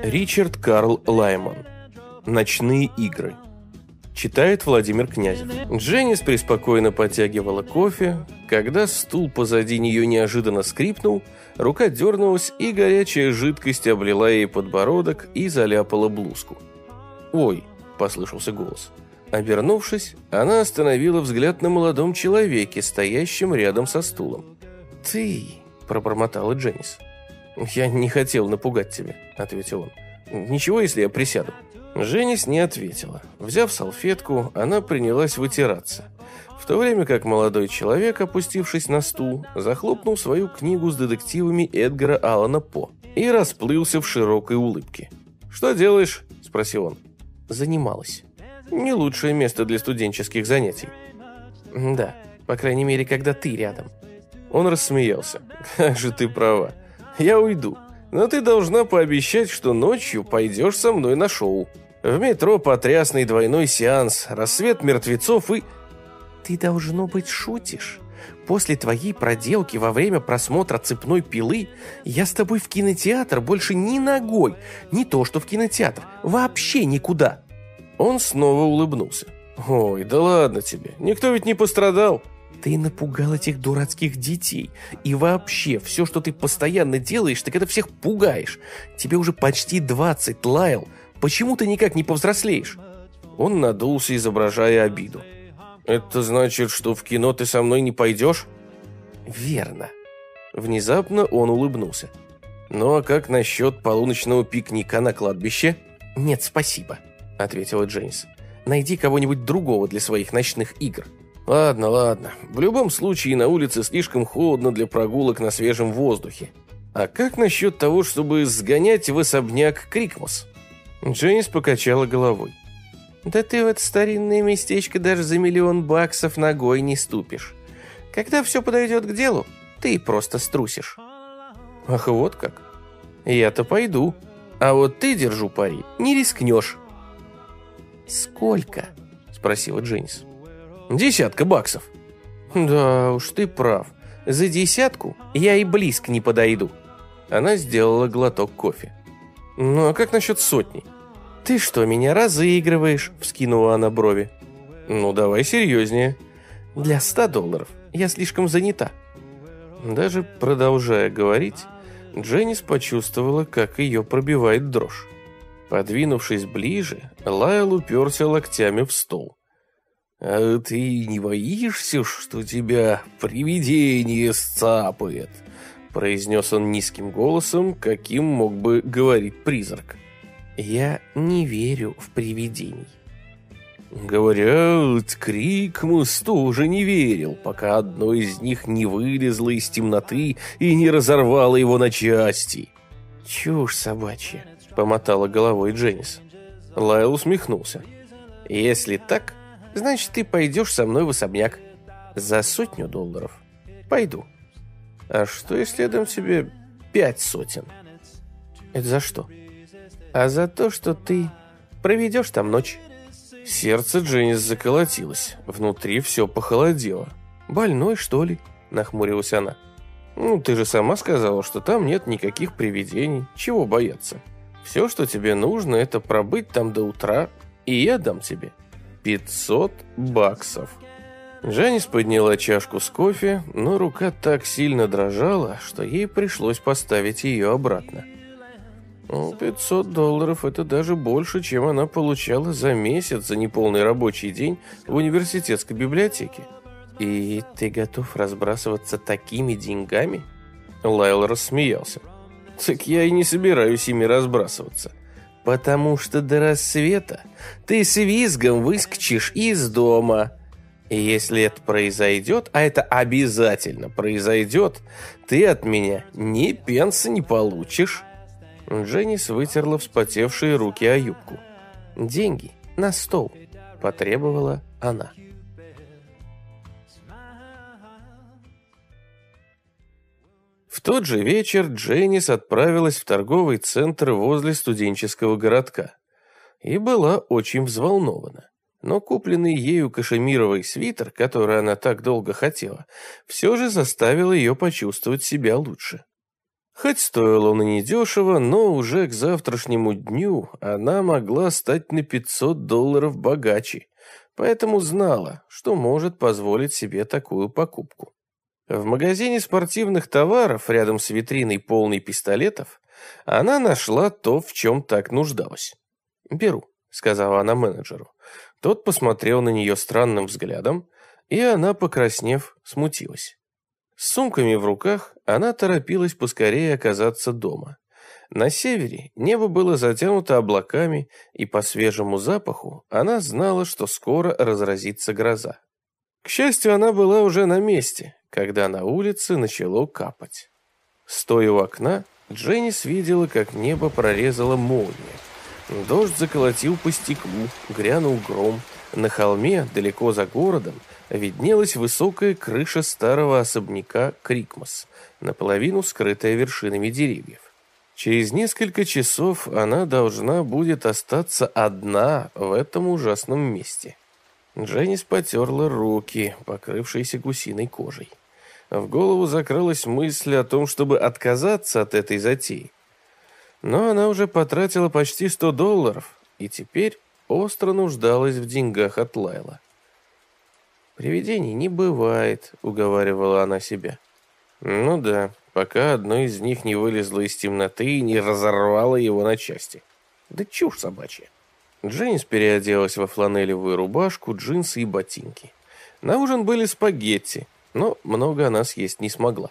Ричард Карл Лайман. Ночные игры. Читает Владимир Князев. Дженнис преспокойно подтягивала кофе, когда стул позади нее неожиданно скрипнул, рука дернулась, и горячая жидкость облила ей подбородок и заляпала блузку. «Ой!» – послышался голос. Обернувшись, она остановила взгляд на молодом человеке, стоящем рядом со стулом. «Ты!» – пробормотала Дженнис. «Я не хотел напугать тебя», – ответил он. «Ничего, если я присяду?» Женис не ответила. Взяв салфетку, она принялась вытираться. В то время как молодой человек, опустившись на стул, захлопнул свою книгу с детективами Эдгара Аллана По и расплылся в широкой улыбке. «Что делаешь?» – спросил он. «Занималась. Не лучшее место для студенческих занятий». «Да, по крайней мере, когда ты рядом». Он рассмеялся. «Как же ты права. Я уйду. Но ты должна пообещать, что ночью пойдешь со мной на шоу». В метро потрясный двойной сеанс, рассвет мертвецов и... Ты, должно быть, шутишь. После твоей проделки во время просмотра цепной пилы я с тобой в кинотеатр больше ни ногой, не то что в кинотеатр, вообще никуда. Он снова улыбнулся. Ой, да ладно тебе, никто ведь не пострадал. Ты напугал этих дурацких детей. И вообще, все, что ты постоянно делаешь, так это всех пугаешь. Тебе уже почти 20, Лайл. Почему ты никак не повзрослеешь?» Он надулся, изображая обиду. «Это значит, что в кино ты со мной не пойдешь?» «Верно». Внезапно он улыбнулся. «Ну а как насчет полуночного пикника на кладбище?» «Нет, спасибо», — ответила Джейнс. «Найди кого-нибудь другого для своих ночных игр». «Ладно, ладно. В любом случае на улице слишком холодно для прогулок на свежем воздухе. А как насчет того, чтобы сгонять в особняк Крикмос?» Дженнис покачала головой. «Да ты в это старинное местечко даже за миллион баксов ногой не ступишь. Когда все подойдет к делу, ты просто струсишь». «Ах, вот как? Я-то пойду. А вот ты, держу пари, не рискнешь». «Сколько?» – спросила Дженнис. «Десятка баксов». «Да уж, ты прав. За десятку я и близко не подойду». Она сделала глоток кофе. «Ну а как насчет сотни?» «Ты что, меня разыгрываешь?» – вскинула она брови. «Ну, давай серьезнее». «Для ста долларов. Я слишком занята». Даже продолжая говорить, Дженнис почувствовала, как ее пробивает дрожь. Подвинувшись ближе, Лайл уперся локтями в стол. «А ты не боишься, что тебя привидение сцапает?» произнес он низким голосом, каким мог бы говорить призрак. Я не верю в привидений. Говорят, Крикмус тоже не верил, пока одно из них не вылезло из темноты и не разорвало его на части. Чушь собачья, помотала головой Дженнис. Лайл усмехнулся. Если так, значит ты пойдешь со мной в особняк. За сотню долларов. Пойду. А что, если я дам тебе пять сотен? Это за что? а за то, что ты проведешь там ночь». Сердце Дженнис заколотилось, внутри все похолодело. «Больной, что ли?» – нахмурилась она. «Ну, ты же сама сказала, что там нет никаких привидений. Чего бояться? Все, что тебе нужно, это пробыть там до утра, и я дам тебе 500 баксов». Джанис подняла чашку с кофе, но рука так сильно дрожала, что ей пришлось поставить ее обратно. 500 ну, долларов – это даже больше, чем она получала за месяц за неполный рабочий день в университетской библиотеке. «И ты готов разбрасываться такими деньгами?» Лайл рассмеялся. «Так я и не собираюсь ими разбрасываться. Потому что до рассвета ты с визгом выскочишь из дома. И если это произойдет, а это обязательно произойдет, ты от меня ни пенса не получишь». Дженнис вытерла вспотевшие руки о юбку. «Деньги на стол», – потребовала она. В тот же вечер Дженнис отправилась в торговый центр возле студенческого городка и была очень взволнована. Но купленный ею кашемировый свитер, который она так долго хотела, все же заставил ее почувствовать себя лучше. Хоть стоил он и недешево, но уже к завтрашнему дню она могла стать на 500 долларов богаче, поэтому знала, что может позволить себе такую покупку. В магазине спортивных товаров рядом с витриной полной пистолетов она нашла то, в чем так нуждалась. «Беру», — сказала она менеджеру. Тот посмотрел на нее странным взглядом, и она, покраснев, смутилась. С сумками в руках она торопилась поскорее оказаться дома. На севере небо было затянуто облаками, и по свежему запаху она знала, что скоро разразится гроза. К счастью, она была уже на месте, когда на улице начало капать. Стоя у окна, Дженнис видела, как небо прорезала молния. Дождь заколотил по стеклу, грянул гром. На холме, далеко за городом, виднелась высокая крыша старого особняка Крикмас, наполовину скрытая вершинами деревьев. Через несколько часов она должна будет остаться одна в этом ужасном месте. Дженнис потерла руки, покрывшиеся гусиной кожей. В голову закралась мысль о том, чтобы отказаться от этой затеи. Но она уже потратила почти 100 долларов, и теперь остро нуждалась в деньгах от Лайла. «Привидений не бывает», — уговаривала она себя. «Ну да, пока одно из них не вылезло из темноты и не разорвало его на части. Да чушь собачья». Дженнис переоделась во фланелевую рубашку, джинсы и ботинки. На ужин были спагетти, но много она съесть не смогла.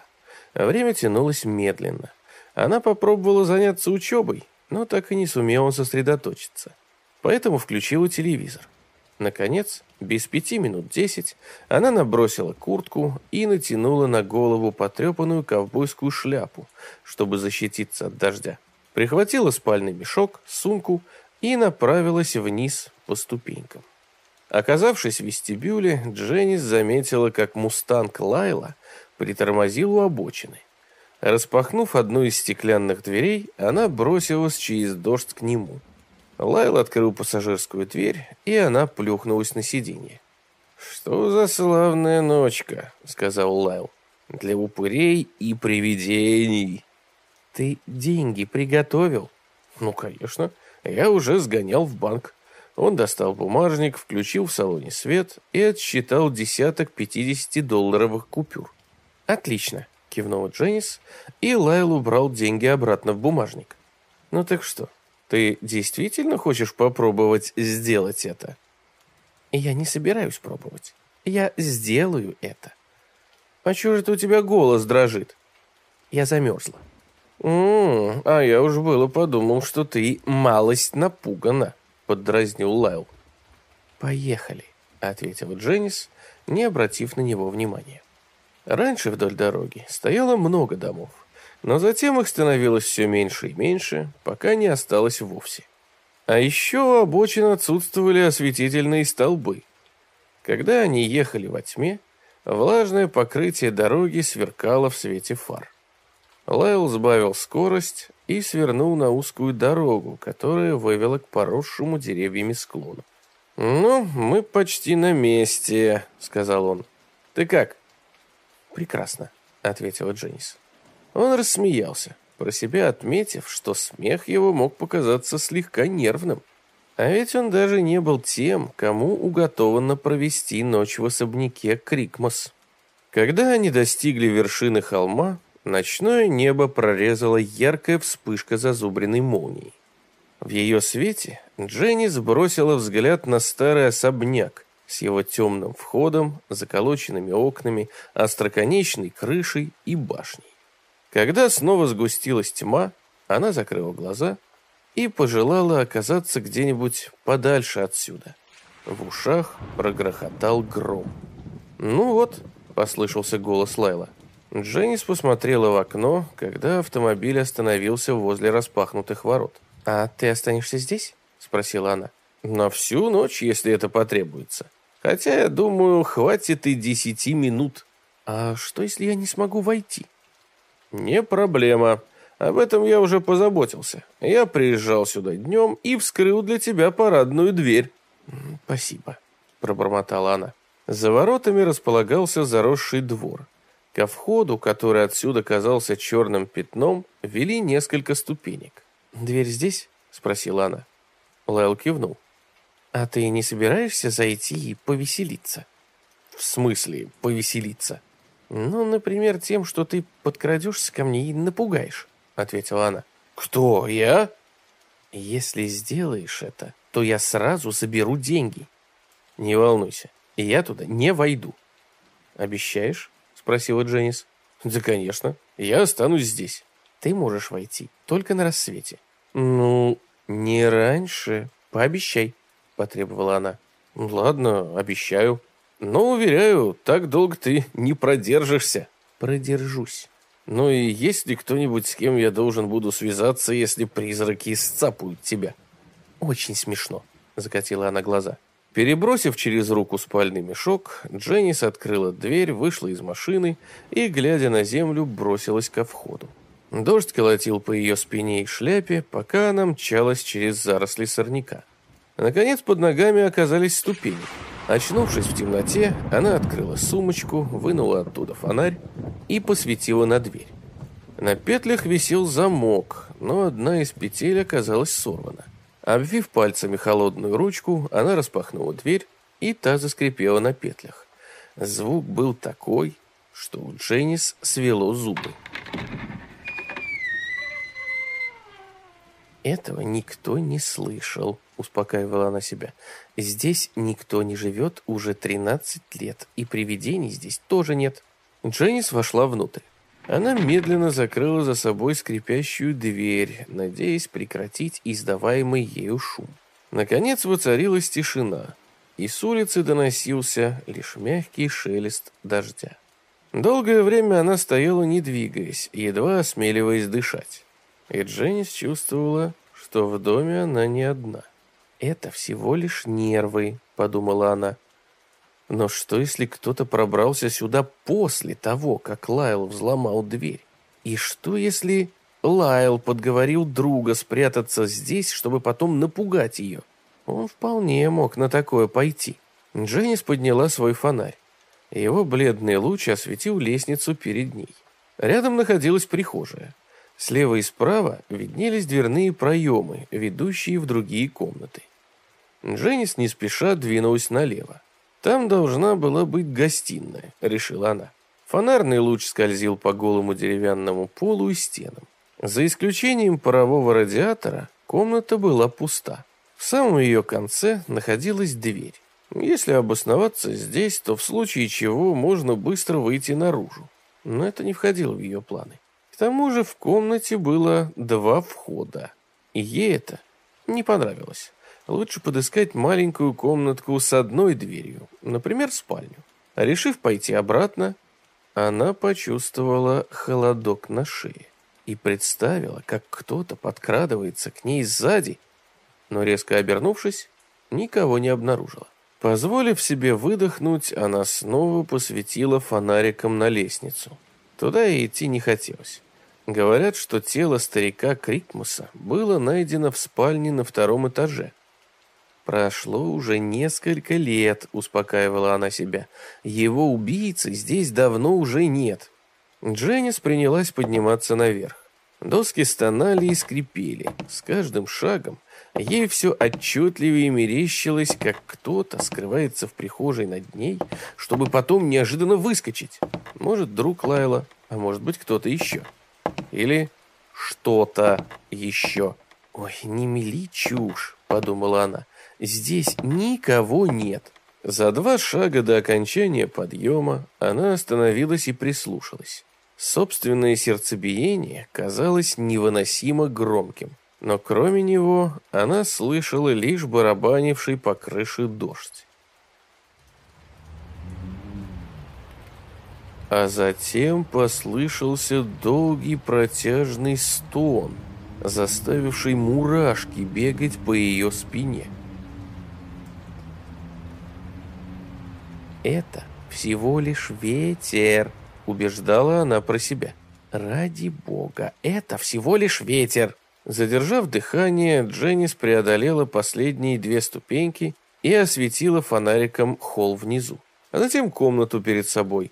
Время тянулось медленно. Она попробовала заняться учебой, но так и не сумела сосредоточиться. Поэтому включила телевизор. Наконец, без пяти минут десять, она набросила куртку и натянула на голову потрепанную ковбойскую шляпу, чтобы защититься от дождя. Прихватила спальный мешок, сумку и направилась вниз по ступенькам. Оказавшись в вестибюле, Дженнис заметила, как мустанг Лайла притормозил у обочины. Распахнув одну из стеклянных дверей, она бросилась через дождь к нему. Лайл открыл пассажирскую дверь, и она плюхнулась на сиденье. «Что за славная ночка», — сказал Лайл, — «для упырей и привидений». «Ты деньги приготовил?» «Ну, конечно. Я уже сгонял в банк. Он достал бумажник, включил в салоне свет и отсчитал десяток 50-долларовых купюр. «Отлично», — кивнула Дженнис, и Лайл убрал деньги обратно в бумажник. «Ну так что, ты действительно хочешь попробовать сделать это?» «Я не собираюсь пробовать. Я сделаю это». «А чего же это у тебя голос дрожит?» «Я замерзла». «М а я уж было подумал, что ты малость напугана» поддразнил Лайл. «Поехали», — ответила Дженнис, не обратив на него внимания. Раньше вдоль дороги стояло много домов, но затем их становилось все меньше и меньше, пока не осталось вовсе. А еще у обочин отсутствовали осветительные столбы. Когда они ехали во тьме, влажное покрытие дороги сверкало в свете фар. Лайл сбавил скорость и свернул на узкую дорогу, которая вывела к поросшему деревьями склону. «Ну, мы почти на месте», — сказал он. «Ты как?» «Прекрасно», — ответила Дженнис. Он рассмеялся, про себя отметив, что смех его мог показаться слегка нервным. А ведь он даже не был тем, кому уготовано провести ночь в особняке Крикмос. Когда они достигли вершины холма, Ночное небо прорезала яркая вспышка зазубренной молнии. В ее свете Дженни сбросила взгляд на старый особняк с его темным входом, заколоченными окнами, остроконечной крышей и башней. Когда снова сгустилась тьма, она закрыла глаза и пожелала оказаться где-нибудь подальше отсюда. В ушах прогрохотал гром. «Ну вот», — послышался голос Лайла, — Дженнис посмотрела в окно, когда автомобиль остановился возле распахнутых ворот. «А ты останешься здесь?» – спросила она. «На всю ночь, если это потребуется. Хотя, я думаю, хватит и десяти минут». «А что, если я не смогу войти?» «Не проблема. Об этом я уже позаботился. Я приезжал сюда днем и вскрыл для тебя парадную дверь». «Спасибо», – пробормотала она. За воротами располагался заросший двор. Ко входу, который отсюда казался черным пятном, вели несколько ступенек. «Дверь здесь?» — спросила она. Лайл кивнул. «А ты не собираешься зайти и повеселиться?» «В смысле повеселиться?» «Ну, например, тем, что ты подкрадешься ко мне и напугаешь», — ответила она. «Кто, я?» «Если сделаешь это, то я сразу заберу деньги». «Не волнуйся, я туда не войду». «Обещаешь?» — спросила Дженнис. «Да, конечно. Я останусь здесь». «Ты можешь войти только на рассвете». «Ну, не раньше. Пообещай», — потребовала она. «Ладно, обещаю. Но, уверяю, так долго ты не продержишься». «Продержусь». Ну и есть ли кто-нибудь, с кем я должен буду связаться, если призраки сцапают тебя? Очень смешно, закатила она глаза. Перебросив через руку спальный мешок, Дженнис открыла дверь, вышла из машины и, глядя на землю, бросилась ко входу. Дождь колотил по ее спине и шляпе, пока она мчалась через заросли сорняка. Наконец под ногами оказались ступени. Очнувшись в темноте, она открыла сумочку, вынула оттуда фонарь и посветила на дверь. На петлях висел замок, но одна из петель оказалась сорвана. Обвив пальцами холодную ручку, она распахнула дверь, и та заскрипела на петлях. Звук был такой, что у Дженнис свело зубы. Этого никто не слышал, успокаивала она себя. Здесь никто не живет уже 13 лет, и привидений здесь тоже нет. Дженнис вошла внутрь. Она медленно закрыла за собой скрипящую дверь, надеясь прекратить издаваемый ею шум. Наконец воцарилась тишина, и с улицы доносился лишь мягкий шелест дождя. Долгое время она стояла, не двигаясь, едва осмеливаясь дышать. И Дженнис чувствовала, что в доме она не одна. «Это всего лишь нервы», — подумала она. Но что, если кто-то пробрался сюда после того, как Лайл взломал дверь? И что, если Лайл подговорил друга спрятаться здесь, чтобы потом напугать ее? Он вполне мог на такое пойти. Дженнис подняла свой фонарь. Его бледный луч осветил лестницу перед ней. Рядом находилась прихожая. Слева и справа виднелись дверные проемы, ведущие в другие комнаты. Дженнис не спеша двинулась налево. Там должна была быть гостиная, решила она. Фонарный луч скользил по голому деревянному полу и стенам. За исключением парового радиатора, комната была пуста. В самом ее конце находилась дверь. Если обосноваться здесь, то в случае чего можно быстро выйти наружу. Но это не входило в ее планы. К тому же в комнате было два входа. И ей это не понравилось лучше подыскать маленькую комнатку с одной дверью, например, спальню. Решив пойти обратно, она почувствовала холодок на шее и представила, как кто-то подкрадывается к ней сзади, но резко обернувшись, никого не обнаружила. Позволив себе выдохнуть, она снова посветила фонариком на лестницу. Туда и идти не хотелось. Говорят, что тело старика Крикмуса было найдено в спальне на втором этаже. Прошло уже несколько лет, успокаивала она себя. Его убийцы здесь давно уже нет. Дженнис принялась подниматься наверх. Доски стонали и скрипели. С каждым шагом ей все отчетливее мерещилось, как кто-то скрывается в прихожей над ней, чтобы потом неожиданно выскочить. Может, друг Лайла, а может быть, кто-то еще. Или что-то еще. «Ой, не мели чушь», — подумала она. Здесь никого нет. За два шага до окончания подъема она остановилась и прислушалась. Собственное сердцебиение казалось невыносимо громким, но кроме него она слышала лишь барабанивший по крыше дождь. А затем послышался долгий протяжный стон, заставивший мурашки бегать по ее спине. «Это всего лишь ветер», — убеждала она про себя. «Ради бога, это всего лишь ветер!» Задержав дыхание, Дженнис преодолела последние две ступеньки и осветила фонариком холл внизу, а затем комнату перед собой.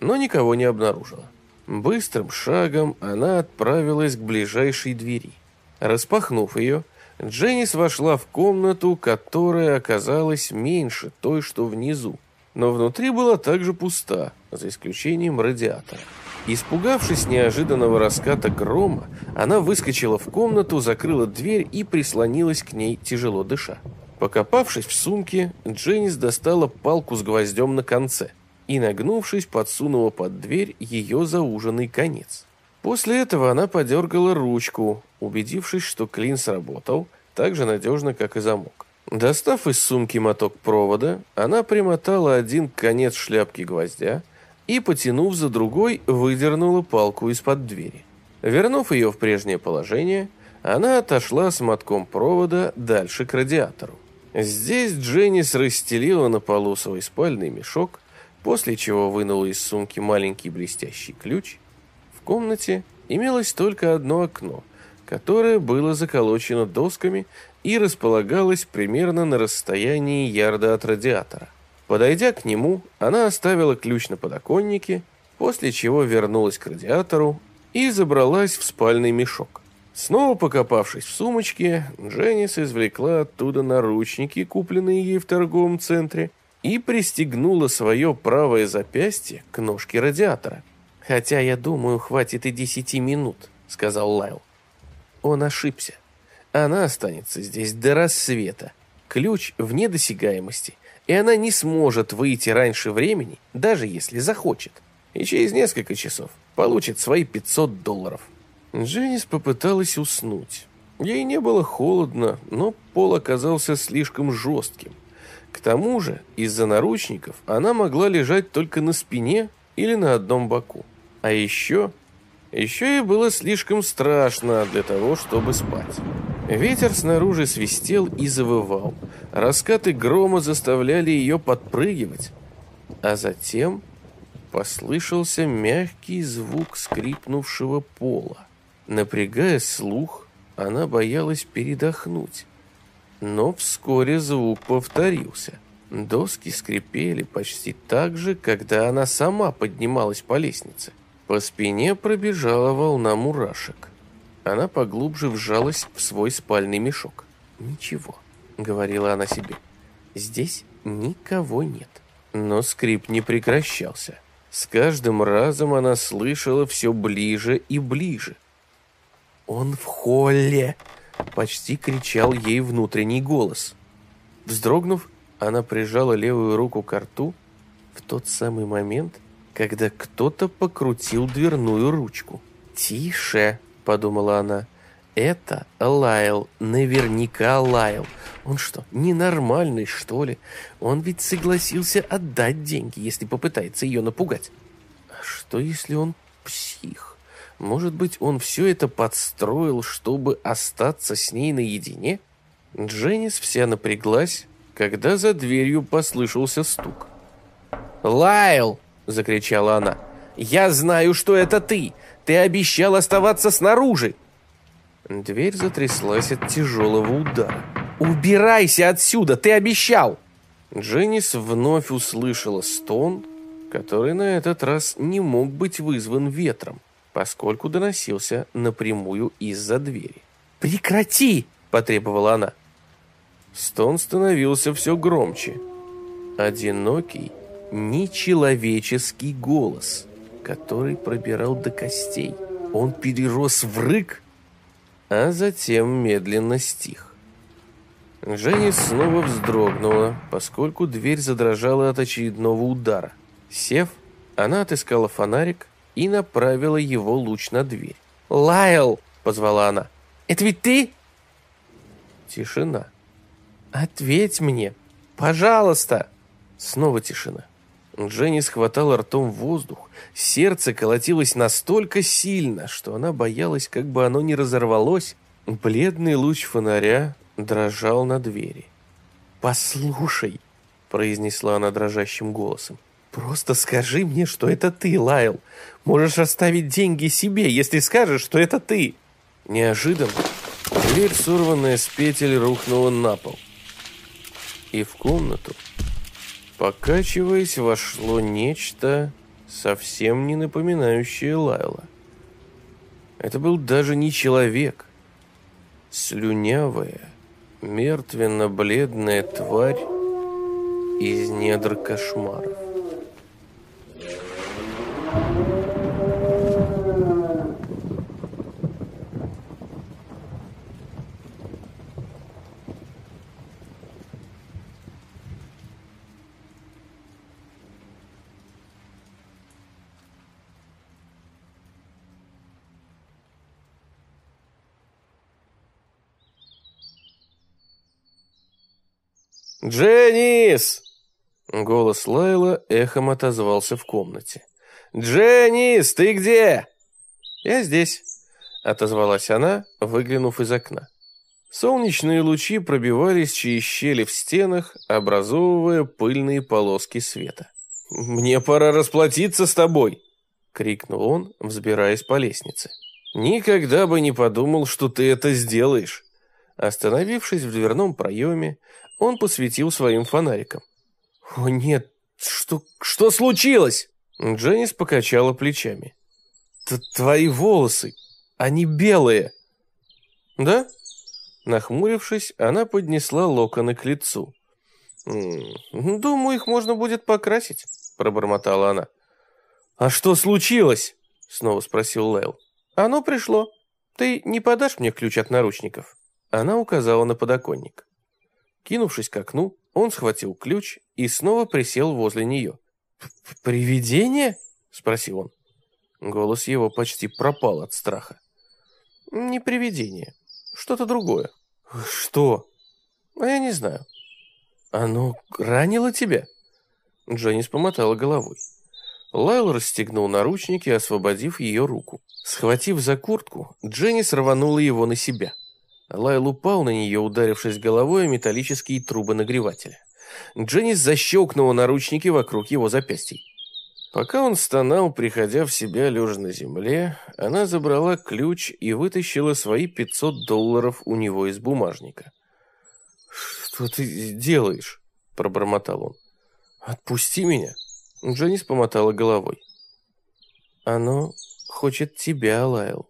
но никого не обнаружила. Быстрым шагом она отправилась к ближайшей двери. Распахнув ее, Дженнис вошла в комнату, которая оказалась меньше той, что внизу, но внутри была также пуста, за исключением радиатора. Испугавшись неожиданного раската грома, она выскочила в комнату, закрыла дверь и прислонилась к ней, тяжело дыша. Покопавшись в сумке, Дженнис достала палку с гвоздем на конце и, нагнувшись, подсунула под дверь ее зауженный конец. После этого она подергала ручку, убедившись, что клин сработал так же надежно, как и замок. Достав из сумки моток провода, она примотала один конец шляпки гвоздя и, потянув за другой, выдернула палку из-под двери. Вернув ее в прежнее положение, она отошла с мотком провода дальше к радиатору. Здесь Дженнис расстелила на полу свой спальный мешок, после чего вынула из сумки маленький блестящий ключ – в комнате имелось только одно окно, которое было заколочено досками и располагалось примерно на расстоянии ярда от радиатора. Подойдя к нему, она оставила ключ на подоконнике, после чего вернулась к радиатору и забралась в спальный мешок. Снова покопавшись в сумочке, Дженнис извлекла оттуда наручники, купленные ей в торговом центре, и пристегнула свое правое запястье к ножке радиатора. «Хотя, я думаю, хватит и десяти минут», — сказал Лайл. Он ошибся. Она останется здесь до рассвета. Ключ вне досягаемости, и она не сможет выйти раньше времени, даже если захочет. И через несколько часов получит свои 500 долларов. Дженнис попыталась уснуть. Ей не было холодно, но пол оказался слишком жестким. К тому же, из-за наручников она могла лежать только на спине или на одном боку. А еще... Еще и было слишком страшно для того, чтобы спать. Ветер снаружи свистел и завывал. Раскаты грома заставляли ее подпрыгивать. А затем послышался мягкий звук скрипнувшего пола. Напрягая слух, она боялась передохнуть. Но вскоре звук повторился. Доски скрипели почти так же, когда она сама поднималась по лестнице. По спине пробежала волна мурашек. Она поглубже вжалась в свой спальный мешок. «Ничего», — говорила она себе, — «здесь никого нет». Но скрип не прекращался. С каждым разом она слышала все ближе и ближе. «Он в холле!» — почти кричал ей внутренний голос. Вздрогнув, она прижала левую руку к рту в тот самый момент, когда кто-то покрутил дверную ручку. «Тише!» – подумала она. «Это Лайл, наверняка Лайл. Он что, ненормальный, что ли? Он ведь согласился отдать деньги, если попытается ее напугать. А что, если он псих? Может быть, он все это подстроил, чтобы остаться с ней наедине?» Дженнис вся напряглась, когда за дверью послышался стук. «Лайл!» закричала она. «Я знаю, что это ты! Ты обещал оставаться снаружи!» Дверь затряслась от тяжелого удара. «Убирайся отсюда! Ты обещал!» Дженнис вновь услышала стон, который на этот раз не мог быть вызван ветром, поскольку доносился напрямую из-за двери. «Прекрати!» – потребовала она. Стон становился все громче. Одинокий, нечеловеческий голос, который пробирал до костей. Он перерос в рык, а затем медленно стих. Женя снова вздрогнула, поскольку дверь задрожала от очередного удара. Сев, она отыскала фонарик и направила его луч на дверь. «Лайл!» — позвала она. «Это ведь ты?» Тишина. «Ответь мне! Пожалуйста!» Снова тишина. Дженни схватала ртом воздух. Сердце колотилось настолько сильно, что она боялась, как бы оно не разорвалось. Бледный луч фонаря дрожал на двери. «Послушай», — произнесла она дрожащим голосом, «просто скажи мне, что это ты, Лайл. Можешь оставить деньги себе, если скажешь, что это ты». Неожиданно дверь, сорванная с петель, рухнула на пол. И в комнату Покачиваясь, вошло нечто совсем не напоминающее Лайла. Это был даже не человек. Слюнявая, мертвенно-бледная тварь из недр кошмаров. «Дженнис!» Голос Лайла эхом отозвался в комнате. «Дженнис, ты где?» «Я здесь», — отозвалась она, выглянув из окна. Солнечные лучи пробивались через щели в стенах, образовывая пыльные полоски света. «Мне пора расплатиться с тобой!» — крикнул он, взбираясь по лестнице. «Никогда бы не подумал, что ты это сделаешь!» Остановившись в дверном проеме, он посветил своим фонариком. «О нет, что, что случилось?» Дженнис покачала плечами. «Твои волосы, они белые». «Да?» Нахмурившись, она поднесла локоны к лицу. «Думаю, их можно будет покрасить», — пробормотала она. «А что случилось?» — снова спросил Лэл. «Оно пришло. Ты не подашь мне ключ от наручников?» Она указала на подоконник. Кинувшись к окну, он схватил ключ и снова присел возле нее. «Привидение?» — спросил он. Голос его почти пропал от страха. «Не привидение. Что-то другое». «Что?» «А я не знаю». «Оно ранило тебя?» Дженнис помотала головой. Лайл расстегнул наручники, освободив ее руку. Схватив за куртку, Дженнис рванула его на себя. Лайл упал на нее, ударившись головой о металлические трубы нагревателя. Дженнис защелкнула наручники вокруг его запястий. Пока он стонал, приходя в себя лежа на земле, она забрала ключ и вытащила свои 500 долларов у него из бумажника. «Что ты делаешь?» – пробормотал он. «Отпусти меня!» Дженнис помотала головой. «Оно хочет тебя, Лайл.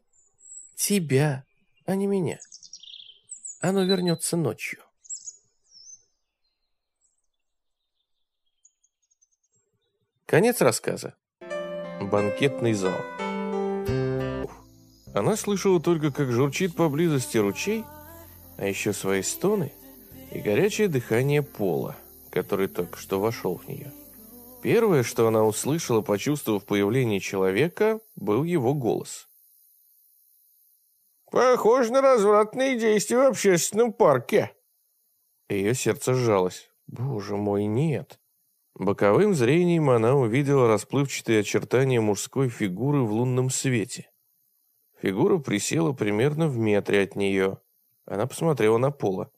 Тебя, а не меня». Оно вернется ночью. Конец рассказа. Банкетный зал. Она слышала только, как журчит поблизости ручей, а еще свои стоны и горячее дыхание пола, который только что вошел в нее. Первое, что она услышала, почувствовав появление человека, был его голос. Похоже на развратные действия в общественном парке. Ее сердце сжалось. Боже мой, нет. Боковым зрением она увидела расплывчатые очертания мужской фигуры в лунном свете. Фигура присела примерно в метре от нее. Она посмотрела на Пола.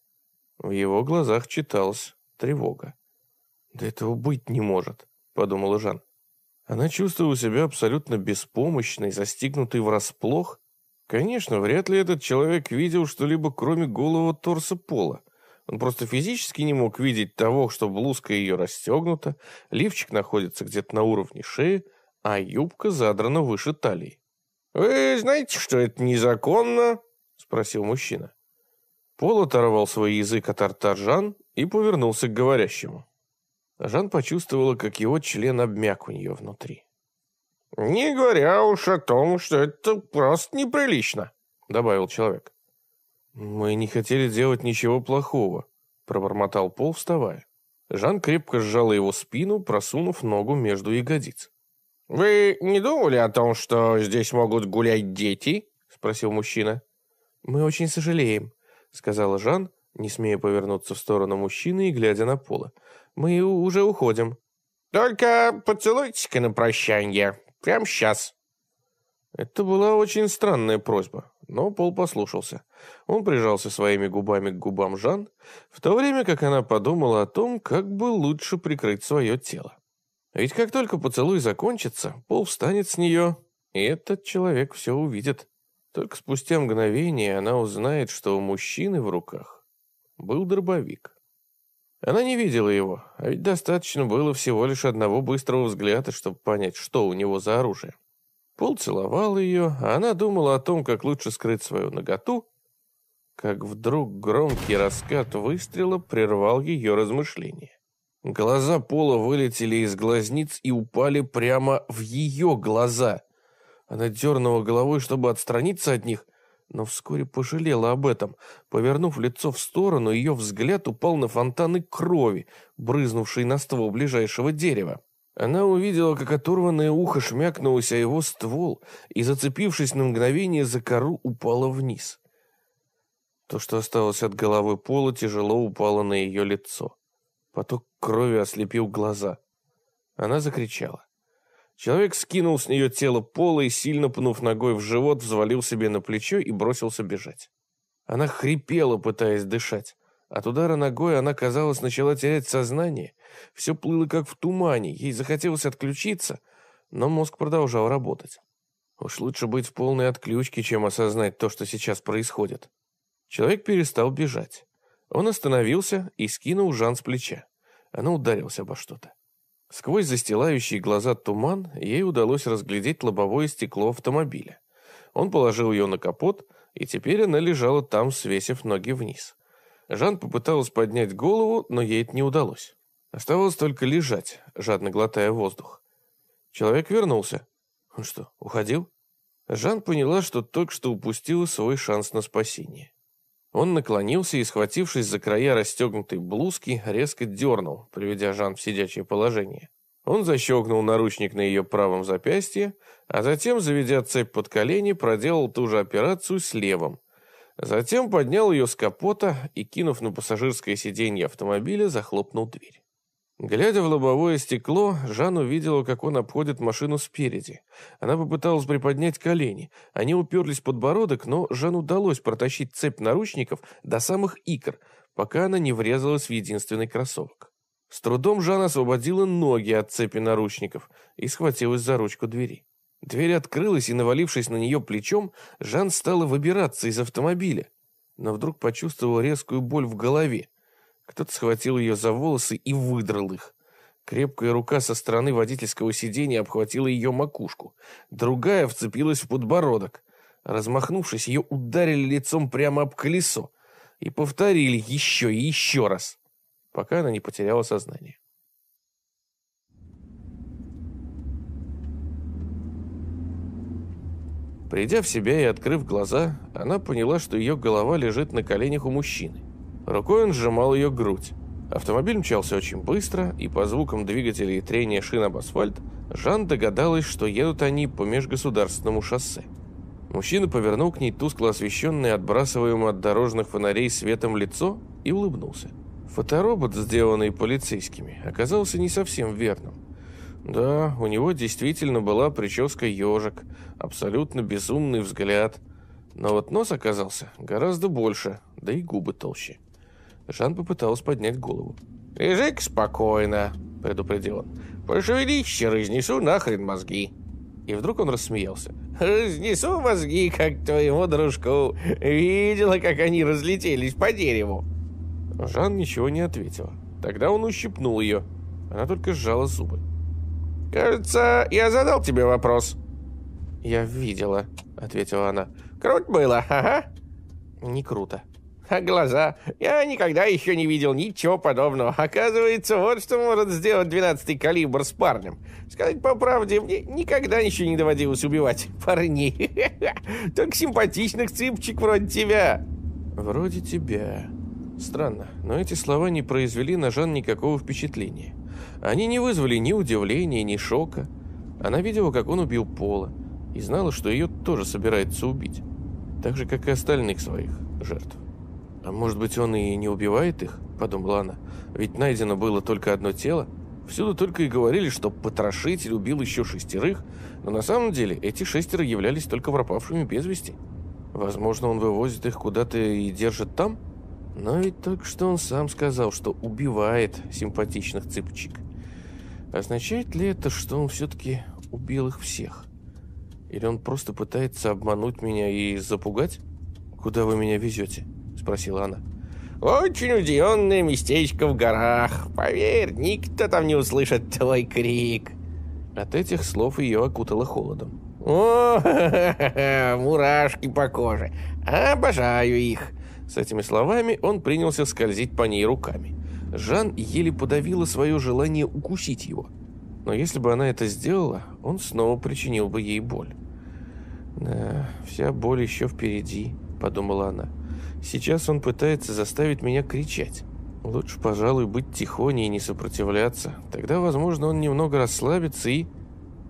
В его глазах читалась тревога. «Да этого быть не может», — подумала Жан. Она чувствовала себя абсолютно беспомощной, застигнутой врасплох, Конечно, вряд ли этот человек видел что-либо, кроме голого торса пола. Он просто физически не мог видеть того, что блузка ее расстегнута, лифчик находится где-то на уровне шеи, а юбка задрана выше талии. «Вы знаете, что это незаконно?» — спросил мужчина. Пол оторвал свой язык от рта Жан и повернулся к говорящему. Жан почувствовала, как его член обмяк у нее внутри. «Не говоря уж о том, что это просто неприлично», — добавил человек. «Мы не хотели делать ничего плохого», — пробормотал Пол, вставая. Жан крепко сжал его спину, просунув ногу между ягодиц. «Вы не думали о том, что здесь могут гулять дети?» — спросил мужчина. «Мы очень сожалеем», — сказала Жан, не смея повернуться в сторону мужчины и глядя на Пола. «Мы уже уходим». «Только поцелуйте-ка на прощанье», Прямо сейчас». Это была очень странная просьба, но Пол послушался. Он прижался своими губами к губам Жан, в то время как она подумала о том, как бы лучше прикрыть свое тело. Ведь как только поцелуй закончится, Пол встанет с нее, и этот человек все увидит. Только спустя мгновение она узнает, что у мужчины в руках был дробовик. Она не видела его, а ведь достаточно было всего лишь одного быстрого взгляда, чтобы понять, что у него за оружие. Пол целовал ее, а она думала о том, как лучше скрыть свою наготу, как вдруг громкий раскат выстрела прервал ее размышления. Глаза Пола вылетели из глазниц и упали прямо в ее глаза. Она дернула головой, чтобы отстраниться от них, но вскоре пожалела об этом. Повернув лицо в сторону, ее взгляд упал на фонтаны крови, брызнувшие на ствол ближайшего дерева. Она увидела, как оторванное ухо шмякнулось о его ствол и, зацепившись на мгновение за кору, упало вниз. То, что осталось от головы пола, тяжело упало на ее лицо. Поток крови ослепил глаза. Она закричала. Человек скинул с нее тело пола и, сильно пнув ногой в живот, взвалил себе на плечо и бросился бежать. Она хрипела, пытаясь дышать. От удара ногой она, казалось, начала терять сознание. Все плыло как в тумане, ей захотелось отключиться, но мозг продолжал работать. Уж лучше быть в полной отключке, чем осознать то, что сейчас происходит. Человек перестал бежать. Он остановился и скинул Жан с плеча. Она ударилась обо что-то. Сквозь застилающие глаза туман ей удалось разглядеть лобовое стекло автомобиля. Он положил ее на капот, и теперь она лежала там, свесив ноги вниз. Жан попыталась поднять голову, но ей это не удалось. Оставалось только лежать, жадно глотая воздух. Человек вернулся. Он что, уходил? Жан поняла, что только что упустила свой шанс на спасение. Он наклонился и, схватившись за края расстегнутой блузки, резко дернул, приведя Жан в сидячее положение. Он защелкнул наручник на ее правом запястье, а затем, заведя цепь под колени, проделал ту же операцию с левым. Затем поднял ее с капота и, кинув на пассажирское сиденье автомобиля, захлопнул дверь. Глядя в лобовое стекло, Жан увидела, как он обходит машину спереди. Она попыталась приподнять колени. Они уперлись подбородок, но Жан удалось протащить цепь наручников до самых икр, пока она не врезалась в единственный кроссовок. С трудом Жан освободила ноги от цепи наручников и схватилась за ручку двери. Дверь открылась, и, навалившись на нее плечом, Жан стала выбираться из автомобиля, но вдруг почувствовала резкую боль в голове. Кто-то схватил ее за волосы и выдрал их. Крепкая рука со стороны водительского сиденья обхватила ее макушку. Другая вцепилась в подбородок. Размахнувшись, ее ударили лицом прямо об колесо. И повторили еще и еще раз, пока она не потеряла сознание. Придя в себя и открыв глаза, она поняла, что ее голова лежит на коленях у мужчины. Рукой он сжимал ее грудь. Автомобиль мчался очень быстро, и по звукам двигателя и трения шин об асфальт Жан догадалась, что едут они по межгосударственному шоссе. Мужчина повернул к ней тускло освещенное, отбрасываемое от дорожных фонарей светом лицо и улыбнулся. Фоторобот, сделанный полицейскими, оказался не совсем верным. Да, у него действительно была прическа ежик, абсолютно безумный взгляд. Но вот нос оказался гораздо больше, да и губы толще. Жан попыталась поднять голову. лежи спокойно», — предупредил он. «Пошевелись, разнесу нахрен мозги». И вдруг он рассмеялся. «Разнесу мозги, как твоему дружку. Видела, как они разлетелись по дереву». Жан ничего не ответила. Тогда он ущипнул ее. Она только сжала зубы. «Кажется, я задал тебе вопрос». «Я видела», — ответила она. «Круто было, ага». «Не круто». А глаза? Я никогда еще не видел ничего подобного. Оказывается, вот что может сделать 12-й калибр с парнем. Сказать по правде, мне никогда еще не доводилось убивать парней. Только симпатичных цыпчик вроде тебя. Вроде тебя. Странно, но эти слова не произвели на Жан никакого впечатления. Они не вызвали ни удивления, ни шока. Она видела, как он убил Пола, и знала, что ее тоже собирается убить. Так же, как и остальных своих жертв. «А может быть, он и не убивает их?» – подумала она. «Ведь найдено было только одно тело. Всюду только и говорили, что потрошитель убил еще шестерых, но на самом деле эти шестеро являлись только пропавшими без вести. Возможно, он вывозит их куда-то и держит там? Но ведь только что он сам сказал, что убивает симпатичных цыпчик. Означает ли это, что он все-таки убил их всех? Или он просто пытается обмануть меня и запугать? Куда вы меня везете?» Спросила она. Очень уединенное местечко в горах. Поверь, никто там не услышит твой крик. От этих слов ее окутало холодом. О, мурашки по коже. Обожаю их. С этими словами он принялся скользить по ней руками. Жан еле подавила свое желание укусить его. Но если бы она это сделала, он снова причинил бы ей боль. «Да, вся боль еще впереди», — подумала она. «Сейчас он пытается заставить меня кричать. Лучше, пожалуй, быть тихоней и не сопротивляться. Тогда, возможно, он немного расслабится и...»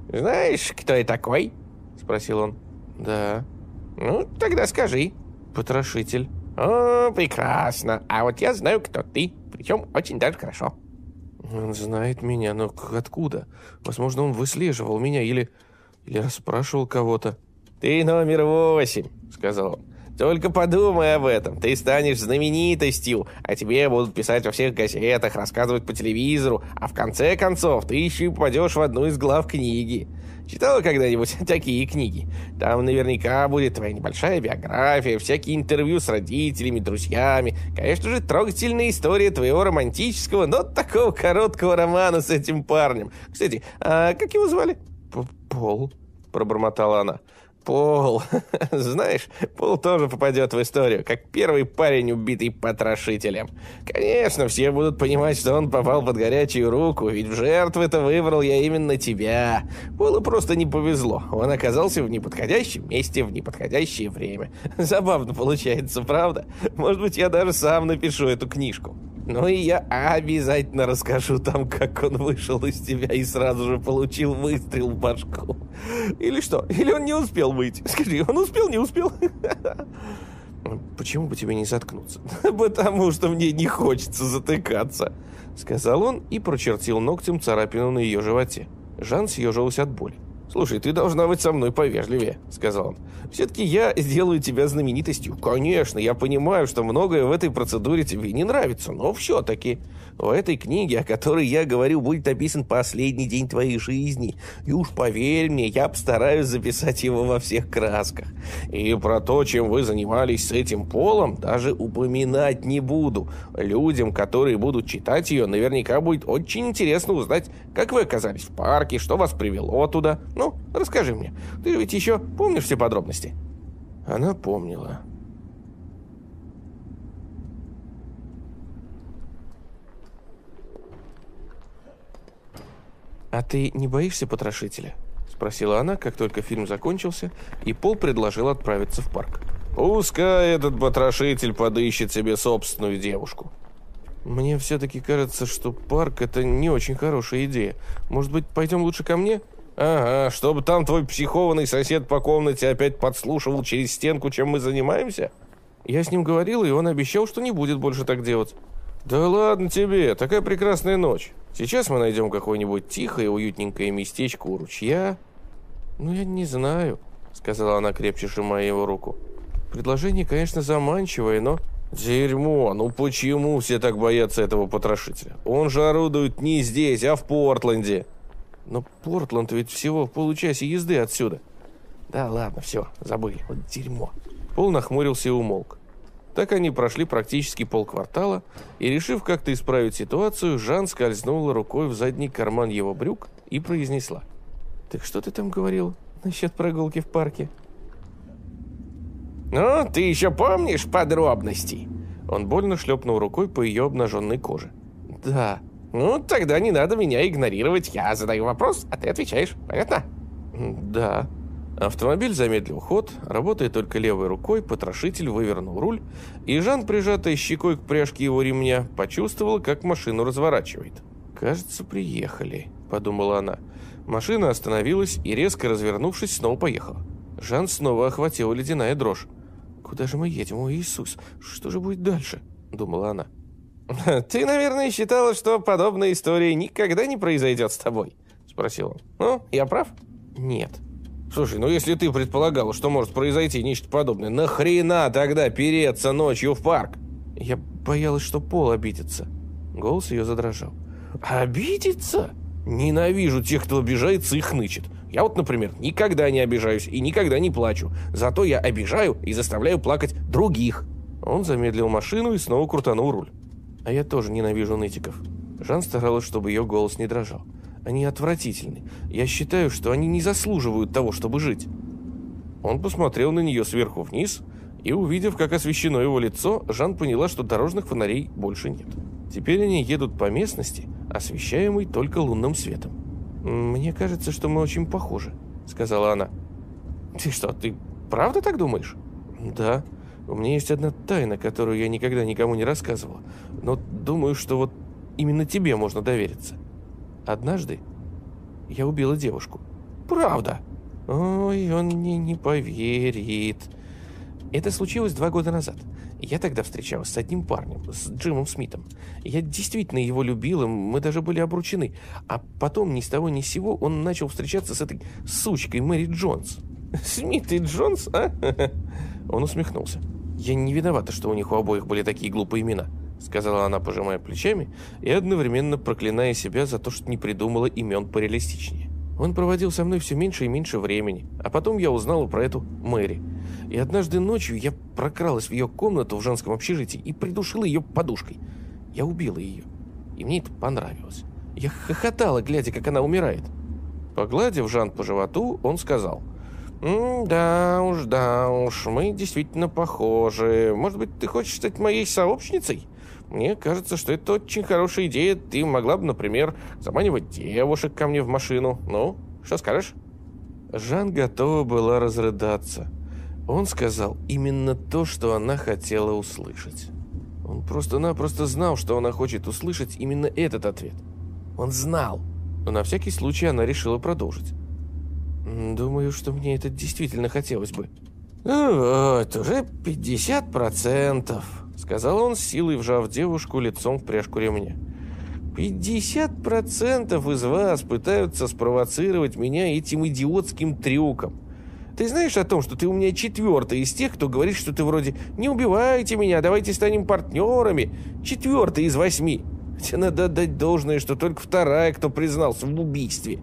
«Знаешь, кто я такой?» — спросил он. «Да». «Ну, тогда скажи». «Потрошитель». «О, прекрасно. А вот я знаю, кто ты. Причем очень даже хорошо». «Он знает меня, но откуда? Возможно, он выслеживал меня или... или расспрашивал кого-то». «Ты номер восемь», — сказал он. «Только подумай об этом. Ты станешь знаменитостью, а тебе будут писать во всех газетах, рассказывать по телевизору, а в конце концов ты еще и попадешь в одну из глав книги. Читала когда-нибудь такие книги? Там наверняка будет твоя небольшая биография, всякие интервью с родителями, друзьями. Конечно же, трогательная история твоего романтического, но такого короткого романа с этим парнем. Кстати, а как его звали? «Пол», — пробормотала она. Пол. Знаешь, Пол тоже попадет в историю, как первый парень, убитый потрошителем. Конечно, все будут понимать, что он попал под горячую руку, ведь в жертвы-то выбрал я именно тебя. Полу просто не повезло. Он оказался в неподходящем месте в неподходящее время. Забавно получается, правда? Может быть, я даже сам напишу эту книжку. Ну и я обязательно расскажу там, как он вышел из тебя и сразу же получил выстрел в башку. Или что? Или он не успел выйти? Скажи, он успел, не успел? Почему бы тебе не заткнуться? Потому что мне не хочется затыкаться, сказал он и прочертил ногтем царапину на ее животе. Жан съежилась от боли. «Слушай, ты должна быть со мной повежливее», — сказал он. «Все-таки я сделаю тебя знаменитостью. Конечно, я понимаю, что многое в этой процедуре тебе не нравится, но все-таки в этой книге, о которой я говорю, будет описан последний день твоей жизни. И уж поверь мне, я постараюсь записать его во всех красках. И про то, чем вы занимались с этим полом, даже упоминать не буду. Людям, которые будут читать ее, наверняка будет очень интересно узнать, как вы оказались в парке, что вас привело туда». Ну, расскажи мне. Ты ведь еще помнишь все подробности?» Она помнила. «А ты не боишься потрошителя?» Спросила она, как только фильм закончился, и Пол предложил отправиться в парк. «Пускай этот потрошитель подыщет себе собственную девушку». «Мне все-таки кажется, что парк — это не очень хорошая идея. Может быть, пойдем лучше ко мне?» Ага, чтобы там твой психованный сосед по комнате опять подслушивал через стенку, чем мы занимаемся? Я с ним говорил, и он обещал, что не будет больше так делать. Да ладно тебе, такая прекрасная ночь. Сейчас мы найдем какое-нибудь тихое, уютненькое местечко у ручья. Ну, я не знаю, сказала она, крепче сжимая его руку. Предложение, конечно, заманчивое, но... Дерьмо, ну почему все так боятся этого потрошителя? Он же орудует не здесь, а в Портленде. Но Портланд ведь всего в получасе езды отсюда. Да ладно, все, забыли, вот дерьмо. Пол нахмурился и умолк. Так они прошли практически полквартала, и, решив как-то исправить ситуацию, Жан скользнула рукой в задний карман его брюк и произнесла. «Так что ты там говорил насчет прогулки в парке?» «Ну, ты еще помнишь подробности?» Он больно шлепнул рукой по ее обнаженной коже. «Да», ну, тогда не надо меня игнорировать. Я задаю вопрос, а ты отвечаешь. Понятно? Да. Автомобиль замедлил ход, работая только левой рукой, потрошитель вывернул руль, и Жан, прижатый щекой к пряжке его ремня, почувствовал, как машину разворачивает. «Кажется, приехали», — подумала она. Машина остановилась и, резко развернувшись, снова поехала. Жан снова охватила ледяная дрожь. «Куда же мы едем, о Иисус? Что же будет дальше?» — думала она. «Ты, наверное, считала, что подобная история никогда не произойдет с тобой?» — спросил он. «Ну, я прав?» «Нет». «Слушай, ну если ты предполагала, что может произойти нечто подобное, нахрена тогда переться ночью в парк?» «Я боялась, что Пол обидится». Голос ее задрожал. «Обидится? Ненавижу тех, кто обижается и хнычет. Я вот, например, никогда не обижаюсь и никогда не плачу. Зато я обижаю и заставляю плакать других». Он замедлил машину и снова крутанул руль. А я тоже ненавижу нытиков. Жан старалась, чтобы ее голос не дрожал. Они отвратительны. Я считаю, что они не заслуживают того, чтобы жить. Он посмотрел на нее сверху вниз, и, увидев, как освещено его лицо, Жан поняла, что дорожных фонарей больше нет. Теперь они едут по местности, освещаемой только лунным светом. «Мне кажется, что мы очень похожи», — сказала она. «Ты что, ты правда так думаешь?» «Да. У меня есть одна тайна, которую я никогда никому не рассказывала. Но думаю, что вот именно тебе можно довериться. Однажды я убила девушку». «Правда?» «Ой, он мне не поверит». Это случилось два года назад. Я тогда встречалась с одним парнем, с Джимом Смитом. Я действительно его любила, мы даже были обручены. А потом ни с того ни с сего он начал встречаться с этой сучкой Мэри Джонс. Смит и Джонс, а? Он усмехнулся. Я не виновата, что у них у обоих были такие глупые имена, сказала она, пожимая плечами и одновременно проклиная себя за то, что не придумала имен пореалистичнее. Он проводил со мной все меньше и меньше времени, а потом я узнала про эту Мэри. И однажды ночью я прокралась в ее комнату в женском общежитии и придушила ее подушкой. Я убила ее, и мне это понравилось. Я хохотала, глядя, как она умирает. Погладив Жан по животу, он сказал, «Да уж, да уж, мы действительно похожи. Может быть, ты хочешь стать моей сообщницей?» Мне кажется, что это очень хорошая идея. Ты могла бы, например, заманивать девушек ко мне в машину. Ну, что скажешь?» Жан готова была разрыдаться. Он сказал именно то, что она хотела услышать. Он просто-напросто знал, что она хочет услышать именно этот ответ. Он знал. Но на всякий случай она решила продолжить. «Думаю, что мне это действительно хотелось бы». «Ну вот, уже 50%. Сказал он, силой вжав девушку лицом в пряжку ремня. «Пятьдесят процентов из вас пытаются спровоцировать меня этим идиотским трюком. Ты знаешь о том, что ты у меня четвертый из тех, кто говорит, что ты вроде «не убивайте меня, давайте станем партнерами». Четвертый из восьми. Хотя надо отдать должное, что только вторая, кто признался в убийстве».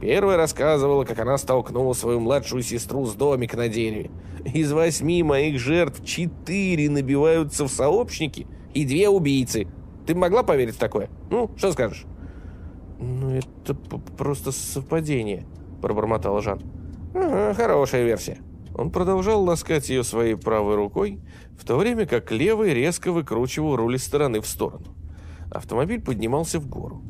Первая рассказывала, как она столкнула свою младшую сестру с домика на дереве. Из восьми моих жертв четыре набиваются в сообщники и две убийцы. Ты могла поверить в такое? Ну, что скажешь? «Ну, это просто совпадение», — пробормотал Жан. Ага, хорошая версия. Он продолжал ласкать ее своей правой рукой, в то время как левый резко выкручивал руль из стороны в сторону. Автомобиль поднимался в гору.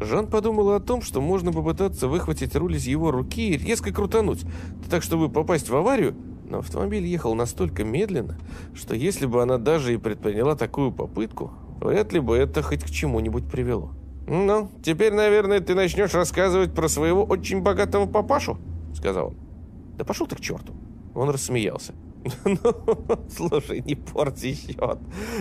Жан подумала о том, что можно попытаться выхватить руль из его руки и резко крутануть, так, чтобы попасть в аварию, но автомобиль ехал настолько медленно, что если бы она даже и предприняла такую попытку, вряд ли бы это хоть к чему-нибудь привело. «Ну, теперь, наверное, ты начнешь рассказывать про своего очень богатого папашу», — сказал он. «Да пошел ты к черту!» Он рассмеялся. Ну, слушай, не порти счет.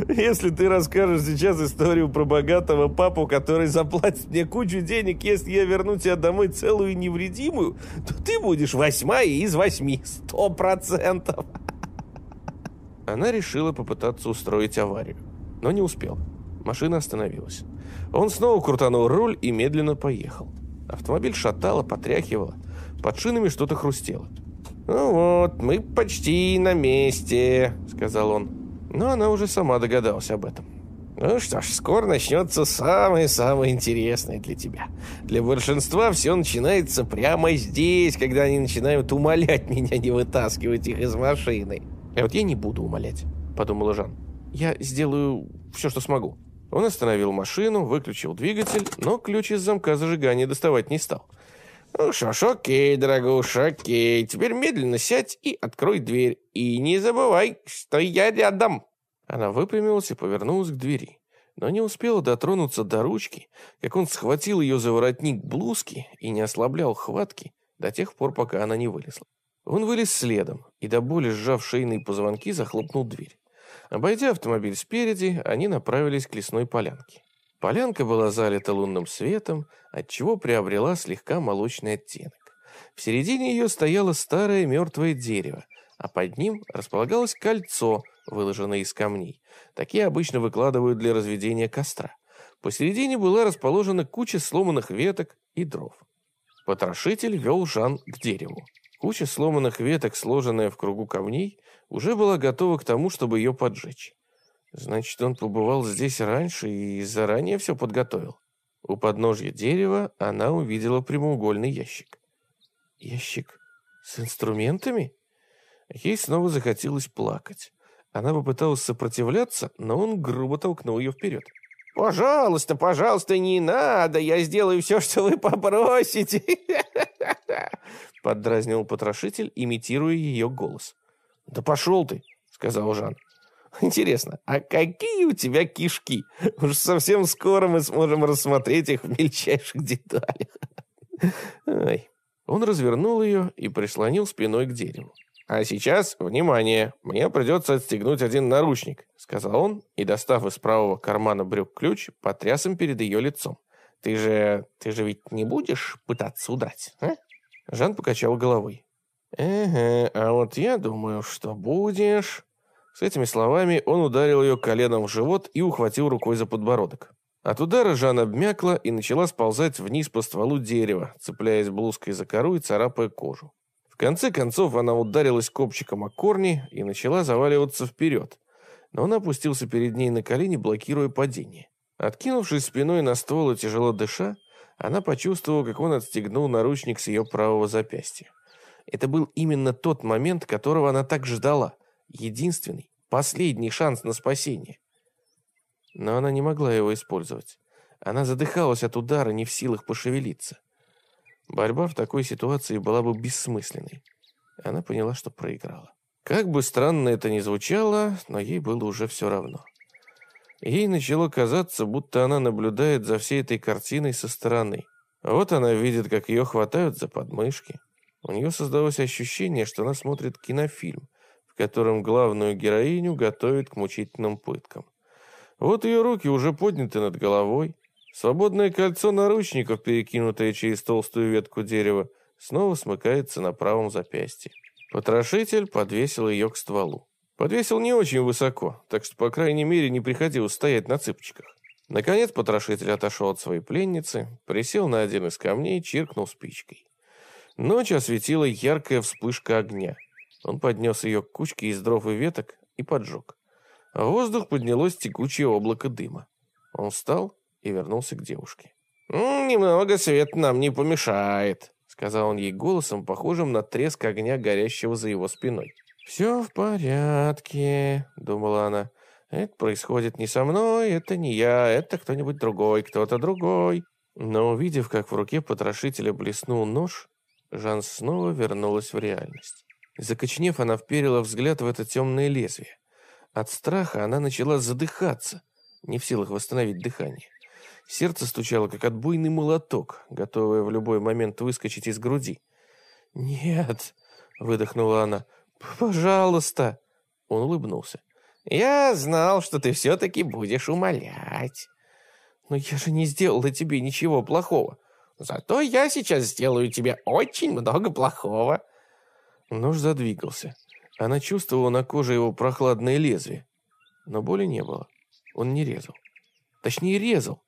Если ты расскажешь сейчас историю про богатого папу, который заплатит мне кучу денег, если я верну тебя домой целую и невредимую, то ты будешь восьмая из восьми. Сто процентов. Она решила попытаться устроить аварию, но не успел. Машина остановилась. Он снова крутанул руль и медленно поехал. Автомобиль шатало, потряхивало. Под шинами что-то хрустело. «Ну вот, мы почти на месте», — сказал он. Но она уже сама догадалась об этом. «Ну что ж, скоро начнется самое-самое интересное для тебя. Для большинства все начинается прямо здесь, когда они начинают умолять меня не вытаскивать их из машины». «А вот я не буду умолять», — подумала Жан. «Я сделаю все, что смогу». Он остановил машину, выключил двигатель, но ключ из замка зажигания доставать не стал. «Ну что ж, окей, дорогуша, окей. Теперь медленно сядь и открой дверь. И не забывай, что я рядом». Она выпрямилась и повернулась к двери, но не успела дотронуться до ручки, как он схватил ее за воротник блузки и не ослаблял хватки до тех пор, пока она не вылезла. Он вылез следом и до боли сжав шейные позвонки захлопнул дверь. Обойдя автомобиль спереди, они направились к лесной полянке. Полянка была залита лунным светом, отчего приобрела слегка молочный оттенок. В середине ее стояло старое мертвое дерево, а под ним располагалось кольцо, выложенное из камней. Такие обычно выкладывают для разведения костра. Посередине была расположена куча сломанных веток и дров. Потрошитель вел Жан к дереву. Куча сломанных веток, сложенная в кругу камней, уже была готова к тому, чтобы ее поджечь. Значит, он побывал здесь раньше и заранее все подготовил. У подножья дерева она увидела прямоугольный ящик. Ящик с инструментами? Ей снова захотелось плакать. Она попыталась сопротивляться, но он грубо толкнул ее вперед. «Пожалуйста, пожалуйста, не надо, я сделаю все, что вы попросите!» Поддразнил потрошитель, имитируя ее голос. «Да пошел ты!» — сказал Жан. «Интересно, а какие у тебя кишки? Уж совсем скоро мы сможем рассмотреть их в мельчайших деталях». Ой. Он развернул ее и прислонил спиной к дереву. «А сейчас, внимание, мне придется отстегнуть один наручник», сказал он и, достав из правого кармана брюк ключ, потряс им перед ее лицом. «Ты же... ты же ведь не будешь пытаться удрать, а?» Жан покачал головой. «Ага, а вот я думаю, что будешь...» С этими словами он ударил ее коленом в живот и ухватил рукой за подбородок. От удара Жан обмякла и начала сползать вниз по стволу дерева, цепляясь блузкой за кору и царапая кожу конце концов она ударилась копчиком о корни и начала заваливаться вперед, но он опустился перед ней на колени, блокируя падение. Откинувшись спиной на ствол и тяжело дыша, она почувствовала, как он отстегнул наручник с ее правого запястья. Это был именно тот момент, которого она так ждала. Единственный, последний шанс на спасение. Но она не могла его использовать. Она задыхалась от удара, не в силах пошевелиться. Борьба в такой ситуации была бы бессмысленной. Она поняла, что проиграла. Как бы странно это ни звучало, но ей было уже все равно. Ей начало казаться, будто она наблюдает за всей этой картиной со стороны. Вот она видит, как ее хватают за подмышки. У нее создалось ощущение, что она смотрит кинофильм, в котором главную героиню готовят к мучительным пыткам. Вот ее руки уже подняты над головой, Свободное кольцо наручников, перекинутое через толстую ветку дерева, снова смыкается на правом запястье. Потрошитель подвесил ее к стволу. Подвесил не очень высоко, так что, по крайней мере, не приходилось стоять на цыпочках. Наконец потрошитель отошел от своей пленницы, присел на один из камней и чиркнул спичкой. Ночь осветила яркая вспышка огня. Он поднес ее к кучке из дров и веток и поджег. В воздух поднялось текучее облако дыма. Он встал и вернулся к девушке. «Немного свет нам не помешает», — сказал он ей голосом, похожим на треск огня, горящего за его спиной. «Все в порядке», — думала она. «Это происходит не со мной, это не я, это кто-нибудь другой, кто-то другой». Но увидев, как в руке потрошителя блеснул нож, Жан снова вернулась в реальность. Закочнев, она вперила взгляд в это темное лезвие. От страха она начала задыхаться, не в силах восстановить дыхание. Сердце стучало, как отбойный молоток, готовое в любой момент выскочить из груди. «Нет», — выдохнула она, — «пожалуйста». Он улыбнулся. «Я знал, что ты все-таки будешь умолять». «Но я же не сделала тебе ничего плохого». «Зато я сейчас сделаю тебе очень много плохого». Нож задвигался. Она чувствовала на коже его прохладное лезвие. Но боли не было. Он не резал. Точнее, резал,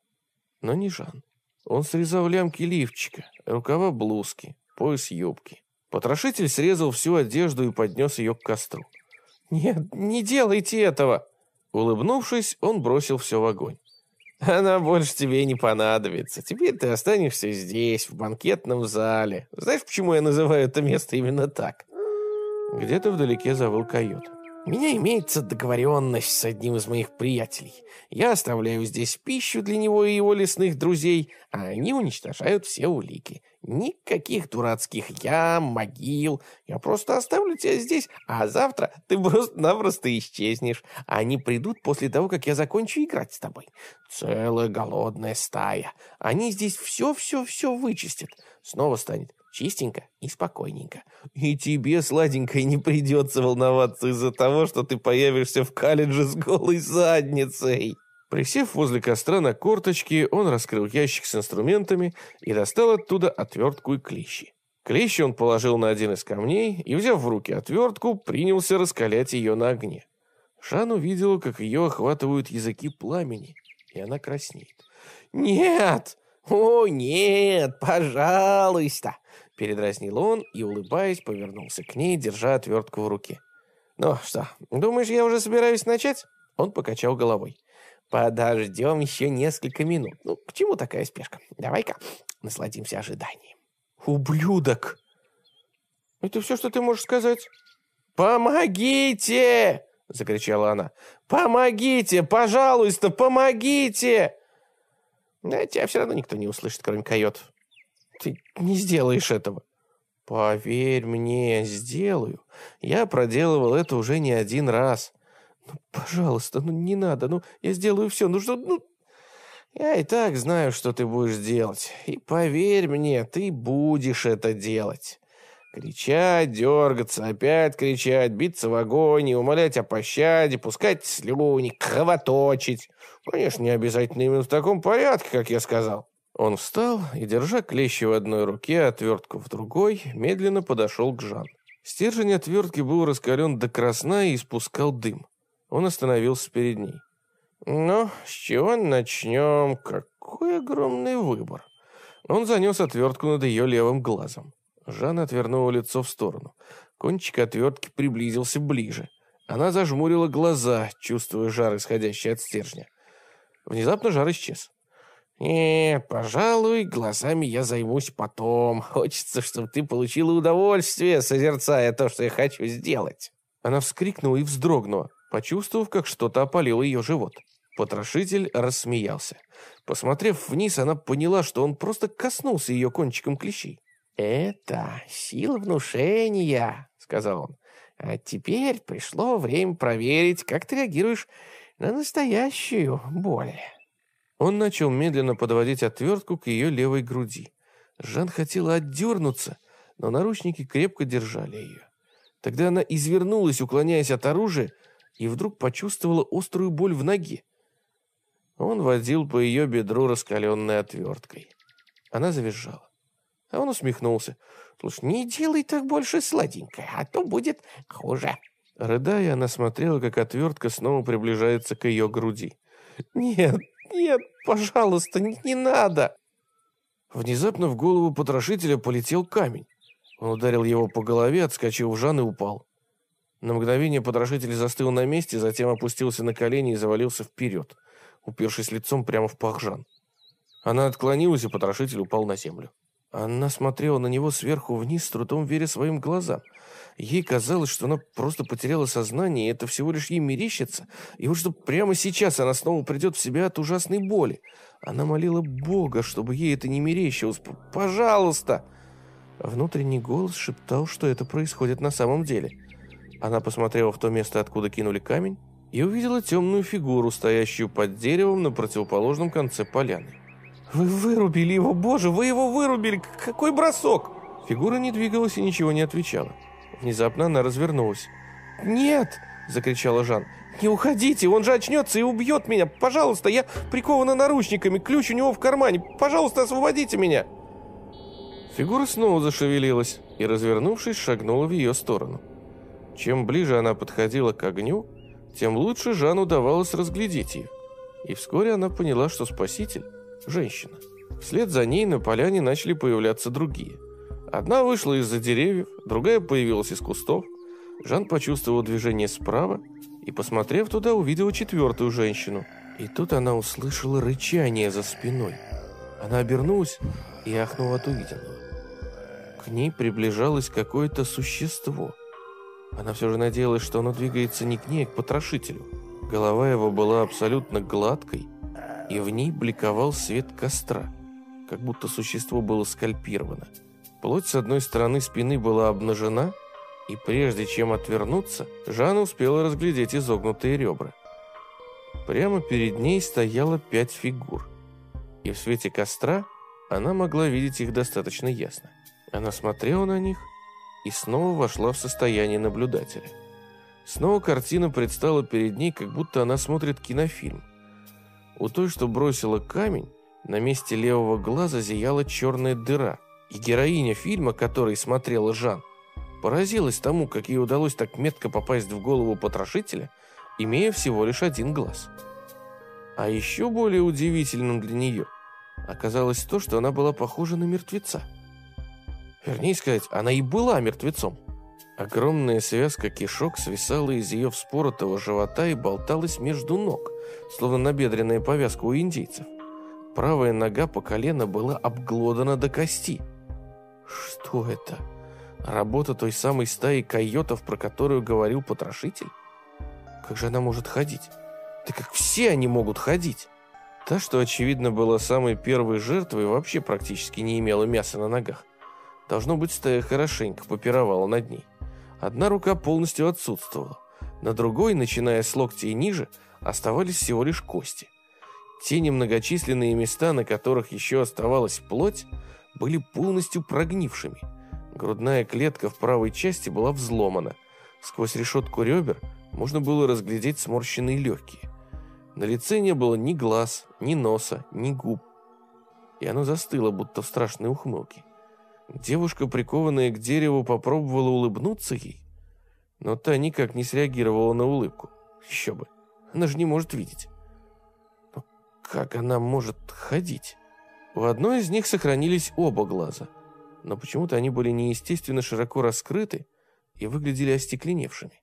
но не Жан. Он срезал лямки лифчика, рукава блузки, пояс юбки. Потрошитель срезал всю одежду и поднес ее к костру. «Нет, не делайте этого!» Улыбнувшись, он бросил все в огонь. «Она больше тебе не понадобится. Теперь ты останешься здесь, в банкетном зале. Знаешь, почему я называю это место именно так?» Где-то вдалеке завыл койот. Меня имеется договоренность с одним из моих приятелей. Я оставляю здесь пищу для него и его лесных друзей, а они уничтожают все улики. Никаких дурацких ям, могил. Я просто оставлю тебя здесь, а завтра ты просто-напросто исчезнешь. Они придут после того, как я закончу играть с тобой. Целая голодная стая. Они здесь все-все-все вычистят. Снова станет чистенько и спокойненько. И тебе, сладенькой, не придется волноваться из-за того, что ты появишься в колледже с голой задницей. Присев возле костра на корточки, он раскрыл ящик с инструментами и достал оттуда отвертку и клещи. Клещи он положил на один из камней и, взяв в руки отвертку, принялся раскалять ее на огне. Шан увидела, как ее охватывают языки пламени, и она краснеет. «Нет! О, нет! Пожалуйста!» Передразнил он и, улыбаясь, повернулся к ней, держа отвертку в руке. «Ну что, думаешь, я уже собираюсь начать?» Он покачал головой. Подождем еще несколько минут. Ну, к чему такая спешка? Давай-ка насладимся ожиданием. Ублюдок! Это все, что ты можешь сказать? «Помогите!» — закричала она. «Помогите! Пожалуйста, помогите!» А тебя все равно никто не услышит, кроме койот. Ты не сделаешь этого. Поверь мне, сделаю. Я проделывал это уже не один раз. Ну, пожалуйста, ну не надо, ну я сделаю все. Ну что, ну... Я и так знаю, что ты будешь делать. И поверь мне, ты будешь это делать. Кричать, дергаться, опять кричать, биться в огонь, умолять о пощаде, пускать слюни, кровоточить. Конечно, не обязательно именно в таком порядке, как я сказал. Он встал и, держа клещи в одной руке, отвертку в другой, медленно подошел к Жан. Стержень отвертки был раскален до красна и испускал дым. Он остановился перед ней. «Ну, с чего начнем? Какой огромный выбор!» Он занес отвертку над ее левым глазом. Жанна отвернула лицо в сторону. Кончик отвертки приблизился ближе. Она зажмурила глаза, чувствуя жар, исходящий от стержня. Внезапно жар исчез. «Нет, пожалуй, глазами я займусь потом. Хочется, чтобы ты получила удовольствие, созерцая то, что я хочу сделать». Она вскрикнула и вздрогнула, почувствовав, как что-то опалило ее живот. Потрошитель рассмеялся. Посмотрев вниз, она поняла, что он просто коснулся ее кончиком клещей. «Это сила внушения», — сказал он. «А теперь пришло время проверить, как ты реагируешь на настоящую боль». Он начал медленно подводить отвертку к ее левой груди. Жан хотела отдернуться, но наручники крепко держали ее. Тогда она извернулась, уклоняясь от оружия, и вдруг почувствовала острую боль в ноге. Он водил по ее бедру раскаленной отверткой. Она завизжала. А он усмехнулся. «Слушай, не делай так больше сладенькое, а то будет хуже». Рыдая, она смотрела, как отвертка снова приближается к ее груди. «Нет, нет, пожалуйста, не, надо!» Внезапно в голову потрошителя полетел камень. Он ударил его по голове, отскочил в Жан и упал. На мгновение потрошитель застыл на месте, затем опустился на колени и завалился вперед, упершись лицом прямо в пах Жан. Она отклонилась, и потрошитель упал на землю. Она смотрела на него сверху вниз, с трудом веря своим глазам. Ей казалось, что она просто потеряла сознание, и это всего лишь ей мерещится. И вот что прямо сейчас она снова придет в себя от ужасной боли. Она молила Бога, чтобы ей это не мерещилось. «Пожалуйста!» Внутренний голос шептал, что это происходит на самом деле. Она посмотрела в то место, откуда кинули камень, и увидела темную фигуру, стоящую под деревом на противоположном конце поляны. «Вы вырубили его, боже, вы его вырубили! Какой бросок!» Фигура не двигалась и ничего не отвечала. Внезапно она развернулась. «Нет!» – закричала Жан. «Не уходите, он же очнется и убьет меня! Пожалуйста, я прикована наручниками, ключ у него в кармане! Пожалуйста, освободите меня!» Фигура снова зашевелилась и, развернувшись, шагнула в ее сторону. Чем ближе она подходила к огню, тем лучше Жану удавалось разглядеть ее. И вскоре она поняла, что спаситель женщина. Вслед за ней на поляне начали появляться другие. Одна вышла из-за деревьев, другая появилась из кустов. Жан почувствовал движение справа и, посмотрев туда, увидела четвертую женщину. И тут она услышала рычание за спиной. Она обернулась и ахнула от увиденного. К ней приближалось какое-то существо. Она все же надеялась, что оно двигается не к ней, а к потрошителю. Голова его была абсолютно гладкой, и в ней бликовал свет костра, как будто существо было скальпировано. Плоть с одной стороны спины была обнажена, и прежде чем отвернуться, Жанна успела разглядеть изогнутые ребра. Прямо перед ней стояло пять фигур, и в свете костра она могла видеть их достаточно ясно. Она смотрела на них и снова вошла в состояние наблюдателя. Снова картина предстала перед ней, как будто она смотрит кинофильм. У той, что бросила камень, на месте левого глаза зияла черная дыра. И героиня фильма, который смотрела Жан, поразилась тому, как ей удалось так метко попасть в голову потрошителя, имея всего лишь один глаз. А еще более удивительным для нее оказалось то, что она была похожа на мертвеца. Вернее сказать, она и была мертвецом. Огромная связка кишок свисала из ее вспоротого живота и болталась между ног, словно набедренная повязка у индейцев. Правая нога по колено была обглодана до кости. Что это? Работа той самой стаи койотов, про которую говорил потрошитель? Как же она может ходить? Да как все они могут ходить? Та, что, очевидно, была самой первой жертвой, вообще практически не имела мяса на ногах. Должно быть, стая хорошенько попировала над ней. Одна рука полностью отсутствовала. На другой, начиная с локтя и ниже, оставались всего лишь кости. Те немногочисленные места, на которых еще оставалась плоть, были полностью прогнившими. Грудная клетка в правой части была взломана. Сквозь решетку ребер можно было разглядеть сморщенные легкие. На лице не было ни глаз, ни носа, ни губ. И оно застыло, будто в страшной ухмылке. Девушка, прикованная к дереву, попробовала улыбнуться ей, но та никак не среагировала на улыбку. Еще бы, она же не может видеть. Как она может ходить? У одной из них сохранились оба глаза, но почему-то они были неестественно широко раскрыты и выглядели остекленевшими.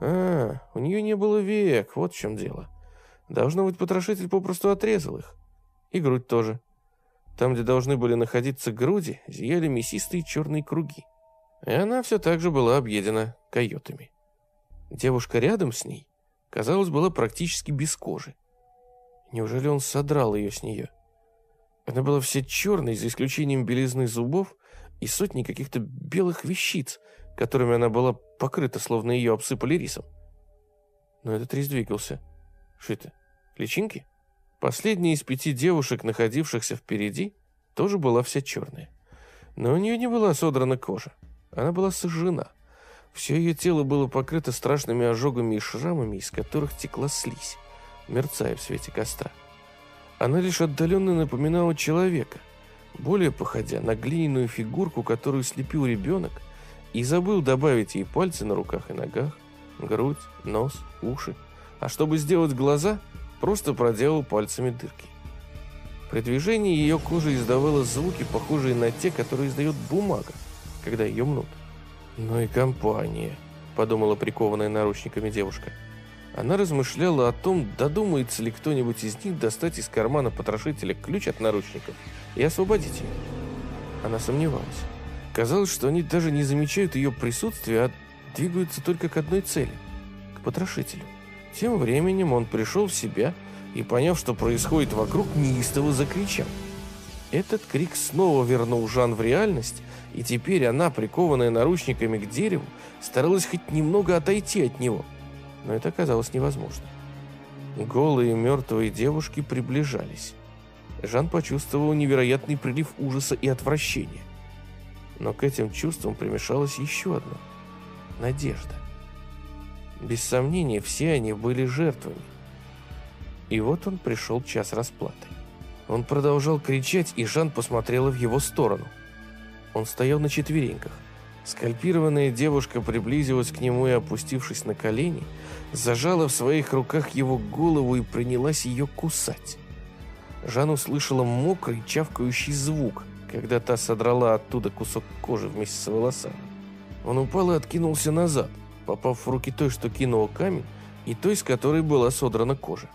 А, у нее не было век, вот в чем дело. Должно быть, потрошитель попросту отрезал их. И грудь тоже. Там, где должны были находиться груди, зияли мясистые черные круги. И она все так же была объедена койотами. Девушка рядом с ней, казалось, была практически без кожи. Неужели он содрал ее с нее? Она была вся черной, за исключением белизны зубов и сотни каких-то белых вещиц, которыми она была покрыта, словно ее обсыпали рисом. Но этот рис двигался. Что это? Личинки? Последняя из пяти девушек, находившихся впереди, тоже была вся черная. Но у нее не была содрана кожа. Она была сожжена. Все ее тело было покрыто страшными ожогами и шрамами, из которых текла слизь мерцая в свете костра. Она лишь отдаленно напоминала человека, более походя на глиняную фигурку, которую слепил ребенок, и забыл добавить ей пальцы на руках и ногах, грудь, нос, уши, а чтобы сделать глаза, просто проделал пальцами дырки. При движении ее кожа издавала звуки, похожие на те, которые издает бумага, когда ее мнут. «Ну и компания», — подумала прикованная наручниками девушка. Она размышляла о том, додумается ли кто-нибудь из них достать из кармана потрошителя ключ от наручников и освободить ее. Она сомневалась. Казалось, что они даже не замечают ее присутствия, а двигаются только к одной цели – к потрошителю. Тем временем он пришел в себя и, поняв, что происходит вокруг, неистово закричал. Этот крик снова вернул Жан в реальность, и теперь она, прикованная наручниками к дереву, старалась хоть немного отойти от него – но это оказалось невозможно. Голые мертвые девушки приближались. Жан почувствовал невероятный прилив ужаса и отвращения. Но к этим чувствам примешалось еще одно – надежда. Без сомнения, все они были жертвами. И вот он пришел час расплаты. Он продолжал кричать, и Жан посмотрела в его сторону. Он стоял на четвереньках. Скальпированная девушка приблизилась к нему и, опустившись на колени, зажала в своих руках его голову и принялась ее кусать. Жан услышала мокрый чавкающий звук, когда та содрала оттуда кусок кожи вместе с волосами. Он упал и откинулся назад, попав в руки той, что кинула камень, и той, с которой была содрана кожа.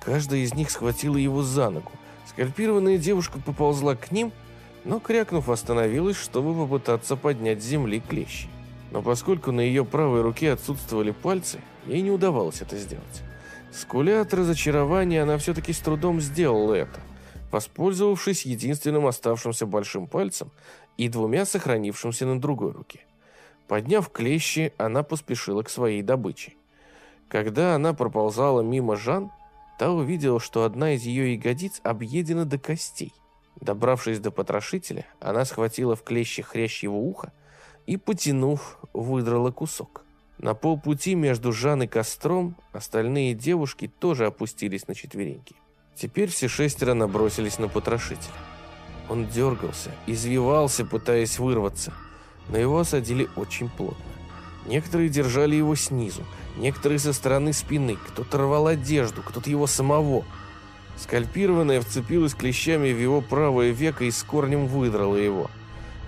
Каждая из них схватила его за ногу. Скальпированная девушка поползла к ним – но, крякнув, остановилась, чтобы попытаться поднять с земли клещи. Но поскольку на ее правой руке отсутствовали пальцы, ей не удавалось это сделать. Скуля от разочарования, она все-таки с трудом сделала это, воспользовавшись единственным оставшимся большим пальцем и двумя сохранившимся на другой руке. Подняв клещи, она поспешила к своей добыче. Когда она проползала мимо Жан, та увидела, что одна из ее ягодиц объедена до костей. Добравшись до потрошителя, она схватила в клещи хрящ его уха и, потянув, выдрала кусок. На полпути между Жан и костром остальные девушки тоже опустились на четвереньки. Теперь все шестеро набросились на потрошителя. Он дергался, извивался, пытаясь вырваться, но его осадили очень плотно. Некоторые держали его снизу, некоторые со стороны спины, кто-то рвал одежду, кто-то его самого – Скальпированная вцепилась клещами в его правое веко и с корнем выдрала его.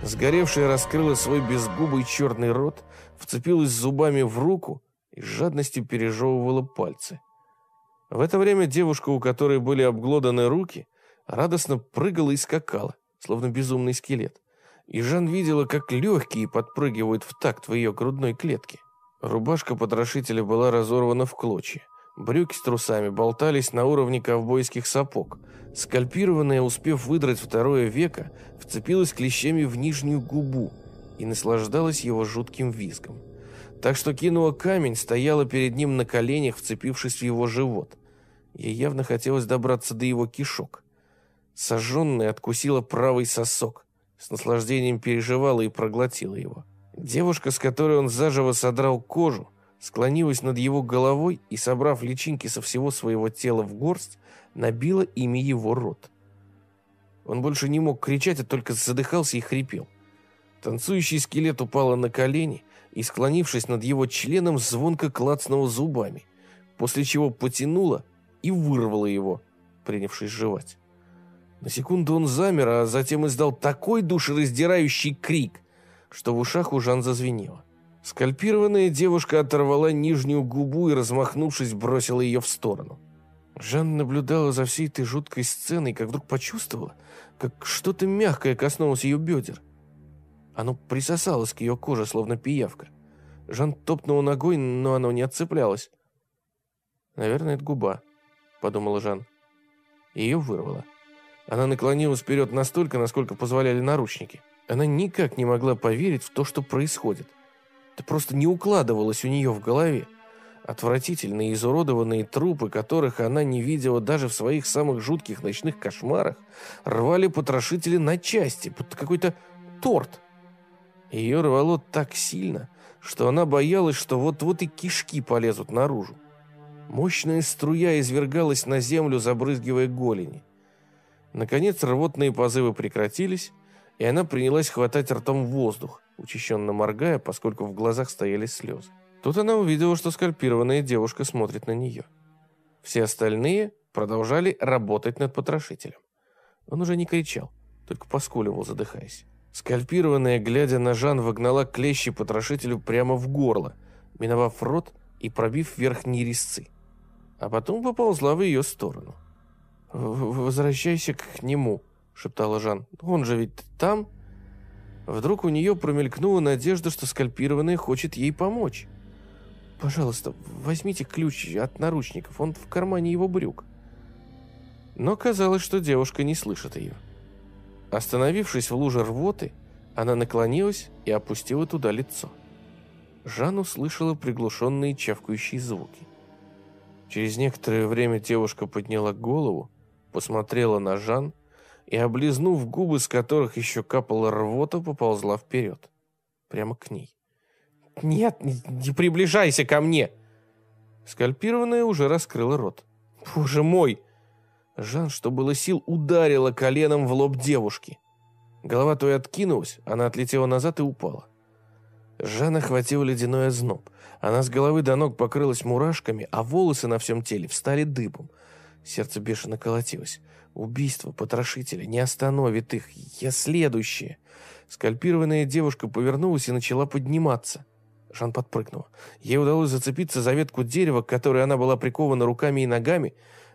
Сгоревшая раскрыла свой безгубый черный рот, вцепилась зубами в руку и жадностью пережевывала пальцы. В это время девушка, у которой были обглоданы руки, радостно прыгала и скакала, словно безумный скелет. И Жан видела, как легкие подпрыгивают в такт в ее грудной клетке. Рубашка потрошителя была разорвана в клочья. Брюки с трусами болтались на уровне ковбойских сапог. Скальпированная, успев выдрать второе веко, вцепилась клещами в нижнюю губу и наслаждалась его жутким визгом. Так что кинула камень, стояла перед ним на коленях, вцепившись в его живот. Ей явно хотелось добраться до его кишок. Сожженная откусила правый сосок, с наслаждением переживала и проглотила его. Девушка, с которой он заживо содрал кожу, склонилась над его головой и, собрав личинки со всего своего тела в горсть, набила ими его рот. Он больше не мог кричать, а только задыхался и хрипел. Танцующий скелет упала на колени и, склонившись над его членом, звонко клацнула зубами, после чего потянула и вырвала его, принявшись жевать. На секунду он замер, а затем издал такой душераздирающий крик, что в ушах у Жан зазвенело. Скальпированная девушка оторвала нижнюю губу и, размахнувшись, бросила ее в сторону. Жан наблюдала за всей этой жуткой сценой, как вдруг почувствовала, как что-то мягкое коснулось ее бедер. Оно присосалось к ее коже, словно пиявка. Жан топнула ногой, но оно не отцеплялось. «Наверное, это губа», — подумала Жан. Ее вырвало. Она наклонилась вперед настолько, насколько позволяли наручники. Она никак не могла поверить в то, что происходит. Это просто не укладывалось у нее в голове. Отвратительные изуродованные трупы, которых она не видела даже в своих самых жутких ночных кошмарах, рвали потрошители на части, будто какой-то торт. Ее рвало так сильно, что она боялась, что вот-вот и кишки полезут наружу. Мощная струя извергалась на землю, забрызгивая голени. Наконец рвотные позывы прекратились, и она принялась хватать ртом воздух, учащенно моргая, поскольку в глазах стояли слезы. Тут она увидела, что скальпированная девушка смотрит на нее. Все остальные продолжали работать над потрошителем. Он уже не кричал, только поскуливал, задыхаясь. Скальпированная, глядя на Жан, вогнала клещи потрошителю прямо в горло, миновав рот и пробив верхние резцы. А потом поползла в ее сторону. «Возвращайся к нему», — шептала Жан. «Он же ведь там...» Вдруг у нее промелькнула надежда, что скальпированная хочет ей помочь. «Пожалуйста, возьмите ключ от наручников, он в кармане его брюк». Но казалось, что девушка не слышит ее. Остановившись в луже рвоты, она наклонилась и опустила туда лицо. Жан услышала приглушенные чавкающие звуки. Через некоторое время девушка подняла голову, посмотрела на Жан и, облизнув губы, с которых еще капала рвота, поползла вперед. Прямо к ней. «Нет, не приближайся ко мне!» Скальпированная уже раскрыла рот. «Боже мой!» Жан, что было сил, ударила коленом в лоб девушки. Голова то и откинулась, она отлетела назад и упала. Жан охватил ледяной озноб. Она с головы до ног покрылась мурашками, а волосы на всем теле встали дыбом. Сердце бешено колотилось. Убийство потрошителя не остановит их. Я следующее. Скальпированная девушка повернулась и начала подниматься. Жан подпрыгнула. Ей удалось зацепиться за ветку дерева, к которой она была прикована руками и ногами,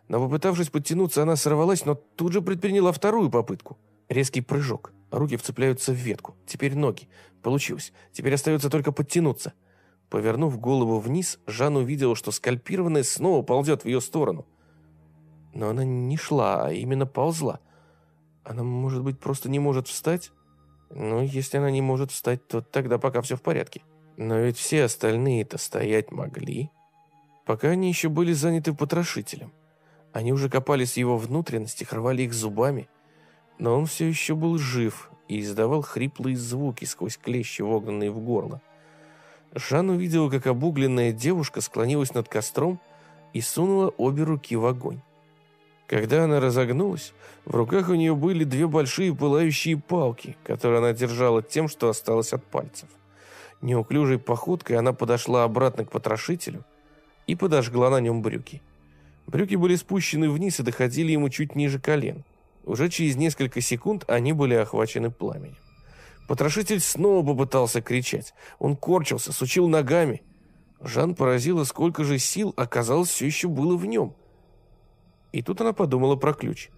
но, попытавшись подтянуться, она сорвалась, но тут же предприняла вторую попытку. Резкий прыжок. Руки вцепляются в ветку. Теперь ноги. Получилось. Теперь остается только подтянуться. Повернув голову вниз, Жан увидела, что скальпированная снова ползет в ее сторону. Но она не шла, а именно ползла. Она, может быть, просто не может встать? Ну, если она не может встать, то тогда пока все в порядке. Но ведь все остальные-то стоять могли. Пока они еще были заняты потрошителем. Они уже копались в его внутренностях, рвали их зубами. Но он все еще был жив и издавал хриплые звуки сквозь клещи, вогнанные в горло. Жан увидела, как обугленная девушка склонилась над костром и сунула обе руки в огонь. Когда она разогнулась, в руках у нее были две большие пылающие палки, которые она держала тем, что осталось от пальцев. Неуклюжей походкой она подошла обратно к потрошителю и подожгла на нем брюки. Брюки были спущены вниз и доходили ему чуть ниже колен. Уже через несколько секунд они были охвачены пламенем. Потрошитель снова попытался кричать. Он корчился, сучил ногами. Жан поразила, сколько же сил оказалось все еще было в нем. И тут она подумала про ключ.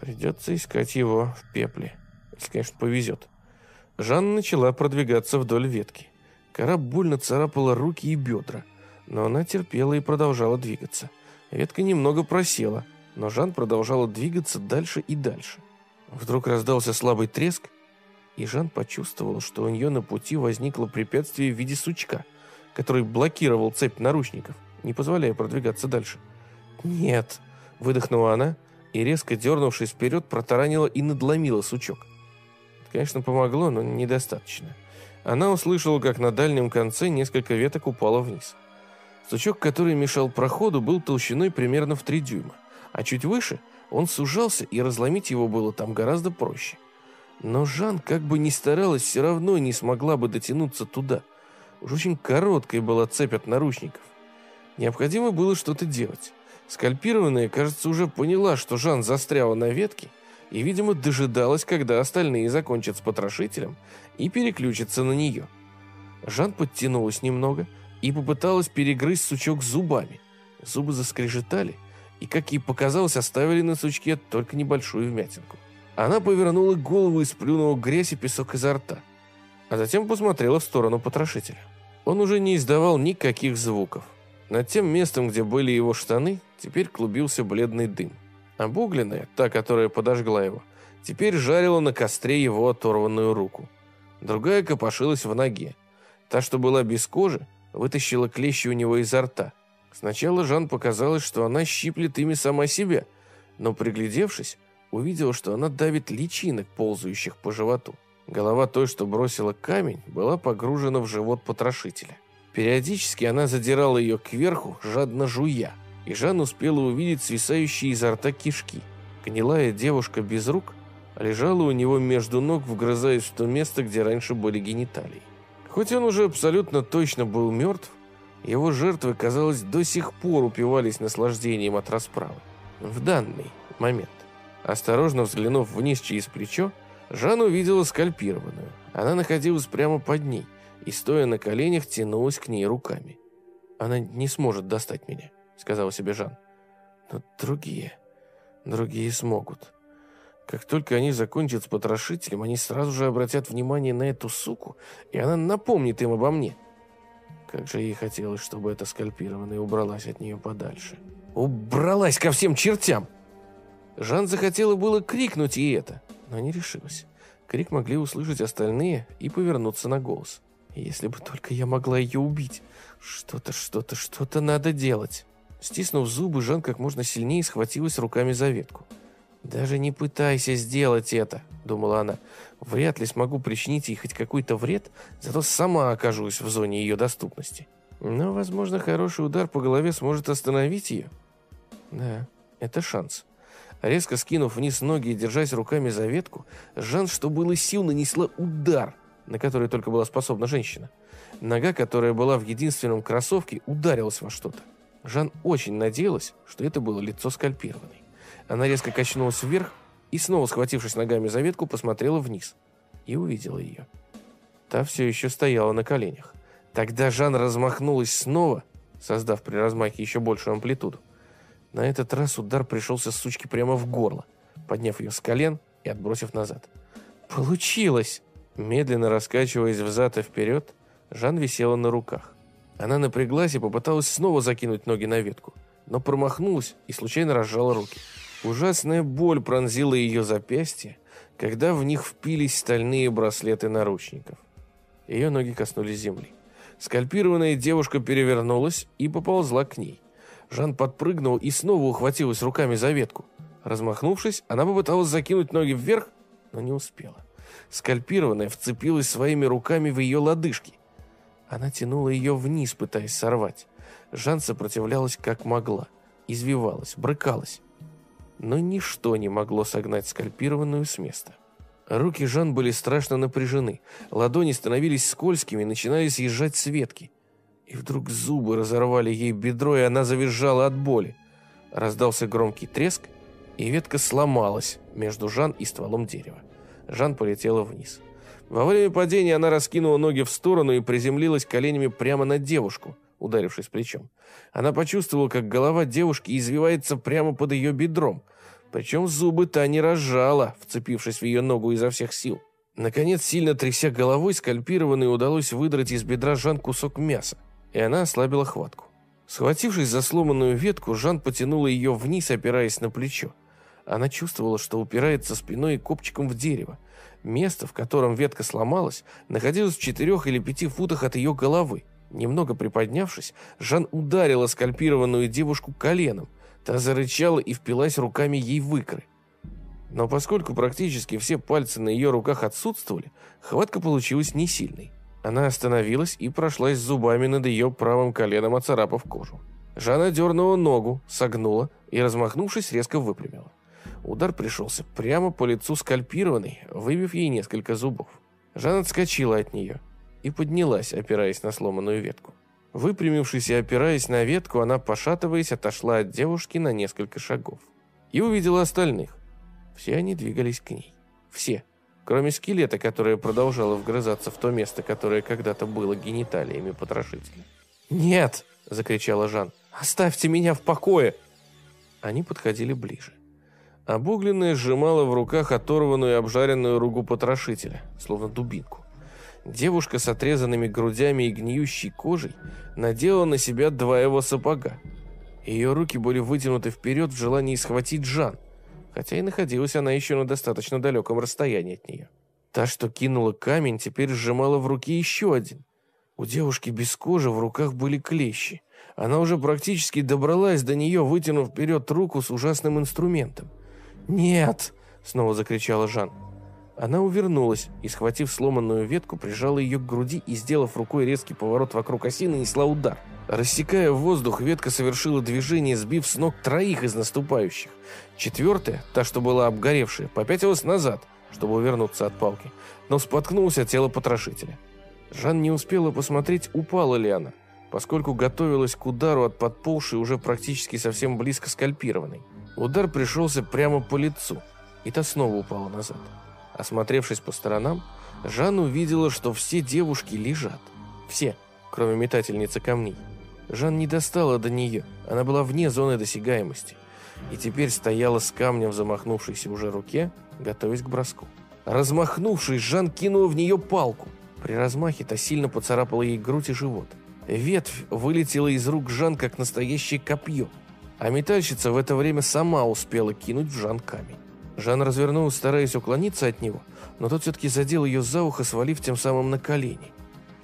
Придется искать его в пепле, если, конечно, повезет. Жан начала продвигаться вдоль ветки. Кора больно царапала руки и бедра, но она терпела и продолжала двигаться. Ветка немного просела, но Жан продолжала двигаться дальше и дальше. Вдруг раздался слабый треск, и Жан почувствовал, что у нее на пути возникло препятствие в виде сучка, который блокировал цепь наручников, не позволяя продвигаться дальше. «Нет!» – выдохнула она и, резко дернувшись вперед, протаранила и надломила сучок. Это, конечно, помогло, но недостаточно. Она услышала, как на дальнем конце несколько веток упало вниз. Сучок, который мешал проходу, был толщиной примерно в 3 дюйма, а чуть выше он сужался, и разломить его было там гораздо проще. Но Жан, как бы ни старалась, все равно не смогла бы дотянуться туда. Уж очень короткой была цепь от наручников. Необходимо было что-то делать. Скальпированная, кажется, уже поняла, что Жан застряла на ветке, и, видимо, дожидалась, когда остальные закончат с потрошителем и переключатся на нее. Жан подтянулась немного и попыталась перегрызть сучок зубами. Зубы заскрежетали, и, как ей показалось, оставили на сучке только небольшую вмятинку. Она повернула голову и сплюнула грязь и песок изо рта, а затем посмотрела в сторону потрошителя. Он уже не издавал никаких звуков. Над тем местом, где были его штаны, теперь клубился бледный дым. Обугленная, та, которая подожгла его, теперь жарила на костре его оторванную руку. Другая копошилась в ноге. Та, что была без кожи, вытащила клещи у него изо рта. Сначала Жан показалось, что она щиплет ими сама себя, но, приглядевшись, увидел, что она давит личинок, ползающих по животу. Голова той, что бросила камень, была погружена в живот потрошителя. Периодически она задирала ее кверху, жадно жуя, и Жан успела увидеть свисающие изо рта кишки. Гнилая девушка без рук лежала у него между ног, вгрызаясь в то место, где раньше были гениталии. Хоть он уже абсолютно точно был мертв, его жертвы, казалось, до сих пор упивались наслаждением от расправы. В данный момент. Осторожно взглянув вниз через плечо, Жан увидела скальпированную. Она находилась прямо под ней и, стоя на коленях, тянулась к ней руками. «Она не сможет достать меня», — сказал себе Жан. «Но другие, другие смогут. Как только они закончат с потрошителем, они сразу же обратят внимание на эту суку, и она напомнит им обо мне. Как же ей хотелось, чтобы эта скальпированная убралась от нее подальше. Убралась ко всем чертям! Жан захотела было крикнуть ей это, но не решилась. Крик могли услышать остальные и повернуться на голос. Если бы только я могла ее убить. Что-то, что-то, что-то надо делать. Стиснув зубы, Жан как можно сильнее схватилась руками за ветку. «Даже не пытайся сделать это», — думала она. «Вряд ли смогу причинить ей хоть какой-то вред, зато сама окажусь в зоне ее доступности. Но, возможно, хороший удар по голове сможет остановить ее». Да, это шанс. Резко скинув вниз ноги и держась руками за ветку, Жан, что было сил, нанесла удар, на который только была способна женщина. Нога, которая была в единственном кроссовке, ударилась во что-то. Жан очень надеялась, что это было лицо скальпированной. Она резко качнулась вверх и, снова схватившись ногами за ветку, посмотрела вниз и увидела ее. Та все еще стояла на коленях. Тогда Жан размахнулась снова, создав при размахе еще большую амплитуду. На этот раз удар пришелся сучке прямо в горло, подняв ее с колен и отбросив назад. «Получилось!» Медленно раскачиваясь взад и вперед, Жан висела на руках. Она напряглась и попыталась снова закинуть ноги на ветку, но промахнулась и случайно разжала руки. Ужасная боль пронзила ее запястье, когда в них впились стальные браслеты наручников. Ее ноги коснулись земли. Скальпированная девушка перевернулась и поползла к ней. Жан подпрыгнул и снова ухватилась руками за ветку. Размахнувшись, она попыталась закинуть ноги вверх, но не успела. Скальпированная вцепилась своими руками в ее лодыжки. Она тянула ее вниз, пытаясь сорвать. Жан сопротивлялась как могла, извивалась, брыкалась но ничто не могло согнать скальпированную с места. Руки Жан были страшно напряжены, ладони становились скользкими начинали съезжать с ветки. И вдруг зубы разорвали ей бедро, и она завизжала от боли. Раздался громкий треск, и ветка сломалась между Жан и стволом дерева. Жан полетела вниз. Во время падения она раскинула ноги в сторону и приземлилась коленями прямо на девушку, ударившись плечом. Она почувствовала, как голова девушки извивается прямо под ее бедром, причем зубы та не разжала, вцепившись в ее ногу изо всех сил. Наконец, сильно тряся головой, скальпированной удалось выдрать из бедра Жан кусок мяса, и она ослабила хватку. Схватившись за сломанную ветку, Жан потянула ее вниз, опираясь на плечо. Она чувствовала, что упирается спиной и копчиком в дерево. Место, в котором ветка сломалась, находилось в четырех или пяти футах от ее головы. Немного приподнявшись, Жан ударила скальпированную девушку коленом. Та зарычала и впилась руками ей в икры. Но поскольку практически все пальцы на ее руках отсутствовали, хватка получилась не сильной. Она остановилась и прошлась зубами над ее правым коленом, оцарапав кожу. Жанна дернула ногу, согнула и, размахнувшись, резко выпрямила. Удар пришелся прямо по лицу скальпированной, выбив ей несколько зубов. Жанна отскочила от нее и поднялась, опираясь на сломанную ветку. Выпрямившись и опираясь на ветку, она, пошатываясь, отошла от девушки на несколько шагов. И увидела остальных. Все они двигались к ней. Все. Кроме скелета, которое продолжало вгрызаться в то место, которое когда-то было гениталиями потрошителя. «Нет!» – закричала Жан. «Оставьте меня в покое!» Они подходили ближе. Обугленная сжимала в руках оторванную и обжаренную руку потрошителя, словно дубинку. Девушка с отрезанными грудями и гниющей кожей надела на себя два его сапога. Ее руки были вытянуты вперед в желании схватить Жан – хотя и находилась она еще на достаточно далеком расстоянии от нее. Та, что кинула камень, теперь сжимала в руке еще один. У девушки без кожи в руках были клещи. Она уже практически добралась до нее, вытянув вперед руку с ужасным инструментом. «Нет!» — снова закричала Жан. Она увернулась и, схватив сломанную ветку, прижала ее к груди и, сделав рукой резкий поворот вокруг оси, нанесла удар. Рассекая воздух, ветка совершила движение, сбив с ног троих из наступающих. Четвертая, та, что была обгоревшая, попятилась назад, чтобы увернуться от палки, но споткнулся от тела потрошителя. Жан не успела посмотреть, упала ли она, поскольку готовилась к удару от подползшей уже практически совсем близко скальпированной. Удар пришелся прямо по лицу, и та снова упала назад. Осмотревшись по сторонам, Жан увидела, что все девушки лежат. Все, кроме метательницы камней. Жан не достала до нее, она была вне зоны досягаемости. И теперь стояла с камнем в замахнувшейся уже руке, готовясь к броску. Размахнувшись, Жан кинул в нее палку. При размахе-то сильно поцарапала ей грудь и живот. Ветвь вылетела из рук Жан, как настоящее копье. А метальщица в это время сама успела кинуть в Жан камень. Жан развернулась, стараясь уклониться от него, но тот все-таки задел ее за ухо, свалив тем самым на колени,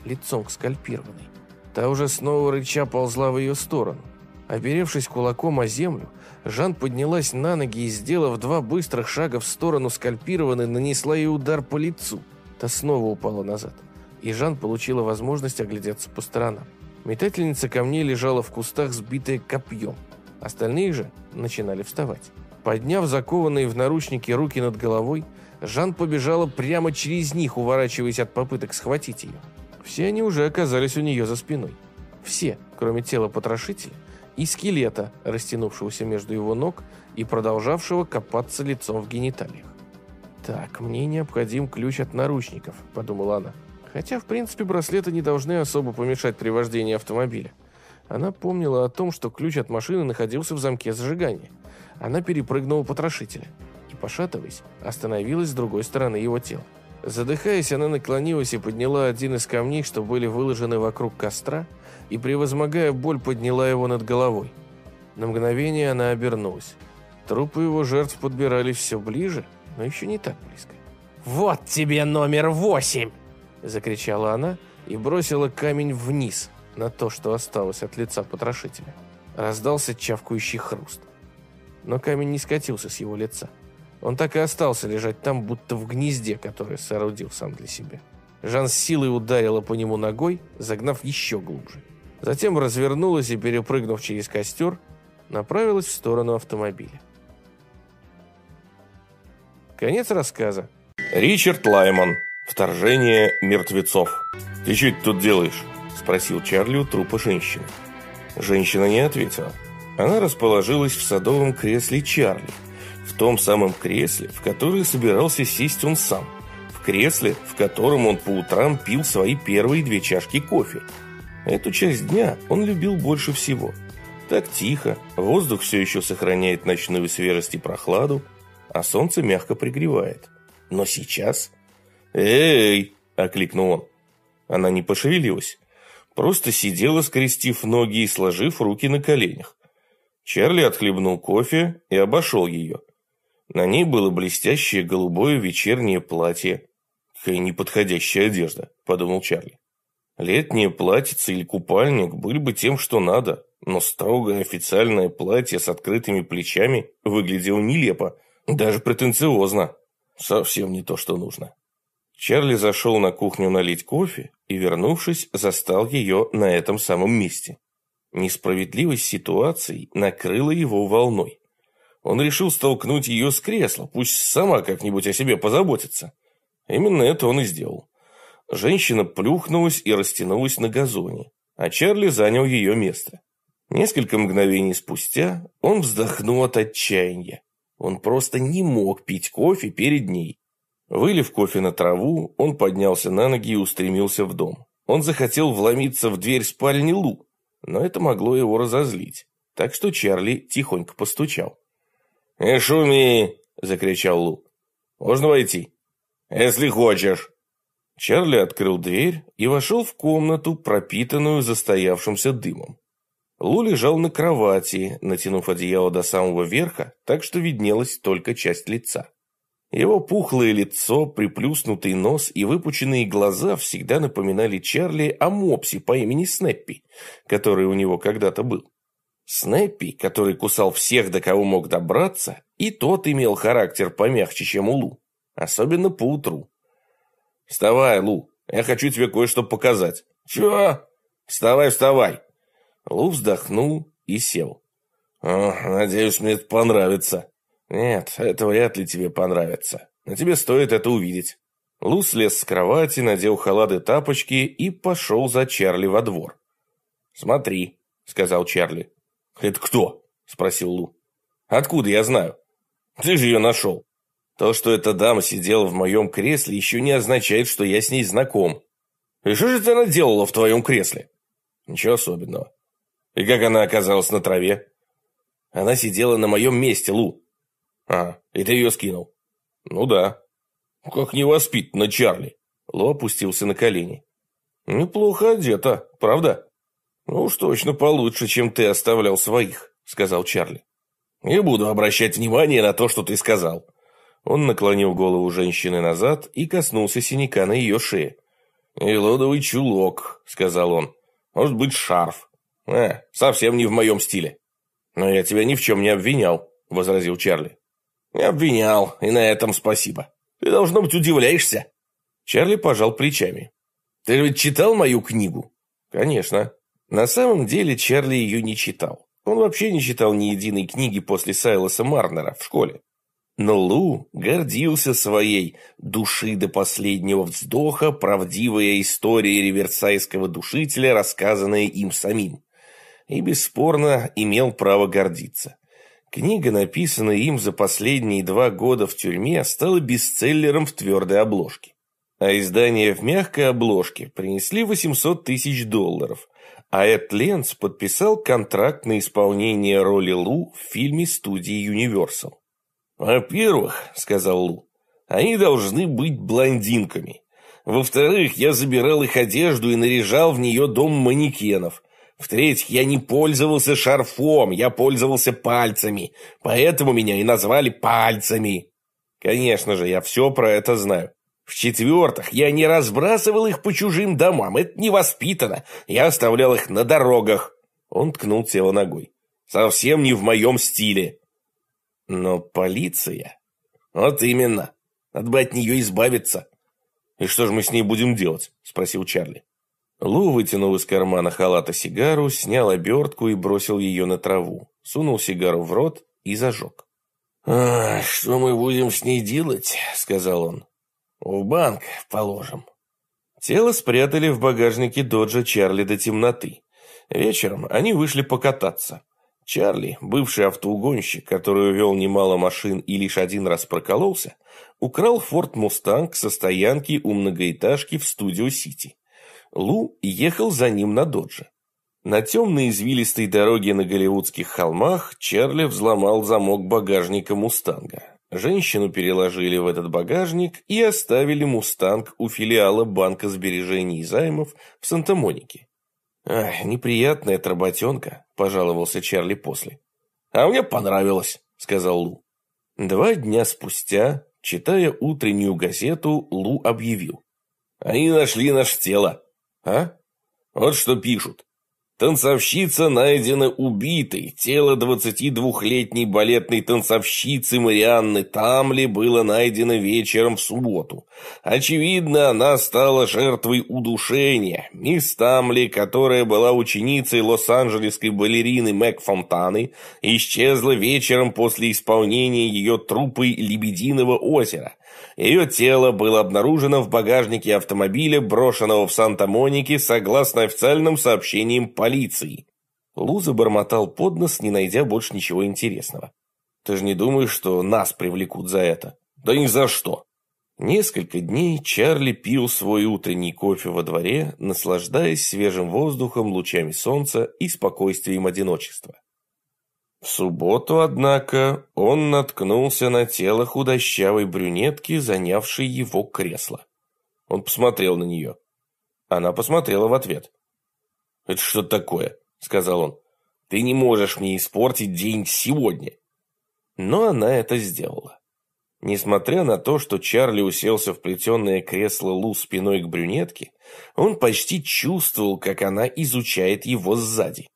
лицом к скальпированной. Та уже снова рыча ползла в ее сторону. Оперевшись кулаком о землю, Жан поднялась на ноги и, сделав два быстрых шага в сторону скальпированной, нанесла ей удар по лицу. Та снова упала назад, и Жан получила возможность оглядеться по сторонам. Метательница камней лежала в кустах, сбитая копьем. Остальные же начинали вставать. Подняв закованные в наручники руки над головой, Жан побежала прямо через них, уворачиваясь от попыток схватить ее. Все они уже оказались у нее за спиной. Все, кроме тела потрошителя и скелета, растянувшегося между его ног и продолжавшего копаться лицом в гениталиях. «Так, мне необходим ключ от наручников», — подумала она. Хотя, в принципе, браслеты не должны особо помешать при вождении автомобиля. Она помнила о том, что ключ от машины находился в замке зажигания. Она перепрыгнула потрошителя и, пошатываясь, остановилась с другой стороны его тела. Задыхаясь, она наклонилась и подняла один из камней, что были выложены вокруг костра, и, превозмогая боль, подняла его над головой. На мгновение она обернулась. Трупы его жертв подбирались все ближе, но еще не так близко. «Вот тебе номер восемь!» – закричала она и бросила камень вниз на то, что осталось от лица потрошителя. Раздался чавкающий хруст. Но камень не скатился с его лица. Он так и остался лежать там, будто в гнезде, которое соорудил сам для себя. Жан с силой ударила по нему ногой, загнав еще глубже. Затем развернулась и, перепрыгнув через костер, направилась в сторону автомобиля. Конец рассказа. Ричард Лайман. Вторжение мертвецов. «Ты что тут делаешь?» – спросил Чарли у трупа женщины. Женщина не ответила. Она расположилась в садовом кресле Чарли – в том самом кресле, в которое собирался сесть он сам, в кресле, в котором он по утрам пил свои первые две чашки кофе. Эту часть дня он любил больше всего. Так тихо, воздух все еще сохраняет ночную свежесть и прохладу, а солнце мягко пригревает. Но сейчас... «Эй!» – окликнул он. Она не пошевелилась. Просто сидела, скрестив ноги и сложив руки на коленях. Чарли отхлебнул кофе и обошел ее. На ней было блестящее голубое вечернее платье. Какая неподходящая одежда, подумал Чарли. Летнее платьице или купальник были бы тем, что надо, но строгое официальное платье с открытыми плечами выглядело нелепо, даже претенциозно. Совсем не то, что нужно. Чарли зашел на кухню налить кофе и, вернувшись, застал ее на этом самом месте. Несправедливость ситуации накрыла его волной. Он решил столкнуть ее с кресла, пусть сама как-нибудь о себе позаботится. Именно это он и сделал. Женщина плюхнулась и растянулась на газоне, а Чарли занял ее место. Несколько мгновений спустя он вздохнул от отчаяния. Он просто не мог пить кофе перед ней. Вылив кофе на траву, он поднялся на ноги и устремился в дом. Он захотел вломиться в дверь спальни Лу, но это могло его разозлить. Так что Чарли тихонько постучал. «Не шуми!» – закричал Лу. «Можно войти?» «Если хочешь». Чарли открыл дверь и вошел в комнату, пропитанную застоявшимся дымом. Лу лежал на кровати, натянув одеяло до самого верха, так что виднелась только часть лица. Его пухлое лицо, приплюснутый нос и выпученные глаза всегда напоминали Чарли о мопсе по имени Снэппи, который у него когда-то был. Снэппи, который кусал всех, до кого мог добраться, и тот имел характер помягче, чем у Лу, особенно по утру. «Вставай, Лу, я хочу тебе кое-что показать». «Чего?» «Вставай, вставай!» Лу вздохнул и сел. «О, надеюсь, мне это понравится». «Нет, это вряд ли тебе понравится. Но тебе стоит это увидеть». Лу слез с кровати, надел халат и тапочки и пошел за Чарли во двор. «Смотри», — сказал Чарли. «Это кто?» — спросил Лу. «Откуда я знаю?» «Ты же ее нашел». «То, что эта дама сидела в моем кресле, еще не означает, что я с ней знаком». «И что же она делала в твоем кресле?» «Ничего особенного». «И как она оказалась на траве?» «Она сидела на моем месте, Лу. «А, и ты ее скинул?» «Ну да». «Как невоспитанно, Чарли!» Ло опустился на колени. «Неплохо одета, правда?» «Ну уж точно получше, чем ты оставлял своих», — сказал Чарли. «Не буду обращать внимание на то, что ты сказал». Он наклонил голову женщины назад и коснулся синяка на ее шее. «И лодовый чулок», — сказал он. «Может быть, шарф. Э, совсем не в моем стиле». «Но я тебя ни в чем не обвинял», — возразил Чарли. Обвинял, и на этом спасибо. Ты, должно быть, удивляешься. Чарли пожал плечами. Ты ведь читал мою книгу? Конечно. На самом деле Чарли ее не читал. Он вообще не читал ни единой книги после Сайлоса Марнера в школе. Но Лу гордился своей души до последнего вздоха правдивая история реверсайского душителя, рассказанная им самим. И бесспорно имел право гордиться. Книга, написанная им за последние два года в тюрьме, стала бестселлером в твердой обложке. А издание в мягкой обложке принесли 800 тысяч долларов, а Эд Ленц подписал контракт на исполнение роли Лу в фильме студии Universal. «Во-первых, — сказал Лу, — они должны быть блондинками. Во-вторых, я забирал их одежду и наряжал в нее дом манекенов. В-третьих, я не пользовался шарфом, я пользовался пальцами, поэтому меня и назвали пальцами. Конечно же, я все про это знаю. В-четвертых, я не разбрасывал их по чужим домам, это невоспитанно, я оставлял их на дорогах. Он ткнул тело ногой. Совсем не в моем стиле. Но полиция... Вот именно. Надо бы от нее избавиться. И что же мы с ней будем делать? Спросил Чарли. Лу вытянул из кармана халата сигару, снял обертку и бросил ее на траву. Сунул сигару в рот и зажег. «А, «Что мы будем с ней делать?» — сказал он. «В банк положим». Тело спрятали в багажнике доджа Чарли до темноты. Вечером они вышли покататься. Чарли, бывший автоугонщик, который увел немало машин и лишь один раз прокололся, украл Форд Мустанг со стоянки у многоэтажки в Студио-Сити. Лу ехал за ним на додже. На темной извилистой дороге на голливудских холмах Чарли взломал замок багажника Мустанга. Женщину переложили в этот багажник и оставили Мустанг у филиала Банка сбережений и займов в Санта-Монике. «Ах, неприятная эта работенка», – пожаловался Чарли после. «А мне понравилось», – сказал Лу. Два дня спустя, читая утреннюю газету, Лу объявил. «Они нашли наше тело». «А? Вот что пишут. Танцовщица найдена убитой. Тело 22-летней балетной танцовщицы Марианны Тамли было найдено вечером в субботу. Очевидно, она стала жертвой удушения. Мисс Тамли, которая была ученицей лос-анджелесской балерины Мэг Фонтаны, исчезла вечером после исполнения ее трупой «Лебединого озера». Ее тело было обнаружено в багажнике автомобиля, брошенного в Санта-Монике, согласно официальным сообщениям полиции. Лу забормотал под нос, не найдя больше ничего интересного. «Ты же не думаешь, что нас привлекут за это?» «Да ни за что!» Несколько дней Чарли пил свой утренний кофе во дворе, наслаждаясь свежим воздухом, лучами солнца и спокойствием одиночества. В субботу, однако, он наткнулся на тело худощавой брюнетки, занявшей его кресло. Он посмотрел на нее. Она посмотрела в ответ. «Это что такое?» — сказал он. «Ты не можешь мне испортить день сегодня». Но она это сделала. Несмотря на то, что Чарли уселся в плетеное кресло Лу спиной к брюнетке, он почти чувствовал, как она изучает его сзади.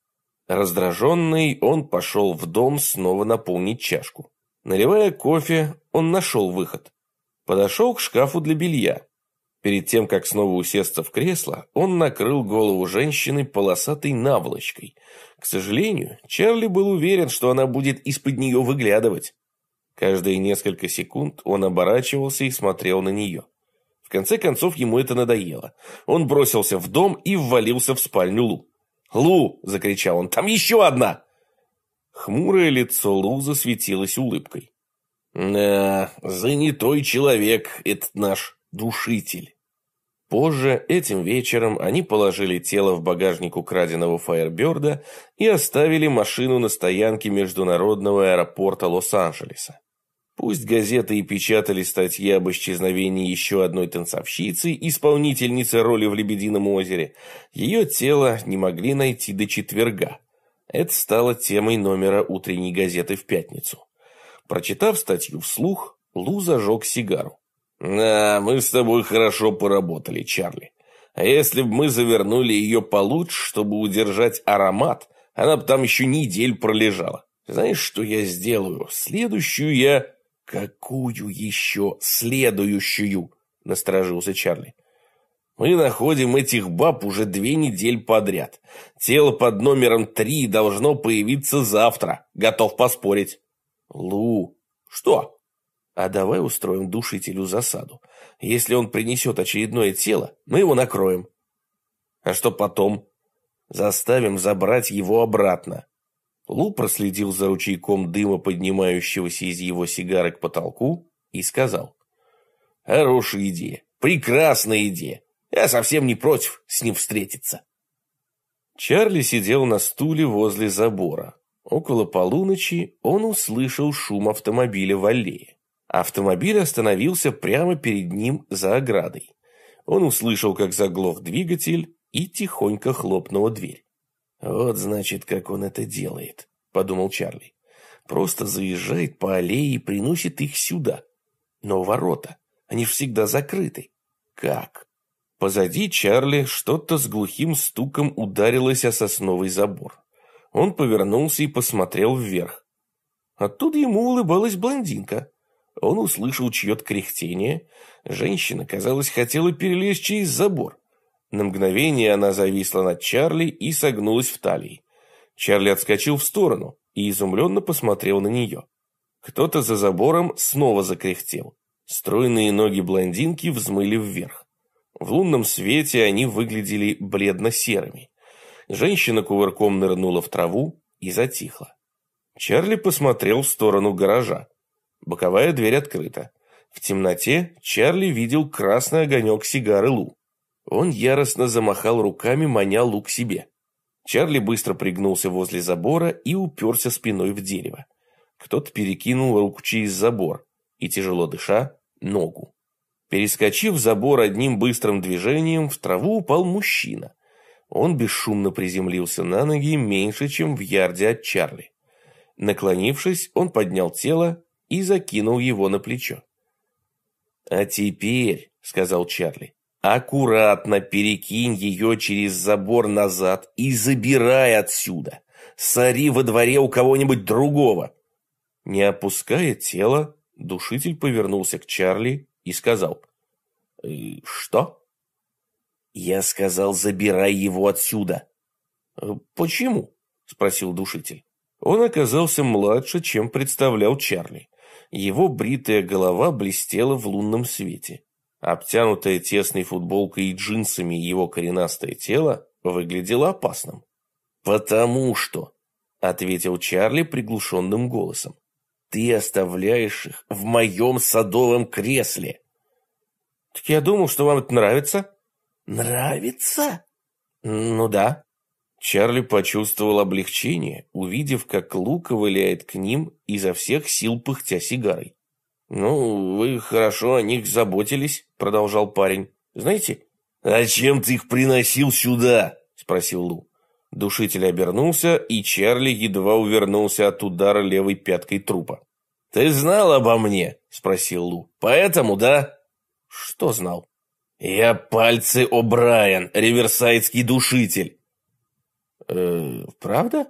Раздраженный, он пошел в дом снова наполнить чашку. Наливая кофе, он нашел выход. Подошел к шкафу для белья. Перед тем, как снова усесться в кресло, он накрыл голову женщины полосатой наволочкой. К сожалению, Чарли был уверен, что она будет из-под нее выглядывать. Каждые несколько секунд он оборачивался и смотрел на нее. В конце концов, ему это надоело. Он бросился в дом и ввалился в спальню Лу. «Лу!» – закричал он. «Там еще одна!» Хмурое лицо Лу засветилось улыбкой. «Да, занятой человек этот наш душитель». Позже, этим вечером, они положили тело в багажник украденного Фаерберда и оставили машину на стоянке международного аэропорта Лос-Анджелеса. Пусть газеты и печатали статьи об исчезновении еще одной танцовщицы, исполнительницы роли в «Лебедином озере», ее тело не могли найти до четверга. Это стало темой номера утренней газеты в пятницу. Прочитав статью вслух, Лу зажег сигару. «Да, мы с тобой хорошо поработали, Чарли. А если бы мы завернули ее получше, чтобы удержать аромат, она бы там еще неделю пролежала. Знаешь, что я сделаю? Следующую я «Какую еще следующую?» – насторожился Чарли. «Мы находим этих баб уже две недели подряд. Тело под номером три должно появиться завтра. Готов поспорить». «Лу, что?» «А давай устроим душителю засаду. Если он принесет очередное тело, мы его накроем». «А что потом?» «Заставим забрать его обратно. Лу проследил за ручейком дыма, поднимающегося из его сигары к потолку, и сказал. «Хорошая идея, прекрасная идея. Я совсем не против с ним встретиться». Чарли сидел на стуле возле забора. Около полуночи он услышал шум автомобиля в аллее. Автомобиль остановился прямо перед ним за оградой. Он услышал, как заглох двигатель, и тихонько хлопнула дверь. «Вот, значит, как он это делает», — подумал Чарли. «Просто заезжает по аллее и приносит их сюда. Но ворота, они всегда закрыты. Как?» Позади Чарли что-то с глухим стуком ударилось о сосновый забор. Он повернулся и посмотрел вверх. Оттуда ему улыбалась блондинка. Он услышал чье-то кряхтение. Женщина, казалось, хотела перелезть через забор. На мгновение она зависла над Чарли и согнулась в талии. Чарли отскочил в сторону и изумленно посмотрел на нее. Кто-то за забором снова закряхтел. Стройные ноги блондинки взмыли вверх. В лунном свете они выглядели бледно-серыми. Женщина кувырком нырнула в траву и затихла. Чарли посмотрел в сторону гаража. Боковая дверь открыта. В темноте Чарли видел красный огонек сигары Лу. Он яростно замахал руками, маня Лу к себе. Чарли быстро пригнулся возле забора и уперся спиной в дерево. Кто-то перекинул руку через забор и, тяжело дыша, ногу. Перескочив забор одним быстрым движением, в траву упал мужчина. Он бесшумно приземлился на ноги меньше, чем в ярде от Чарли. Наклонившись, он поднял тело и закинул его на плечо. «А теперь», — сказал Чарли, — «аккуратно перекинь ее через забор назад и забирай отсюда. Сори во дворе у кого-нибудь другого». Не опуская тело, душитель повернулся к Чарли и сказал. «Э, «Что?» «Я сказал, забирай его отсюда». «Э, «Почему?» — спросил душитель. Он оказался младше, чем представлял Чарли. Его бритая голова блестела в лунном свете. Обтянутое тесной футболкой и джинсами его коренастое тело выглядело опасным. «Потому что», — ответил Чарли приглушенным голосом, «ты оставляешь их в моем садовом кресле». «Так я думал, что вам это нравится». «Нравится?» «Ну да». Чарли почувствовал облегчение, увидев, как Лу ковыляет к ним, изо всех сил пыхтя сигарой. «Ну, вы хорошо о них заботились», — продолжал парень. «Знаете?» «Зачем ты их приносил сюда?» — спросил Лу. Душитель обернулся, и Чарли едва увернулся от удара левой пяткой трупа. «Ты знал обо мне?» — спросил Лу. «Поэтому, да?» «Что знал?» «Я пальцы О'Брайен, риверсайдский душитель. «Э, правда?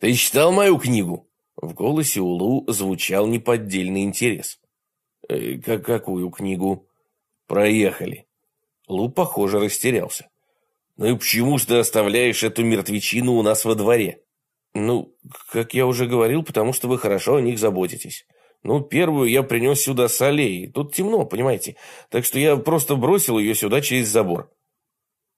Ты читал мою книгу?» В голосе Улу звучал неподдельный интерес. «Э, как какую книгу?» «Проехали». Лу, похоже, растерялся. «Ну и почему ж ты оставляешь эту мертвечину у нас во дворе?» «Ну, как я уже говорил, потому что вы хорошо о них заботитесь. Ну, первую я принес сюда с аллеи. Тут темно, понимаете? Так что я просто бросил ее сюда через забор».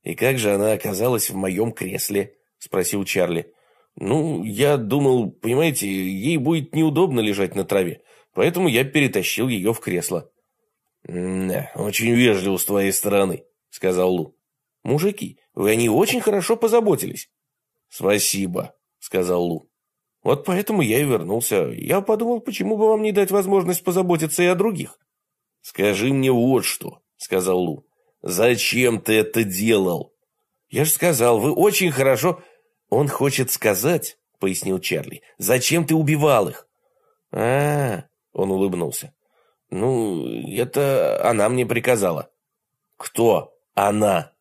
«И как же она оказалась в моем кресле?» — спросил Чарли. «Ну, я думал, понимаете, ей будет неудобно лежать на траве, поэтому я перетащил ее в кресло». «Да, очень вежливо с твоей стороны», — сказал Лу. «Мужики, вы о ней очень хорошо позаботились». «Спасибо», — сказал Лу. «Вот поэтому я и вернулся. Я подумал, почему бы вам не дать возможность позаботиться и о других». «Скажи мне вот что», — сказал Лу. «Зачем ты это делал?» «Я же сказал, вы очень хорошо...» «Он хочет сказать, — пояснил Чарли, — зачем ты убивал их?» -а, -а он улыбнулся. «Ну, это она мне приказала». «Кто она?»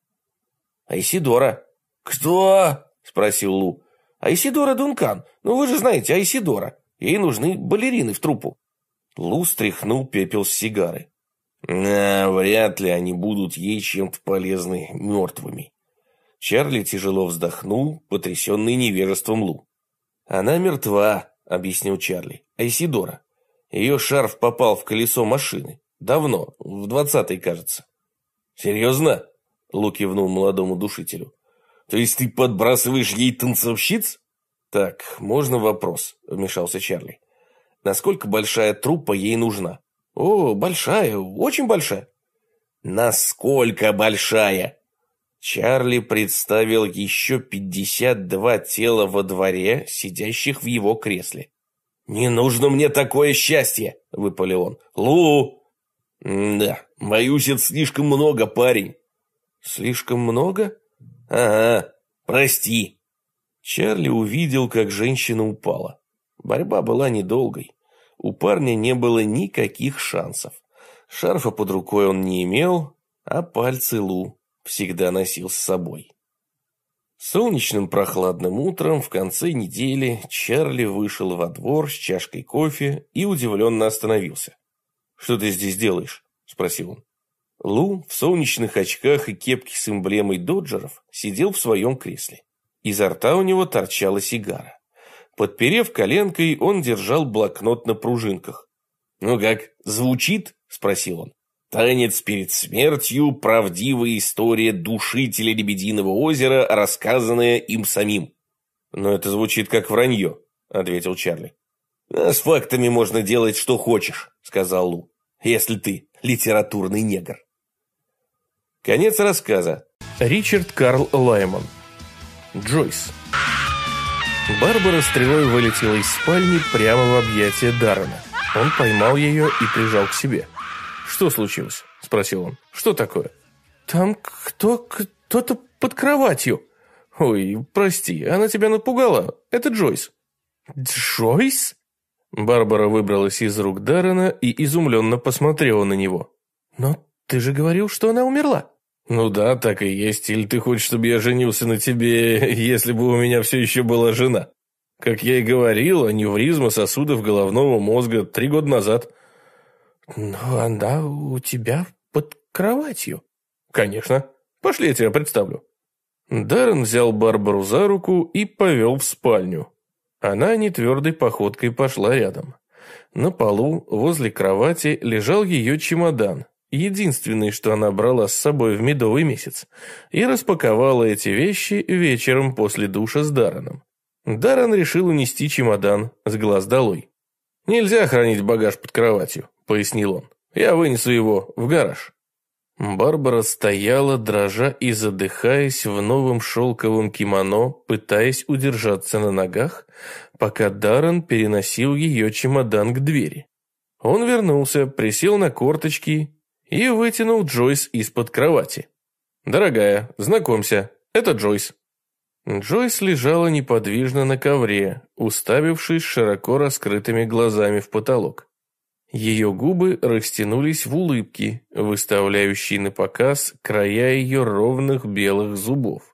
«Айсидора». «Кто?» — спросил Лу. «Айсидора Дункан. Ну, вы же знаете, Айсидора. Ей нужны балерины в труппу». Лу стряхнул пепел с сигары. «А, вряд ли они будут ей чем-то полезны мертвыми. Чарли тяжело вздохнул, потрясенный невежеством Лу. «Она мертва», — объяснил Чарли. «Айсидора. Ее шарф попал в колесо машины. Давно, в двадцатый, кажется». «Серьезно?» — Лу кивнул молодому душителю. «То есть ты подбрасываешь ей танцовщиц?» «Так, можно вопрос?» — вмешался Чарли. «Насколько большая труппа ей нужна?» «О, большая, очень большая». «Насколько большая?» Чарли представил еще пятьдесят два тела во дворе, сидящих в его кресле. «Не нужно мне такое счастье!» — выпалил он. «Лу!» «Да, боюсь, это слишком много, парень». «Слишком много?» «Ага, прости». Чарли увидел, как женщина упала. Борьба была недолгой. У парня не было никаких шансов. Шарфа под рукой он не имел, а пальцы Лу всегда носил с собой. Солнечным прохладным утром в конце недели Чарли вышел во двор с чашкой кофе и удивленно остановился. «Что ты здесь делаешь?» – спросил он. Лу в солнечных очках и кепке с эмблемой доджеров сидел в своем кресле. Изо рта у него торчала сигара. Подперев коленкой, он держал блокнот на пружинках. «Ну как, звучит?» – спросил он. Танец перед смертью – правдивая история душителя Лебединого озера, рассказанная им самим. Но это звучит как вранье, – ответил Чарли. «А с фактами можно делать, что хочешь», – сказал Лу, – «если ты литературный негр». Конец рассказа. Ричард Карл Лайман. Джойс. Барбара стрелой вылетела из спальни прямо в объятия Даррена. Он поймал ее и прижал к себе. «Что случилось?» – спросил он. «Что такое?» «Там кто... кто-то под кроватью». «Ой, прости, она тебя напугала. Это Джойс». «Джойс?» Барбара выбралась из рук Даррена и изумленно посмотрела на него. «Но ты же говорил, что она умерла». «Ну да, так и есть. Или ты хочешь, чтобы я женился на тебе, если бы у меня все еще была жена?» Как я и говорил, аневризма сосудов головного мозга три года назад. «Но она у тебя под кроватью». «Конечно. Пошли, я тебя представлю». Даррен взял Барбару за руку и повел в спальню. Она нетвердой походкой пошла рядом. На полу, возле кровати, лежал ее чемодан, единственный, что она брала с собой в медовый месяц, и распаковала эти вещи вечером после душа с Дарреном. Даррен решил унести чемодан с глаз долой. «Нельзя хранить багаж под кроватью», — пояснил он. «Я вынесу его в гараж». Барбара стояла, дрожа и задыхаясь в новом шелковом кимоно, пытаясь удержаться на ногах, пока Даррен переносил ее чемодан к двери. Он вернулся, присел на корточки и вытянул Джойс из-под кровати. «Дорогая, знакомься, это Джойс». Джойс лежала неподвижно на ковре, уставившись широко раскрытыми глазами в потолок. Ее губы растянулись в улыбке, выставляющие на показ края ее ровных белых зубов.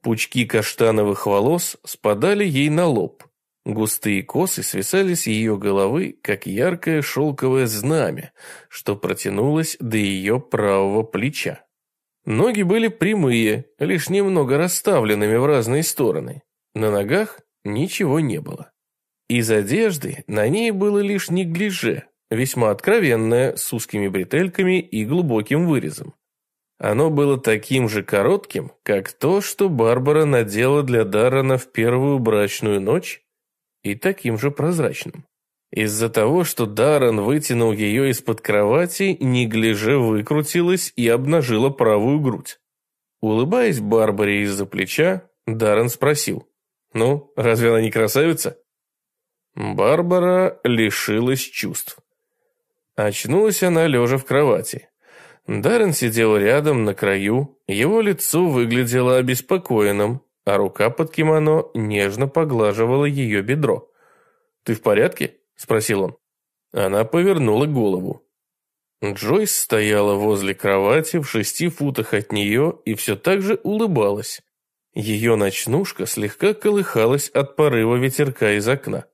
Пучки каштановых волос спадали ей на лоб. Густые косы свисали с ее головы, как яркое шелковое знамя, что протянулось до ее правого плеча. Ноги были прямые, лишь немного расставленными в разные стороны. На ногах ничего не было. Из одежды на ней было лишь неглиже, весьма откровенное, с узкими бретельками и глубоким вырезом. Оно было таким же коротким, как то, что Барбара надела для Даррена в первую брачную ночь, и таким же прозрачным. Из-за того, что Даррен вытянул ее из-под кровати, неглиже выкрутилась и обнажила правую грудь. Улыбаясь Барбаре из-за плеча, Даррен спросил, «Ну, разве она не красавица?» Барбара лишилась чувств. Очнулась она лежа в кровати. Даррен сидел рядом, на краю, его лицо выглядело обеспокоенным, а рука под кимоно нежно поглаживала ее бедро. «Ты в порядке?» – спросил он. Она повернула голову. Джойс стояла возле кровати в шести футах от нее и все так же улыбалась. Ее ночнушка слегка колыхалась от порыва ветерка из окна.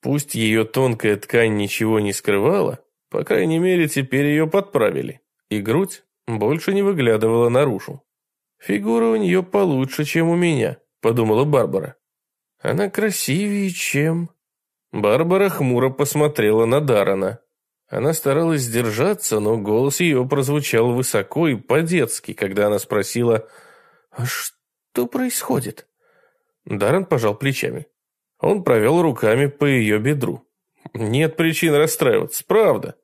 Пусть ее тонкая ткань ничего не скрывала, по крайней мере, теперь ее подправили, и грудь больше не выглядывала наружу. «Фигура у нее получше, чем у меня», — подумала Барбара. «Она красивее, чем...» Барбара хмуро посмотрела на Дарана. Она старалась сдержаться, но голос ее прозвучал высоко и по-детски, когда она спросила «А что происходит?» Даррен пожал плечами. Он провел руками по ее бедру. «Нет причин расстраиваться, правда.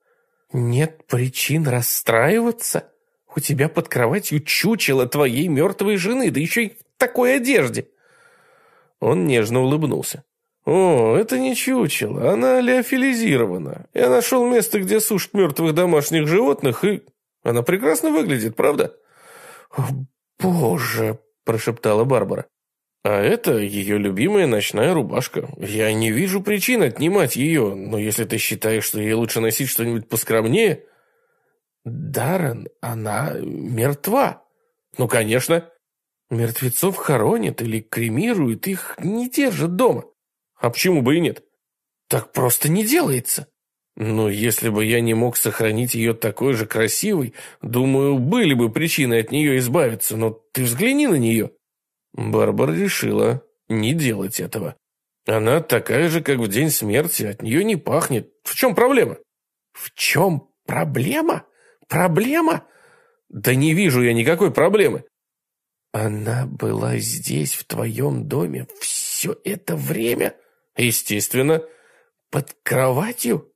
«Нет причин расстраиваться? У тебя под кроватью чучело твоей мертвой жены, да еще и в такой одежде!» Он нежно улыбнулся. «О, это не чучело, она леофилизирована. Я нашел место, где сушат мертвых домашних животных, и она прекрасно выглядит, правда?» «О, боже!» – прошептала Барбара. А это ее любимая ночная рубашка. Я не вижу причин отнимать ее, но если ты считаешь, что ей лучше носить что-нибудь поскромнее... Даррен, она мертва. Ну, конечно. Мертвецов хоронят или кремируют, их не держат дома. А почему бы и нет? Так просто не делается. Но если бы я не мог сохранить ее такой же красивой, думаю, были бы причины от нее избавиться, но ты взгляни на нее. Барбара решила не делать этого. Она такая же, как в день смерти, от нее не пахнет. В чем проблема? В чем проблема? Проблема? Да не вижу я никакой проблемы. Она была здесь, в твоем доме, все это время? Естественно. Под кроватью?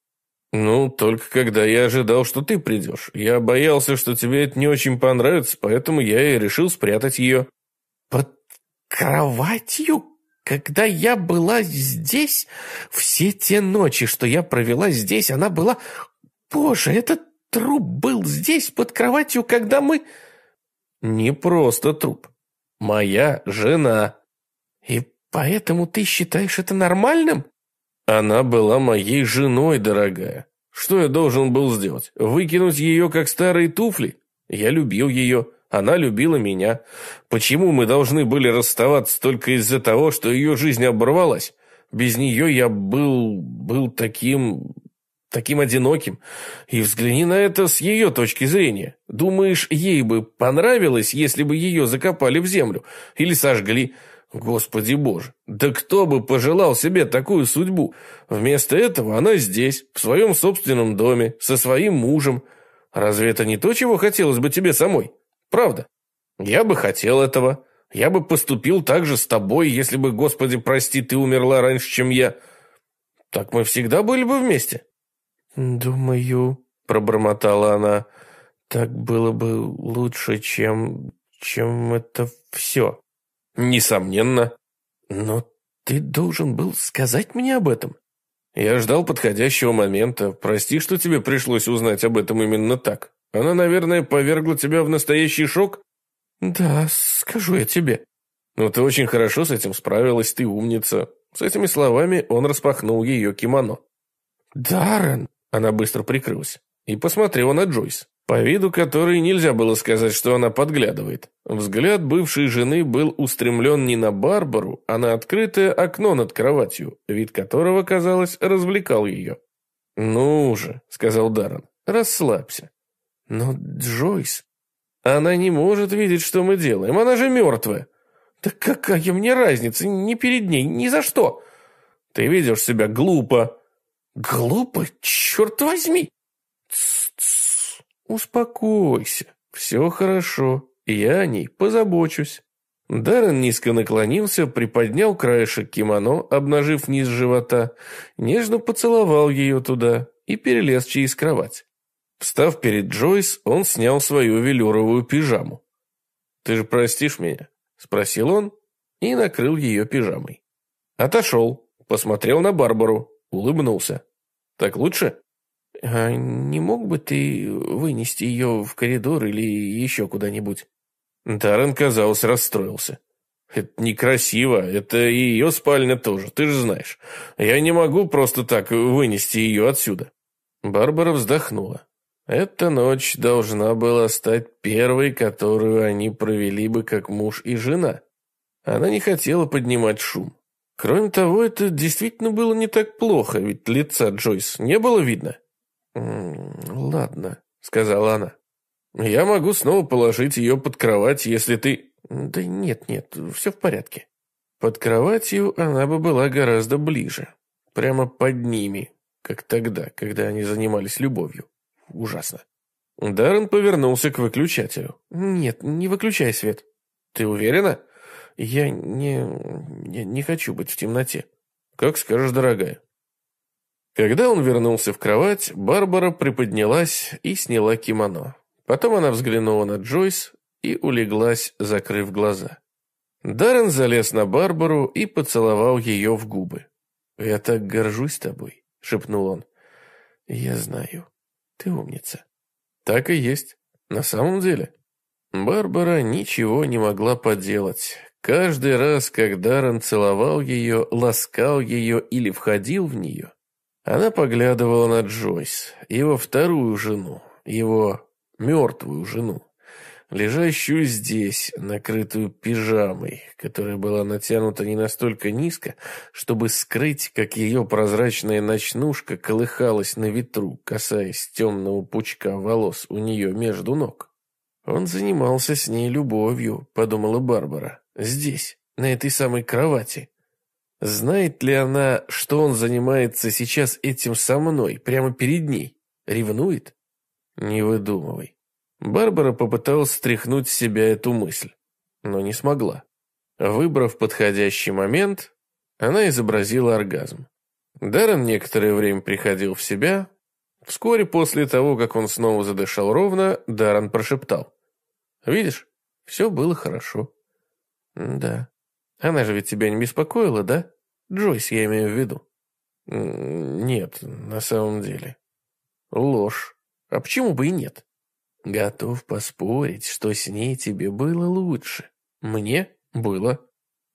Ну, только когда я ожидал, что ты придешь. Я боялся, что тебе это не очень понравится, поэтому я и решил спрятать ее. Под кроватью? Когда я была здесь, все те ночи, что я провела здесь, она была... Боже, этот труп был здесь, под кроватью, когда мы... Не просто труп. Моя жена. И поэтому ты считаешь это нормальным? Она была моей женой, дорогая. Что я должен был сделать? Выкинуть ее, как старые туфли? Я любил ее. Она любила меня. Почему мы должны были расставаться только из-за того, что ее жизнь оборвалась? Без нее я был... был таким... таким одиноким. И взгляни на это с ее точки зрения. Думаешь, ей бы понравилось, если бы ее закопали в землю? Или сожгли? Господи боже, да кто бы пожелал себе такую судьбу? Вместо этого она здесь, в своем собственном доме, со своим мужем. Разве это не то, чего хотелось бы тебе самой? Правда. Я бы хотел этого. Я бы поступил так же с тобой, если бы, Господи, прости, ты умерла раньше, чем я. Так мы всегда были бы вместе. Думаю, пробормотала она, так было бы лучше, чем... чем это все. Несомненно. Но ты должен был сказать мне об этом. Я ждал подходящего момента. Прости, что тебе пришлось узнать об этом именно так. Она, наверное, повергла тебя в настоящий шок? Да, скажу я тебе. Но ты очень хорошо с этим справилась, ты умница. С этими словами он распахнул ее кимоно. Даррен! Она быстро прикрылась и посмотрела на Джойс, по виду которой нельзя было сказать, что она подглядывает. Взгляд бывшей жены был устремлен не на Барбару, а на открытое окно над кроватью, вид которого, казалось, развлекал ее. «Ну же», — сказал Даррен, — «расслабься. Но Джойс... Она не может видеть, что мы делаем. Она же мертвая. Да какая мне разница? Ни перед ней, ни за что. Ты ведешь себя глупо. Глупо? Черт возьми! Тс-тс. Успокойся. Все хорошо. Я о ней позабочусь. Даррен низко наклонился, приподнял краешек кимоно, обнажив низ живота, нежно поцеловал ее туда и перелез через кровать. Встав перед Джойс, он снял свою велюровую пижаму. «Ты же простишь меня?» – спросил он и накрыл ее пижамой. Отошел, посмотрел на Барбару, улыбнулся. «Так лучше?» «А не мог бы ты вынести ее в коридор или еще куда-нибудь?» Даррен, казалось, расстроился. «Это некрасиво, это и ее спальня тоже, ты же знаешь. Я не могу просто так вынести ее отсюда». Барбара вздохнула. Эта ночь должна была стать первой, которую они провели бы как муж и жена. Она не хотела поднимать шум. Кроме того, это действительно было не так плохо, ведь лица Джойс не было видно. «Ладно», — сказала она. «Я могу снова положить ее под кровать, если ты...» «Да нет, нет, все в порядке». Под кроватью она бы была гораздо ближе. Прямо под ними, как тогда, когда они занимались любовью ужасно. Даррен повернулся к выключателю. «Нет, не выключай свет». «Ты уверена?» «Я не... Я не хочу быть в темноте». «Как скажешь, дорогая». Когда он вернулся в кровать, Барбара приподнялась и сняла кимоно. Потом она взглянула на Джойс и улеглась, закрыв глаза. Даррен залез на Барбару и поцеловал ее в губы. «Я так горжусь тобой», — шепнул он. «Я знаю». Ты умница. Так и есть. На самом деле. Барбара ничего не могла поделать. Каждый раз, когда Даррен целовал ее, ласкал ее или входил в нее, она поглядывала на Джойс, его вторую жену, его мертвую жену лежащую здесь, накрытую пижамой, которая была натянута не настолько низко, чтобы скрыть, как ее прозрачная ночнушка колыхалась на ветру, касаясь темного пучка волос у нее между ног. «Он занимался с ней любовью», — подумала Барбара, — «здесь, на этой самой кровати». Знает ли она, что он занимается сейчас этим со мной, прямо перед ней? Ревнует? Не выдумывай. Барбара попыталась стряхнуть с себя эту мысль, но не смогла. Выбрав подходящий момент, Она изобразила оргазм. Даррен некоторое время приходил в себя. Вскоре после того, как он снова задышал ровно, Даррен прошептал. «Видишь, все было хорошо». «Да. Она же ведь тебя не беспокоила, да? Джойс, я имею в виду». «Нет, на самом деле». «Ложь. А почему бы и нет?» «Готов поспорить, что с ней тебе было лучше. Мне было».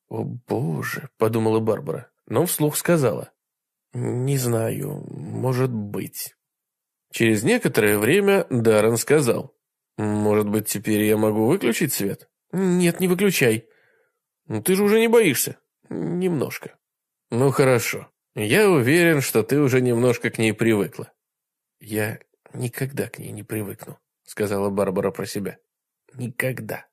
«О, боже», — подумала Барбара, но вслух сказала. «Не знаю, может быть». Через некоторое время Даррен сказал. «Может быть, теперь я могу выключить свет?» «Нет, не выключай». «Ну, «Ты же уже не боишься?» «Немножко». «Ну, хорошо. Я уверен, что ты уже немножко к ней привыкла». «Я никогда к ней не привыкну», — сказала Барбара про себя. «Никогда».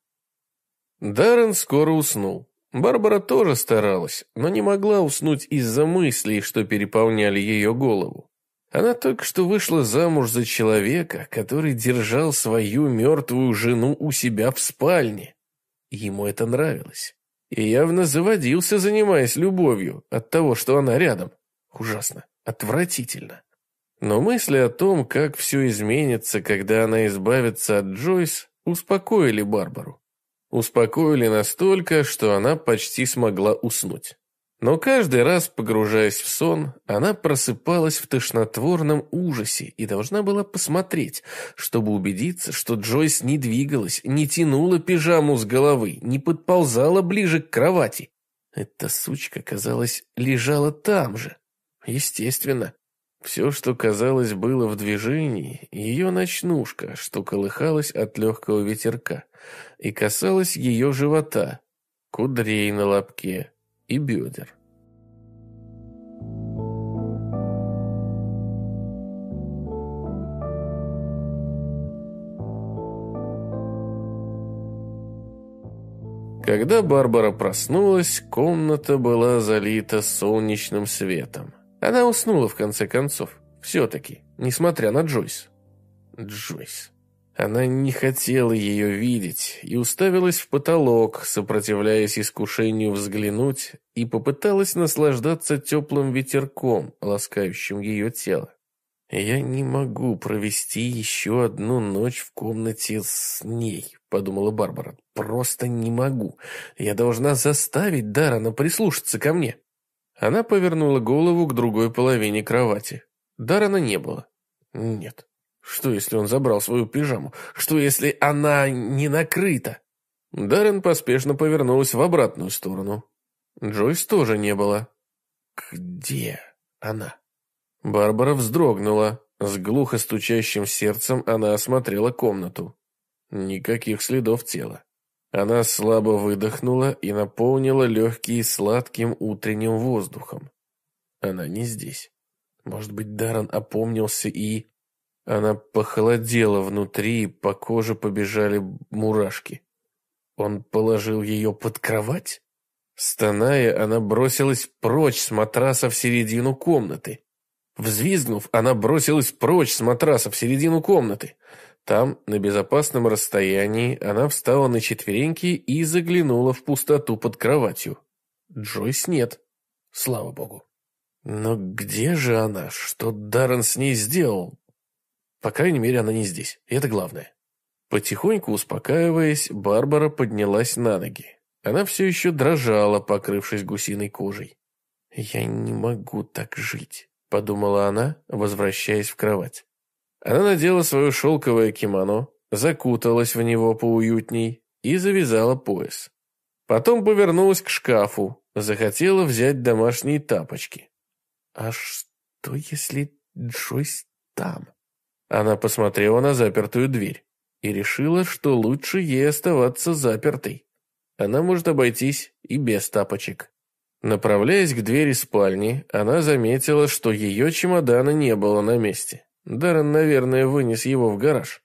Даррен скоро уснул. Барбара тоже старалась, но не могла уснуть из-за мыслей, что переполняли ее голову. Она только что вышла замуж за человека, который держал свою мертвую жену у себя в спальне. Ему это нравилось. И явно заводился, занимаясь любовью от того, что она рядом. Ужасно, отвратительно. Но мысли о том, как все изменится, когда она избавится от Джойс, успокоили Барбару. Успокоили настолько, что она почти смогла уснуть. Но каждый раз, погружаясь в сон, она просыпалась в тошнотворном ужасе и должна была посмотреть, чтобы убедиться, что Джойс не двигалась, не тянула пижаму с головы, не подползала ближе к кровати. Эта сучка, казалось, лежала там же. Естественно, все, что, казалось, было в движении, ее ночнушка, что колыхалась от легкого ветерка, и касалась ее живота, кудрей на лобке и бедер. Когда Барбара проснулась, комната была залита солнечным светом. Она уснула в конце концов. Все-таки, несмотря на Джойс. Джойс. Она не хотела ее видеть и уставилась в потолок, сопротивляясь искушению взглянуть, и попыталась наслаждаться теплым ветерком, ласкающим ее тело. «Я не могу провести еще одну ночь в комнате с ней», — подумала Барбара. «Просто не могу. Я должна заставить Дарана прислушаться ко мне». Она повернула голову к другой половине кровати. Дарана не было. Нет. Что, если он забрал свою пижаму? Что, если она не накрыта? Даррен поспешно повернулась в обратную сторону. Джойс тоже не было. Где она? Барбара вздрогнула. С глухо стучащим сердцем она осмотрела комнату. Никаких следов тела. Она слабо выдохнула и наполнила легкие сладким утренним воздухом. Она не здесь. Может быть, Даррен опомнился и... Она похолодела внутри, и по коже побежали мурашки. Он положил ее под кровать? Стоная, она бросилась прочь с матраса в середину комнаты. Взвизгнув, она бросилась прочь с матраса в середину комнаты. Там, на безопасном расстоянии, она встала на четвереньки и заглянула в пустоту под кроватью. Джойс нет. Слава богу. Но где же она? Что Даррен с ней сделал? По крайней мере, она не здесь. И это главное. Потихоньку успокаиваясь, Барбара поднялась на ноги. Она все еще дрожала, покрывшись гусиной кожей. «Я не могу так жить», — подумала она, возвращаясь в кровать. Она надела свое шелковое кимоно, закуталась в него поуютней и завязала пояс. Потом повернулась к шкафу, захотела взять домашние тапочки. А что, если Джойс там? Она посмотрела на запертую дверь и решила, что лучше ей оставаться запертой. Она может обойтись и без тапочек. Направляясь к двери спальни, она заметила, что ее чемодана не было на месте. Даррен, наверное, вынес его в гараж.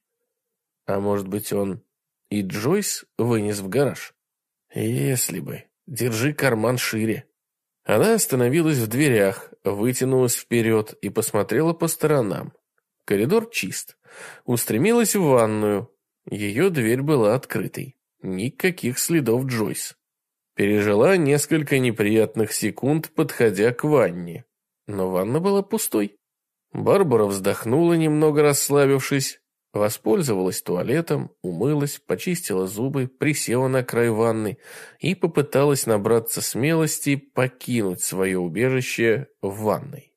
А может быть, он и Джойс вынес в гараж? Если бы. Держи карман шире. Она остановилась в дверях, вытянулась вперед и посмотрела по сторонам. Коридор чист. Устремилась в ванную. Ее дверь была открытой. Никаких следов Джойс. Пережила несколько неприятных секунд, подходя к ванне. Но ванна была пустой. Барбара вздохнула, немного расслабившись, воспользовалась туалетом, умылась, почистила зубы, присела на край ванны и попыталась набраться смелости покинуть свое убежище в ванной.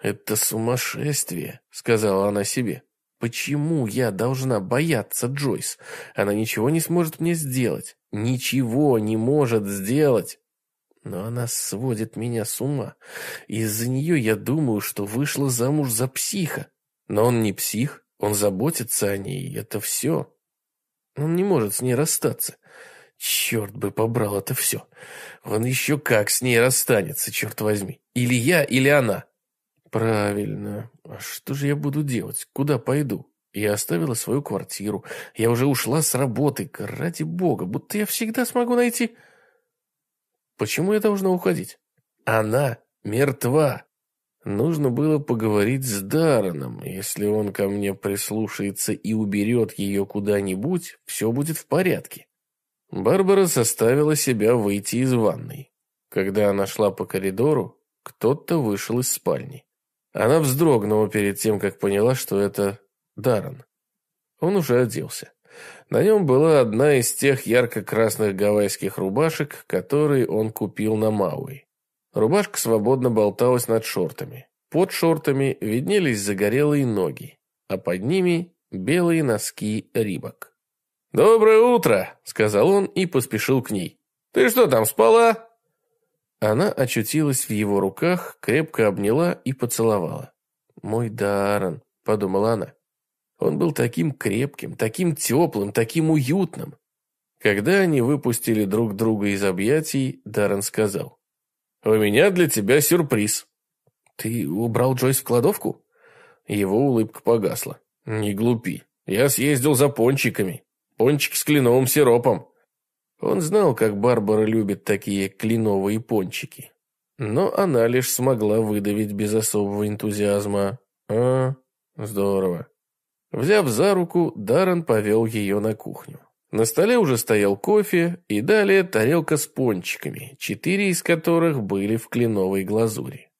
«Это сумасшествие», — сказала она себе. «Почему я должна бояться Джойс? Она ничего не сможет мне сделать. Ничего не может сделать. Но она сводит меня с ума. Из-за нее я думаю, что вышла замуж за психа. Но он не псих, он заботится о ней, это все. Он не может с ней расстаться. Черт бы побрал это все. Он еще как с ней расстанется, черт возьми. Или я, или она. Правильно. А что же я буду делать? Куда пойду? Я оставила свою квартиру. Я уже ушла с работы. Ради бога, будто я всегда смогу найти... Почему я должна уходить? Она мертва. Нужно было поговорить с Дарреном. Если он ко мне прислушается и уберет ее куда-нибудь, все будет в порядке. Барбара заставила себя выйти из ванной. Когда она шла по коридору, кто-то вышел из спальни. Она вздрогнула перед тем, как поняла, что это Даррен. Он уже оделся. На нем была одна из тех ярко-красных гавайских рубашек, которые он купил на Мауи. Рубашка свободно болталась над шортами. Под шортами виднелись загорелые ноги, а под ними белые носки рибок. «Доброе утро!» — сказал он и поспешил к ней. «Ты что там, спала?» Она очутилась в его руках, крепко обняла и поцеловала. «Мой Даррен», — подумала она. Он был таким крепким, таким теплым, таким уютным. Когда они выпустили друг друга из объятий, Даррен сказал. «У меня для тебя сюрприз». «Ты убрал Джойс в кладовку?» Его улыбка погасла. «Не глупи. Я съездил за пончиками. Пончики с кленовым сиропом». Он знал, как Барбара любит такие кленовые пончики. Но она лишь смогла выдавить без особого энтузиазма. «А, здорово». Взяв за руку, Даррен повел ее на кухню. На столе уже стоял кофе и далее тарелка с пончиками, четыре из которых были в кленовой глазури.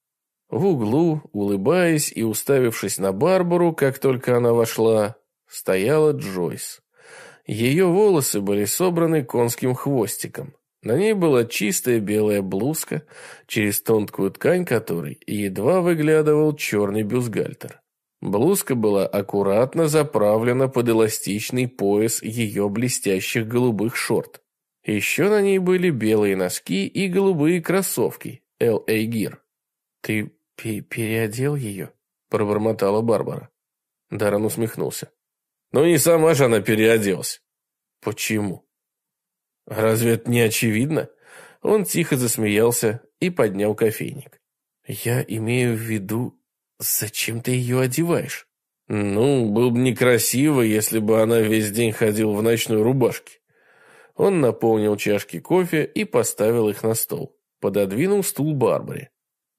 В углу, улыбаясь и уставившись на Барбару, как только она вошла, стояла Джойс. Ее волосы были собраны конским хвостиком. На ней была чистая белая блузка, через тонкую ткань которой едва выглядывал черный бюстгальтер. Блузка была аккуратно заправлена под эластичный пояс ее блестящих голубых шорт. Еще на ней были белые носки и голубые кроссовки L.A. Gear. «Ты переодел ее?» – пробормотала Барбара. Даррен усмехнулся. «Ну и сама же она переоделась». «Почему?» «Разве это не очевидно?» Он тихо засмеялся и поднял кофейник. «Я имею в виду «Зачем ты ее одеваешь?» «Ну, было бы некрасиво, если бы она весь день ходила в ночной рубашке». Он наполнил чашки кофе и поставил их на стол. Пододвинул стул Барбаре.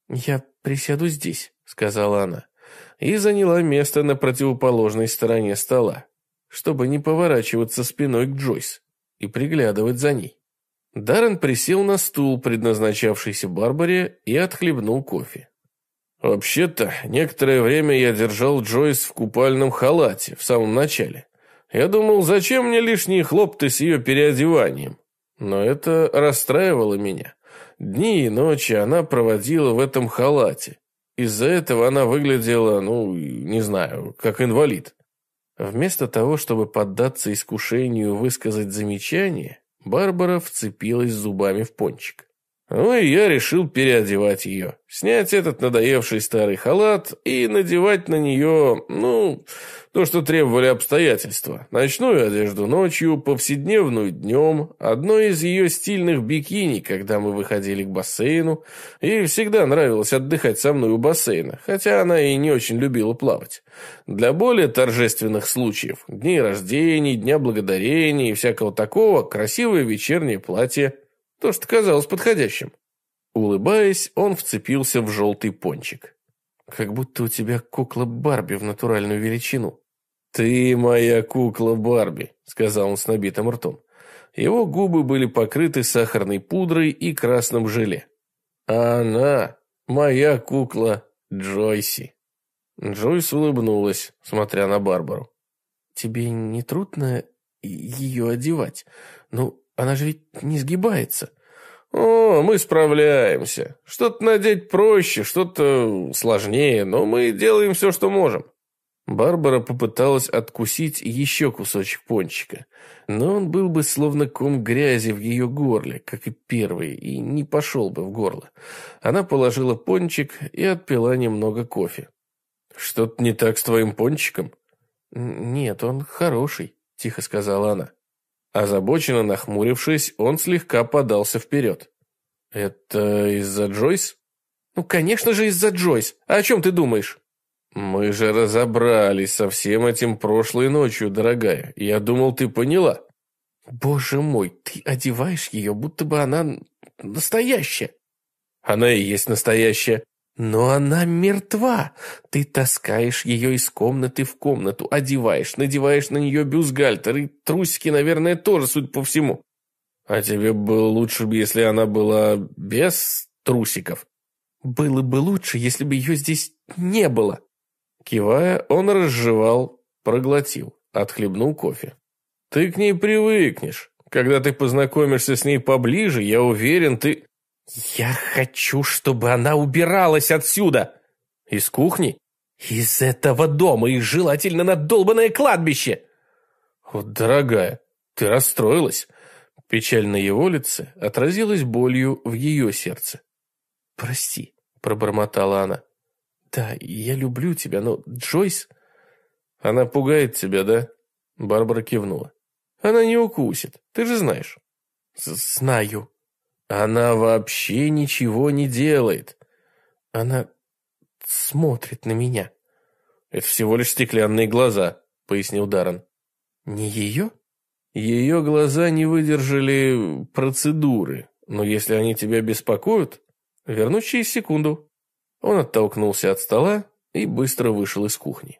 «Я присяду здесь», — сказала она, и заняла место на противоположной стороне стола, чтобы не поворачиваться спиной к Джойс и приглядывать за ней. Даррен присел на стул, предназначавшийся Барбаре, и отхлебнул кофе. Вообще-то, некоторое время я держал Джойс в купальном халате в самом начале. Я думал, зачем мне лишние хлопты с ее переодеванием? Но это расстраивало меня. Дни и ночи она проводила в этом халате. Из-за этого она выглядела, ну, не знаю, как инвалид. Вместо того, чтобы поддаться искушению высказать замечание, Барбара вцепилась зубами в пончик. Ну и я решил переодевать ее. Снять этот надоевший старый халат и надевать на нее, ну, то, что требовали обстоятельства. Ночную одежду ночью, повседневную днем, одно из ее стильных бикини, когда мы выходили к бассейну. Ей всегда нравилось отдыхать со мной у бассейна, хотя она и не очень любила плавать. Для более торжественных случаев, дней рождений, дня благодарения и всякого такого, красивое вечернее платье – то, что казалось подходящим. Улыбаясь, он вцепился в желтый пончик. «Как будто у тебя кукла Барби в натуральную величину». «Ты моя кукла Барби», — сказал он с набитым ртом. Его губы были покрыты сахарной пудрой и красным желе. А она моя кукла Джойси. Джойс улыбнулась, смотря на Барбару. «Тебе не трудно ее одевать? Ну, она же ведь не сгибается». «О, мы справляемся. Что-то надеть проще, что-то сложнее, но мы делаем все, что можем». Барбара попыталась откусить еще кусочек пончика, но он был бы словно ком грязи в ее горле, как и первый, и не пошел бы в горло. Она положила пончик и отпила немного кофе. «Что-то не так с твоим пончиком?» «Нет, он хороший», — тихо сказала она. Озабоченно нахмурившись, он слегка подался вперед. «Это из-за Джойс?» «Ну, конечно же, из-за Джойс. А о чем ты думаешь?» «Мы же разобрались со всем этим прошлой ночью, дорогая. Я думал, ты поняла». «Боже мой, ты одеваешь ее, будто бы она настоящая». «Она и есть настоящая». Но она мертва. Ты таскаешь ее из комнаты в комнату, одеваешь, надеваешь на нее бюстгальтер и трусики, наверное, тоже, судя по всему. А тебе было лучше бы, если она была без трусиков. Было бы лучше, если бы ее здесь не было. Кивая, он разжевал, проглотил, отхлебнул кофе. Ты к ней привыкнешь. Когда ты познакомишься с ней поближе, я уверен, ты... «Я хочу, чтобы она убиралась отсюда!» «Из кухни?» «Из этого дома и желательно на долбанное кладбище!» «Вот, дорогая, ты расстроилась?» Печаль на его лице отразилась болью в ее сердце. «Прости», — пробормотала она. «Да, я люблю тебя, но Джойс...» «Она пугает тебя, да?» Барбара кивнула. «Она не укусит, ты же знаешь». «Знаю», она вообще ничего не делает. Она смотрит на меня. Это всего лишь стеклянные глаза, пояснил Даррен. Не ее? Ее глаза не выдержали процедуры, но если они тебя беспокоят, вернусь через секунду. Он оттолкнулся от стола и быстро вышел из кухни.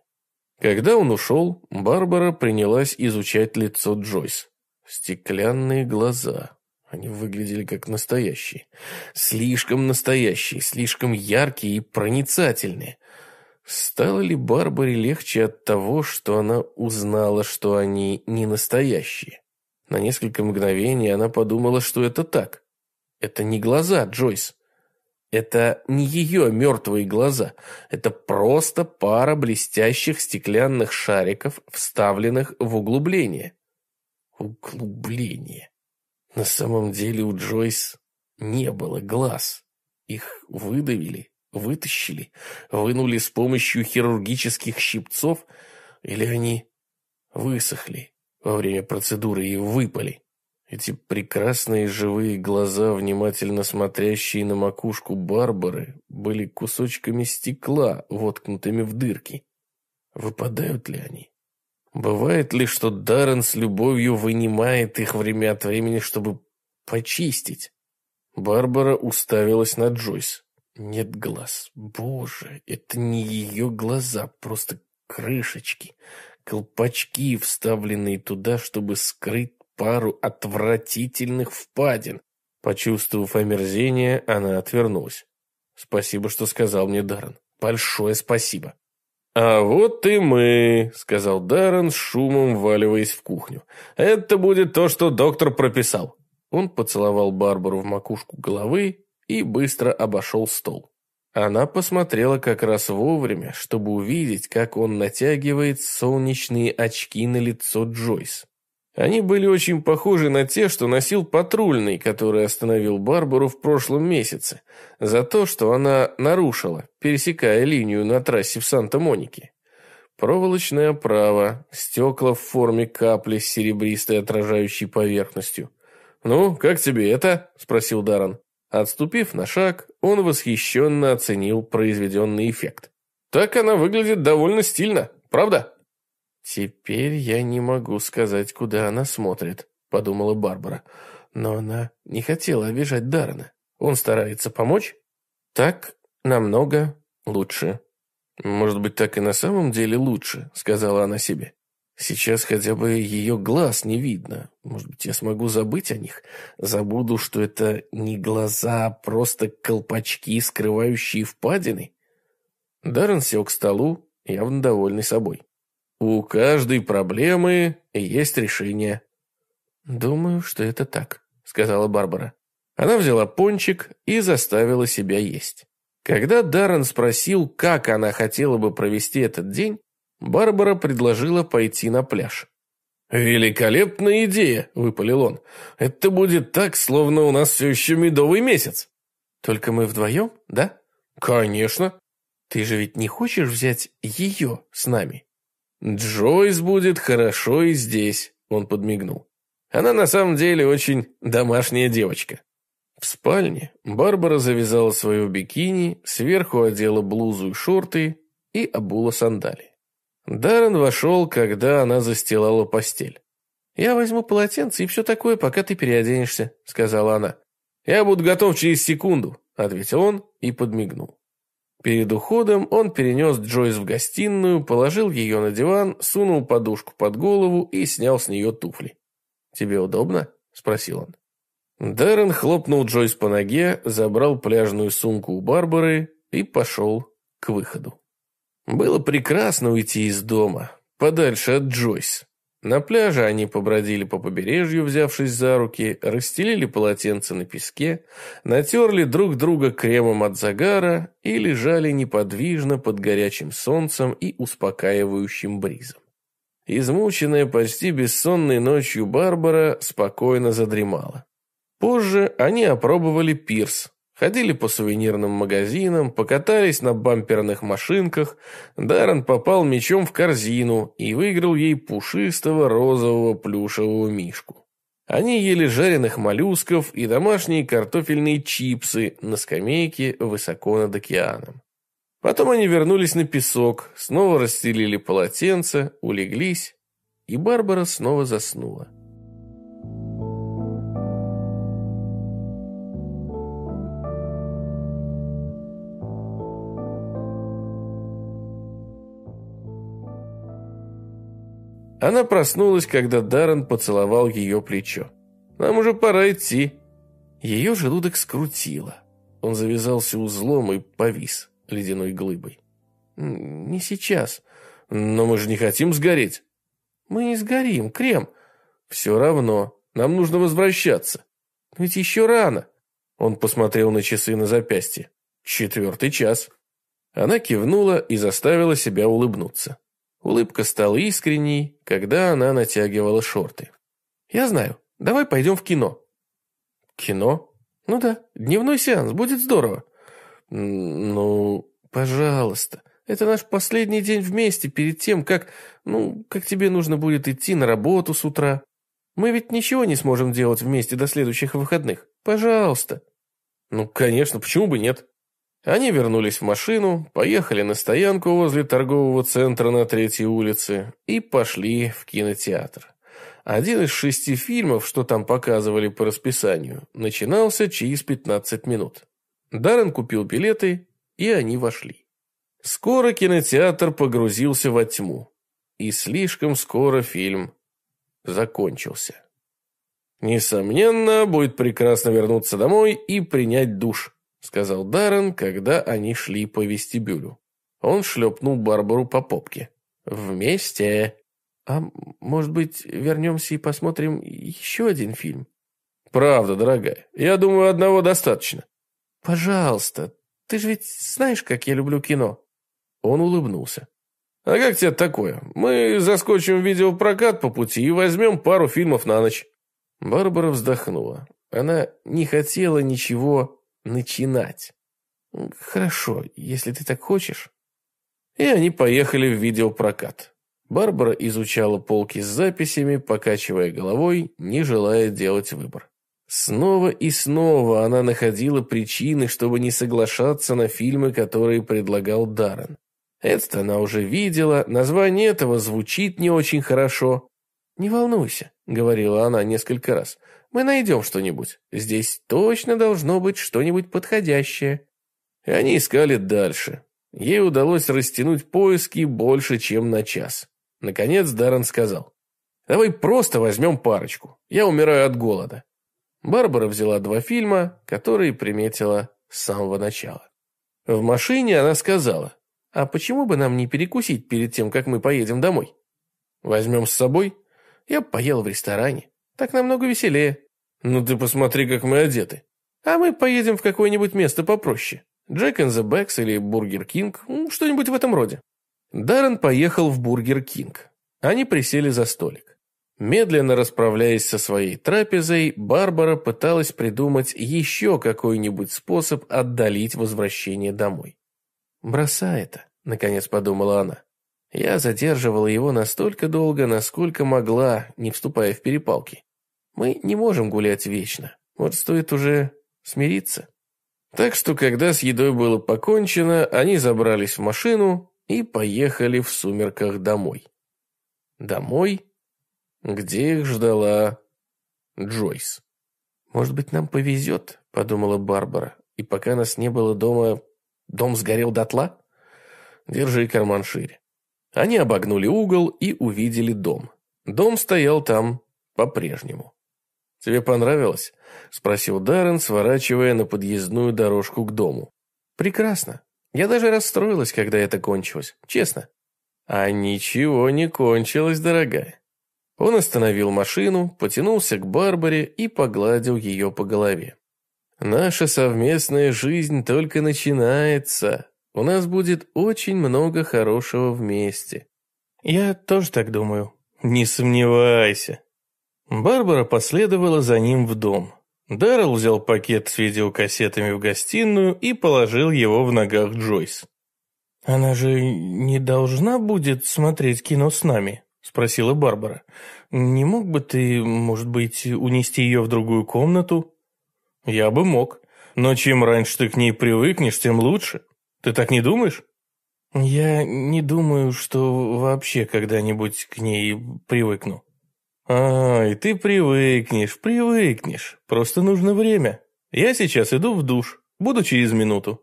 Когда он ушел, Барбара принялась изучать лицо Джойс. Стеклянные глаза. Они выглядели как настоящие. Слишком настоящие, слишком яркие и проницательные. Стало ли Барбаре легче от того, что она узнала, что они не настоящие? На несколько мгновений она подумала, что это так. Это не глаза Джойс. Это не ее мертвые глаза. Это просто пара блестящих стеклянных шариков, вставленных в углубление. Углубление. На самом деле у Джойс не было глаз. Их выдавили, вытащили, вынули с помощью хирургических щипцов, или они высохли во время процедуры и выпали. Эти прекрасные живые глаза, внимательно смотрящие на макушку Барбары, были кусочками стекла, воткнутыми в дырки. Выпадают ли они? Бывает ли, что Даррен с любовью вынимает их время от времени, чтобы почистить? Барбара уставилась на Джойс. Нет глаз. Боже, это не ее глаза, просто крышечки, колпачки, вставленные туда, чтобы скрыть пару отвратительных впадин. Почувствовав омерзение, она отвернулась. «Спасибо, что сказал мне Даррен. Большое спасибо». «А вот и мы», — сказал Даррен с шумом, валиваясь в кухню. «Это будет то, что доктор прописал». Он поцеловал Барбару в макушку головы и быстро обошел стол. Она посмотрела как раз вовремя, чтобы увидеть, как он натягивает солнечные очки на лицо Джойс. Они были очень похожи на те, что носил патрульный, который остановил Барбару в прошлом месяце, за то, что она нарушила, пересекая линию на трассе в Санта-Монике. Проволочная оправа, стекла в форме капли с серебристой отражающей поверхностью. «Ну, как тебе это?» – спросил Даррен. Отступив на шаг, он восхищенно оценил произведенный эффект. «Так она выглядит довольно стильно, правда?» «Теперь я не могу сказать, куда она смотрит», — подумала Барбара. Но она не хотела обижать Даррена. Он старается помочь? Так намного лучше. «Может быть, так и на самом деле лучше», — сказала она себе. Сейчас хотя бы ее глаз не видно. Может быть, я смогу забыть о них? Забуду, что это не глаза, а просто колпачки, скрывающие впадины? Даррен сел к столу, явно довольный собой. У каждой проблемы есть решение. «Думаю, что это так», — сказала Барбара. Она взяла пончик и заставила себя есть. Когда Даррен спросил, как она хотела бы провести этот день, Барбара предложила пойти на пляж. «Великолепная идея!» – выпалил он. «Это будет так, словно у нас все еще медовый месяц». «Только мы вдвоем, да?» «Конечно». «Ты же ведь не хочешь взять ее с нами?» «Джойс будет хорошо и здесь», – он подмигнул. «Она на самом деле очень домашняя девочка». В спальне Барбара завязала свою бикини, сверху одела блузу и шорты и обула сандали. Даррен вошел, когда она застилала постель. «Я возьму полотенце и все такое, пока ты переоденешься», — сказала она. «Я буду готов через секунду», — ответил он и подмигнул. Перед уходом он перенес Джойс в гостиную, положил ее на диван, сунул подушку под голову и снял с нее туфли. «Тебе удобно?» — спросил он. Дэрон хлопнул Джойс по ноге, забрал пляжную сумку у Барбары и пошел к выходу. Было прекрасно уйти из дома, подальше от Джойс. На пляже они побродили по побережью, взявшись за руки, расстелили полотенца на песке, натерли друг друга кремом от загара и лежали неподвижно под горячим солнцем и успокаивающим бризом. Измученная почти бессонной ночью Барбара спокойно задремала. Позже они опробовали пирс, ходили по сувенирным магазинам, покатались на бамперных машинках. Даррен попал мечом в корзину и выиграл ей пушистого розового плюшевого мишку. Они ели жареных моллюсков и домашние картофельные чипсы на скамейке высоко над океаном. Потом они вернулись на песок, снова расстелили полотенце, улеглись, и Барбара снова заснула. Она проснулась, когда Даррен поцеловал ее плечо. «Нам уже пора идти». Ее желудок скрутило. Он завязался узлом и повис ледяной глыбой. «Не сейчас. Но мы же не хотим сгореть». «Мы не сгорим, Крем. Все равно. Нам нужно возвращаться. Ведь еще рано». Он посмотрел на часы на запястье. «Четвертый час». Она кивнула и заставила себя улыбнуться. Улыбка стала искренней, когда она натягивала шорты. «Я знаю. Давай пойдем в кино». «Кино? Ну да, дневной сеанс, будет здорово». «Ну, пожалуйста. Это наш последний день вместе перед тем, как... Ну, как тебе нужно будет идти на работу с утра. Мы ведь ничего не сможем делать вместе до следующих выходных. Пожалуйста». «Ну, конечно, почему бы нет?» Они вернулись в машину, поехали на стоянку возле торгового центра на Третьей улице и пошли в кинотеатр. Один из шести фильмов, что там показывали по расписанию, начинался через 15 минут. Даррен купил билеты, и они вошли. Скоро кинотеатр погрузился во тьму, и слишком скоро фильм закончился. Несомненно, будет прекрасно вернуться домой и принять душ сказал Даррен, когда они шли по вестибюлю. Он шлепнул Барбару по попке. «Вместе!» «А может быть, вернемся и посмотрим еще один фильм?» «Правда, дорогая. Я думаю, одного достаточно». «Пожалуйста. Ты же ведь знаешь, как я люблю кино». Он улыбнулся. «А как тебе такое? Мы заскочим в видеопрокат по пути и возьмем пару фильмов на ночь». Барбара вздохнула. Она не хотела ничего начинать. Хорошо, если ты так хочешь. И они поехали в видеопрокат. Барбара изучала полки с записями, покачивая головой, не желая делать выбор. Снова и снова она находила причины, чтобы не соглашаться на фильмы, которые предлагал Даррен. Это она уже видела, название этого звучит не очень хорошо. «Не волнуйся», — говорила она несколько раз, — мы найдем что-нибудь. Здесь точно должно быть что-нибудь подходящее». И они искали дальше. Ей удалось растянуть поиски больше, чем на час. Наконец Даррен сказал. «Давай просто возьмем парочку. Я умираю от голода». Барбара взяла два фильма, которые приметила с самого начала. В машине она сказала, «А почему бы нам не перекусить перед тем, как мы поедем домой? Возьмем с собой? Я поел в ресторане. Так намного веселее». «Ну ты посмотри, как мы одеты». «А мы поедем в какое-нибудь место попроще. Jack in the Box или Бургер Кинг, что-нибудь в этом роде». Даррен поехал в Бургер Кинг. Они присели за столик. Медленно расправляясь со своей трапезой, Барбара пыталась придумать еще какой-нибудь способ отдалить возвращение домой. «Бросай это», — наконец подумала она. Я задерживала его настолько долго, насколько могла, не вступая в перепалки. Мы не можем гулять вечно. Вот стоит уже смириться. Так что, когда с едой было покончено, они забрались в машину и поехали в сумерках домой. Домой, где их ждала Джойс. «Может быть, нам повезет», — подумала Барбара, «и пока нас не было дома, дом сгорел дотла? Держи карман шире». Они обогнули угол и увидели дом. Дом стоял там по-прежнему. «Тебе понравилось?» — спросил Даррен, сворачивая на подъездную дорожку к дому. «Прекрасно. Я даже расстроилась, когда это кончилось, честно». «А ничего не кончилось, дорогая. Он остановил машину, потянулся к Барбаре и погладил ее по голове. «Наша совместная жизнь только начинается. У нас будет очень много хорошего вместе». «Я тоже так думаю». «Не сомневайся». Барбара последовала за ним в дом. Даррелл взял пакет с видеокассетами в гостиную и положил его в ногах Джойс. «Она же не должна будет смотреть кино с нами?» спросила Барбара. «Не мог бы ты, может быть, унести ее в другую комнату?» «Я бы мог. Но чем раньше ты к ней привыкнешь, тем лучше. Ты так не думаешь?» «Я не думаю, что вообще когда-нибудь к ней привыкну». «А, и ты привыкнешь, привыкнешь. Просто нужно время. Я сейчас иду в душ. Буду через минуту».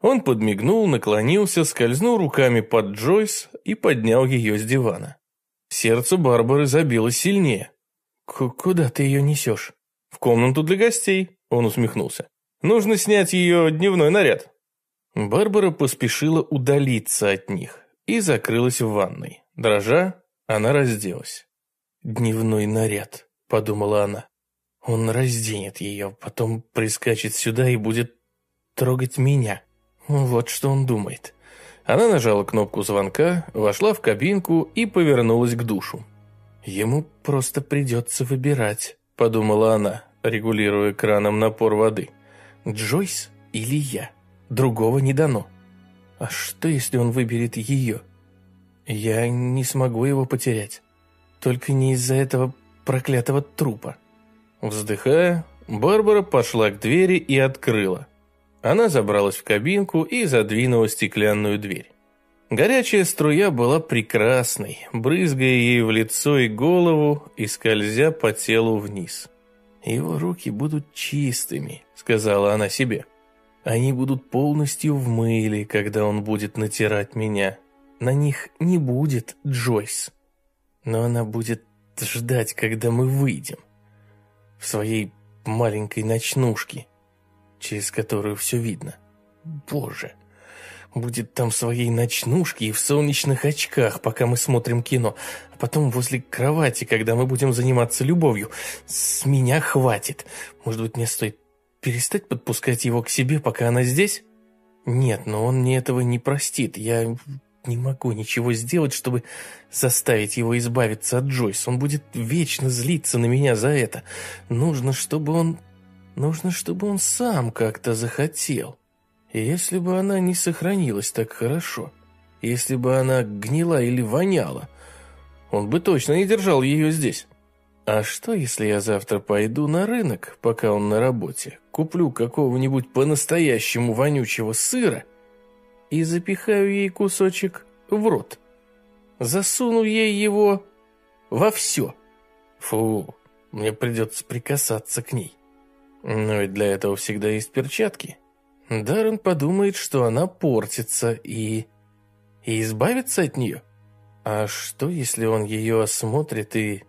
Он подмигнул, наклонился, скользнул руками под Джойс и поднял ее с дивана. Сердце Барбары забилось сильнее. «Куда ты ее несешь?» «В комнату для гостей», — он усмехнулся. «Нужно снять ее дневной наряд». Барбара поспешила удалиться от них и закрылась в ванной. Дрожа, она разделась. «Дневной наряд», — подумала она. «Он разденет ее, потом прискачет сюда и будет трогать меня. Вот что он думает». Она нажала кнопку звонка, вошла в кабинку и повернулась к душу. «Ему просто придется выбирать», — подумала она, регулируя краном напор воды. «Джойс или я? Другого не дано. А что, если он выберет ее? Я не смогу его потерять. Только не из-за этого проклятого трупа». Вздыхая, Барбара пошла к двери и открыла. Она забралась в кабинку и задвинула стеклянную дверь. Горячая струя была прекрасной, брызгая ей в лицо и голову и скользя по телу вниз. «Его руки будут чистыми», — сказала она себе. «Они будут полностью в мыле, когда он будет натирать меня. На них не будет Джойс. Но она будет ждать, когда мы выйдем. В своей маленькой ночнушке, через которую все видно. Боже, будет там в своей ночнушке и в солнечных очках, пока мы смотрим кино, а потом возле кровати, когда мы будем заниматься любовью. С меня хватит. Может быть, мне стоит перестать подпускать его к себе, пока она здесь? Нет, но он мне этого не простит. Я не могу ничего сделать, чтобы заставить его избавиться от Джойс. Он будет вечно злиться на меня за это. Нужно, чтобы он Нужно, чтобы он сам как-то захотел. И если бы она не сохранилась так хорошо, если бы она гнила или воняла, он бы точно не держал ее здесь. А что, если я завтра пойду на рынок, пока он на работе, куплю какого-нибудь по-настоящему вонючего сыра и запихаю ей кусочек в рот? Засуну ей его во все. Фу, мне придется прикасаться к ней. Но ведь для этого всегда есть перчатки. Даррен подумает, что она портится и... и избавится от нее. А что, если он ее осмотрит и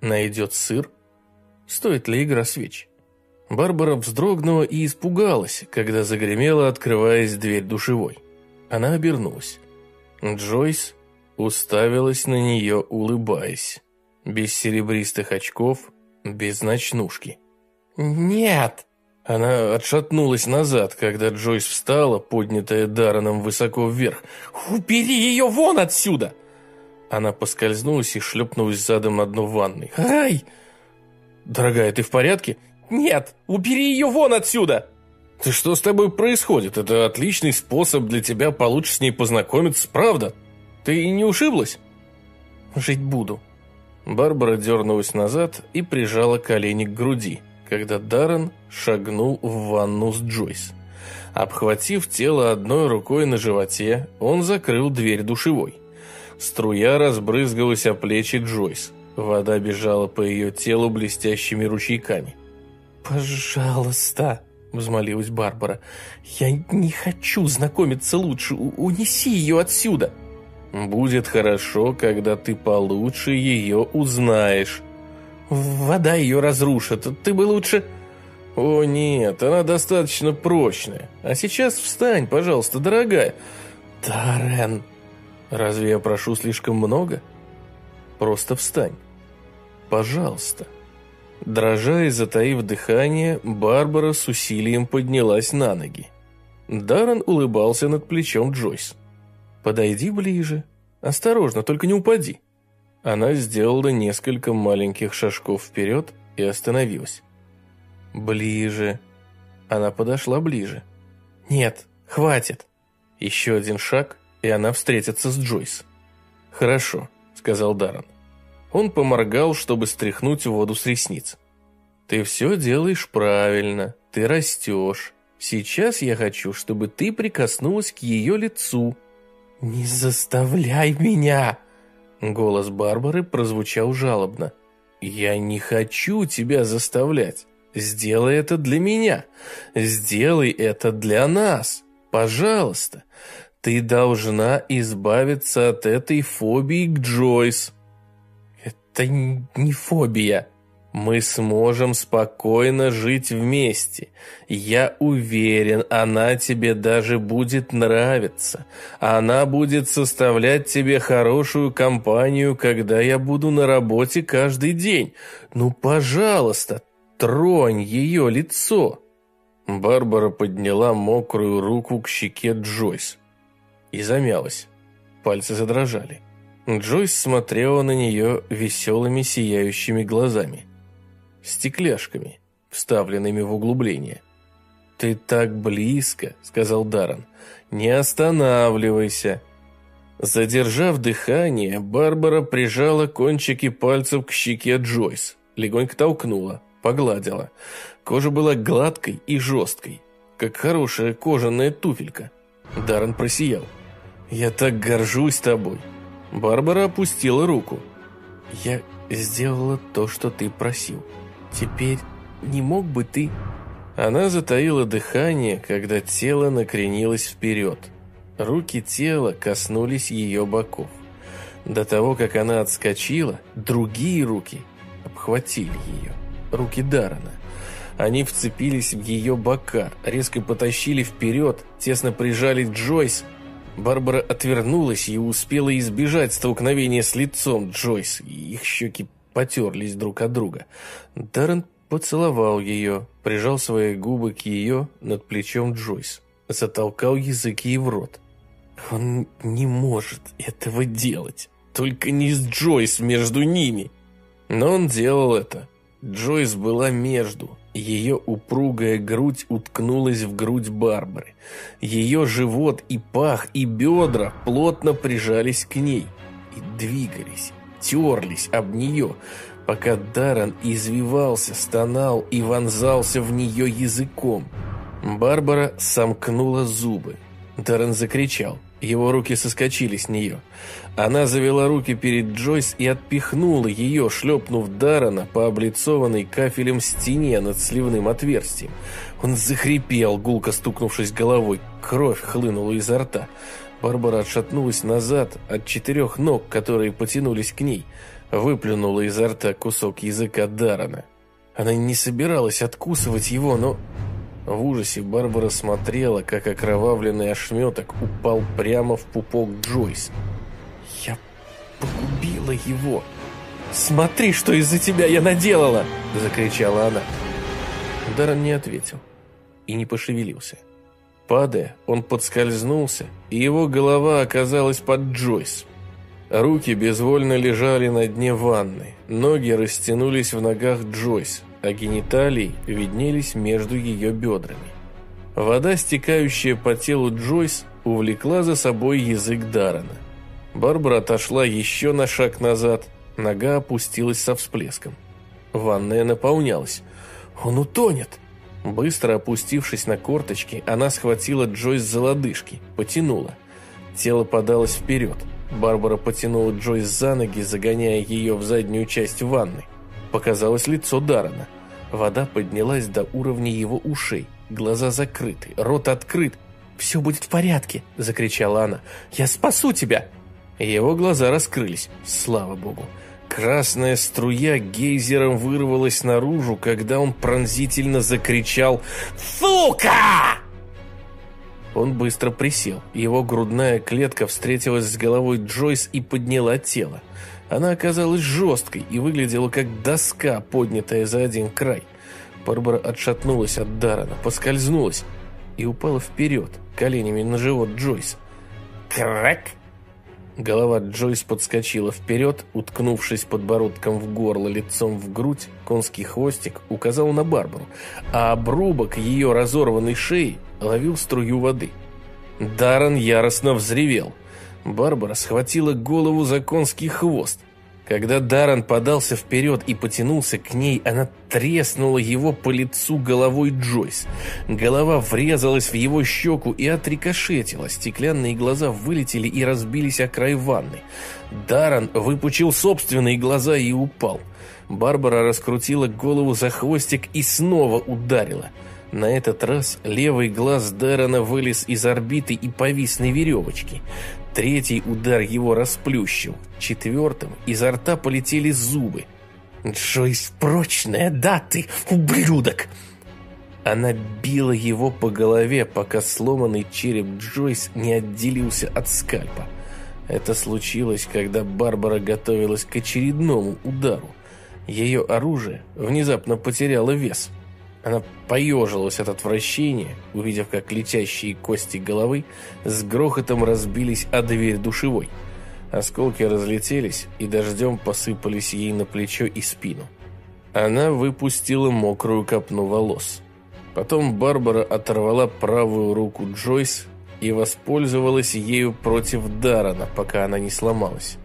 найдет сыр? Стоит ли игра свеч? Барбара вздрогнула и испугалась, когда загремела, открываясь дверь душевой. Она обернулась. Джойс уставилась на нее, улыбаясь. Без серебристых очков, без ночнушки. «Нет!» Она отшатнулась назад, когда Джойс встала, поднятая Дарреном высоко вверх. «Убери ее вон отсюда!» Она поскользнулась и шлепнулась задом на дно ванной. «Ай!» «Дорогая, ты в порядке?» «Нет! Убери ее вон отсюда!» «Ты что с тобой происходит? Это отличный способ для тебя получше с ней познакомиться, правда? Ты не ушиблась?» «Жить буду». Барбара дернулась назад и прижала колени к груди, когда Даррен шагнул в ванну с Джойс. Обхватив тело одной рукой на животе, он закрыл дверь душевой. Струя разбрызгалась о плечи Джойс. Вода бежала по ее телу блестящими ручейками. «Пожалуйста», — взмолилась Барбара, — «я не хочу знакомиться лучше. У унеси ее отсюда». «Будет хорошо, когда ты получше ее узнаешь». «Вода ее разрушит. Ты бы лучше...» «О нет, она достаточно прочная. А сейчас встань, пожалуйста, дорогая». «Даррен...» Разве я прошу слишком много? Просто встань. Пожалуйста. Дрожа и затаив дыхание, Барбара с усилием поднялась на ноги. Даррен улыбался над плечом Джойс. «Подойди ближе. Осторожно, только не упади». Она сделала несколько маленьких шажков вперед и остановилась. «Ближе». Она подошла ближе. «Нет, хватит». Еще один шаг, и она встретится с Джойс. «Хорошо», — сказал Даррен. Он поморгал, чтобы стряхнуть воду с ресниц. «Ты все делаешь правильно, ты растешь. Сейчас я хочу, чтобы ты прикоснулась к ее лицу». «Не заставляй меня!» Голос Барбары прозвучал жалобно. «Я не хочу тебя заставлять. Сделай это для меня. Сделай это для нас. Пожалуйста. Ты должна избавиться от этой фобии к Джойс. Это не фобия. Мы сможем спокойно жить вместе. Я уверен, она тебе даже будет нравиться. Она будет составлять тебе хорошую компанию, когда я буду на работе каждый день. Ну, пожалуйста, тронь ее лицо. Барбара подняла мокрую руку к щеке Джойс и замялась. Пальцы задрожали. Джойс смотрела на нее веселыми сияющими глазами. Стекляшками, вставленными в углубление. «Ты так близко», — сказал Даррен. «Не останавливайся». Задержав дыхание, Барбара прижала кончики пальцев к щеке Джойс, легонько толкнула, погладила. Кожа была гладкой и жесткой, как хорошая кожаная туфелька. Даррен просиял. «Я так горжусь тобой!» Барбара опустила руку. «Я сделала то, что ты просил. Теперь не мог бы ты...» Она затаила дыхание, когда тело накренилось вперед. Руки тела коснулись ее боков. До того, как она отскочила, другие руки обхватили ее. Руки Дарана. Они вцепились в ее бока, резко потащили вперед, тесно прижали Джойс, Барбара отвернулась и успела избежать столкновения с лицом Джойс. Их щеки потерлись друг от друга. Даррен поцеловал ее, прижал свои губы к ее над плечом Джойс. Затолкал язык ей в рот. Он не может этого делать. Только не с Джойс между ними. Но он делал это. Джойс была между, ее упругая грудь уткнулась в грудь Барбары. Ее живот и пах, и бедра плотно прижались к ней и двигались, терлись об нее, пока Даррен извивался, стонал и вонзался в нее языком. Барбара сомкнула зубы. Даррен закричал. Его руки соскочили с нее. Она завела руки перед Джойс и отпихнула ее, шлепнув Дарана по облицованной кафелем стене над сливным отверстием. Он захрипел, гулко стукнувшись головой. Кровь хлынула изо рта. Барбара отшатнулась назад от четырех ног, которые потянулись к ней, выплюнула изо рта кусок языка Дарана. Она не собиралась откусывать его, но... В ужасе Барбара смотрела, как окровавленный ошметок упал прямо в пупок Джойс. «Я погубила его! Смотри, что из-за тебя я наделала!» – закричала она. Даррен не ответил и не пошевелился. Падая, он подскользнулся, и его голова оказалась под Джойс. Руки безвольно лежали на дне ванны, ноги растянулись в ногах Джойс, а гениталии виднелись между ее бедрами. Вода, стекающая по телу Джойс, увлекла за собой язык Даррена. Барбара отошла еще на шаг назад, нога опустилась со всплеском. Ванная наполнялась. «Он утонет!» Быстро опустившись на корточки, она схватила Джойс за лодыжки, потянула. Тело подалось вперед. Барбара потянула Джойс за ноги, загоняя ее в заднюю часть ванны. Показалось лицо Дарана. Вода поднялась до уровня его ушей. Глаза закрыты, рот открыт. «Все будет в порядке!» – закричала она. «Я спасу тебя!» Его глаза раскрылись. Слава богу. Красная струя гейзером вырвалась наружу, когда он пронзительно закричал «Сука!». Он быстро присел. Его грудная клетка встретилась с головой Джойс и подняла тело. Она оказалась жесткой и выглядела как доска, поднятая за один край. Барбара отшатнулась от Дарана, поскользнулась и упала вперед, коленями на живот Джойс. «Крэк!» Голова Джойс подскочила вперед, уткнувшись подбородком в горло, лицом в грудь, конский хвостик указал на Барбару, а обрубок ее разорванной шеи ловил струю воды. Даррен яростно взревел. Барбара схватила голову за конский хвост. Когда Даррен подался вперед и потянулся к ней, она треснула его по лицу головой Джойс. Голова врезалась в его щеку и отрикошетила. Стеклянные глаза вылетели и разбились о край ванны. Даррен выпучил собственные глаза и упал. Барбара раскрутила голову за хвостик и снова ударила. На этот раз левый глаз Даррена вылез из орбиты и повис на веревочке. Третий удар его расплющил. Четвертым изо рта полетели зубы. «Джойс прочная, да ты, ублюдок!» Она била его по голове, пока сломанный череп Джойс не отделился от скальпа. Это случилось, когда Барбара готовилась к очередному удару. Ее оружие внезапно потеряло вес – она поежилась от отвращения, увидев, как летящие кости головы с грохотом разбились о дверь душевой. Осколки разлетелись и дождем посыпались ей на плечо и спину. Она выпустила мокрую копну волос. Потом Барбара оторвала правую руку Джойс и воспользовалась ею против Дарана, пока она не сломалась.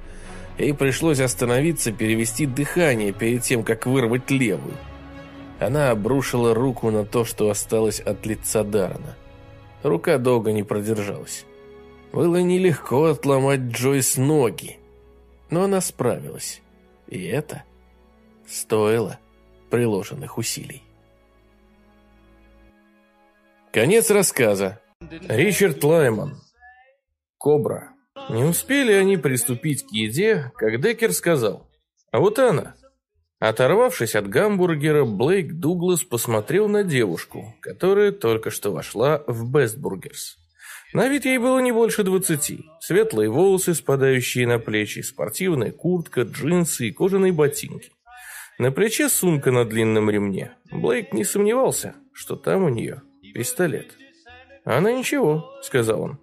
Ей пришлось остановиться, перевести дыхание перед тем, как вырвать левую. Она обрушила руку на то, что осталось от лица Дарана. Рука долго не продержалась. Было нелегко отломать Джойс ноги, но она справилась. И это стоило приложенных усилий. Конец рассказа. Ричард Лайман. Кобра. Не успели они приступить к еде, как Деккер сказал. А вот она, Оторвавшись от гамбургера, Блейк Дуглас посмотрел на девушку, которая только что вошла в Бестбургерс. На вид ей было не больше двадцати. Светлые волосы, спадающие на плечи, спортивная куртка, джинсы и кожаные ботинки. На плече сумка на длинном ремне. Блейк не сомневался, что там у нее пистолет. «Она ничего», — сказал он.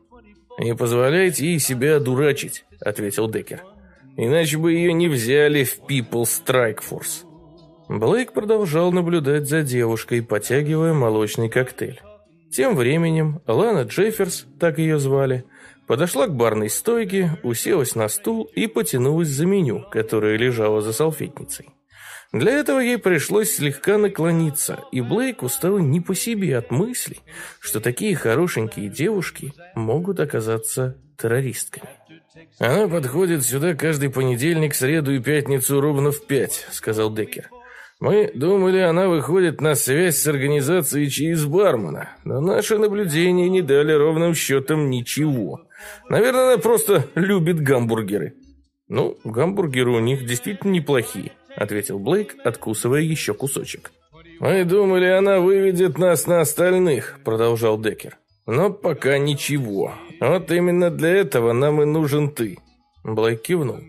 «Не позволяйте ей себя одурачить», — ответил Деккер. Иначе бы ее не взяли в People Strike Force. Блейк продолжал наблюдать за девушкой, потягивая молочный коктейль. Тем временем Лана Джефферс, так ее звали, подошла к барной стойке, уселась на стул и потянулась за меню, которое лежало за салфетницей. Для этого ей пришлось слегка наклониться, и Блейку стало не по себе от мысли, что такие хорошенькие девушки могут оказаться террористками. «Она подходит сюда каждый понедельник, среду и пятницу ровно в пять», — сказал Деккер. Мы думали, она выходит на связь с организацией через бармена, но наши наблюдения не дали ровным счетом ничего. Наверное, она просто любит гамбургеры. Ну, гамбургеры у них действительно неплохие, ответил Блейк, откусывая еще кусочек. Мы думали, она выведет нас на остальных, продолжал Деккер. Но пока ничего. Вот именно для этого нам и нужен ты. Блейк кивнул.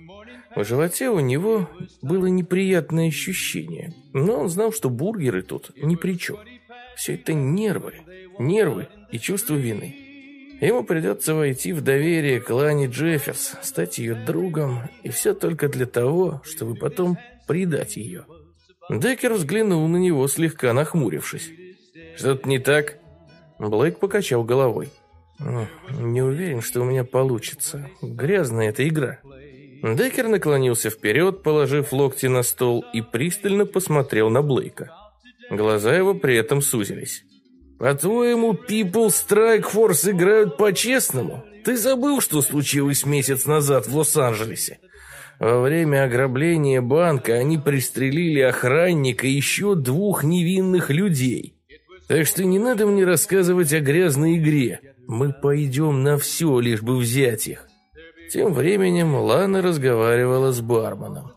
В животе у него было неприятное ощущение, но он знал, что бургеры тут ни при чем. Все это нервы, нервы и чувство вины. Ему придется войти в доверие к Лане Джефферс, стать ее другом, и все только для того, чтобы потом предать ее. Деккер взглянул на него, слегка нахмурившись. «Что-то не так?» Блейк покачал головой. «Не уверен, что у меня получится. Грязная эта игра». Деккер наклонился вперед, положив локти на стол, и пристально посмотрел на Блейка. Глаза его при этом сузились. «По-твоему, People Strike Force играют по-честному? Ты забыл, что случилось месяц назад в Лос-Анджелесе? Во время ограбления банка они пристрелили охранника и еще двух невинных людей. Так что не надо мне рассказывать о грязной игре. Мы пойдем на все, лишь бы взять их. Тем временем Лана разговаривала с барменом.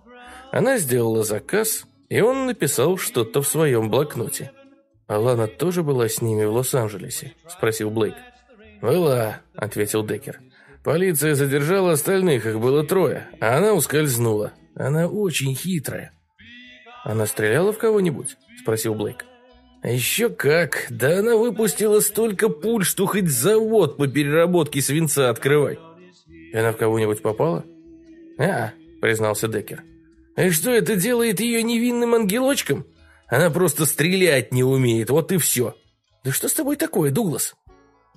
Она сделала заказ, и он написал что-то в своем блокноте. «А Лана тоже была с ними в Лос-Анджелесе?» – спросил Блейк. «Была», – ответил Деккер. «Полиция задержала остальных, их было трое, а она ускользнула. Она очень хитрая». «Она стреляла в кого-нибудь?» – спросил Блейк. «Еще как! Да она выпустила столько пуль, что хоть завод по переработке свинца открывай!» И она в кого-нибудь попала? А, признался Деккер. И что это делает ее невинным ангелочком? Она просто стрелять не умеет, вот и все. Да что с тобой такое, Дуглас?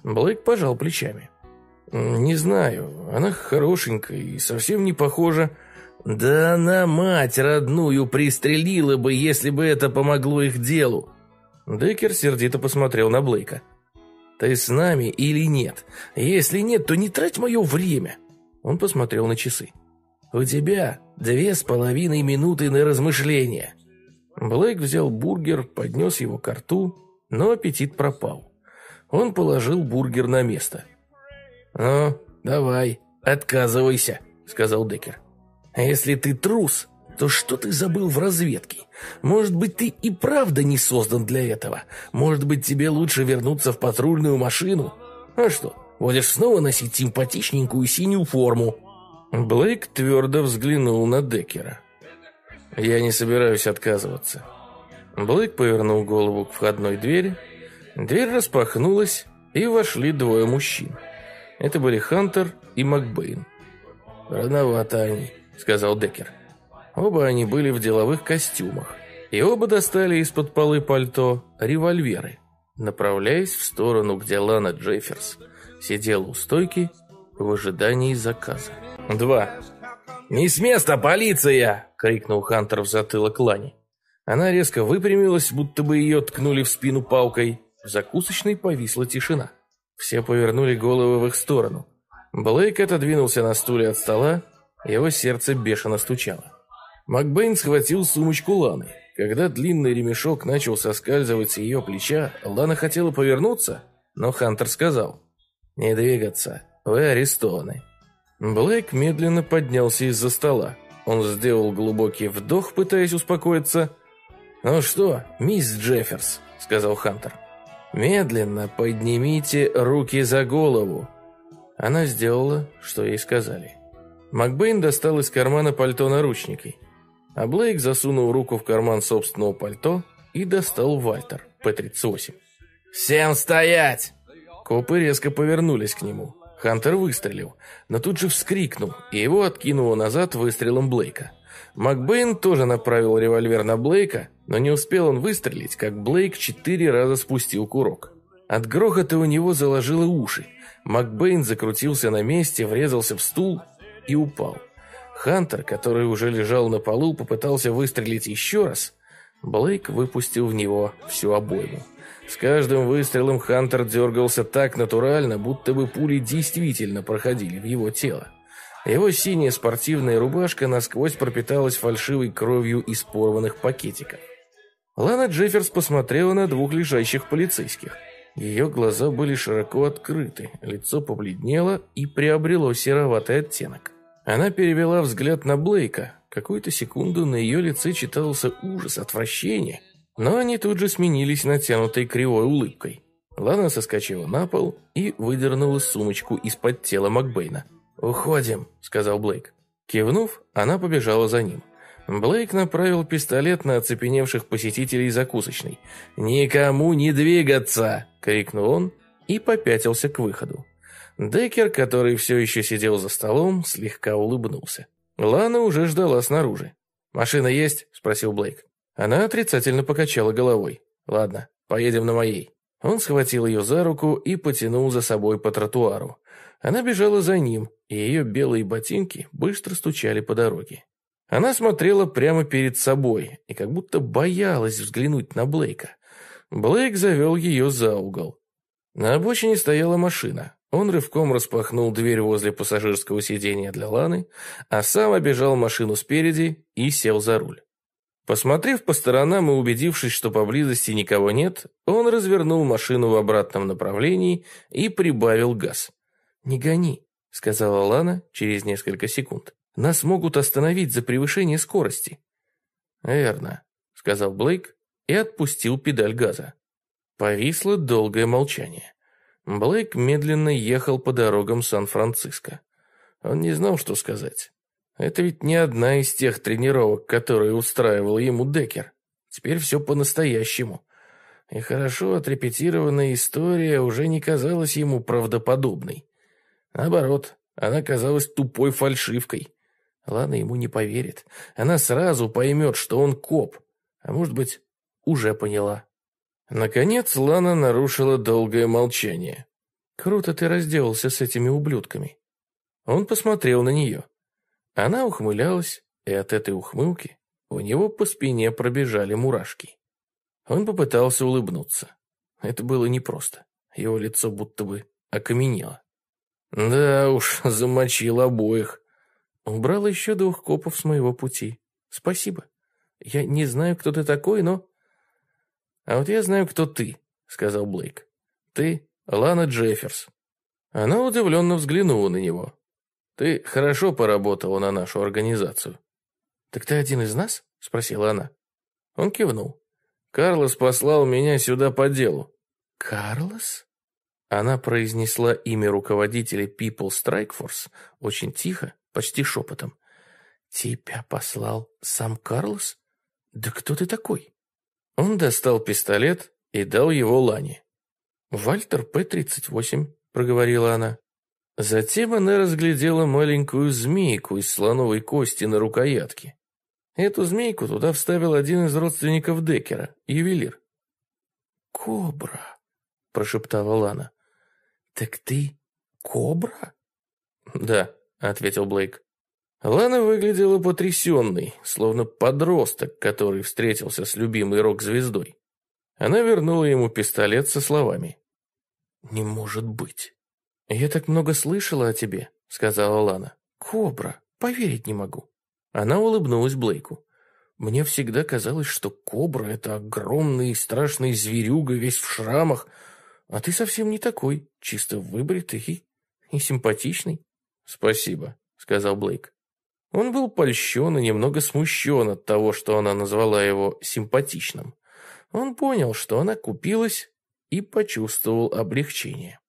Блейк пожал плечами. Не знаю, она хорошенькая и совсем не похожа. Да она мать родную пристрелила бы, если бы это помогло их делу. Деккер сердито посмотрел на Блейка. Ты с нами или нет? Если нет, то не трать мое время. Он посмотрел на часы. У тебя две с половиной минуты на размышление. Блейк взял бургер, поднес его к рту, но аппетит пропал. Он положил бургер на место. «Ну, давай, отказывайся», — сказал Деккер. «А если ты трус, то что ты забыл в разведке? Может быть, ты и правда не создан для этого? Может быть, тебе лучше вернуться в патрульную машину? А что, будешь снова носить симпатичненькую синюю форму?» Блейк твердо взглянул на Деккера. «Я не собираюсь отказываться». Блейк повернул голову к входной двери. Дверь распахнулась, и вошли двое мужчин. Это были Хантер и Макбейн. «Рановато они», — сказал Деккер. Оба они были в деловых костюмах, и оба достали из-под полы пальто револьверы, направляясь в сторону, где Лана Джефферс сидела у стойки в ожидании заказа. «Два!» «Не с места, полиция!» — крикнул Хантер в затылок Лани. Она резко выпрямилась, будто бы ее ткнули в спину палкой. В закусочной повисла тишина. Все повернули головы в их сторону. Блейк отодвинулся на стуле от стола, его сердце бешено стучало. Макбейн схватил сумочку Ланы. Когда длинный ремешок начал соскальзывать с ее плеча, Лана хотела повернуться, но Хантер сказал «Не двигаться, вы арестованы». Блейк медленно поднялся из-за стола. Он сделал глубокий вдох, пытаясь успокоиться. «Ну что, мисс Джефферс», — сказал Хантер, — «медленно поднимите руки за голову». Она сделала, что ей сказали. Макбейн достал из кармана пальто наручники. А Блейк засунул руку в карман собственного пальто и достал Вальтер, П-38. «Всем стоять!» Копы резко повернулись к нему. Хантер выстрелил, но тут же вскрикнул, и его откинуло назад выстрелом Блейка. Макбейн тоже направил револьвер на Блейка, но не успел он выстрелить, как Блейк четыре раза спустил курок. От грохота у него заложило уши. Макбейн закрутился на месте, врезался в стул и упал. Хантер, который уже лежал на полу, попытался выстрелить еще раз. Блейк выпустил в него всю обойму. С каждым выстрелом Хантер дергался так натурально, будто бы пули действительно проходили в его тело. Его синяя спортивная рубашка насквозь пропиталась фальшивой кровью из порванных пакетиков. Лана Джефферс посмотрела на двух лежащих полицейских. Ее глаза были широко открыты, лицо побледнело и приобрело сероватый оттенок. Она перевела взгляд на Блейка. Какую-то секунду на ее лице читался ужас, отвращение, но они тут же сменились натянутой кривой улыбкой. Лана соскочила на пол и выдернула сумочку из-под тела Макбейна. «Уходим», — сказал Блейк. Кивнув, она побежала за ним. Блейк направил пистолет на оцепеневших посетителей закусочной. «Никому не двигаться!» — крикнул он и попятился к выходу. Деккер, который все еще сидел за столом, слегка улыбнулся. Лана уже ждала снаружи. «Машина есть?» – спросил Блейк. Она отрицательно покачала головой. «Ладно, поедем на моей». Он схватил ее за руку и потянул за собой по тротуару. Она бежала за ним, и ее белые ботинки быстро стучали по дороге. Она смотрела прямо перед собой и как будто боялась взглянуть на Блейка. Блейк завел ее за угол. На обочине стояла машина. Он рывком распахнул дверь возле пассажирского сиденья для Ланы, а сам обежал машину спереди и сел за руль. Посмотрев по сторонам и убедившись, что поблизости никого нет, он развернул машину в обратном направлении и прибавил газ. «Не гони», — сказала Лана через несколько секунд. «Нас могут остановить за превышение скорости». «Верно», — сказал Блейк и отпустил педаль газа. Повисло долгое молчание. Блейк медленно ехал по дорогам Сан-Франциско. Он не знал, что сказать. Это ведь не одна из тех тренировок, которые устраивал ему Деккер. Теперь все по-настоящему. И хорошо отрепетированная история уже не казалась ему правдоподобной. Наоборот, она казалась тупой фальшивкой. Ладно, ему не поверит. Она сразу поймет, что он коп. А может быть, уже поняла. Наконец Лана нарушила долгое молчание. «Круто ты разделался с этими ублюдками». Он посмотрел на нее. Она ухмылялась, и от этой ухмылки у него по спине пробежали мурашки. Он попытался улыбнуться. Это было непросто. Его лицо будто бы окаменело. Да уж, замочил обоих. Убрал еще двух копов с моего пути. Спасибо. Я не знаю, кто ты такой, но «А вот я знаю, кто ты», — сказал Блейк. «Ты Лана Джефферс». Она удивленно взглянула на него. «Ты хорошо поработала на нашу организацию». «Так ты один из нас?» — спросила она. Он кивнул. «Карлос послал меня сюда по делу». «Карлос?» Она произнесла имя руководителя People Strike Force очень тихо, почти шепотом. «Тебя послал сам Карлос? Да кто ты такой?» Он достал пистолет и дал его Лане. «Вальтер П-38», — проговорила она. Затем она разглядела маленькую змейку из слоновой кости на рукоятке. Эту змейку туда вставил один из родственников Деккера, ювелир. «Кобра», — прошептала Лана. «Так ты кобра?» «Да», — ответил Блейк. Лана выглядела потрясенной, словно подросток, который встретился с любимой рок-звездой. Она вернула ему пистолет со словами. «Не может быть. Я так много слышала о тебе», — сказала Лана. «Кобра. Поверить не могу». Она улыбнулась Блейку. «Мне всегда казалось, что кобра — это огромный и страшный зверюга, весь в шрамах, а ты совсем не такой, чисто выбритый и, и симпатичный». «Спасибо», — сказал Блейк. Он был польщен и немного смущен от того, что она назвала его симпатичным. Он понял, что она купилась, и почувствовал облегчение.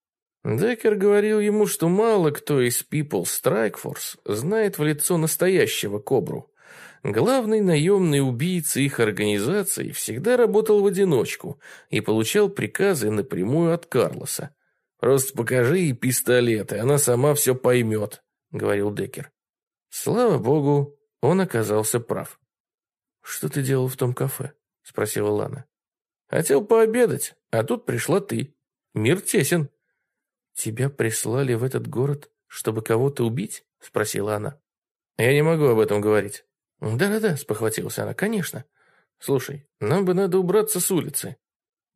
Деккер говорил ему, что мало кто из People Strike Force знает в лицо настоящего Кобру. Главный наемный убийца их организации всегда работал в одиночку и получал приказы напрямую от Карлоса. «Просто покажи ей пистолет, и она сама все поймет», — говорил Деккер. Слава богу, он оказался прав. «Что ты делал в том кафе?» — спросила Лана. «Хотел пообедать, а тут пришла ты. Мир тесен». «Тебя прислали в этот город, чтобы кого-то убить?» — спросила она. «Я не могу об этом говорить». «Да-да-да», — спохватилась она, — «конечно. Слушай, нам бы надо убраться с улицы».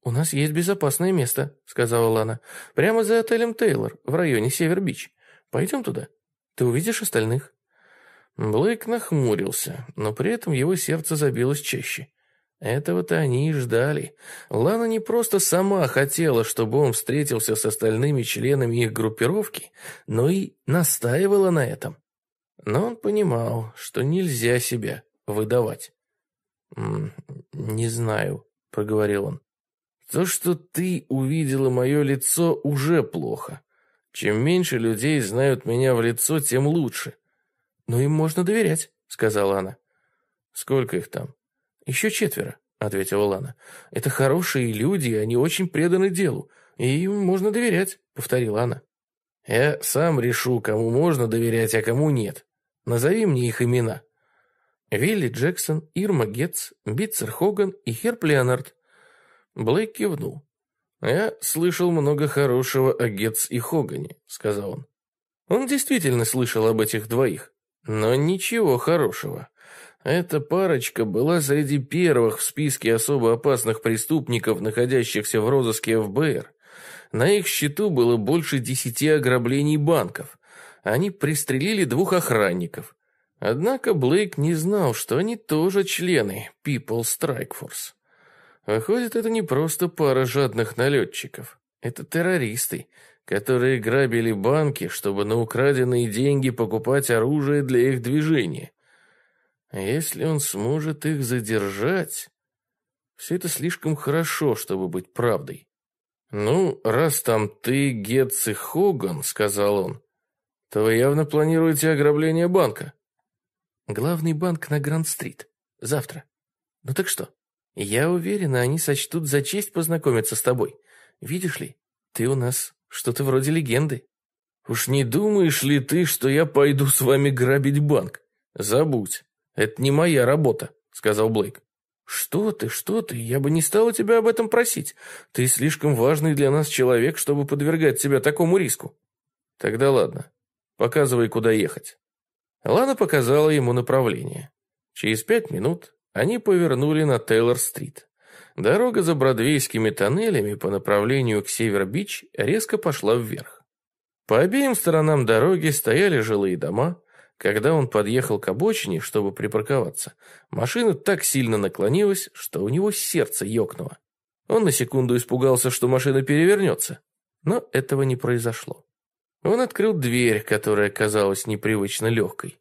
«У нас есть безопасное место», — сказала Лана. «Прямо за отелем Тейлор, в районе Север-Бич. Пойдем туда. Ты увидишь остальных». Блейк нахмурился, но при этом его сердце забилось чаще. Этого-то они и ждали. Лана не просто сама хотела, чтобы он встретился с остальными членами их группировки, но и настаивала на этом. Но он понимал, что нельзя себя выдавать. «Не знаю», — проговорил он. «То, что ты увидела мое лицо, уже плохо. Чем меньше людей знают меня в лицо, тем лучше». «Но им можно доверять», — сказала она. «Сколько их там?» «Еще четверо», — ответила Лана. «Это хорошие люди, они очень преданы делу, и им можно доверять», — повторила она. «Я сам решу, кому можно доверять, а кому нет. Назови мне их имена». Вилли Джексон, Ирма Гетц, Битцер Хоган и Херп Леонард. Блейк кивнул. «Я слышал много хорошего о Гетц и Хогане», — сказал он. Он действительно слышал об этих двоих, но ничего хорошего. Эта парочка была среди первых в списке особо опасных преступников, находящихся в розыске ФБР. На их счету было больше десяти ограблений банков. Они пристрелили двух охранников. Однако Блейк не знал, что они тоже члены People Strike Force. Выходит, это не просто пара жадных налетчиков. Это террористы, которые грабили банки, чтобы на украденные деньги покупать оружие для их движения. Если он сможет их задержать... Все это слишком хорошо, чтобы быть правдой. «Ну, раз там ты, Гетц и Хоган», — сказал он, — «то вы явно планируете ограбление банка». «Главный банк на Гранд-стрит. Завтра. Ну так что? Я уверена, они сочтут за честь познакомиться с тобой. Видишь ли, ты у нас что-то вроде легенды». «Уж не думаешь ли ты, что я пойду с вами грабить банк? Забудь. «Это не моя работа», — сказал Блейк. «Что ты, что ты? Я бы не стала тебя об этом просить. Ты слишком важный для нас человек, чтобы подвергать себя такому риску». «Тогда ладно. Показывай, куда ехать». Лана показала ему направление. Через пять минут они повернули на Тейлор-стрит. Дорога за бродвейскими тоннелями по направлению к Север-Бич резко пошла вверх. По обеим сторонам дороги стояли жилые дома, когда он подъехал к обочине, чтобы припарковаться, машина так сильно наклонилась, что у него сердце ёкнуло. Он на секунду испугался, что машина перевернется, но этого не произошло. Он открыл дверь, которая казалась непривычно легкой.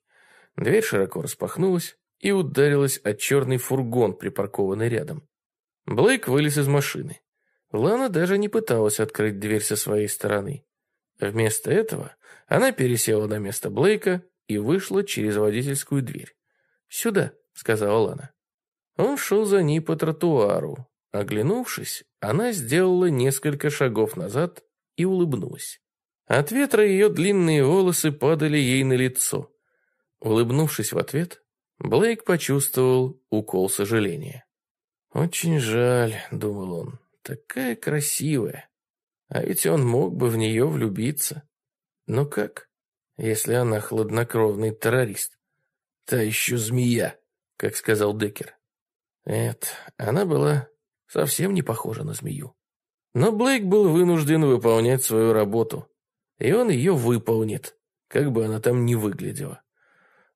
Дверь широко распахнулась и ударилась о черный фургон, припаркованный рядом. Блейк вылез из машины. Лана даже не пыталась открыть дверь со своей стороны. Вместо этого она пересела на место Блейка и вышла через водительскую дверь. «Сюда», — сказала Лана. Он шел за ней по тротуару. Оглянувшись, она сделала несколько шагов назад и улыбнулась. От ветра ее длинные волосы падали ей на лицо. Улыбнувшись в ответ, Блейк почувствовал укол сожаления. «Очень жаль», — думал он, — «такая красивая. А ведь он мог бы в нее влюбиться. Но как?» если она хладнокровный террорист. Та еще змея, как сказал Деккер. Нет, она была совсем не похожа на змею. Но Блейк был вынужден выполнять свою работу, и он ее выполнит, как бы она там ни выглядела.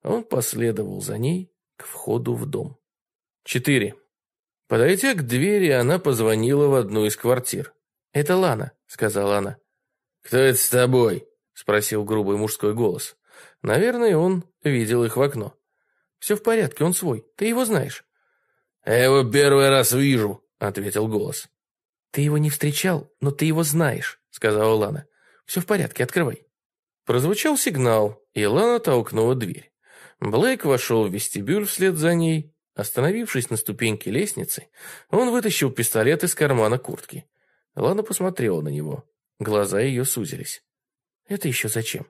Он последовал за ней к входу в дом. Четыре. Подойдя к двери, она позвонила в одну из квартир. «Это Лана», — сказала она. «Кто это с тобой?» спросил грубый мужской голос. Наверное, он видел их в окно. Все в порядке, он свой. Ты его знаешь. Я его первый раз вижу, ответил голос. Ты его не встречал, но ты его знаешь, сказала Лана. Все в порядке, открывай. Прозвучал сигнал, и Лана толкнула дверь. Блейк вошел в вестибюль вслед за ней. Остановившись на ступеньке лестницы, он вытащил пистолет из кармана куртки. Лана посмотрела на него. Глаза ее сузились. Это еще зачем?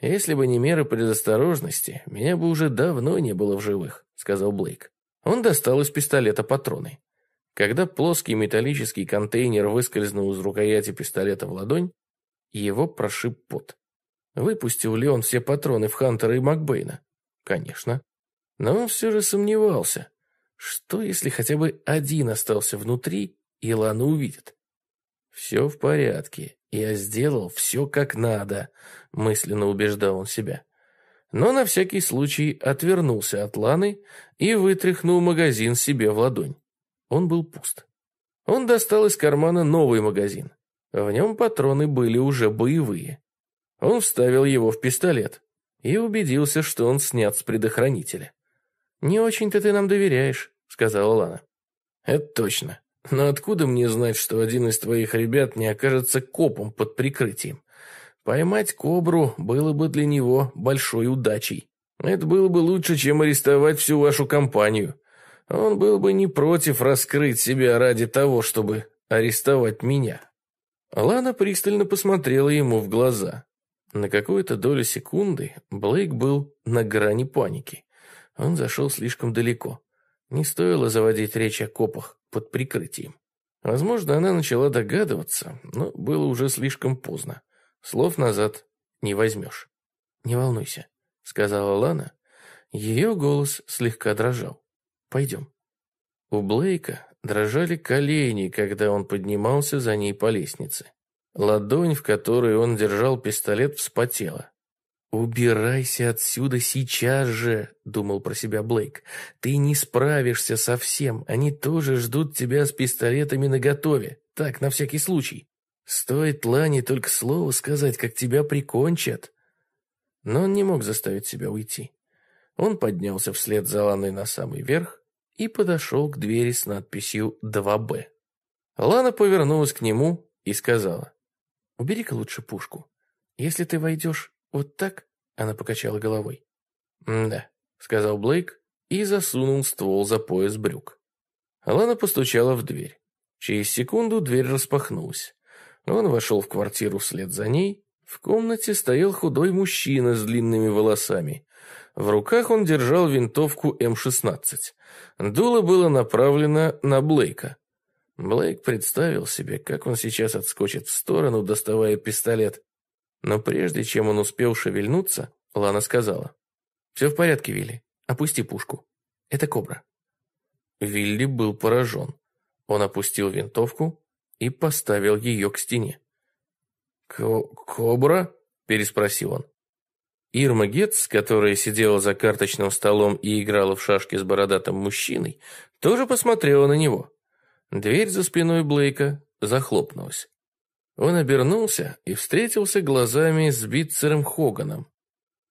Если бы не меры предосторожности, меня бы уже давно не было в живых, сказал Блейк. Он достал из пистолета патроны. Когда плоский металлический контейнер выскользнул из рукояти пистолета в ладонь, его прошиб пот. Выпустил ли он все патроны в Хантера и Макбейна? Конечно. Но он все же сомневался. Что, если хотя бы один остался внутри, и Лана увидит? Все в порядке. «Я сделал все как надо», — мысленно убеждал он себя. Но на всякий случай отвернулся от Ланы и вытряхнул магазин себе в ладонь. Он был пуст. Он достал из кармана новый магазин. В нем патроны были уже боевые. Он вставил его в пистолет и убедился, что он снят с предохранителя. «Не очень-то ты нам доверяешь», — сказала Лана. «Это точно. Но откуда мне знать, что один из твоих ребят не окажется копом под прикрытием? Поймать кобру было бы для него большой удачей. Это было бы лучше, чем арестовать всю вашу компанию. Он был бы не против раскрыть себя ради того, чтобы арестовать меня». Лана пристально посмотрела ему в глаза. На какую-то долю секунды Блейк был на грани паники. Он зашел слишком далеко. Не стоило заводить речь о копах под прикрытием. Возможно, она начала догадываться, но было уже слишком поздно. Слов назад не возьмешь. «Не волнуйся», — сказала Лана. Ее голос слегка дрожал. «Пойдем». У Блейка дрожали колени, когда он поднимался за ней по лестнице. Ладонь, в которой он держал пистолет, вспотела. «Убирайся отсюда сейчас же», — думал про себя Блейк. «Ты не справишься со всем. Они тоже ждут тебя с пистолетами наготове. Так, на всякий случай. Стоит Лане только слово сказать, как тебя прикончат». Но он не мог заставить себя уйти. Он поднялся вслед за Ланой на самый верх и подошел к двери с надписью «2Б». Лана повернулась к нему и сказала, Убери-ка лучше пушку. Если ты войдешь вот так, она покачала головой. Да, сказал Блейк и засунул ствол за пояс брюк. Алана постучала в дверь. Через секунду дверь распахнулась. Он вошел в квартиру вслед за ней. В комнате стоял худой мужчина с длинными волосами. В руках он держал винтовку М-16. Дуло было направлено на Блейка. Блейк представил себе, как он сейчас отскочит в сторону, доставая пистолет. Но прежде чем он успел шевельнуться, Лана сказала. «Все в порядке, Вилли. Опусти пушку. Это кобра». Вилли был поражен. Он опустил винтовку и поставил ее к стене. «Кобра?» – переспросил он. Ирма Гетц, которая сидела за карточным столом и играла в шашки с бородатым мужчиной, тоже посмотрела на него. Дверь за спиной Блейка захлопнулась. Он обернулся и встретился глазами с Битцером Хоганом.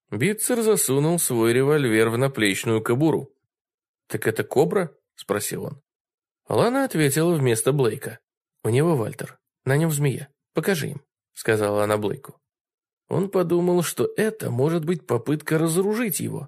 Битцер засунул свой револьвер в наплечную кобуру. «Так это кобра?» – спросил он. Лана ответила вместо Блейка. «У него Вальтер. На нем змея. Покажи им», – сказала она Блейку. Он подумал, что это может быть попытка разоружить его.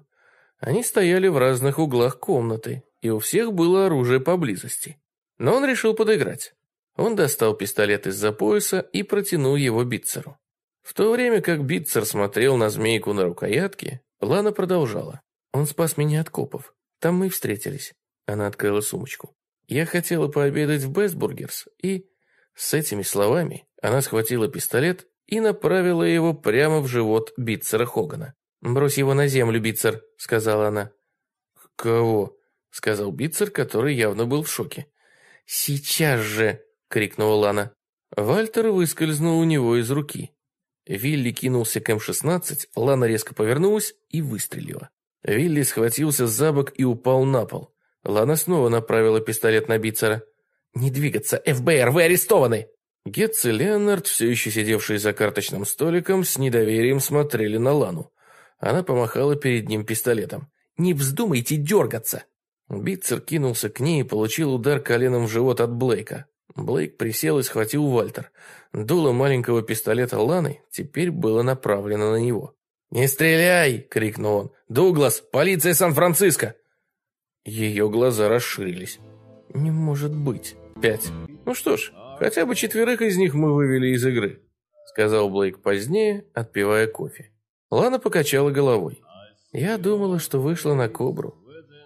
Они стояли в разных углах комнаты, и у всех было оружие поблизости. Но он решил подыграть. Он достал пистолет из-за пояса и протянул его Битцеру. В то время как Битцер смотрел на змейку на рукоятке, Лана продолжала. «Он спас меня от копов. Там мы и встретились». Она открыла сумочку. «Я хотела пообедать в Бестбургерс, и...» С этими словами она схватила пистолет и направила его прямо в живот Битцера Хогана. «Брось его на землю, Битцер», — сказала она. «Кого?» — сказал Битцер, который явно был в шоке. «Сейчас же!» — крикнула Лана. Вальтер выскользнул у него из руки. Вилли кинулся к М-16, Лана резко повернулась и выстрелила. Вилли схватился за бок и упал на пол. Лана снова направила пистолет на Бицера. «Не двигаться! ФБР, вы арестованы!» Гетц и Леонард, все еще сидевшие за карточным столиком, с недоверием смотрели на Лану. Она помахала перед ним пистолетом. «Не вздумайте дергаться!» Битцер кинулся к ней и получил удар коленом в живот от Блейка. Блейк присел и схватил Вальтер. Дуло маленького пистолета Ланы теперь было направлено на него. «Не стреляй!» — крикнул он. «Дуглас! Полиция Сан-Франциско!» Ее глаза расширились. «Не может быть. Пять. Ну что ж, хотя бы четверых из них мы вывели из игры», — сказал Блейк позднее, отпивая кофе. Лана покачала головой. «Я думала, что вышла на кобру.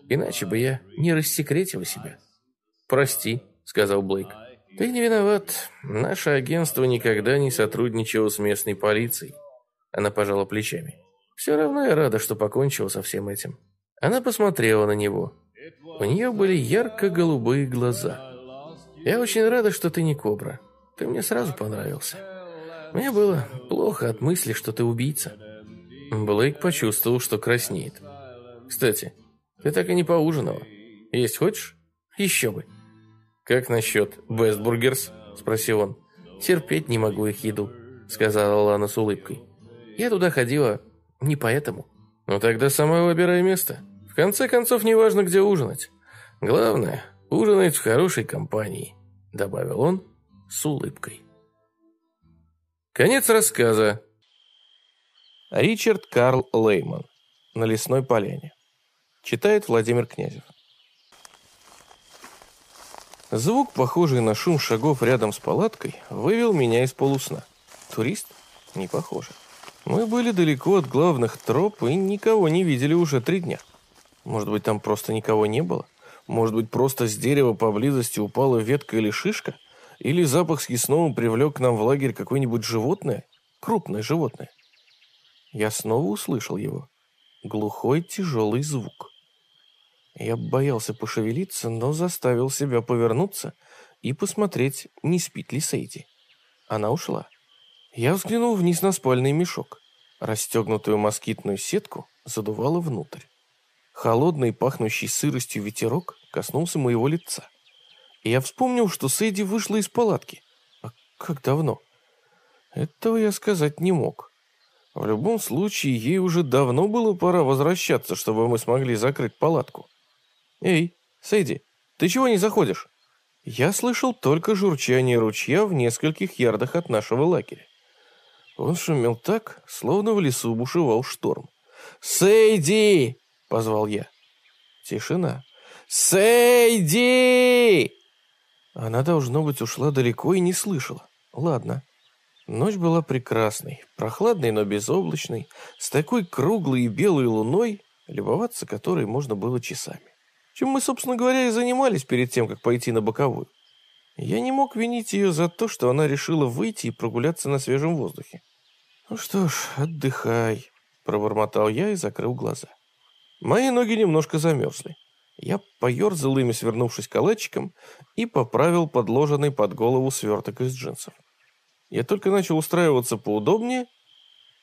Иначе бы я не рассекретила себя. «Прости», — сказал Блейк. «Ты не виноват. Наше агентство никогда не сотрудничало с местной полицией». Она пожала плечами. «Все равно я рада, что покончила со всем этим». Она посмотрела на него. У нее были ярко-голубые глаза. «Я очень рада, что ты не кобра. Ты мне сразу понравился. Мне было плохо от мысли, что ты убийца». Блейк почувствовал, что краснеет. «Кстати, ты так и не поужинала. Есть хочешь? Еще бы. «Как насчет Бестбургерс?» – спросил он. «Терпеть не могу их еду», – сказала Лана с улыбкой. «Я туда ходила не поэтому». «Ну тогда сама выбирай место. В конце концов, неважно, где ужинать. Главное, ужинать в хорошей компании», – добавил он с улыбкой. Конец рассказа. Ричард Карл Лейман. На лесной поляне. Читает Владимир Князев. Звук, похожий на шум шагов рядом с палаткой, вывел меня из полусна. Турист? Не похоже. Мы были далеко от главных троп и никого не видели уже три дня. Может быть, там просто никого не было? Может быть, просто с дерева поблизости упала ветка или шишка? Или запах съестного привлек к нам в лагерь какое-нибудь животное? Крупное животное. Я снова услышал его. Глухой тяжелый звук. Я боялся пошевелиться, но заставил себя повернуться и посмотреть, не спит ли Сейди. Она ушла. Я взглянул вниз на спальный мешок. Расстегнутую москитную сетку задувало внутрь. Холодный, пахнущий сыростью ветерок коснулся моего лица. Я вспомнил, что Сейди вышла из палатки. А как давно? Этого я сказать не мог. В любом случае, ей уже давно было пора возвращаться, чтобы мы смогли закрыть палатку. «Эй, Сэйди, ты чего не заходишь?» Я слышал только журчание ручья в нескольких ярдах от нашего лагеря. Он шумел так, словно в лесу бушевал шторм. «Сэйди!» — позвал я. Тишина. «Сэйди!» Она, должно быть, ушла далеко и не слышала. Ладно. Ночь была прекрасной, прохладной, но безоблачной, с такой круглой и белой луной, любоваться которой можно было часами чем мы, собственно говоря, и занимались перед тем, как пойти на боковую. Я не мог винить ее за то, что она решила выйти и прогуляться на свежем воздухе. «Ну что ж, отдыхай», — пробормотал я и закрыл глаза. Мои ноги немножко замерзли. Я поерзал ими, свернувшись калачиком, и поправил подложенный под голову сверток из джинсов. Я только начал устраиваться поудобнее,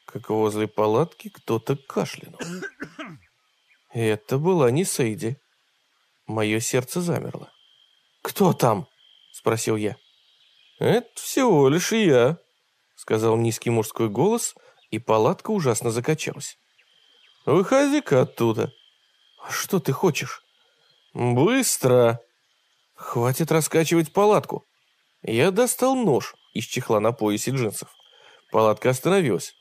как возле палатки кто-то кашлянул. Это была не Сейди. Мое сердце замерло. «Кто там?» — спросил я. «Это всего лишь я», — сказал низкий мужской голос, и палатка ужасно закачалась. «Выходи-ка оттуда». «А «Что ты хочешь?» «Быстро!» «Хватит раскачивать палатку». Я достал нож из чехла на поясе джинсов. Палатка остановилась.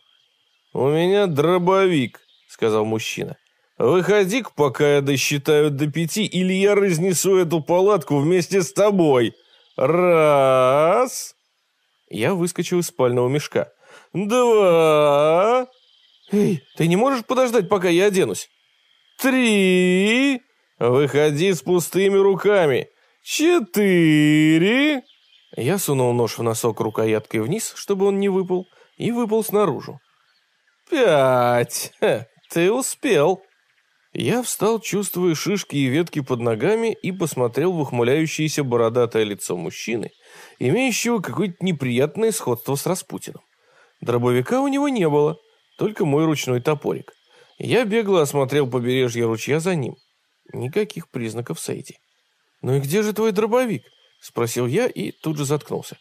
«У меня дробовик», — сказал мужчина. Выходи-ка, пока я досчитаю до пяти, или я разнесу эту палатку вместе с тобой. Раз. Я выскочил из спального мешка. Два. Эй, ты не можешь подождать, пока я оденусь? Три. Выходи с пустыми руками. Четыре. Я сунул нож в носок рукояткой вниз, чтобы он не выпал, и выпал снаружи. Пять. Ты успел. Я встал, чувствуя шишки и ветки под ногами, и посмотрел в ухмыляющееся бородатое лицо мужчины, имеющего какое-то неприятное сходство с Распутиным. Дробовика у него не было, только мой ручной топорик. Я бегло осмотрел побережье ручья за ним. Никаких признаков Сейди. «Ну и где же твой дробовик?» — спросил я и тут же заткнулся.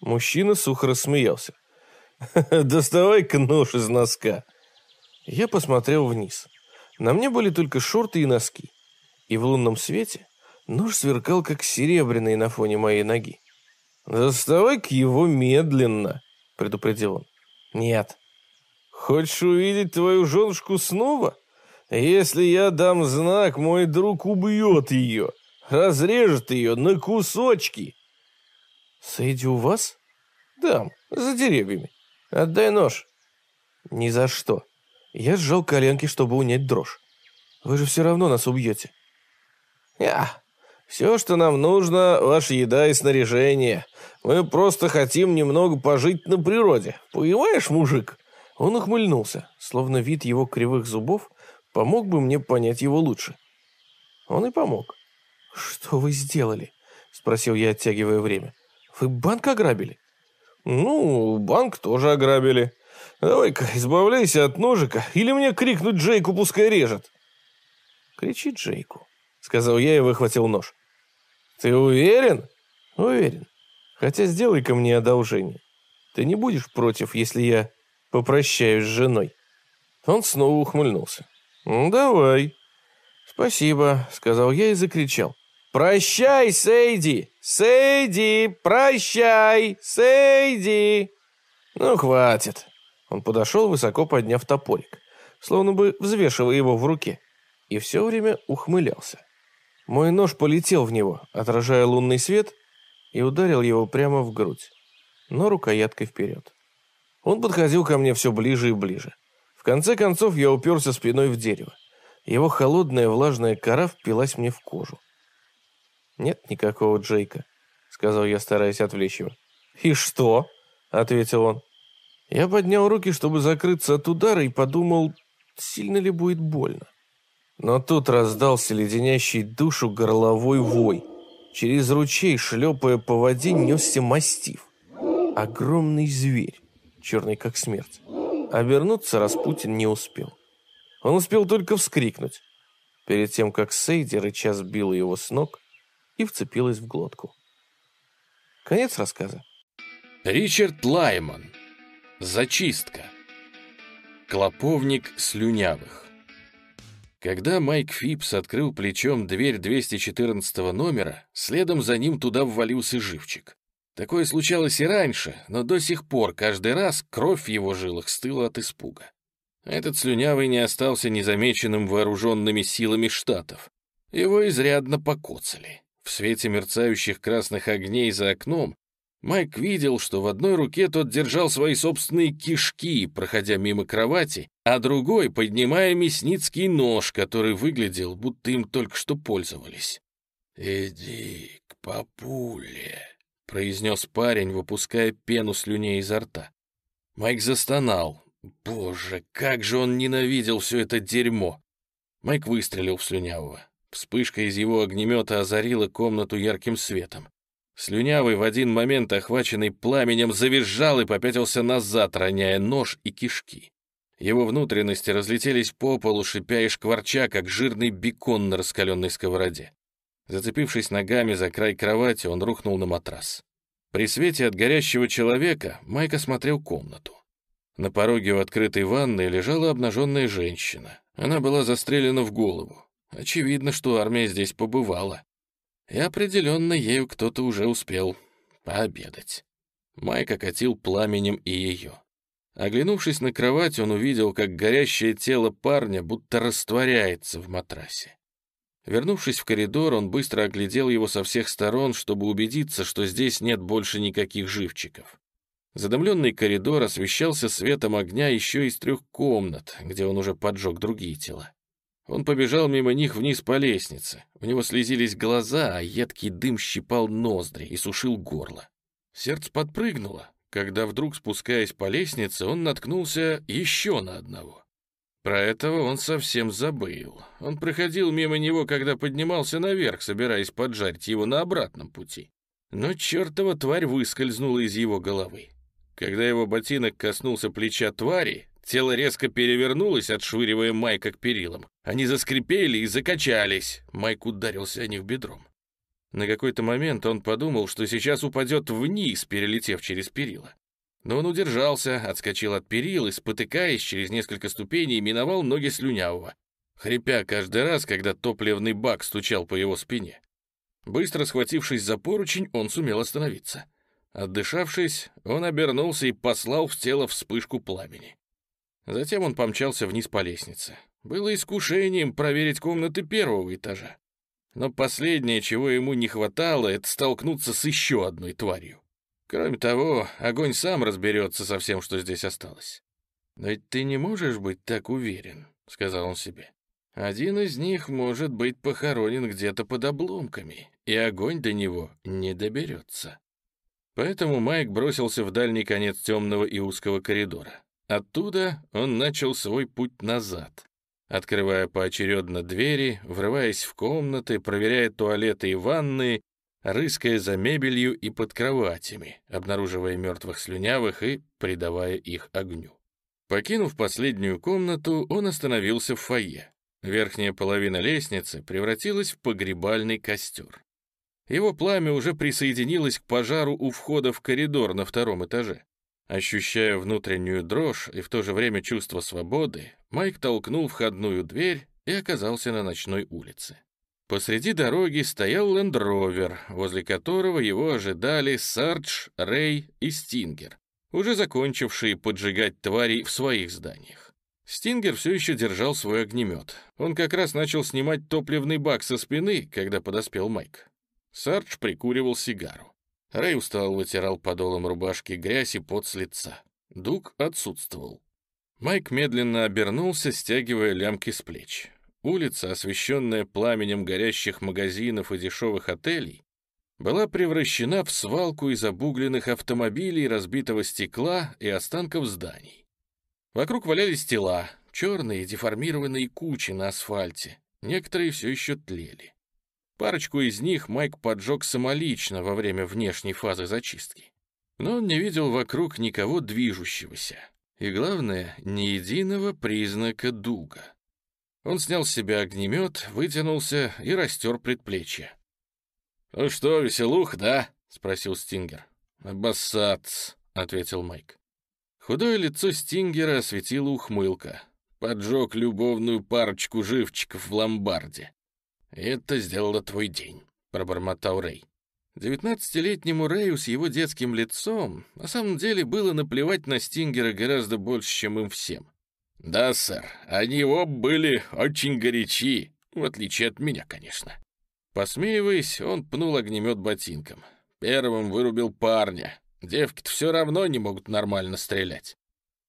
Мужчина сухо рассмеялся. «Доставай-ка нож из носка». Я посмотрел вниз. На мне были только шорты и носки. И в лунном свете нож сверкал, как серебряный на фоне моей ноги. «Доставай-ка его медленно», — предупредил он. «Нет». «Хочешь увидеть твою женушку снова? Если я дам знак, мой друг убьет ее, разрежет ее на кусочки». «Сэйди у вас?» «Дам, за деревьями. Отдай нож». «Ни за что». Я сжал коленки, чтобы унять дрожь. Вы же все равно нас убьете. Я. Все, что нам нужно, ваша еда и снаряжение. Мы просто хотим немного пожить на природе. Понимаешь, мужик? Он ухмыльнулся, словно вид его кривых зубов помог бы мне понять его лучше. Он и помог. «Что вы сделали?» — спросил я, оттягивая время. «Вы банк ограбили?» «Ну, банк тоже ограбили. Давай-ка, избавляйся от ножика, или мне крикнуть Джейку, пускай режет. Кричи Джейку, сказал я и выхватил нож. Ты уверен? Уверен. Хотя сделай-ка мне одолжение. Ты не будешь против, если я попрощаюсь с женой?» Он снова ухмыльнулся. «Ну, давай». «Спасибо», — сказал я и закричал. «Прощай, Сейди! Сейди! Прощай! Сейди!» «Ну, хватит!» Он подошел, высоко подняв топорик, словно бы взвешивая его в руке, и все время ухмылялся. Мой нож полетел в него, отражая лунный свет, и ударил его прямо в грудь, но рукояткой вперед. Он подходил ко мне все ближе и ближе. В конце концов я уперся спиной в дерево. Его холодная влажная кора впилась мне в кожу. «Нет никакого Джейка», — сказал я, стараясь отвлечь его. «И что?» — ответил он. Я поднял руки, чтобы закрыться от удара, и подумал, сильно ли будет больно. Но тут раздался леденящий душу горловой вой. Через ручей, шлепая по воде, несся мастив. Огромный зверь, черный как смерть. Обернуться Распутин не успел. Он успел только вскрикнуть, перед тем, как Сейди рыча сбила его с ног и вцепилась в глотку. Конец рассказа. Ричард Лайман. Зачистка. Клоповник слюнявых. Когда Майк Фипс открыл плечом дверь 214 номера, следом за ним туда ввалился живчик. Такое случалось и раньше, но до сих пор каждый раз кровь в его жилах стыла от испуга. Этот слюнявый не остался незамеченным вооруженными силами штатов. Его изрядно покоцали. В свете мерцающих красных огней за окном Майк видел, что в одной руке тот держал свои собственные кишки, проходя мимо кровати, а другой поднимая мясницкий нож, который выглядел, будто им только что пользовались. «Иди к папуле», — произнес парень, выпуская пену слюней изо рта. Майк застонал. Боже, как же он ненавидел все это дерьмо! Майк выстрелил в слюнявого. Вспышка из его огнемета озарила комнату ярким светом. Слюнявый в один момент, охваченный пламенем, завизжал и попятился назад, роняя нож и кишки. Его внутренности разлетелись по полу, шипя и шкварча, как жирный бекон на раскаленной сковороде. Зацепившись ногами за край кровати, он рухнул на матрас. При свете от горящего человека Майк осмотрел комнату. На пороге в открытой ванной лежала обнаженная женщина. Она была застрелена в голову. Очевидно, что армия здесь побывала. И определенно ею кто-то уже успел пообедать. Майк окатил пламенем и ее. Оглянувшись на кровать, он увидел, как горящее тело парня будто растворяется в матрасе. Вернувшись в коридор, он быстро оглядел его со всех сторон, чтобы убедиться, что здесь нет больше никаких живчиков. Задымленный коридор освещался светом огня еще из трех комнат, где он уже поджег другие тела. Он побежал мимо них вниз по лестнице. У него слезились глаза, а едкий дым щипал ноздри и сушил горло. Сердце подпрыгнуло, когда вдруг, спускаясь по лестнице, он наткнулся еще на одного. Про этого он совсем забыл. Он проходил мимо него, когда поднимался наверх, собираясь поджарить его на обратном пути. Но чертова тварь выскользнула из его головы. Когда его ботинок коснулся плеча твари, Тело резко перевернулось, отшвыривая Майка к перилам. Они заскрипели и закачались. Майк ударился о них бедром. На какой-то момент он подумал, что сейчас упадет вниз, перелетев через перила. Но он удержался, отскочил от перил и, спотыкаясь через несколько ступеней, миновал ноги слюнявого, хрипя каждый раз, когда топливный бак стучал по его спине. Быстро схватившись за поручень, он сумел остановиться. Отдышавшись, он обернулся и послал в тело вспышку пламени. Затем он помчался вниз по лестнице. Было искушением проверить комнаты первого этажа. Но последнее, чего ему не хватало, это столкнуться с еще одной тварью. Кроме того, огонь сам разберется со всем, что здесь осталось. «Но ведь ты не можешь быть так уверен», — сказал он себе. «Один из них может быть похоронен где-то под обломками, и огонь до него не доберется». Поэтому Майк бросился в дальний конец темного и узкого коридора. Оттуда он начал свой путь назад, открывая поочередно двери, врываясь в комнаты, проверяя туалеты и ванны, рыская за мебелью и под кроватями, обнаруживая мертвых слюнявых и придавая их огню. Покинув последнюю комнату, он остановился в фойе. Верхняя половина лестницы превратилась в погребальный костер. Его пламя уже присоединилось к пожару у входа в коридор на втором этаже. Ощущая внутреннюю дрожь и в то же время чувство свободы, Майк толкнул входную дверь и оказался на ночной улице. Посреди дороги стоял лендровер, возле которого его ожидали Сардж, Рэй и Стингер, уже закончившие поджигать тварей в своих зданиях. Стингер все еще держал свой огнемет. Он как раз начал снимать топливный бак со спины, когда подоспел Майк. Сардж прикуривал сигару. Рэй устал вытирал подолом рубашки грязь и пот с лица. Дуг отсутствовал. Майк медленно обернулся, стягивая лямки с плеч. Улица, освещенная пламенем горящих магазинов и дешевых отелей, была превращена в свалку из обугленных автомобилей, разбитого стекла и останков зданий. Вокруг валялись тела, черные деформированные кучи на асфальте, некоторые все еще тлели. Парочку из них Майк поджег самолично во время внешней фазы зачистки. Но он не видел вокруг никого движущегося. И главное, ни единого признака дуга. Он снял с себя огнемет, вытянулся и растер предплечье. «Ну что, веселух, да?» — спросил Стингер. «Бассац», — ответил Майк. Худое лицо Стингера осветила ухмылка. Поджег любовную парочку живчиков в ломбарде. «Это сделало твой день», — пробормотал Рэй. Девятнадцатилетнему Рэю с его детским лицом на самом деле было наплевать на Стингера гораздо больше, чем им всем. «Да, сэр, они оба были очень горячи, в отличие от меня, конечно». Посмеиваясь, он пнул огнемет ботинком. Первым вырубил парня. Девки-то все равно не могут нормально стрелять.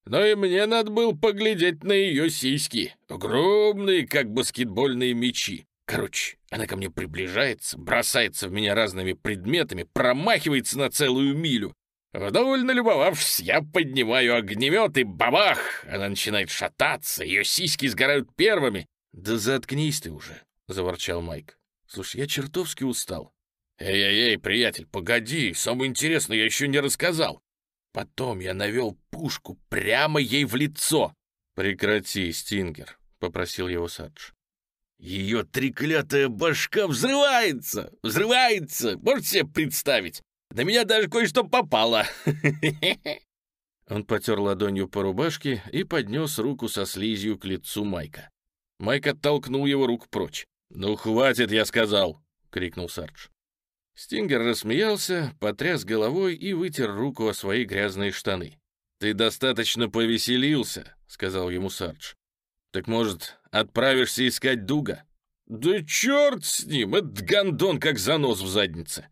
Но и мне надо было поглядеть на ее сиськи. Огромные, как баскетбольные мячи. Короче, она ко мне приближается, бросается в меня разными предметами, промахивается на целую милю. Вдоволь налюбовавшись, я поднимаю огнемет и бабах! Она начинает шататься, ее сиськи сгорают первыми. «Да заткнись ты уже!» — заворчал Майк. «Слушай, я чертовски устал». «Эй-эй-эй, приятель, погоди, самое интересное я еще не рассказал. Потом я навел пушку прямо ей в лицо». «Прекрати, Стингер», — попросил его Садж. Ее треклятая башка взрывается! Взрывается! Можете себе представить? На меня даже кое-что попало!» Он потер ладонью по рубашке и поднес руку со слизью к лицу Майка. Майк оттолкнул его руку прочь. «Ну, хватит, я сказал!» — крикнул Сардж. Стингер рассмеялся, потряс головой и вытер руку о свои грязные штаны. «Ты достаточно повеселился», — сказал ему Сардж. «Так, может, отправишься искать Дуга?» «Да черт с ним! Этот гондон как занос в заднице!»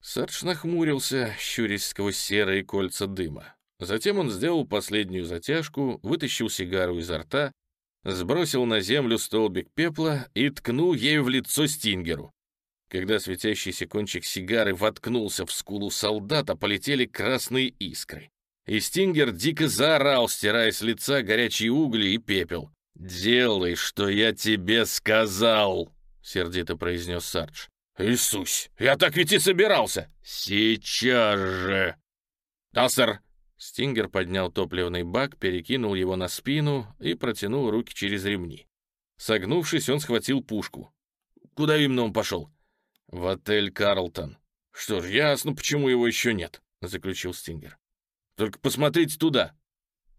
Сардж нахмурился, щурясь сквозь серые кольца дыма. Затем он сделал последнюю затяжку, вытащил сигару изо рта, сбросил на землю столбик пепла и ткнул ею в лицо Стингеру. Когда светящийся кончик сигары воткнулся в скулу солдата, полетели красные искры. И Стингер дико заорал, стирая с лица горячие угли и пепел. «Делай, что я тебе сказал!» — сердито произнес Сардж. «Иисус, я так ведь и собирался!» «Сейчас же!» «Да, сэр!» Стингер поднял топливный бак, перекинул его на спину и протянул руки через ремни. Согнувшись, он схватил пушку. «Куда именно он пошел?» «В отель Карлтон». «Что ж, ясно, почему его еще нет», — заключил Стингер. «Только посмотрите туда».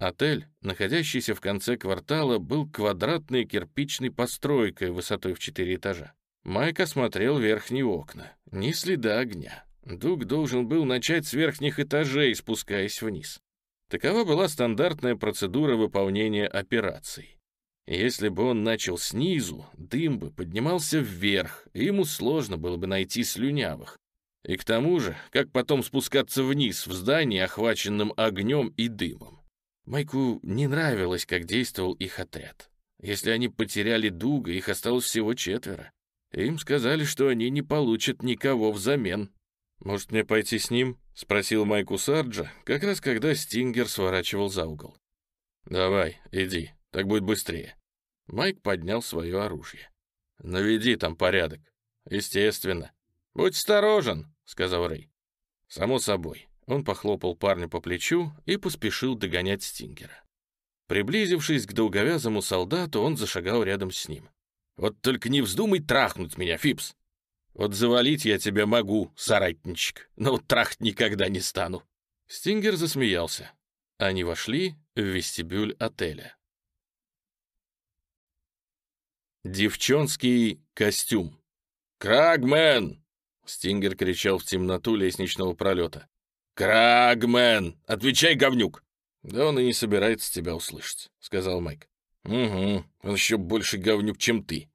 Отель, находящийся в конце квартала, был квадратной кирпичной постройкой высотой в четыре этажа. Майк осмотрел верхние окна. Ни следа огня. Дуг должен был начать с верхних этажей, спускаясь вниз. Такова была стандартная процедура выполнения операций. Если бы он начал снизу, дым бы поднимался вверх, и ему сложно было бы найти слюнявых. И к тому же, как потом спускаться вниз в здание, охваченном огнем и дымом. Майку не нравилось, как действовал их отряд. Если они потеряли Дуга, их осталось всего четверо. Им сказали, что они не получат никого взамен. «Может, мне пойти с ним?» — спросил Майку Сарджа, как раз когда Стингер сворачивал за угол. «Давай, иди, так будет быстрее». Майк поднял свое оружие. «Наведи там порядок». «Естественно». «Будь осторожен», — сказал Рэй. «Само собой». Он похлопал парня по плечу и поспешил догонять Стингера. Приблизившись к долговязому солдату, он зашагал рядом с ним. «Вот только не вздумай трахнуть меня, Фипс!» Вот завалить я тебя могу, соратничек, но трахт никогда не стану». Стингер засмеялся. Они вошли в вестибюль отеля. Девчонский костюм. «Крагмен!» — Стингер кричал в темноту лестничного пролета. «Крагмен! Отвечай, говнюк!» «Да он и не собирается тебя услышать», — сказал Майк. «Угу, он еще больше говнюк, чем ты».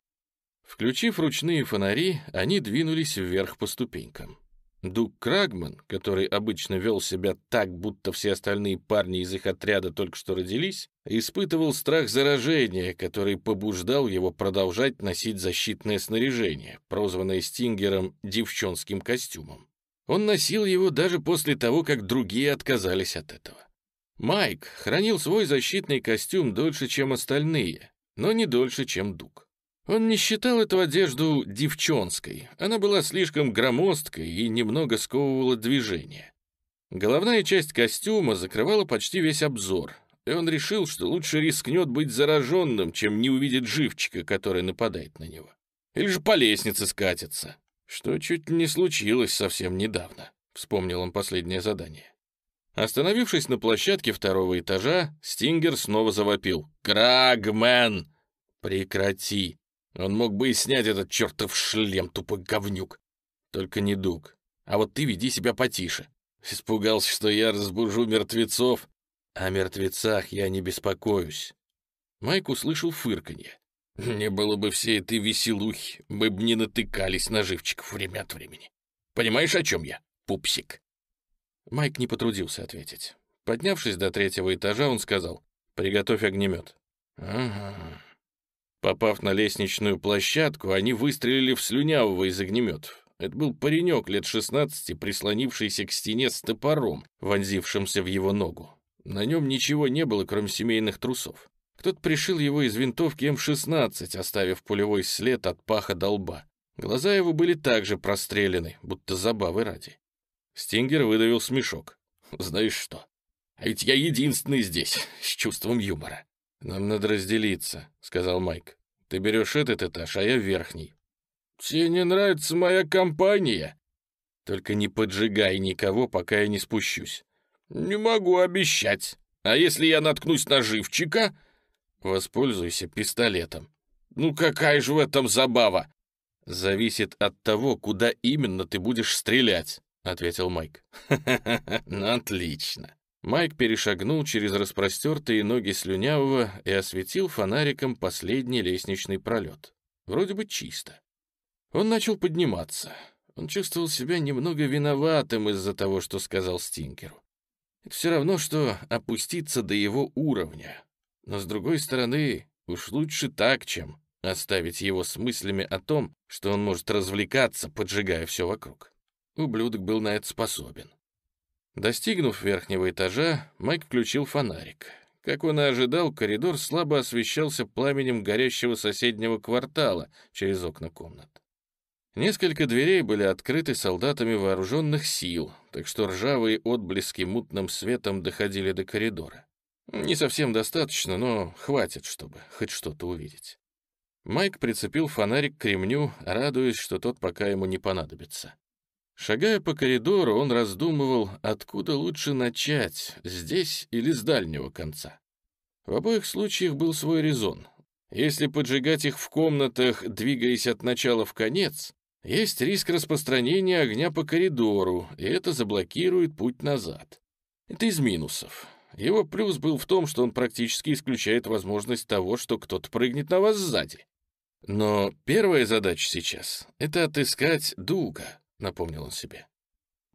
Включив ручные фонари, они двинулись вверх по ступенькам. Дуг Крагман, который обычно вел себя так, будто все остальные парни из их отряда только что родились, испытывал страх заражения, который побуждал его продолжать носить защитное снаряжение, прозванное Стингером девчонским костюмом. Он носил его даже после того, как другие отказались от этого. Майк хранил свой защитный костюм дольше, чем остальные, но не дольше, чем Дуг. Он не считал эту одежду девчонской. Она была слишком громоздкой и немного сковывала движение. Головная часть костюма закрывала почти весь обзор, и он решил, что лучше рискнет быть зараженным, чем не увидит живчика, который нападает на него. Или же по лестнице скатится, что чуть не случилось совсем недавно, вспомнил он последнее задание. Остановившись на площадке второго этажа, Стингер снова завопил. «Крагмен! Прекрати! Он мог бы и снять этот чертов шлем, тупой говнюк. Только не Дуг. А вот ты веди себя потише. Испугался, что я разбужу мертвецов. О мертвецах я не беспокоюсь. Майк услышал фырканье. Не было бы всей этой веселухи, мы бы не натыкались на живчиков время от времени. Понимаешь, о чем я, пупсик?» Майк не потрудился ответить. Поднявшись до третьего этажа, он сказал, «Приготовь огнемет». «Ага». Попав на лестничную площадку, они выстрелили в слюнявого из огнеметов. Это был паренек лет 16, прислонившийся к стене с топором, вонзившимся в его ногу. На нем ничего не было, кроме семейных трусов. Кто-то пришил его из винтовки М-16, оставив пулевой след от паха до лба. Глаза его были также прострелены, будто забавы ради. Стингер выдавил смешок. «Знаешь что? А ведь я единственный здесь, с чувством юмора. «Нам надо разделиться», — сказал Майк. «Ты берешь этот этаж, а я верхний». «Тебе не нравится моя компания?» «Только не поджигай никого, пока я не спущусь». «Не могу обещать. А если я наткнусь на живчика?» «Воспользуйся пистолетом». «Ну какая же в этом забава?» «Зависит от того, куда именно ты будешь стрелять», — ответил Майк. «Ха-ха-ха, ну отлично. Майк перешагнул через распростертые ноги слюнявого и осветил фонариком последний лестничный пролет. Вроде бы чисто. Он начал подниматься. Он чувствовал себя немного виноватым из-за того, что сказал Стинкеру. Это все равно, что опуститься до его уровня. Но, с другой стороны, уж лучше так, чем оставить его с мыслями о том, что он может развлекаться, поджигая все вокруг. Ублюдок был на это способен. Достигнув верхнего этажа, Майк включил фонарик. Как он и ожидал, коридор слабо освещался пламенем горящего соседнего квартала через окна комнат. Несколько дверей были открыты солдатами вооруженных сил, так что ржавые отблески мутным светом доходили до коридора. Не совсем достаточно, но хватит, чтобы хоть что-то увидеть. Майк прицепил фонарик к ремню, радуясь, что тот пока ему не понадобится. Шагая по коридору, он раздумывал, откуда лучше начать, здесь или с дальнего конца. В обоих случаях был свой резон. Если поджигать их в комнатах, двигаясь от начала в конец, есть риск распространения огня по коридору, и это заблокирует путь назад. Это из минусов. Его плюс был в том, что он практически исключает возможность того, что кто-то прыгнет на вас сзади. Но первая задача сейчас — это отыскать Дуга, — напомнил он себе.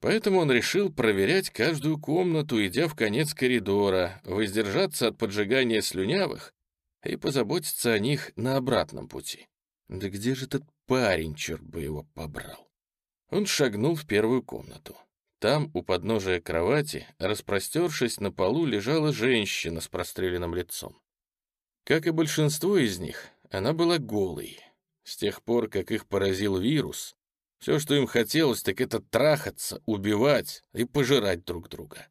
Поэтому он решил проверять каждую комнату, идя в конец коридора, воздержаться от поджигания слюнявых и позаботиться о них на обратном пути. Да где же этот парень, черт бы его побрал? Он шагнул в первую комнату. Там, у подножия кровати, распростершись на полу, лежала женщина с простреленным лицом. Как и большинство из них, она была голой. С тех пор, как их поразил вирус, все, что им хотелось, так это трахаться, убивать и пожирать друг друга.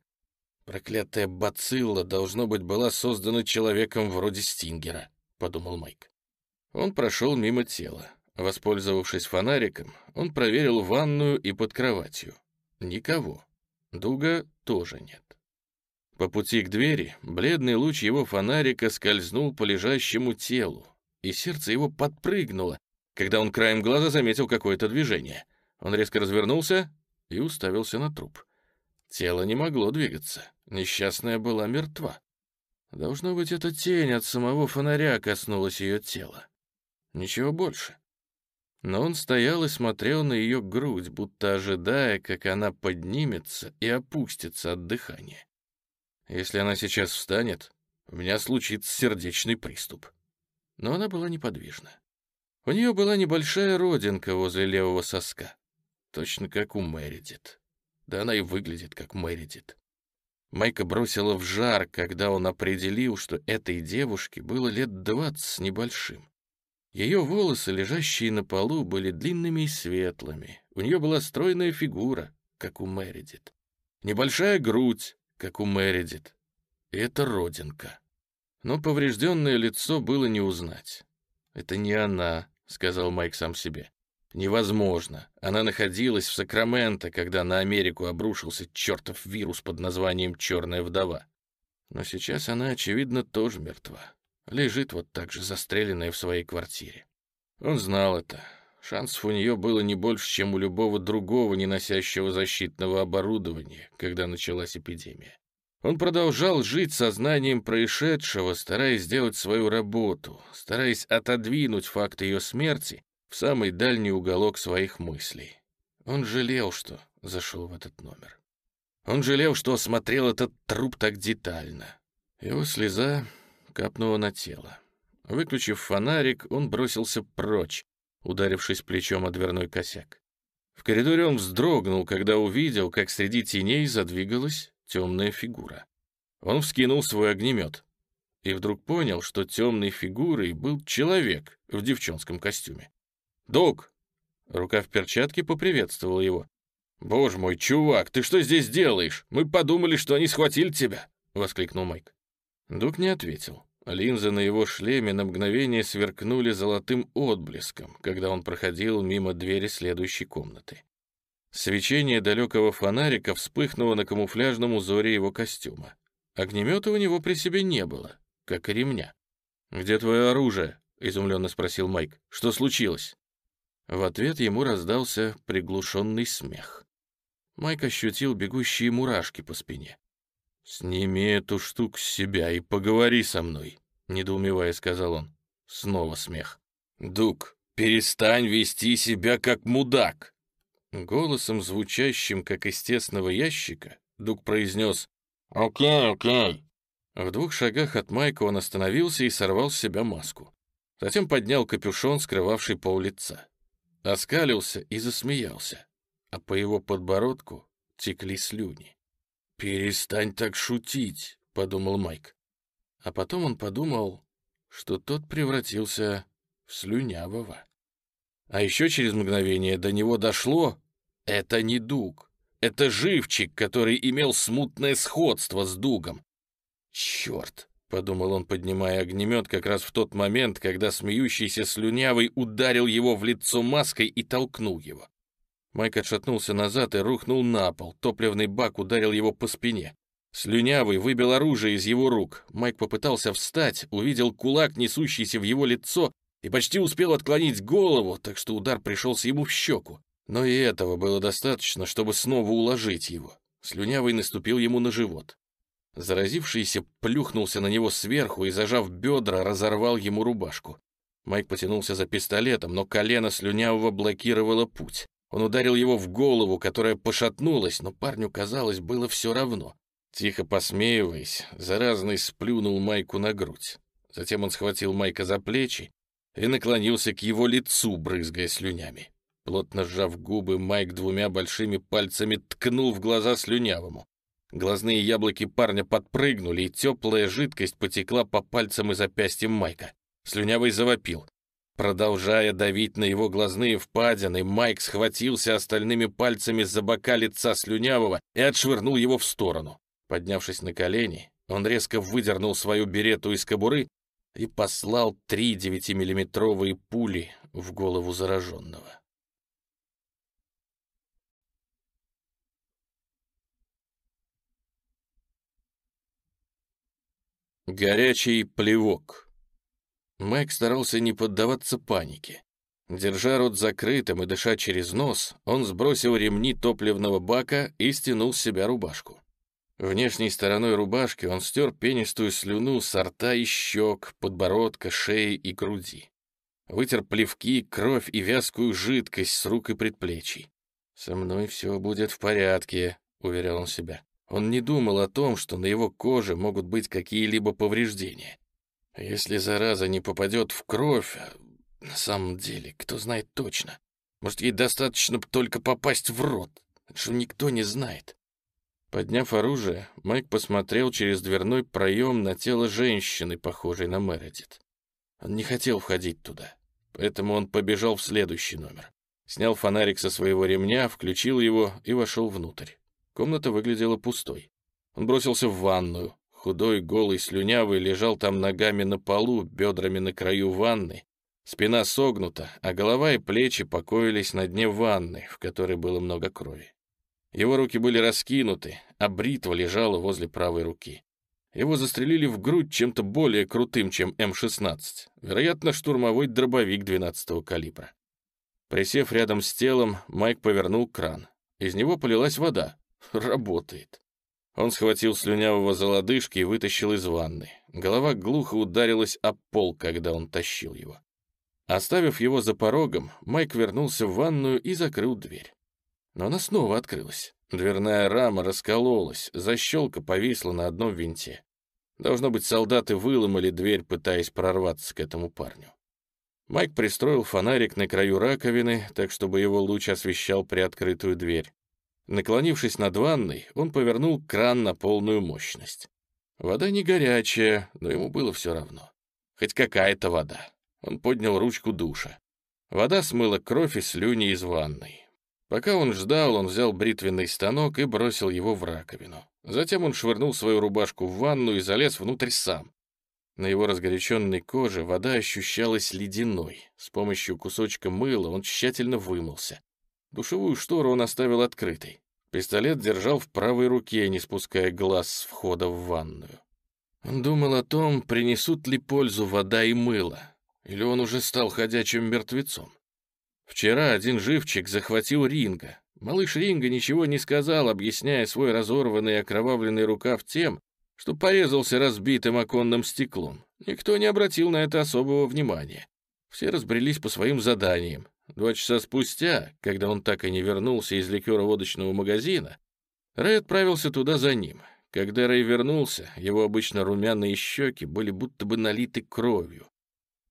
Проклятая бацилла, должно быть, была создана человеком вроде Стингера, подумал Майк. Он прошел мимо тела. Воспользовавшись фонариком, он проверил ванную и под кроватью. Никого. Дуга тоже нет. По пути к двери бледный луч его фонарика скользнул по лежащему телу, и сердце его подпрыгнуло, когда он краем глаза заметил какое-то движение. Он резко развернулся и уставился на труп. Тело не могло двигаться, несчастная была мертва. Должно быть, эта тень от самого фонаря коснулась ее тела. Ничего больше. Но он стоял и смотрел на ее грудь, будто ожидая, как она поднимется и опустится от дыхания. Если она сейчас встанет, у меня случится сердечный приступ. Но она была неподвижна. У нее была небольшая родинка возле левого соска, точно как у Мэридит. Да она и выглядит как Мэридит. Майка бросила в жар, когда он определил, что этой девушке было лет двадцать с небольшим. Ее волосы, лежащие на полу, были длинными и светлыми. У нее была стройная фигура, как у Мэридит. Небольшая грудь, как у Мэридит. И это родинка. Но поврежденное лицо было не узнать. «Это не она», — сказал Майк сам себе. «Невозможно. Она находилась в Сакраменто, когда на Америку обрушился чертов вирус под названием «Черная вдова». Но сейчас она, очевидно, тоже мертва. Лежит вот так же застреленная в своей квартире. Он знал это. Шансов у нее было не больше, чем у любого другого, не носящего защитного оборудования, когда началась эпидемия. Он продолжал жить сознанием происшедшего, стараясь сделать свою работу, стараясь отодвинуть факт ее смерти в самый дальний уголок своих мыслей. Он жалел, что зашел в этот номер. Он жалел, что осмотрел этот труп так детально. Его слеза капнула на тело. Выключив фонарик, он бросился прочь, ударившись плечом о дверной косяк. В коридоре он вздрогнул, когда увидел, как среди теней задвигалась темная фигура. Он вскинул свой огнемет и вдруг понял, что темной фигурой был человек в девчонском костюме. «Док!» Рука в перчатке поприветствовала его. «Боже мой, чувак, ты что здесь делаешь? Мы подумали, что они схватили тебя!» — воскликнул Майк. Дук не ответил. Линзы на его шлеме на мгновение сверкнули золотым отблеском, когда он проходил мимо двери следующей комнаты. Свечение далекого фонарика вспыхнуло на камуфляжном узоре его костюма. Огнемета у него при себе не было, как и ремня. «Где твое оружие?» — изумленно спросил Майк. «Что случилось?» В ответ ему раздался приглушенный смех. Майк ощутил бегущие мурашки по спине. «Сними эту штуку с себя и поговори со мной», — недоумевая сказал он. Снова смех. «Дук, перестань вести себя как мудак!» Голосом, звучащим как из тесного ящика, Дук произнес «Окей, окей». В двух шагах от Майка он остановился и сорвал с себя маску. Затем поднял капюшон, скрывавший пол лица. Оскалился и засмеялся, а по его подбородку текли слюни. «Перестань так шутить», — подумал Майк. А потом он подумал, что тот превратился в слюнявого. А еще через мгновение до него дошло, это не Дуг, это живчик, который имел смутное сходство с Дугом. «Черт!» — подумал он, поднимая огнемет как раз в тот момент, когда смеющийся слюнявый ударил его в лицо маской и толкнул его. Майк отшатнулся назад и рухнул на пол. Топливный бак ударил его по спине. Слюнявый выбил оружие из его рук. Майк попытался встать, увидел кулак, несущийся в его лицо, и почти успел отклонить голову, так что удар пришелся ему в щеку. Но и этого было достаточно, чтобы снова уложить его. Слюнявый наступил ему на живот. Заразившийся плюхнулся на него сверху и, зажав бедра, разорвал ему рубашку. Майк потянулся за пистолетом, но колено слюнявого блокировало путь. Он ударил его в голову, которая пошатнулась, но парню, казалось, было все равно. Тихо посмеиваясь, заразный сплюнул Майку на грудь. Затем он схватил Майка за плечи и наклонился к его лицу, брызгая слюнями. Плотно сжав губы, Майк двумя большими пальцами ткнул в глаза слюнявому. Глазные яблоки парня подпрыгнули, и теплая жидкость потекла по пальцам и запястьям Майка. Слюнявый завопил. Продолжая давить на его глазные впадины, Майк схватился остальными пальцами за бока лица слюнявого и отшвырнул его в сторону. Поднявшись на колени, он резко выдернул свою берету из кобуры и послал три девятимиллиметровые пули в голову зараженного. Горячий плевок. Майк старался не поддаваться панике. Держа рот закрытым и дыша через нос, он сбросил ремни топливного бака и стянул с себя рубашку. Внешней стороной рубашки он стер пенистую слюну с рта и щек, подбородка, шеи и груди. Вытер плевки, кровь и вязкую жидкость с рук и предплечий. «Со мной все будет в порядке», — уверял он себя. Он не думал о том, что на его коже могут быть какие-либо повреждения. Если зараза не попадет в кровь, а на самом деле, кто знает точно. Может, ей достаточно только попасть в рот, что никто не знает. Подняв оружие, Майк посмотрел через дверной проем на тело женщины, похожей на Мередит. Он не хотел входить туда, поэтому он побежал в следующий номер. Снял фонарик со своего ремня, включил его и вошел внутрь. Комната выглядела пустой. Он бросился в ванную. Худой, голый, слюнявый лежал там ногами на полу, бедрами на краю ванны. Спина согнута, а голова и плечи покоились на дне ванны, в которой было много крови. Его руки были раскинуты, а бритва лежала возле правой руки. Его застрелили в грудь чем-то более крутым, чем М-16. Вероятно, штурмовой дробовик 12-го калибра. Присев рядом с телом, Майк повернул кран. Из него полилась вода. Работает. Он схватил слюнявого за лодыжки и вытащил из ванны. Голова глухо ударилась об пол, когда он тащил его. Оставив его за порогом, Майк вернулся в ванную и закрыл дверь. Но она снова открылась. Дверная рама раскололась, защелка повисла на одном винте. Должно быть, солдаты выломали дверь, пытаясь прорваться к этому парню. Майк пристроил фонарик на краю раковины, так чтобы его луч освещал приоткрытую дверь. Наклонившись над ванной, он повернул кран на полную мощность. Вода не горячая, но ему было все равно. Хоть какая-то вода. Он поднял ручку душа. Вода смыла кровь и слюни из ванной. Пока он ждал, он взял бритвенный станок и бросил его в раковину. Затем он швырнул свою рубашку в ванну и залез внутрь сам. На его разгоряченной коже вода ощущалась ледяной. С помощью кусочка мыла он тщательно вымылся. Душевую штору он оставил открытой. Пистолет держал в правой руке, не спуская глаз с входа в ванную. Он думал о том, принесут ли пользу вода и мыло, или он уже стал ходячим мертвецом. Вчера один живчик захватил Ринга. Малыш Ринга ничего не сказал, объясняя свой разорванный и окровавленный рукав тем, что порезался разбитым оконным стеклом. Никто не обратил на это особого внимания. Все разбрелись по своим заданиям. Два часа спустя, когда он так и не вернулся из ликероводочного магазина, Рэй отправился туда за ним. Когда Рэй вернулся, его обычно румяные щеки были будто бы налиты кровью.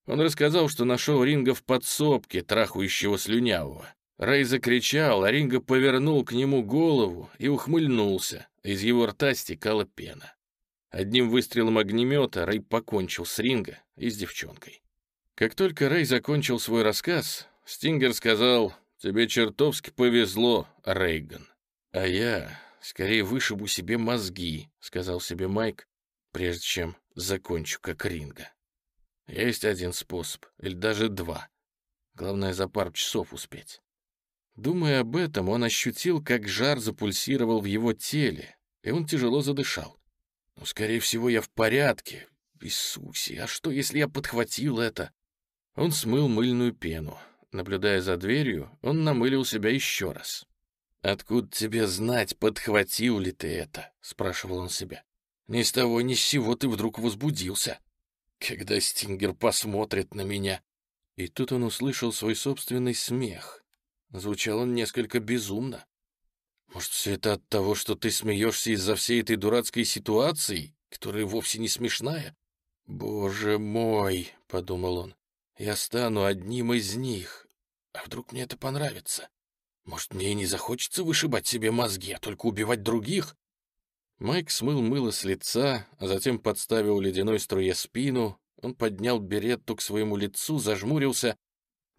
Он рассказал, что нашел Ринга в подсобке, трахающего слюнявого. Рэй закричал, а Ринга повернул к нему голову и ухмыльнулся. Из его рта стекала пена. Одним выстрелом огнемета Рэй покончил с Ринга и с девчонкой. Как только Рэй закончил свой рассказ, Стингер сказал, «Тебе чертовски повезло, Рейган». «А я скорее вышибу себе мозги», — сказал себе Майк, прежде чем закончу как Ринга. Есть один способ, или даже два. Главное, за пару часов успеть. Думая об этом, он ощутил, как жар запульсировал в его теле, и он тяжело задышал. «Ну, скорее всего, я в порядке. Иисусе, а что, если я подхватил это?» Он смыл мыльную пену. Наблюдая за дверью, он намылил себя еще раз. «Откуда тебе знать, подхватил ли ты это?» — спрашивал он себя. «Ни с того ни с сего ты вдруг возбудился. Когда Стингер посмотрит на меня?» И тут он услышал свой собственный смех. Звучал он несколько безумно. «Может, все это от того, что ты смеешься из-за всей этой дурацкой ситуации, которая вовсе не смешная?» «Боже мой!» — подумал он. Я стану одним из них. А вдруг мне это понравится? Может, мне и не захочется вышибать себе мозги, а только убивать других? Майк смыл мыло с лица, а затем подставил ледяной струе спину. Он поднял беретту к своему лицу, зажмурился.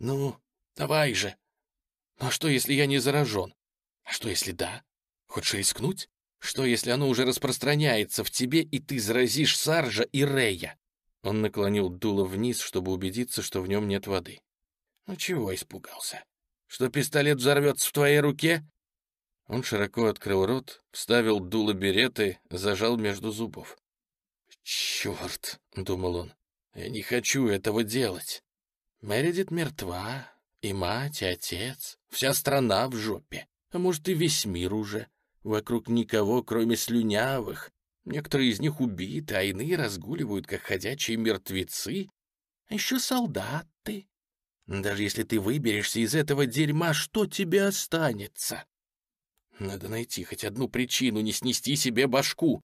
«Ну, давай же! Ну а что, если я не заражен? А что, если да? Хочешь рискнуть? Что, если оно уже распространяется в тебе, и ты заразишь Саржа и Рея?» Он наклонил дуло вниз, чтобы убедиться, что в нем нет воды. Ну чего испугался? Что пистолет взорвется в твоей руке? Он широко открыл рот, вставил дуло береты, зажал между зубов. «Черт!» — думал он. «Я не хочу этого делать. Мередит мертва, и мать, и отец, вся страна в жопе, а может и весь мир уже. Вокруг никого, кроме слюнявых. Некоторые из них убиты, а иные разгуливают, как ходячие мертвецы. А еще солдаты. Даже если ты выберешься из этого дерьма, что тебе останется? Надо найти хоть одну причину не снести себе башку.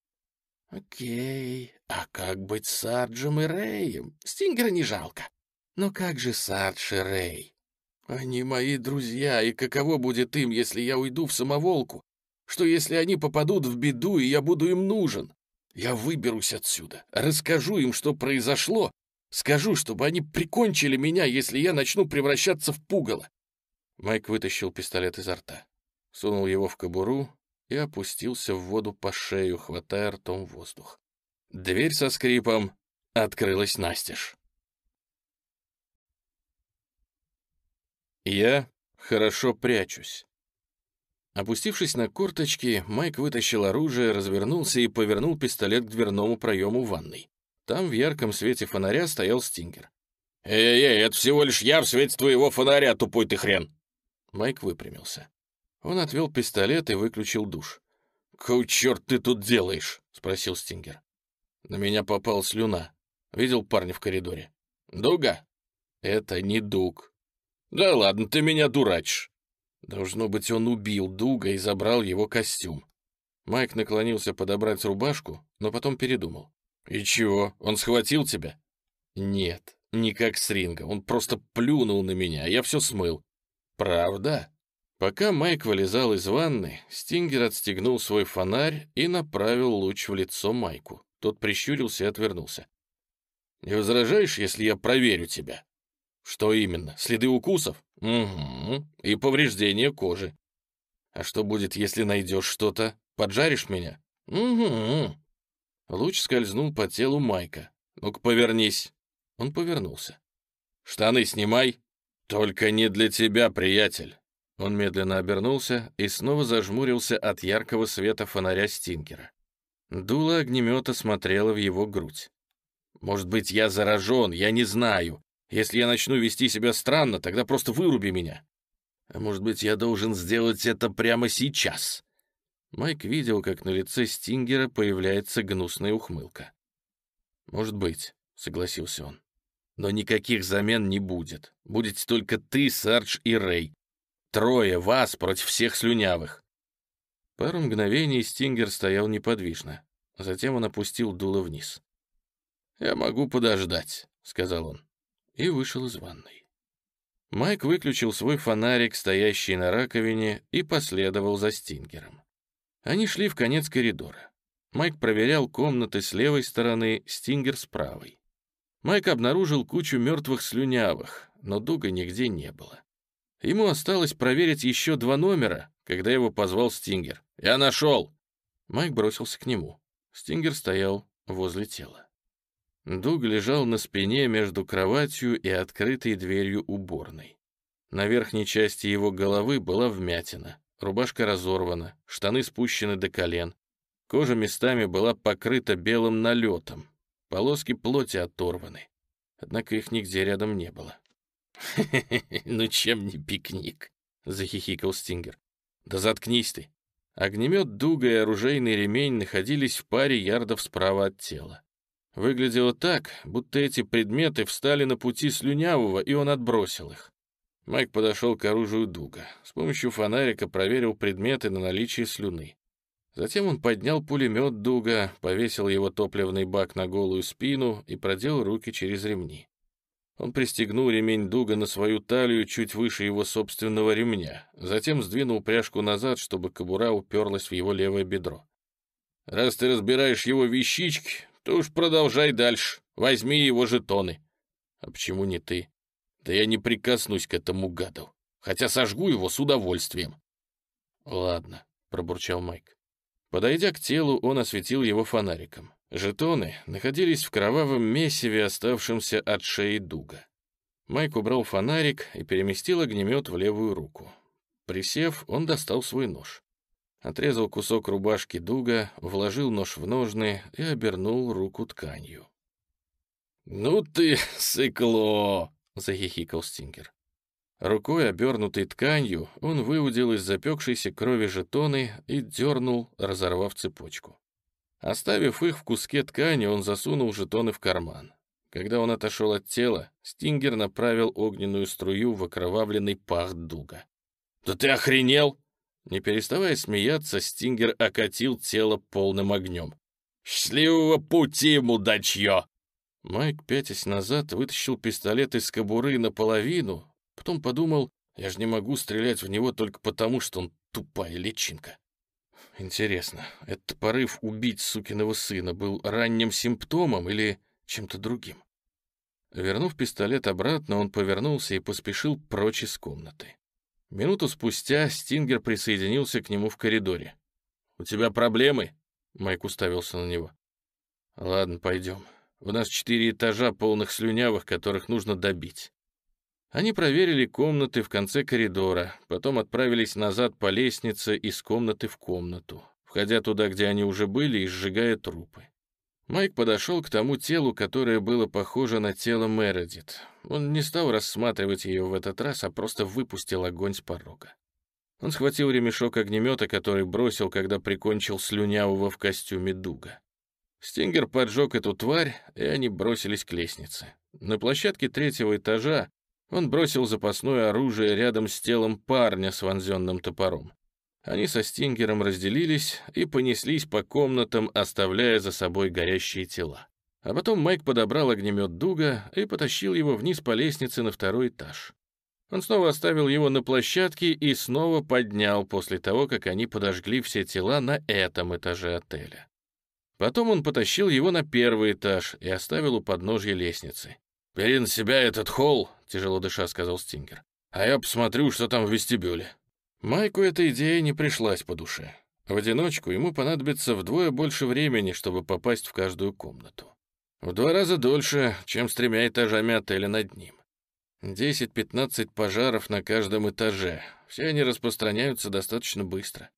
Окей, а как быть с Сарджем и Рэем? Стингера не жалко. Но как же Сардж и Рэй? Они мои друзья, и каково будет им, если я уйду в самоволку? Что если они попадут в беду, и я буду им нужен? Я выберусь отсюда, расскажу им, что произошло, скажу, чтобы они прикончили меня, если я начну превращаться в пугало. Майк вытащил пистолет изо рта, сунул его в кобуру и опустился в воду по шею, хватая ртом воздух. Дверь со скрипом открылась настежь. Я хорошо прячусь. Опустившись на корточки, Майк вытащил оружие, развернулся и повернул пистолет к дверному проему ванной. Там в ярком свете фонаря стоял Стингер. «Эй-эй, это всего лишь я в свете твоего фонаря, тупой ты хрен!» Майк выпрямился. Он отвел пистолет и выключил душ. «Какой черт ты тут делаешь?» — спросил Стингер. На меня попала слюна. Видел парня в коридоре. «Дуга?» «Это не Дуг. «Да ладно, ты меня дурачишь!» Должно быть, он убил Дуга и забрал его костюм. Майк наклонился подобрать рубашку, но потом передумал. «И чего, он схватил тебя?» «Нет, не как с ринга, он просто плюнул на меня, а я все смыл». «Правда?» Пока Майк вылезал из ванны, Стингер отстегнул свой фонарь и направил луч в лицо Майку. Тот прищурился и отвернулся. «Не возражаешь, если я проверю тебя?» Что именно? Следы укусов? Угу. И повреждения кожи. А что будет, если найдешь что-то? Поджаришь меня? Угу. Луч скользнул по телу Майка. Ну-ка, повернись. Он повернулся. Штаны снимай. Только не для тебя, приятель. Он медленно обернулся и снова зажмурился от яркого света фонаря Стингера. Дуло огнемета смотрело в его грудь. «Может быть, я заражен, я не знаю. Если я начну вести себя странно, тогда просто выруби меня. А может быть, я должен сделать это прямо сейчас?» Майк видел, как на лице Стингера появляется гнусная ухмылка. «Может быть», — согласился он. «Но никаких замен не будет. Будете только ты, Сардж и Рэй. Трое вас против всех слюнявых». Пару мгновений Стингер стоял неподвижно. Затем он опустил дуло вниз. «Я могу подождать», — сказал он и вышел из ванной. Майк выключил свой фонарик, стоящий на раковине, и последовал за Стингером. Они шли в конец коридора. Майк проверял комнаты с левой стороны, Стингер с правой. Майк обнаружил кучу мертвых слюнявых, но Дуга нигде не было. Ему осталось проверить еще два номера, когда его позвал Стингер. «Я нашел!» Майк бросился к нему. Стингер стоял возле тела. Дуг лежал на спине между кроватью и открытой дверью уборной. На верхней части его головы была вмятина, рубашка разорвана, штаны спущены до колен. Кожа местами была покрыта белым налетом, полоски плоти оторваны. Однако их нигде рядом не было. «Ну чем не пикник?» — захихикал Стингер. «Да заткнись ты!» Огнемет Дуга и оружейный ремень находились в паре ярдов справа от тела. Выглядело так, будто эти предметы встали на пути слюнявого, и он отбросил их. Майк подошел к оружию Дуга. С помощью фонарика проверил предметы на наличие слюны. Затем он поднял пулемет Дуга, повесил его топливный бак на голую спину и продел руки через ремни. Он пристегнул ремень Дуга на свою талию чуть выше его собственного ремня, затем сдвинул пряжку назад, чтобы кобура уперлась в его левое бедро. «Раз ты разбираешь его вещички, ты уж продолжай дальше. Возьми его жетоны. А почему не ты? Да я не прикоснусь к этому гаду. Хотя сожгу его с удовольствием. Ладно, пробурчал Майк. Подойдя к телу, он осветил его фонариком. Жетоны находились в кровавом месиве, оставшемся от шеи дуга. Майк убрал фонарик и переместил огнемет в левую руку. Присев, он достал свой нож. Отрезал кусок рубашки дуга, вложил нож в ножны и обернул руку тканью. «Ну ты, сыкло!» — захихикал Стингер. Рукой, обернутой тканью, он выудил из запекшейся крови жетоны и дернул, разорвав цепочку. Оставив их в куске ткани, он засунул жетоны в карман. Когда он отошел от тела, Стингер направил огненную струю в окровавленный пах дуга. «Да ты охренел!» Не переставая смеяться, Стингер окатил тело полным огнем. «Счастливого пути, мудачье!» Майк, пятясь назад, вытащил пистолет из кобуры наполовину, потом подумал, я же не могу стрелять в него только потому, что он тупая личинка. Интересно, этот порыв убить сукиного сына был ранним симптомом или чем-то другим? Вернув пистолет обратно, он повернулся и поспешил прочь из комнаты. Минуту спустя Стингер присоединился к нему в коридоре. «У тебя проблемы?» Майк уставился на него. «Ладно, пойдем. У нас четыре этажа, полных слюнявых, которых нужно добить». Они проверили комнаты в конце коридора, потом отправились назад по лестнице из комнаты в комнату, входя туда, где они уже были, и сжигая трупы. Майк подошел к тому телу, которое было похоже на тело Мередит. Он не стал рассматривать ее в этот раз, а просто выпустил огонь с порога. Он схватил ремешок огнемета, который бросил, когда прикончил слюнявого в костюме дуга. Стингер поджег эту тварь, и они бросились к лестнице. На площадке третьего этажа он бросил запасное оружие рядом с телом парня с вонзенным топором. Они со Стингером разделились и понеслись по комнатам, оставляя за собой горящие тела. А потом Майк подобрал огнемет Дуга и потащил его вниз по лестнице на второй этаж. Он снова оставил его на площадке и снова поднял после того, как они подожгли все тела на этом этаже отеля. Потом он потащил его на первый этаж и оставил у подножья лестницы. «Бери на себя этот холл», — тяжело дыша сказал Стингер. «А я посмотрю, что там в вестибюле». Майку эта идея не пришлась по душе. В одиночку ему понадобится вдвое больше времени, чтобы попасть в каждую комнату. В два раза дольше, чем с тремя этажами отеля над ним. 10-15 пожаров на каждом этаже. Все они распространяются достаточно быстро.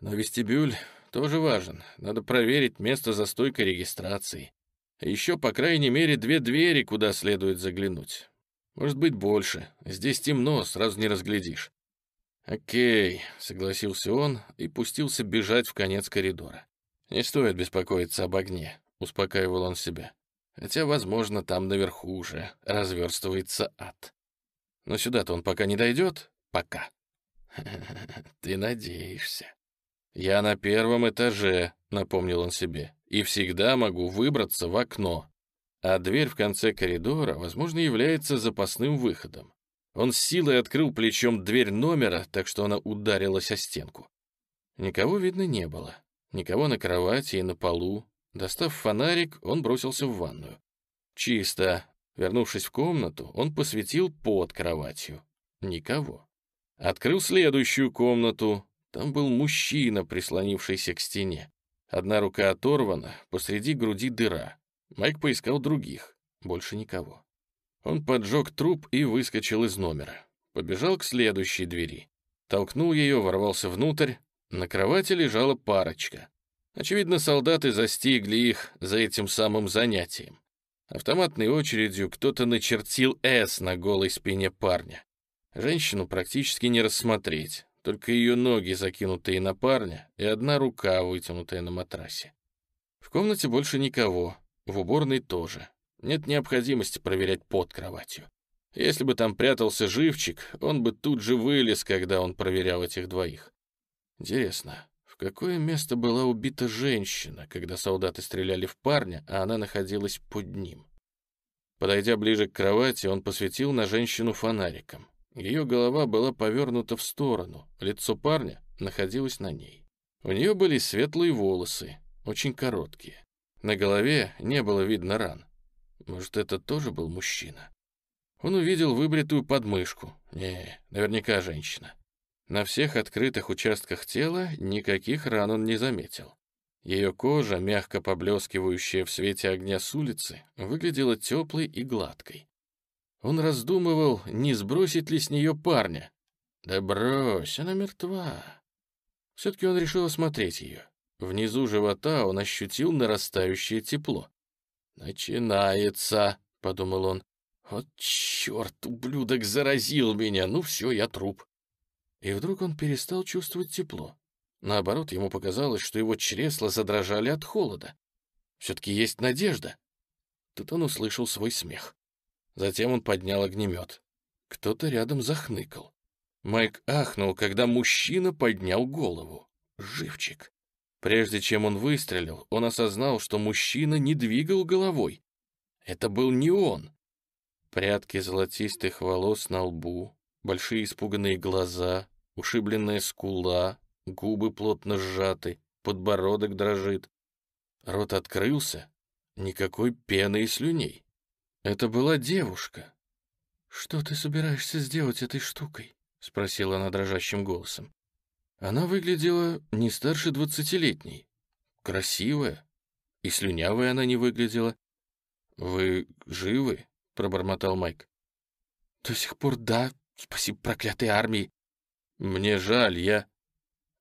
Но вестибюль тоже важен. Надо проверить место за стойкой регистрации. Еще, по крайней мере, две двери, куда следует заглянуть. Может быть, больше. Здесь темно, сразу не разглядишь. «Окей», — согласился он и пустился бежать в конец коридора. «Не стоит беспокоиться об огне», — успокаивал он себя. «Хотя, возможно, там наверху уже разверстывается ад. Но сюда-то он пока не дойдет? Пока». «Ты надеешься». «Я на первом этаже», — напомнил он себе, «и всегда могу выбраться в окно. А дверь в конце коридора, возможно, является запасным выходом. Он с силой открыл плечом дверь номера, так что она ударилась о стенку. Никого видно не было. Никого на кровати и на полу. Достав фонарик, он бросился в ванную. Чисто. Вернувшись в комнату, он посветил под кроватью. Никого. Открыл следующую комнату. Там был мужчина, прислонившийся к стене. Одна рука оторвана, посреди груди дыра. Майк поискал других. Больше никого. Он поджег труп и выскочил из номера. Побежал к следующей двери. Толкнул ее, ворвался внутрь. На кровати лежала парочка. Очевидно, солдаты застигли их за этим самым занятием. Автоматной очередью кто-то начертил «С» на голой спине парня. Женщину практически не рассмотреть, только ее ноги, закинутые на парня, и одна рука, вытянутая на матрасе. В комнате больше никого, в уборной тоже. Нет необходимости проверять под кроватью. Если бы там прятался живчик, он бы тут же вылез, когда он проверял этих двоих. Интересно, в какое место была убита женщина, когда солдаты стреляли в парня, а она находилась под ним? Подойдя ближе к кровати, он посветил на женщину фонариком. Ее голова была повернута в сторону, лицо парня находилось на ней. У нее были светлые волосы, очень короткие. На голове не было видно ран. Может, это тоже был мужчина? Он увидел выбритую подмышку. Не, наверняка женщина. На всех открытых участках тела никаких ран он не заметил. Ее кожа, мягко поблескивающая в свете огня с улицы, выглядела теплой и гладкой. Он раздумывал, не сбросить ли с нее парня. Да брось, она мертва. Все-таки он решил осмотреть ее. Внизу живота он ощутил нарастающее тепло. «Начинается», — подумал он. «Вот черт, ублюдок заразил меня, ну все, я труп». И вдруг он перестал чувствовать тепло. Наоборот, ему показалось, что его чресла задрожали от холода. Все-таки есть надежда. Тут он услышал свой смех. Затем он поднял огнемет. Кто-то рядом захныкал. Майк ахнул, когда мужчина поднял голову. Живчик. Прежде чем он выстрелил, он осознал, что мужчина не двигал головой. Это был не он. Прятки золотистых волос на лбу, большие испуганные глаза, ушибленная скула, губы плотно сжаты, подбородок дрожит. Рот открылся, никакой пены и слюней. Это была девушка. «Что ты собираешься сделать этой штукой?» — спросила она дрожащим голосом. Она выглядела не старше двадцатилетней. Красивая. И слюнявая она не выглядела. «Вы живы?» — пробормотал Майк. «До сих пор да, спасибо проклятой армии». «Мне жаль, я...»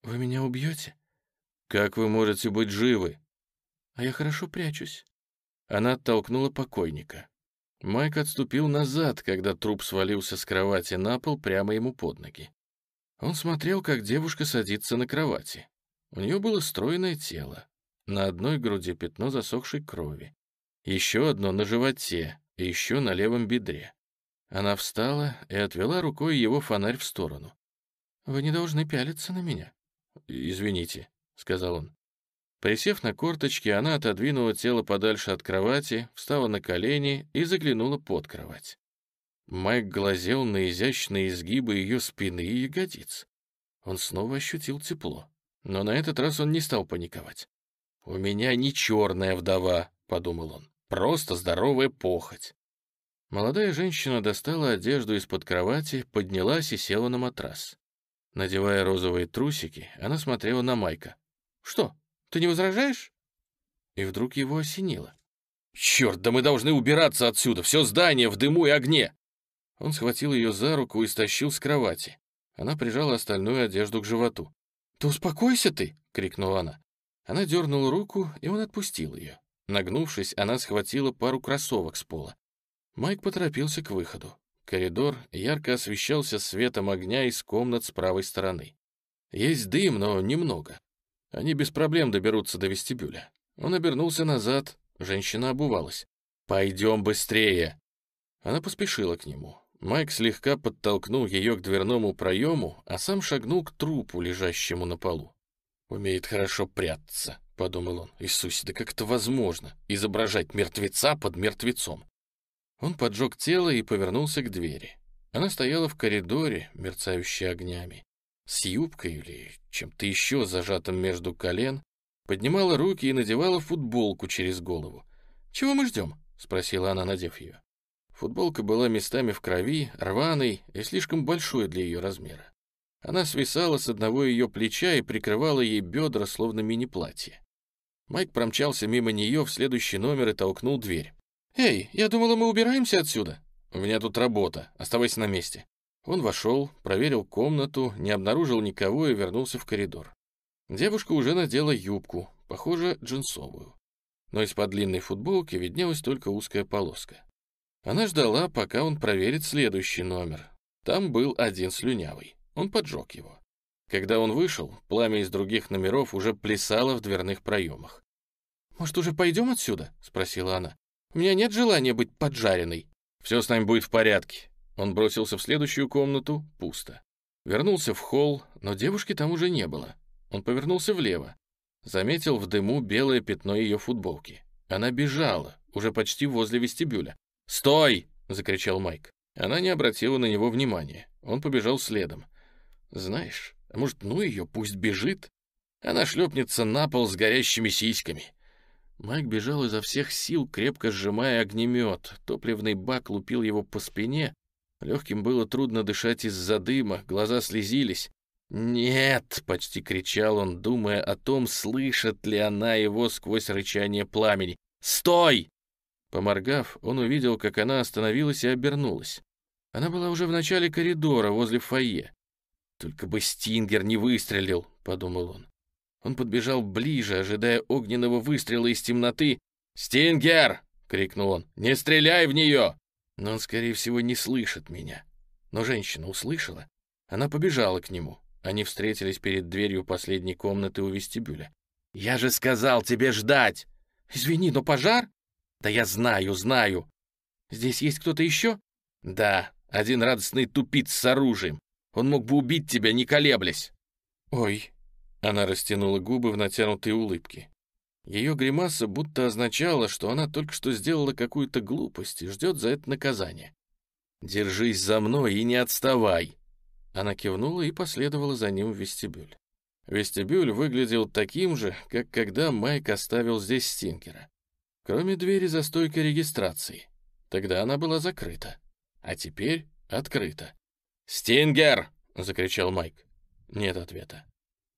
«Вы меня убьете?» «Как вы можете быть живы?» «А я хорошо прячусь». Она оттолкнула покойника. Майк отступил назад, когда труп свалился с кровати на пол прямо ему под ноги. Он смотрел, как девушка садится на кровати. У нее было стройное тело. На одной груди пятно засохшей крови. Еще одно на животе, и еще на левом бедре. Она встала и отвела рукой его фонарь в сторону. «Вы не должны пялиться на меня». «Извините», — сказал он. Присев на корточки, она отодвинула тело подальше от кровати, встала на колени и заглянула под кровать. Майк глазел на изящные изгибы ее спины и ягодиц. Он снова ощутил тепло, но на этот раз он не стал паниковать. «У меня не черная вдова», — подумал он, — «просто здоровая похоть». Молодая женщина достала одежду из-под кровати, поднялась и села на матрас. Надевая розовые трусики, она смотрела на Майка. «Что, ты не возражаешь?» И вдруг его осенило. «Черт, да мы должны убираться отсюда! Все здание в дыму и огне!» Он схватил ее за руку и стащил с кровати. Она прижала остальную одежду к животу. «Да успокойся ты!» — крикнула она. Она дернула руку, и он отпустил ее. Нагнувшись, она схватила пару кроссовок с пола. Майк поторопился к выходу. Коридор ярко освещался светом огня из комнат с правой стороны. Есть дым, но немного. Они без проблем доберутся до вестибюля. Он обернулся назад, женщина обувалась. «Пойдем быстрее!» Она поспешила к нему. Майк слегка подтолкнул ее к дверному проему, а сам шагнул к трупу, лежащему на полу. «Умеет хорошо прятаться», — подумал он. «Иисусе, да как это возможно? Изображать мертвеца под мертвецом?» Он поджег тело и повернулся к двери. Она стояла в коридоре, мерцающей огнями, с юбкой или чем-то еще зажатым между колен, поднимала руки и надевала футболку через голову. «Чего мы ждем?» — спросила она, надев ее. Футболка была местами в крови, рваной и слишком большой для ее размера. Она свисала с одного ее плеча и прикрывала ей бедра, словно мини-платье. Майк промчался мимо нее в следующий номер и толкнул дверь. «Эй, я думала, мы убираемся отсюда?» «У меня тут работа. Оставайся на месте». Он вошел, проверил комнату, не обнаружил никого и вернулся в коридор. Девушка уже надела юбку, похоже, джинсовую. Но из-под длинной футболки виднелась только узкая полоска. Она ждала, пока он проверит следующий номер. Там был один слюнявый. Он поджег его. Когда он вышел, пламя из других номеров уже плясало в дверных проемах. «Может, уже пойдем отсюда?» — спросила она. «У меня нет желания быть поджаренной». «Все с нами будет в порядке». Он бросился в следующую комнату, пусто. Вернулся в холл, но девушки там уже не было. Он повернулся влево. Заметил в дыму белое пятно ее футболки. Она бежала, уже почти возле вестибюля. «Стой!» — закричал Майк. Она не обратила на него внимания. Он побежал следом. «Знаешь, а может, ну ее, пусть бежит? Она шлепнется на пол с горящими сиськами». Майк бежал изо всех сил, крепко сжимая огнемет. Топливный бак лупил его по спине. Легким было трудно дышать из-за дыма, глаза слезились. «Нет!» — почти кричал он, думая о том, слышит ли она его сквозь рычание пламени. «Стой!» Поморгав, он увидел, как она остановилась и обернулась. Она была уже в начале коридора, возле фойе. «Только бы Стингер не выстрелил», — подумал он. Он подбежал ближе, ожидая огненного выстрела из темноты. «Стингер!» — крикнул он. «Не стреляй в нее!» Но он, скорее всего, не слышит меня. Но женщина услышала. Она побежала к нему. Они встретились перед дверью последней комнаты у вестибюля. «Я же сказал тебе ждать!» «Извини, но пожар?» «Да я знаю, знаю!» «Здесь есть кто-то еще?» «Да, один радостный тупиц с оружием. Он мог бы убить тебя, не колеблясь!» «Ой!» Она растянула губы в натянутой улыбке. Ее гримаса будто означала, что она только что сделала какую-то глупость и ждет за это наказание. «Держись за мной и не отставай!» Она кивнула и последовала за ним в вестибюль. Вестибюль выглядел таким же, как когда Майк оставил здесь Стинкера. Кроме двери за стойкой регистрации. Тогда она была закрыта. А теперь открыта. «Стингер!» — закричал Майк. Нет ответа.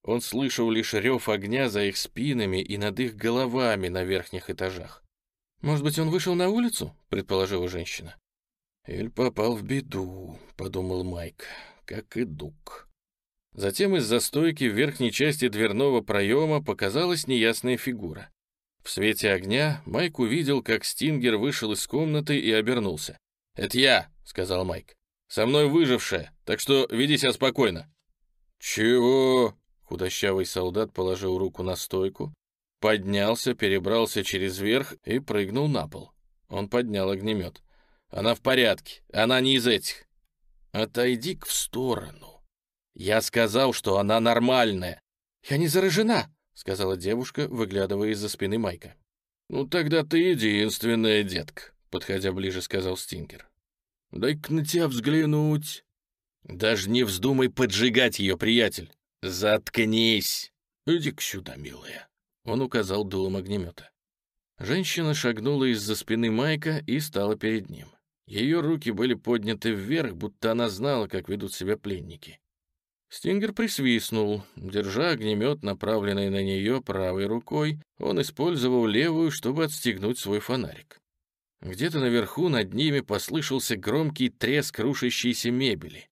Он слышал лишь рев огня за их спинами и над их головами на верхних этажах. «Может быть, он вышел на улицу?» — предположила женщина. «Эль попал в беду», — подумал Майк, — «как и Дук». Затем из-за стойки в верхней части дверного проема показалась неясная фигура. В свете огня Майк увидел, как Стингер вышел из комнаты и обернулся. «Это я», — сказал Майк. «Со мной выжившая, так что веди себя спокойно». «Чего?» — худощавый солдат положил руку на стойку, поднялся, перебрался через верх и прыгнул на пол. Он поднял огнемет. «Она в порядке, она не из этих». «Отойди-ка в сторону», «Я сказал, что она нормальная». «Я не заражена», — сказала девушка, выглядывая из-за спины Майка. «Ну тогда ты единственная, детка», — подходя ближе, сказал Стингер. «Дай-ка на тебя взглянуть». «Даже не вздумай поджигать ее, приятель. Заткнись. Иди-ка сюда, милая». Он указал дулом огнемета. Женщина шагнула из-за спины Майка и стала перед ним. Ее руки были подняты вверх, будто она знала, как ведут себя пленники. Стингер присвистнул. Держа огнемет, направленный на нее правой рукой, он использовал левую, чтобы отстегнуть свой фонарик. Где-то наверху над ними послышался громкий треск рушащейся мебели.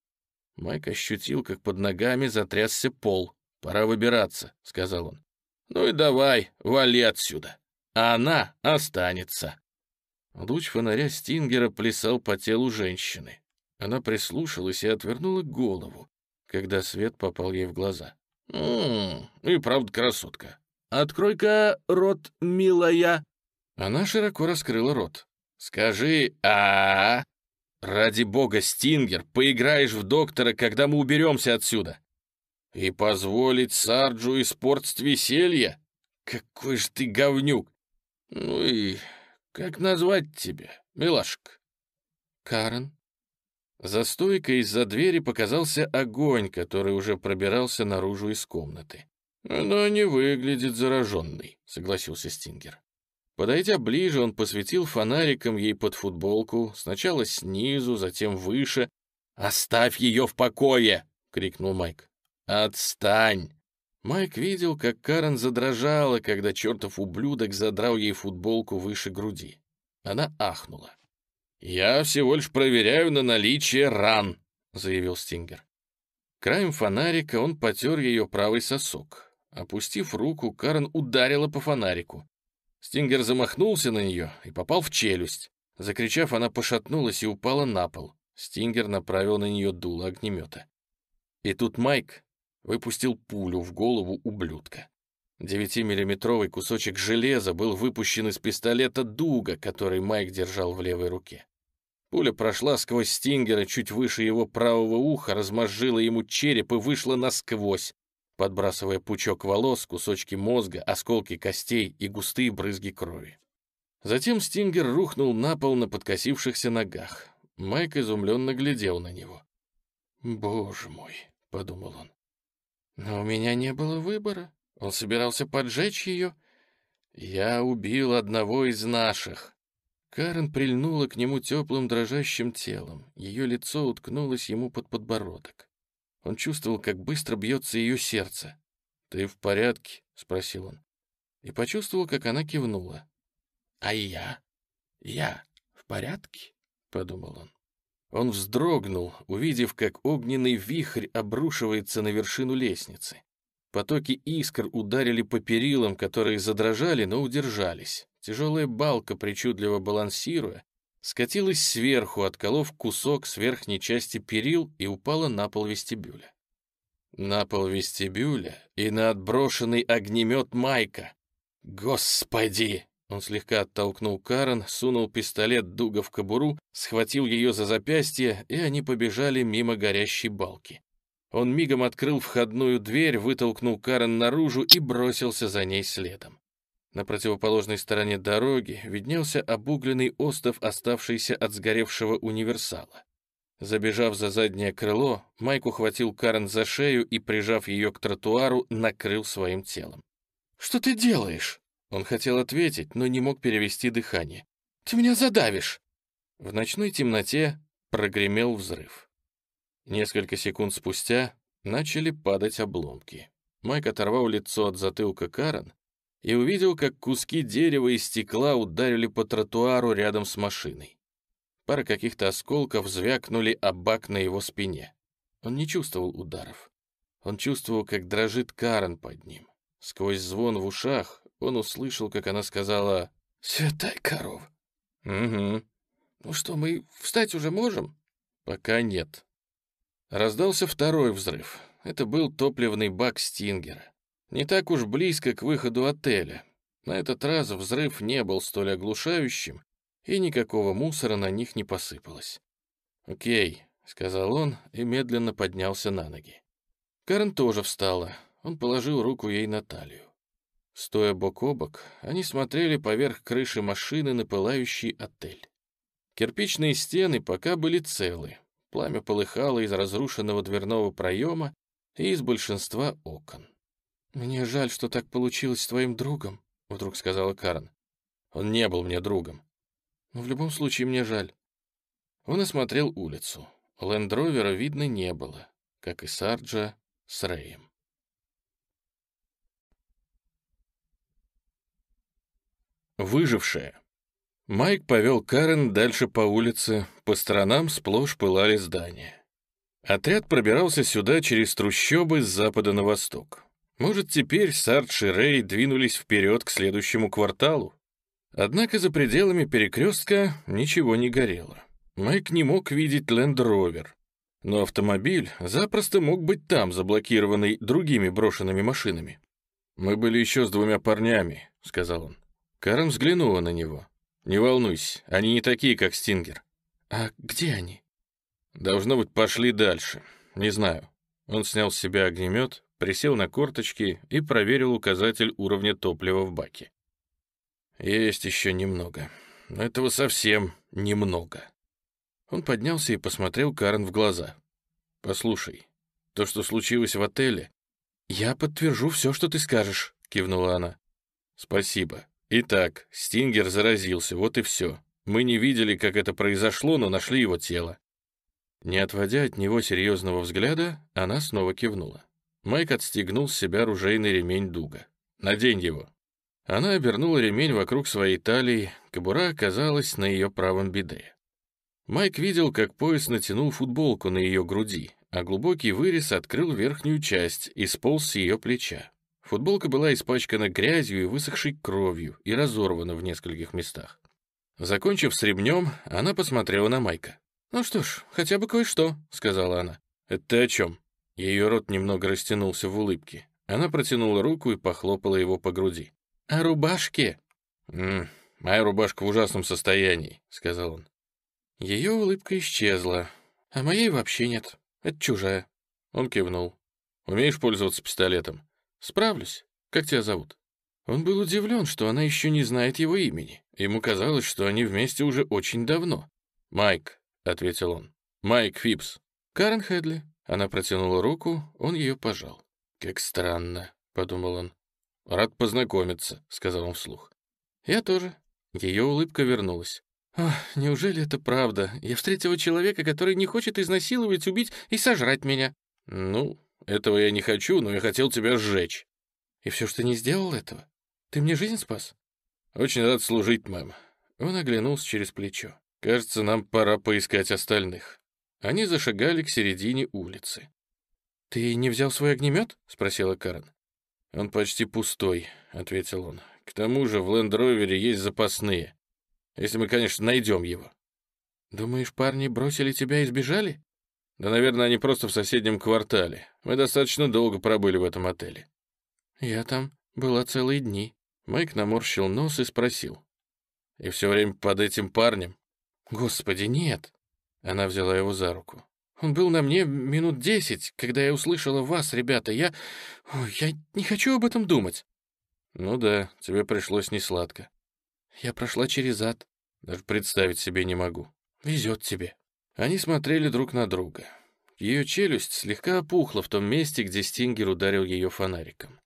Майк ощутил, как под ногами затрясся пол. «Пора выбираться», — сказал он. «Ну и давай, вали отсюда. А она останется». Луч фонаря Стингера плясал по телу женщины. Она прислушалась и отвернула голову, когда свет попал ей в глаза. «Ммм, и правда красотка. Открой-ка рот, милая». Она широко раскрыла рот. «Скажи а, -а, -а Ради бога, Стингер, поиграешь в доктора, когда мы уберемся отсюда!» «И позволить Сарджу испортить веселье? Какой же ты говнюк! Ну и как назвать тебя, милашка?» «Карен», за стойкой из-за двери показался огонь, который уже пробирался наружу из комнаты. «Она не выглядит зараженной», — согласился Стингер. Подойдя ближе, он посветил фонариком ей под футболку, сначала снизу, затем выше. «Оставь ее в покое!» — крикнул Майк. «Отстань!» Майк видел, как Карен задрожала, когда чертов ублюдок задрал ей футболку выше груди. Она ахнула. «Я всего лишь проверяю на наличие ран», — заявил Стингер. Краем фонарика он потер ее правый сосок. Опустив руку, Карен ударила по фонарику. Стингер замахнулся на нее и попал в челюсть. Закричав, она пошатнулась и упала на пол. Стингер направил на нее дуло огнемета. И тут Майк выпустил пулю в голову ублюдка. Девятимиллиметровый кусочек железа был выпущен из пистолета Дуга, который Майк держал в левой руке. Пуля прошла сквозь Стингера чуть выше его правого уха, размозжила ему череп и вышла насквозь, подбрасывая пучок волос, кусочки мозга, осколки костей и густые брызги крови. Затем Стингер рухнул на пол на подкосившихся ногах. Майк изумленно глядел на него. «Боже мой», — подумал он. «Но у меня не было выбора. Он собирался поджечь ее. Я убил одного из наших». Карен прильнула к нему теплым дрожащим телом. Ее лицо уткнулось ему под подбородок. Он чувствовал, как быстро бьется ее сердце. «Ты в порядке?» — спросил он. И почувствовал, как она кивнула. «А я?» «Я в порядке?» — подумал он. Он вздрогнул, увидев, как огненный вихрь обрушивается на вершину лестницы. Потоки искр ударили по перилам, которые задрожали, но удержались. Тяжелая балка, причудливо балансируя, скатилась сверху, отколов кусок с верхней части перил и упала на пол вестибюля. На пол вестибюля и на отброшенный огнемет Майка. «Господи!» Он слегка оттолкнул Карен, сунул пистолет Дуга в кобуру, схватил ее за запястье, и они побежали мимо горящей балки. Он мигом открыл входную дверь, вытолкнул Карен наружу и бросился за ней следом. На противоположной стороне дороги виднелся обугленный остов, оставшийся от сгоревшего универсала. Забежав за заднее крыло, Майк ухватил Карен за шею и, прижав ее к тротуару, накрыл своим телом. «Что ты делаешь?» Он хотел ответить, но не мог перевести дыхание. «Ты меня задавишь!» В ночной темноте прогремел взрыв. Несколько секунд спустя начали падать обломки. Майк оторвал лицо от затылка Карен и увидел, как куски дерева и стекла ударили по тротуару рядом с машиной. Пара каких-то осколков звякнули об бак на его спине. Он не чувствовал ударов. Он чувствовал, как дрожит Карен под ним. Сквозь звон в ушах он услышал, как она сказала «Святая корова». «Угу. Ну что, мы встать уже можем?» «Пока нет». Раздался второй взрыв. Это был топливный бак Стингера. Не так уж близко к выходу отеля. На этот раз взрыв не был столь оглушающим, и никакого мусора на них не посыпалось. «Окей», — сказал он и медленно поднялся на ноги. Карен тоже встала. Он положил руку ей на талию. Стоя бок о бок, они смотрели поверх крыши машины на пылающий отель. Кирпичные стены пока были целы. Пламя полыхало из разрушенного дверного проема и из большинства окон. «Мне жаль, что так получилось с твоим другом», — вдруг сказала Карен. «Он не был мне другом». «Но в любом случае мне жаль». Он осмотрел улицу. Лендровера видно не было, как и Сарджа с Рэем. Выжившая. Майк повел Карен дальше по улице, по сторонам сплошь пылали здания. Отряд пробирался сюда через трущобы с запада на восток. Может, теперь Сардж и Рэй двинулись вперед к следующему кварталу? Однако за пределами перекрестка ничего не горело. Майк не мог видеть Ленд-Ровер, но автомобиль запросто мог быть там, заблокированный другими брошенными машинами. «Мы были еще с двумя парнями», — сказал он. Карен взглянула на него. «Не волнуйся, они не такие, как Стингер». «А где они?» «Должно быть, пошли дальше. Не знаю». Он снял с себя огнемет, присел на корточки и проверил указатель уровня топлива в баке. «Есть еще немного. Но этого совсем немного». Он поднялся и посмотрел Карен в глаза. «Послушай, то, что случилось в отеле...» «Я подтвержу все, что ты скажешь», — кивнула она. «Спасибо. Итак, Стингер заразился, вот и все. Мы не видели, как это произошло, но нашли его тело. Не отводя от него серьезного взгляда, она снова кивнула. Майк отстегнул с себя ружейный ремень дуга. «Надень его». Она обернула ремень вокруг своей талии, кобура оказалась на ее правом бедре. Майк видел, как пояс натянул футболку на ее груди, а глубокий вырез открыл верхнюю часть и сполз с ее плеча. Футболка была испачкана грязью и высохшей кровью и разорвана в нескольких местах. Закончив с ремнем, она посмотрела на Майка. «Ну что ж, хотя бы кое-что», — сказала она. «Это ты о чем?» Ее рот немного растянулся в улыбке. Она протянула руку и похлопала его по груди. «О рубашке?» «М -м, «Моя рубашка в ужасном состоянии», — сказал он. Ее улыбка исчезла, а моей вообще нет. Это чужая. Он кивнул. «Умеешь пользоваться пистолетом?» «Справлюсь. Как тебя зовут?» Он был удивлен, что она еще не знает его имени. Ему казалось, что они вместе уже очень давно. «Майк», — ответил он. «Майк Фипс». «Карен Хедли». Она протянула руку, он ее пожал. «Как странно», — подумал он. «Рад познакомиться», — сказал он вслух. «Я тоже». Ее улыбка вернулась. «Ох, неужели это правда? Я встретила человека, который не хочет изнасиловать, убить и сожрать меня». «Ну, этого я не хочу, но я хотел тебя сжечь». «И все, что не сделал этого? Ты мне жизнь спас?» «Очень рад служить, мэм. Он оглянулся через плечо. «Кажется, нам пора поискать остальных». Они зашагали к середине улицы. «Ты не взял свой огнемет?» — спросила Карен. «Он почти пустой», — ответил он. «К тому же в Лендровере есть запасные. Если мы, конечно, найдем его». «Думаешь, парни бросили тебя и сбежали?» «Да, наверное, они просто в соседнем квартале. Мы достаточно долго пробыли в этом отеле». «Я там была целые дни». Майк наморщил нос и спросил. «И все время под этим парнем?» «Господи, нет!» Она взяла его за руку. «Он был на мне минут десять, когда я услышала вас, ребята. Я... Ой, я не хочу об этом думать». «Ну да, тебе пришлось несладко». «Я прошла через ад. Даже представить себе не могу. Везет тебе». Они смотрели друг на друга. Ее челюсть слегка опухла в том месте, где Стингер ударил ее фонариком.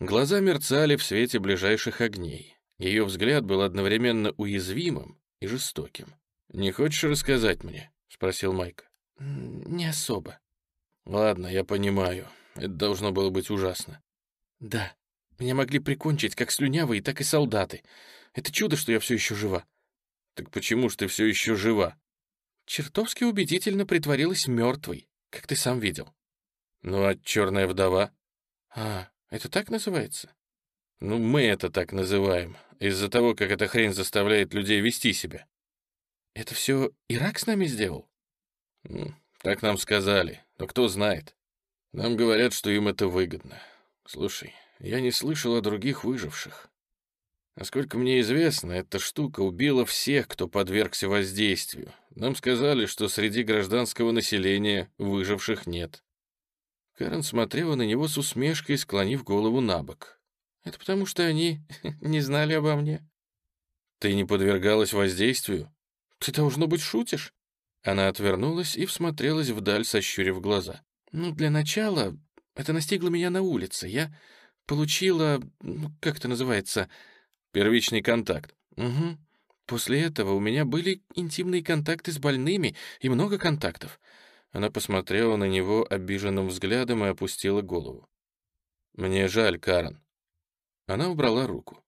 Глаза мерцали в свете ближайших огней. Ее взгляд был одновременно уязвимым и жестоким. «Не хочешь рассказать мне?» — спросил Майк. «Не особо». «Ладно, я понимаю. Это должно было быть ужасно». «Да. Меня могли прикончить как слюнявые, так и солдаты. Это чудо, что я все еще жива». «Так почему ж ты все еще жива?» чертовски убедительно притворилась мертвой, как ты сам видел. Ну, а черная вдова? А, это так называется? Ну, мы это так называем, из-за того, как эта хрень заставляет людей вести себя. Это все Ирак с нами сделал? Так нам сказали, но кто знает. Нам говорят, что им это выгодно. Слушай, я не слышал о других выживших. Насколько мне известно, эта штука убила всех, кто подвергся воздействию. Нам сказали, что среди гражданского населения выживших нет. Карен смотрела на него с усмешкой, склонив голову на бок. «Это потому, что они не знали обо мне». «Ты не подвергалась воздействию?» «Ты, должно быть, шутишь?» Она отвернулась и всмотрелась вдаль, сощурив глаза. «Ну, для начала, это настигло меня на улице. Я получила, ну, как это называется, Первичный контакт. Угу. После этого у меня были интимные контакты с больными и много контактов. Она посмотрела на него обиженным взглядом и опустила голову. «Мне жаль, Карен». Она убрала руку.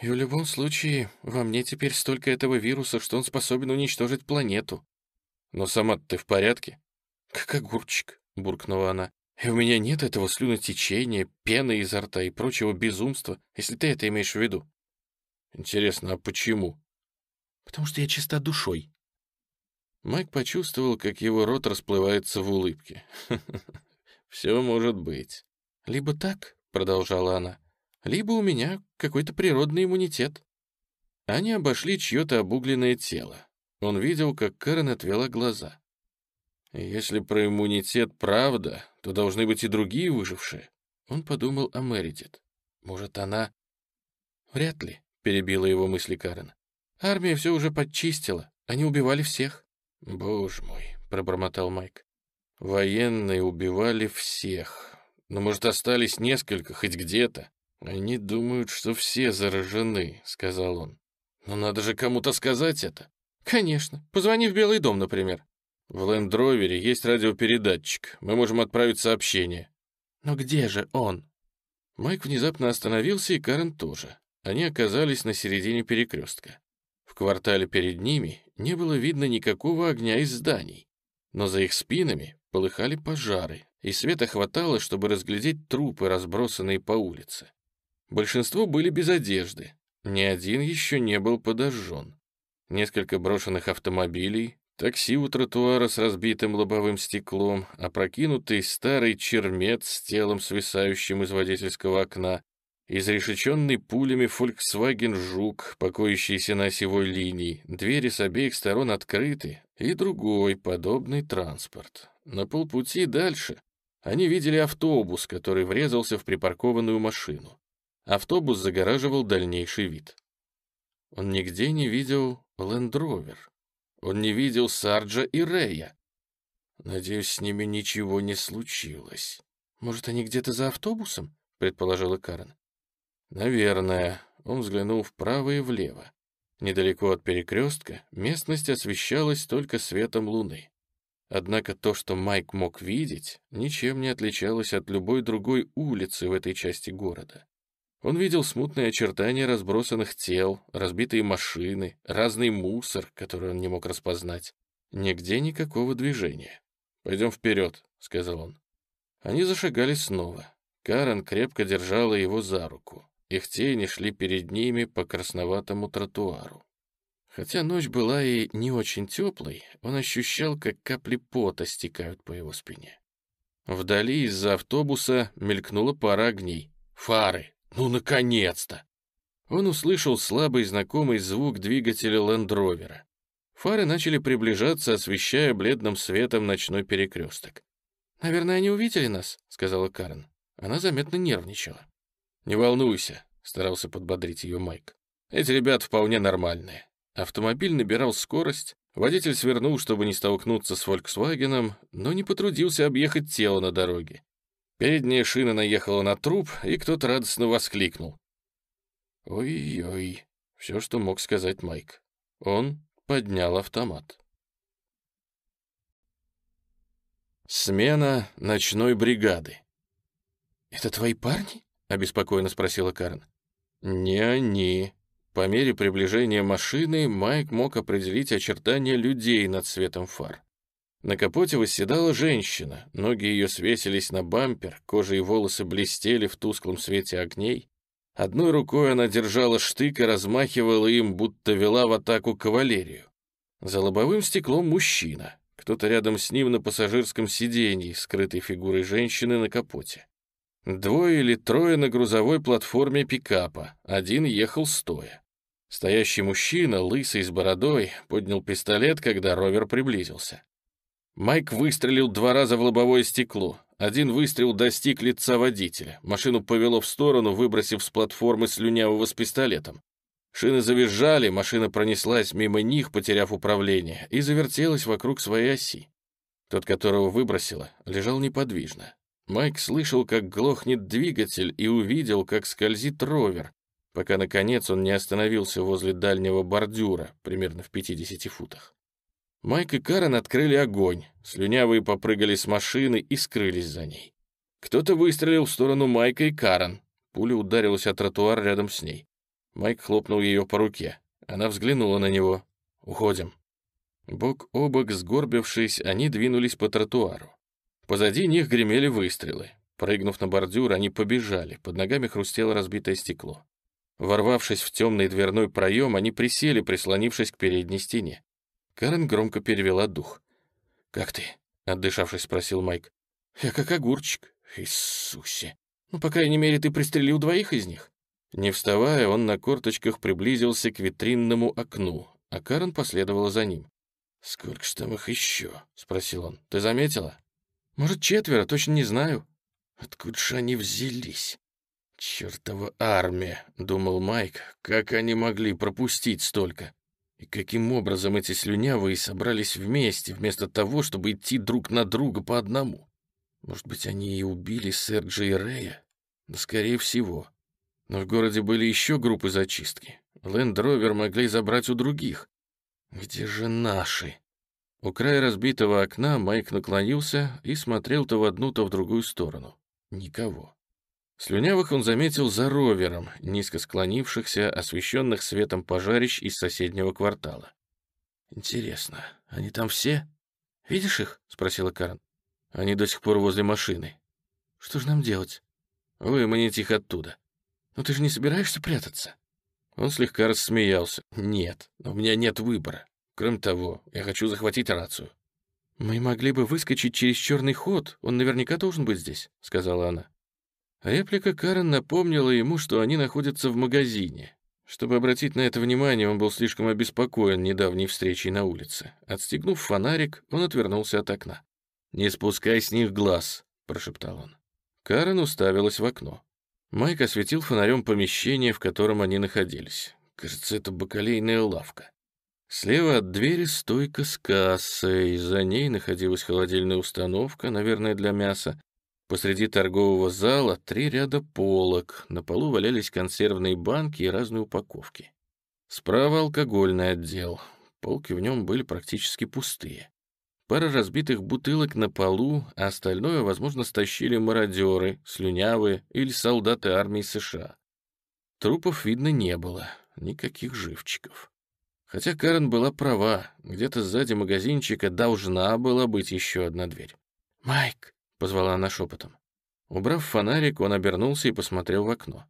«И в любом случае, во мне теперь столько этого вируса, что он способен уничтожить планету». «Но сама ты в порядке?» «Как огурчик», — буркнула она. «И у меня нет этого слюнотечения, пены изо рта и прочего безумства, если ты это имеешь в виду». Интересно, а почему? Потому что я чиста душой. Майк почувствовал, как его рот расплывается в улыбке. Все может быть. Либо так, продолжала она, либо у меня какой-то природный иммунитет. Они обошли чье-то обугленное тело. Он видел, как Кэрон отвела глаза. Если про иммунитет правда, то должны быть и другие выжившие. Он подумал о Мередит. Может, она... Вряд ли перебила его мысли Карен. «Армия все уже подчистила. Они убивали всех». «Боже мой», — пробормотал Майк. «Военные убивали всех. Но, может, остались несколько, хоть где-то?» «Они думают, что все заражены», — сказал он. «Но надо же кому-то сказать это». «Конечно. Позвони в Белый дом, например». «В Лендровере есть радиопередатчик. Мы можем отправить сообщение». «Но где же он?» Майк внезапно остановился, и Карен тоже. Они оказались на середине перекрестка. В квартале перед ними не было видно никакого огня из зданий, но за их спинами полыхали пожары, и света хватало, чтобы разглядеть трупы, разбросанные по улице. Большинство были без одежды, ни один еще не был подожжен. Несколько брошенных автомобилей, такси у тротуара с разбитым лобовым стеклом, опрокинутый старый чермет с телом, свисающим из водительского окна, Изрешеченный пулями Volkswagen Жук, покоящийся на осевой линии, двери с обеих сторон открыты, и другой подобный транспорт. На полпути дальше они видели автобус, который врезался в припаркованную машину. Автобус загораживал дальнейший вид. Он нигде не видел лендровер. Он не видел Сарджа и Рея. Надеюсь, с ними ничего не случилось. Может, они где-то за автобусом? предположила Карен. «Наверное». Он взглянул вправо и влево. Недалеко от перекрестка местность освещалась только светом луны. Однако то, что Майк мог видеть, ничем не отличалось от любой другой улицы в этой части города. Он видел смутные очертания разбросанных тел, разбитые машины, разный мусор, который он не мог распознать. Нигде никакого движения. «Пойдем вперед», — сказал он. Они зашагали снова. Карен крепко держала его за руку. Их тени шли перед ними по красноватому тротуару. Хотя ночь была и не очень теплой, он ощущал, как капли пота стекают по его спине. Вдали из-за автобуса мелькнула пара огней. Фары! Ну, наконец-то! Он услышал слабый знакомый звук двигателя лендровера. Фары начали приближаться, освещая бледным светом ночной перекресток. «Наверное, они увидели нас», — сказала Карен. Она заметно нервничала. «Не волнуйся», — старался подбодрить ее Майк. «Эти ребята вполне нормальные». Автомобиль набирал скорость, водитель свернул, чтобы не столкнуться с «Фольксвагеном», но не потрудился объехать тело на дороге. Передняя шина наехала на труп, и кто-то радостно воскликнул. «Ой-ой», — все, что мог сказать Майк. Он поднял автомат. Смена ночной бригады. «Это твои парни?» — обеспокоенно спросила Карн. «Не они». По мере приближения машины Майк мог определить очертания людей над светом фар. На капоте восседала женщина, ноги ее свесились на бампер, кожа и волосы блестели в тусклом свете огней. Одной рукой она держала штык и размахивала им, будто вела в атаку кавалерию. За лобовым стеклом мужчина, кто-то рядом с ним на пассажирском сиденье, скрытой фигурой женщины на капоте. Двое или трое на грузовой платформе пикапа, один ехал стоя. Стоящий мужчина, лысый с бородой, поднял пистолет, когда ровер приблизился. Майк выстрелил два раза в лобовое стекло. Один выстрел достиг лица водителя. Машину повело в сторону, выбросив с платформы слюнявого с пистолетом. Шины завизжали, машина пронеслась мимо них, потеряв управление, и завертелась вокруг своей оси. Тот, которого выбросило, лежал неподвижно. Майк слышал, как глохнет двигатель, и увидел, как скользит ровер, пока, наконец, он не остановился возле дальнего бордюра, примерно в 50 футах. Майк и Карен открыли огонь, слюнявые попрыгали с машины и скрылись за ней. Кто-то выстрелил в сторону Майка и Карен. Пуля ударилась о тротуар рядом с ней. Майк хлопнул ее по руке. Она взглянула на него. «Уходим». Бок о бок сгорбившись, они двинулись по тротуару. Позади них гремели выстрелы. Прыгнув на бордюр, они побежали, под ногами хрустело разбитое стекло. Ворвавшись в темный дверной проем, они присели, прислонившись к передней стене. Карен громко перевела дух. «Как ты?» — отдышавшись, спросил Майк. «Я как огурчик. Иисусе! Ну, по крайней мере, ты пристрелил двоих из них». Не вставая, он на корточках приблизился к витринному окну, а Карен последовала за ним. «Сколько ж там их еще?» — спросил он. «Ты заметила?» Может, четверо, точно не знаю. Откуда же они взялись? Чертова армия, думал Майк, как они могли пропустить столько? И каким образом эти слюнявые собрались вместе, вместо того, чтобы идти друг на друга по одному? Может быть, они и убили Серджа и Рея? Да, скорее всего. Но в городе были еще группы зачистки. Лэнд-ровер могли забрать у других. Где же наши? У края разбитого окна Майк наклонился и смотрел то в одну, то в другую сторону. Никого. Слюнявых он заметил за ровером, низко склонившихся, освещенных светом пожарищ из соседнего квартала. «Интересно, они там все? Видишь их?» — спросила Карен. «Они до сих пор возле машины. Что же нам делать?» «Выманить их оттуда». «Но ты же не собираешься прятаться?» Он слегка рассмеялся. «Нет, у меня нет выбора. Кроме того, я хочу захватить рацию». «Мы могли бы выскочить через черный ход, он наверняка должен быть здесь», — сказала она. Реплика Карен напомнила ему, что они находятся в магазине. Чтобы обратить на это внимание, он был слишком обеспокоен недавней встречей на улице. Отстегнув фонарик, он отвернулся от окна. «Не спускай с них глаз», — прошептал он. Карен уставилась в окно. Майк осветил фонарем помещение, в котором они находились. Кажется, это бакалейная лавка. Слева от двери стойка с кассой, за ней находилась холодильная установка, наверное, для мяса. Посреди торгового зала три ряда полок, на полу валялись консервные банки и разные упаковки. Справа алкогольный отдел, полки в нем были практически пустые. Пара разбитых бутылок на полу, а остальное, возможно, стащили мародеры, слюнявые или солдаты армии США. Трупов видно не было, никаких живчиков. Хотя Карен была права, где-то сзади магазинчика должна была быть еще одна дверь. «Майк!» — позвала она шепотом. Убрав фонарик, он обернулся и посмотрел в окно.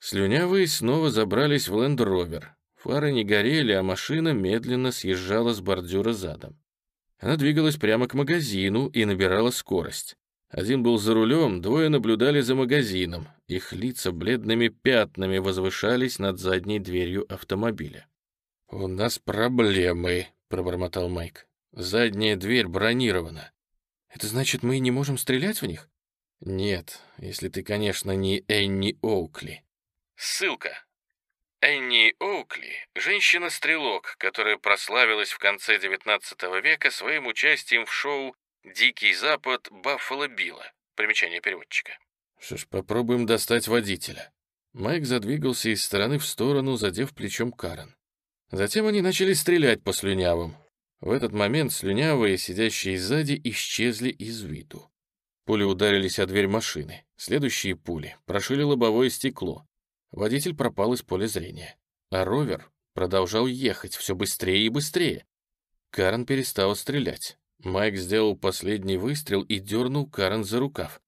Слюнявые снова забрались в лендровер. Фары не горели, а машина медленно съезжала с бордюра задом. Она двигалась прямо к магазину и набирала скорость. Один был за рулем, двое наблюдали за магазином. Их лица бледными пятнами возвышались над задней дверью автомобиля. «У нас проблемы», — пробормотал Майк. «Задняя дверь бронирована». «Это значит, мы не можем стрелять в них?» «Нет, если ты, конечно, не Энни Оукли». Ссылка. Энни Оукли — женщина-стрелок, которая прославилась в конце XIX века своим участием в шоу «Дикий Запад» Баффало Билла. Примечание переводчика. Что ж, попробуем достать водителя. Майк задвигался из стороны в сторону, задев плечом Карен. Затем они начали стрелять по слюнявым. В этот момент слюнявые, сидящие сзади, исчезли из виду. Пули ударились о дверь машины. Следующие пули прошили лобовое стекло. Водитель пропал из поля зрения. А ровер продолжал ехать все быстрее и быстрее. Карен перестал стрелять. Майк сделал последний выстрел и дернул Карен за рукав.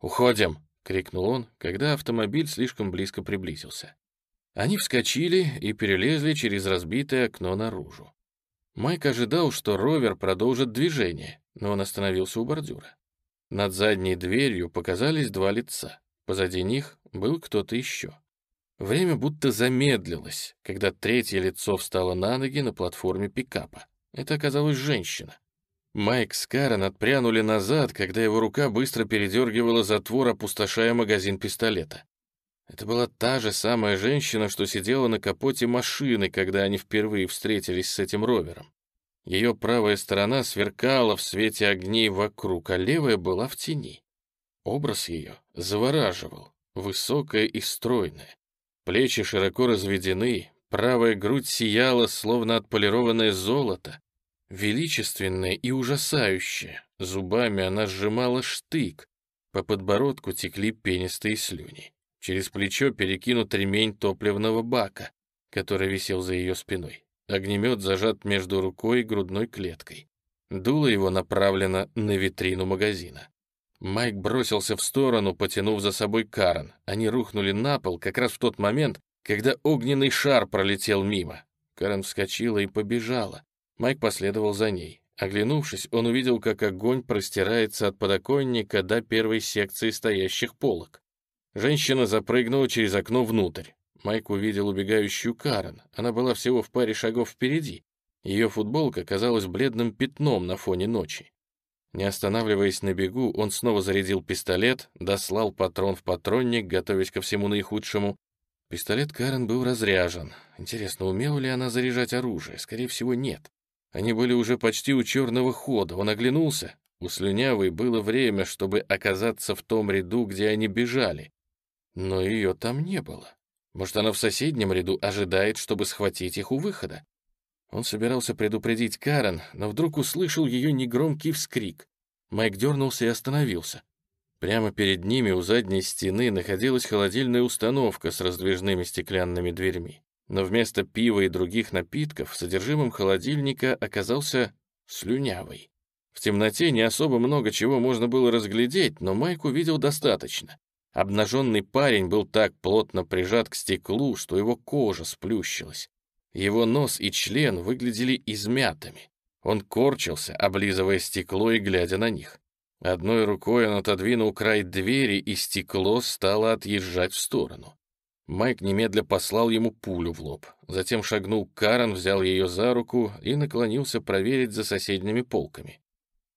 «Уходим!» — крикнул он, когда автомобиль слишком близко приблизился. Они вскочили и перелезли через разбитое окно наружу. Майк ожидал, что ровер продолжит движение, но он остановился у бордюра. Над задней дверью показались два лица. Позади них был кто-то еще. Время будто замедлилось, когда третье лицо встало на ноги на платформе пикапа. Это оказалась женщина. Майк с Карен отпрянули назад, когда его рука быстро передергивала затвор, опустошая магазин пистолета. Это была та же самая женщина, что сидела на капоте машины, когда они впервые встретились с этим ровером. Ее правая сторона сверкала в свете огней вокруг, а левая была в тени. Образ ее завораживал, высокая и стройная. Плечи широко разведены, правая грудь сияла, словно отполированное золото, величественная и ужасающая. Зубами она сжимала штык, по подбородку текли пенистые слюни. Через плечо перекинут ремень топливного бака, который висел за ее спиной. Огнемет зажат между рукой и грудной клеткой. Дуло его направлено на витрину магазина. Майк бросился в сторону, потянув за собой Карен. Они рухнули на пол как раз в тот момент, когда огненный шар пролетел мимо. Карен вскочила и побежала. Майк последовал за ней. Оглянувшись, он увидел, как огонь простирается от подоконника до первой секции стоящих полок. Женщина запрыгнула через окно внутрь. Майк увидел убегающую Карен. Она была всего в паре шагов впереди. Ее футболка казалась бледным пятном на фоне ночи. Не останавливаясь на бегу, он снова зарядил пистолет, дослал патрон в патронник, готовясь ко всему наихудшему. Пистолет Карен был разряжен. Интересно, умела ли она заряжать оружие? Скорее всего, нет. Они были уже почти у черного хода. Он оглянулся. У слюнявой было время, чтобы оказаться в том ряду, где они бежали. Но ее там не было. Может, она в соседнем ряду ожидает, чтобы схватить их у выхода? Он собирался предупредить Карен, но вдруг услышал ее негромкий вскрик. Майк дернулся и остановился. Прямо перед ними у задней стены находилась холодильная установка с раздвижными стеклянными дверьми. Но вместо пива и других напитков содержимым холодильника оказался слюнявый. В темноте не особо много чего можно было разглядеть, но Майк увидел достаточно. Обнаженный парень был так плотно прижат к стеклу, что его кожа сплющилась. Его нос и член выглядели измятыми. Он корчился, облизывая стекло и глядя на них. Одной рукой он отодвинул край двери, и стекло стало отъезжать в сторону. Майк немедля послал ему пулю в лоб. Затем шагнул Карен, взял ее за руку и наклонился проверить за соседними полками.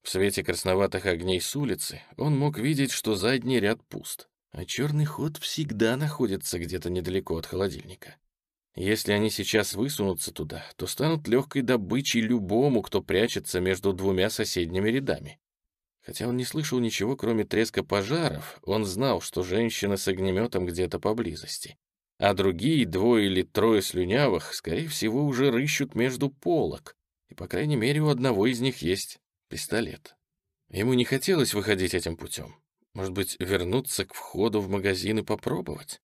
В свете красноватых огней с улицы он мог видеть, что задний ряд пуст, а черный ход всегда находится где-то недалеко от холодильника. Если они сейчас высунутся туда, то станут легкой добычей любому, кто прячется между двумя соседними рядами. Хотя он не слышал ничего, кроме треска пожаров, он знал, что женщина с огнеметом где-то поблизости. А другие двое или трое слюнявых, скорее всего, уже рыщут между полок, и, по крайней мере, у одного из них есть пистолет. Ему не хотелось выходить этим путем. Может быть, вернуться к входу в магазин и попробовать?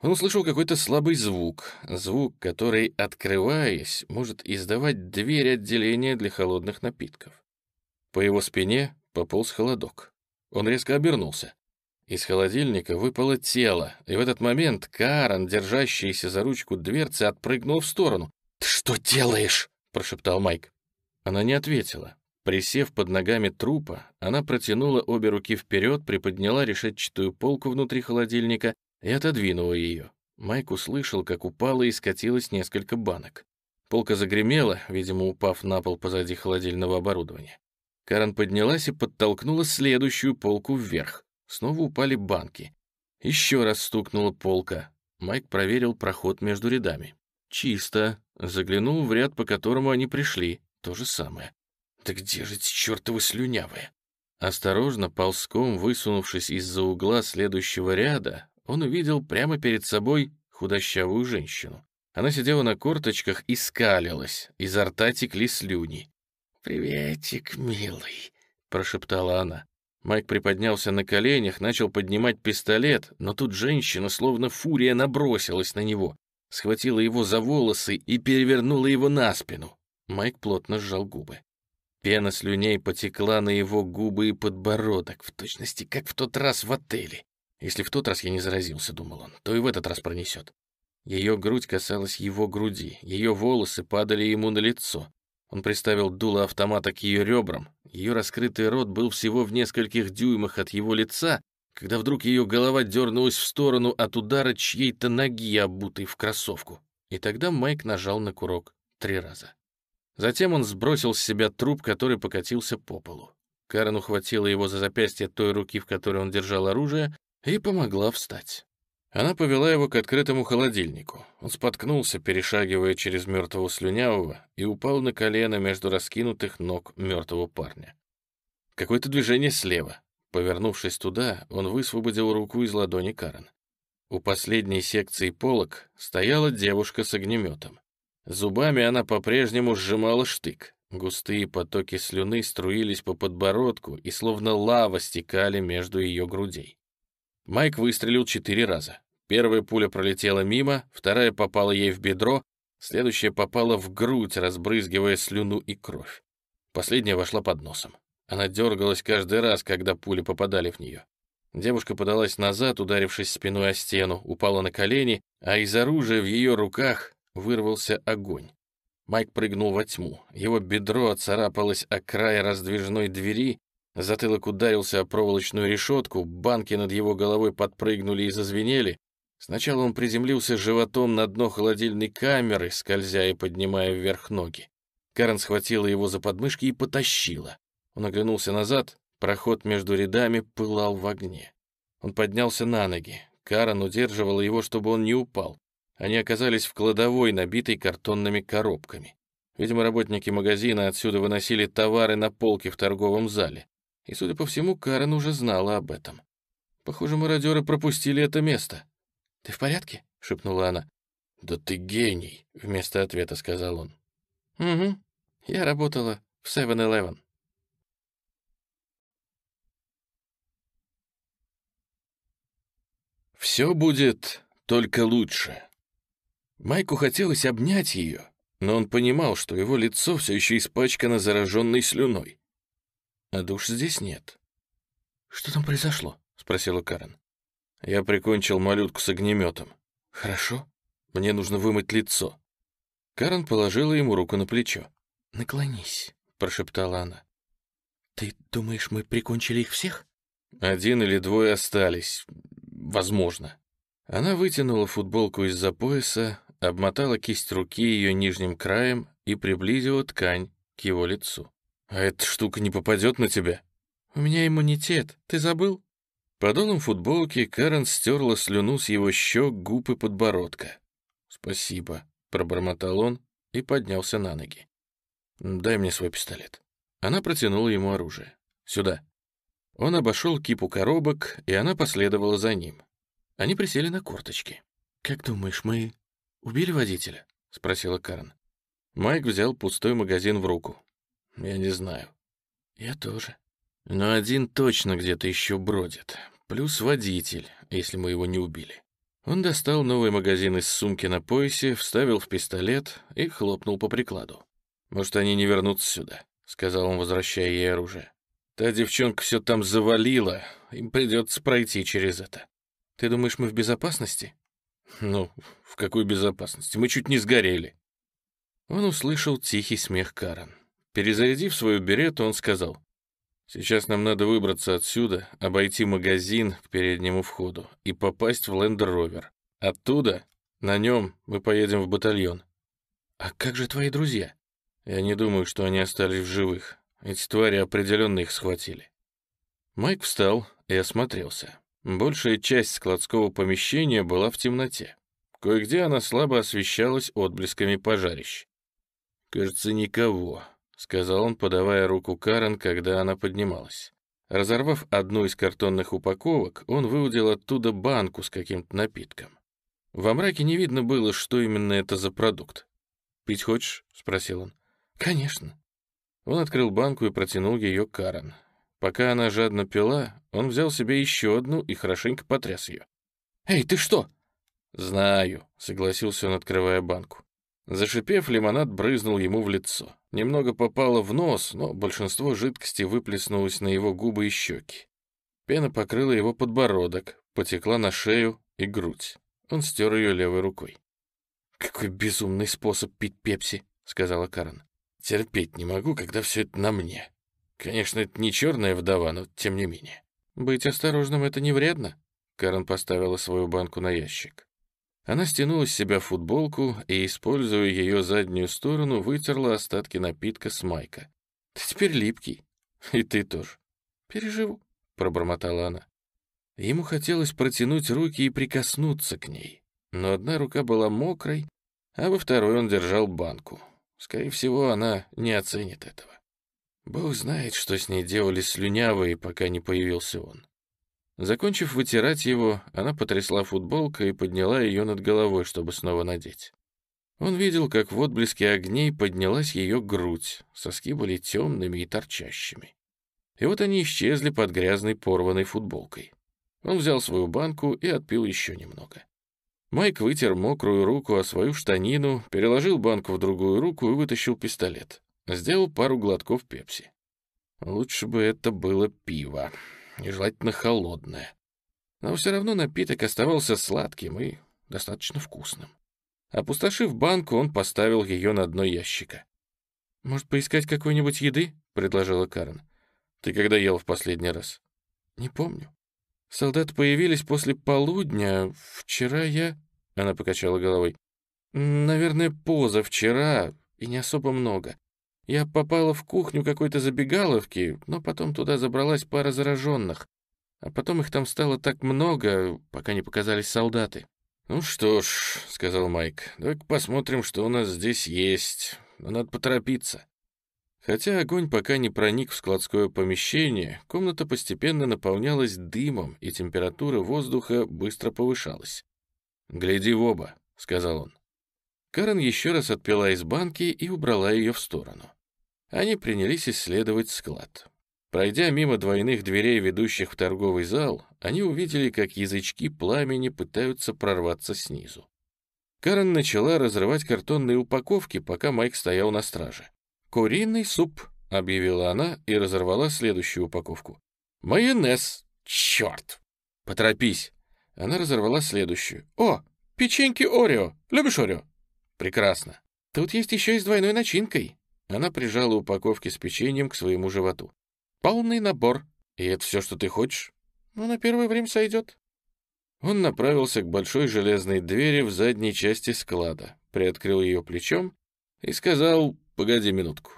Он услышал какой-то слабый звук, звук, который, открываясь, может издавать дверь отделения для холодных напитков. По его спине пополз холодок. Он резко обернулся. Из холодильника выпало тело, и в этот момент Карен, держащийся за ручку дверцы, отпрыгнул в сторону. «Ты что делаешь?» — прошептал Майк. Она не ответила. Присев под ногами трупа, она протянула обе руки вперед, приподняла решетчатую полку внутри холодильника и отодвинула ее. Майк услышал, как упало и скатилось несколько банок. Полка загремела, видимо, упав на пол позади холодильного оборудования. Карен поднялась и подтолкнула следующую полку вверх. Снова упали банки. Еще раз стукнула полка. Майк проверил проход между рядами. Чисто. Заглянул в ряд, по которому они пришли. То же самое. Да где же эти чертовы слюнявые? Осторожно, ползком высунувшись из-за угла следующего ряда, он увидел прямо перед собой худощавую женщину. Она сидела на корточках и скалилась, изо рта текли слюни. «Приветик, милый», — прошептала она. Майк приподнялся на коленях, начал поднимать пистолет, но тут женщина, словно фурия, набросилась на него, схватила его за волосы и перевернула его на спину. Майк плотно сжал губы. Пена слюней потекла на его губы и подбородок, в точности как в тот раз в отеле. Если в тот раз я не заразился, думал он, то и в этот раз пронесет. Ее грудь касалась его груди, ее волосы падали ему на лицо. Он приставил дуло автомата к ее ребрам. Ее раскрытый рот был всего в нескольких дюймах от его лица, когда вдруг ее голова дернулась в сторону от удара чьей-то ноги, обутой в кроссовку. И тогда Майк нажал на курок три раза. Затем он сбросил с себя труп, который покатился по полу. Карен ухватила его за запястье той руки, в которой он держал оружие, и помогла встать. Она повела его к открытому холодильнику. Он споткнулся, перешагивая через мертвого слюнявого, и упал на колено между раскинутых ног мертвого парня. Какое-то движение слева. Повернувшись туда, он высвободил руку из ладони Карен. У последней секции полок стояла девушка с огнеметом. Зубами она по-прежнему сжимала штык. Густые потоки слюны струились по подбородку и словно лава стекали между ее грудей. Майк выстрелил четыре раза. Первая пуля пролетела мимо, вторая попала ей в бедро, следующая попала в грудь, разбрызгивая слюну и кровь. Последняя вошла под носом. Она дергалась каждый раз, когда пули попадали в нее. Девушка подалась назад, ударившись спиной о стену, упала на колени, а из оружия в ее руках вырвался огонь. Майк прыгнул во тьму. Его бедро отцарапалось о край раздвижной двери, затылок ударился о проволочную решетку, банки над его головой подпрыгнули и зазвенели. Сначала он приземлился животом на дно холодильной камеры, скользя и поднимая вверх ноги. Карен схватила его за подмышки и потащила. Он оглянулся назад, проход между рядами пылал в огне. Он поднялся на ноги. Карен удерживала его, чтобы он не упал. Они оказались в кладовой, набитой картонными коробками. Видимо, работники магазина отсюда выносили товары на полки в торговом зале. И, судя по всему, Карен уже знала об этом. Похоже, мародеры пропустили это место. «Ты в порядке?» — шепнула она. «Да ты гений!» — вместо ответа сказал он. «Угу. Я работала в 7-Eleven». Все будет только лучше. Майку хотелось обнять ее, но он понимал, что его лицо все еще испачкано зараженной слюной. А душ здесь нет. «Что там произошло?» — спросила Карен. «Я прикончил малютку с огнеметом». «Хорошо. Мне нужно вымыть лицо». Карен положила ему руку на плечо. «Наклонись», — прошептала она. «Ты думаешь, мы прикончили их всех?» «Один или двое остались. Возможно». Она вытянула футболку из-за пояса, обмотала кисть руки ее нижним краем и приблизила ткань к его лицу. «А эта штука не попадет на тебя?» «У меня иммунитет, ты забыл?» Подолом футболки Карен стерла слюну с его щек, губ и подбородка. «Спасибо», — пробормотал он и поднялся на ноги. «Дай мне свой пистолет». Она протянула ему оружие. «Сюда». Он обошел кипу коробок, и она последовала за ним. Они присели на корточки. «Как думаешь, мы «Убили водителя?» — спросила Карен. Майк взял пустой магазин в руку. «Я не знаю». «Я тоже». «Но один точно где-то еще бродит. Плюс водитель, если мы его не убили». Он достал новый магазин из сумки на поясе, вставил в пистолет и хлопнул по прикладу. «Может, они не вернутся сюда», — сказал он, возвращая ей оружие. «Та девчонка все там завалила, им придется пройти через это». «Ты думаешь, мы в безопасности?» «Ну, в какой безопасности? Мы чуть не сгорели». Он услышал тихий смех Карен. Перезарядив свою беретту, он сказал, «Сейчас нам надо выбраться отсюда, обойти магазин к переднему входу и попасть в Land Rover. Оттуда, на нем, мы поедем в батальон». «А как же твои друзья?» «Я не думаю, что они остались в живых. Эти твари определенно их схватили». Майк встал и осмотрелся. Большая часть складского помещения была в темноте. Кое-где она слабо освещалась отблесками пожарищ. «Кажется, никого», — сказал он, подавая руку Карен, когда она поднималась. Разорвав одну из картонных упаковок, он выудил оттуда банку с каким-то напитком. Во мраке не видно было, что именно это за продукт. «Пить хочешь?» — спросил он. «Конечно». Он открыл банку и протянул ее Карен. Пока она жадно пила, он взял себе еще одну и хорошенько потряс ее. «Эй, ты что?» «Знаю», — согласился он, открывая банку. Зашипев, лимонад брызнул ему в лицо. Немного попало в нос, но большинство жидкости выплеснулось на его губы и щеки. Пена покрыла его подбородок, потекла на шею и грудь. Он стер ее левой рукой. «Какой безумный способ пить пепси», — сказала Карен. «Терпеть не могу, когда все это на мне. Конечно, это не черная вдова, но тем не менее». «Быть осторожным — это не вредно», — Карен поставила свою банку на ящик. Она стянула с себя футболку и, используя ее заднюю сторону, вытерла остатки напитка с майка. «Ты теперь липкий. И ты тоже. Переживу», — пробормотала она. Ему хотелось протянуть руки и прикоснуться к ней, но одна рука была мокрой, а во второй он держал банку. Скорее всего, она не оценит этого. Бог знает, что с ней делали слюнявые, пока не появился он. Закончив вытирать его, она потрясла футболкой и подняла ее над головой, чтобы снова надеть. Он видел, как в отблеске огней поднялась ее грудь, соски были темными и торчащими. И вот они исчезли под грязной порванной футболкой. Он взял свою банку и отпил еще немного. Майк вытер мокрую руку о свою штанину, переложил банку в другую руку и вытащил пистолет. Сделал пару глотков пепси. Лучше бы это было пиво и желательно холодное. Но все равно напиток оставался сладким и достаточно вкусным. Опустошив банку, он поставил ее на дно ящика. «Может, поискать какой-нибудь еды?» — предложила Карен. «Ты когда ел в последний раз?» «Не помню. Солдаты появились после полудня. Вчера я...» — она покачала головой. «Наверное, позавчера, и не особо много. Я попала в кухню какой-то забегаловки, но потом туда забралась пара зараженных. А потом их там стало так много, пока не показались солдаты. «Ну что ж», — сказал Майк, — «давай-ка посмотрим, что у нас здесь есть. Но надо поторопиться». Хотя огонь пока не проник в складское помещение, комната постепенно наполнялась дымом, и температура воздуха быстро повышалась. «Гляди в оба», — сказал он. Карен еще раз отпила из банки и убрала ее в сторону. Они принялись исследовать склад. Пройдя мимо двойных дверей, ведущих в торговый зал, они увидели, как язычки пламени пытаются прорваться снизу. Карен начала разрывать картонные упаковки, пока Майк стоял на страже. «Куриный суп», — объявила она и разорвала следующую упаковку. «Майонез! Черт! Поторопись!» Она разорвала следующую. «О, печеньки Орео! Любишь Орео?» Прекрасно. Тут есть еще и с двойной начинкой. Она прижала упаковки с печеньем к своему животу. Полный набор. И это все, что ты хочешь? Ну, на первое время сойдет. Он направился к большой железной двери в задней части склада, приоткрыл ее плечом и сказал «Погоди минутку».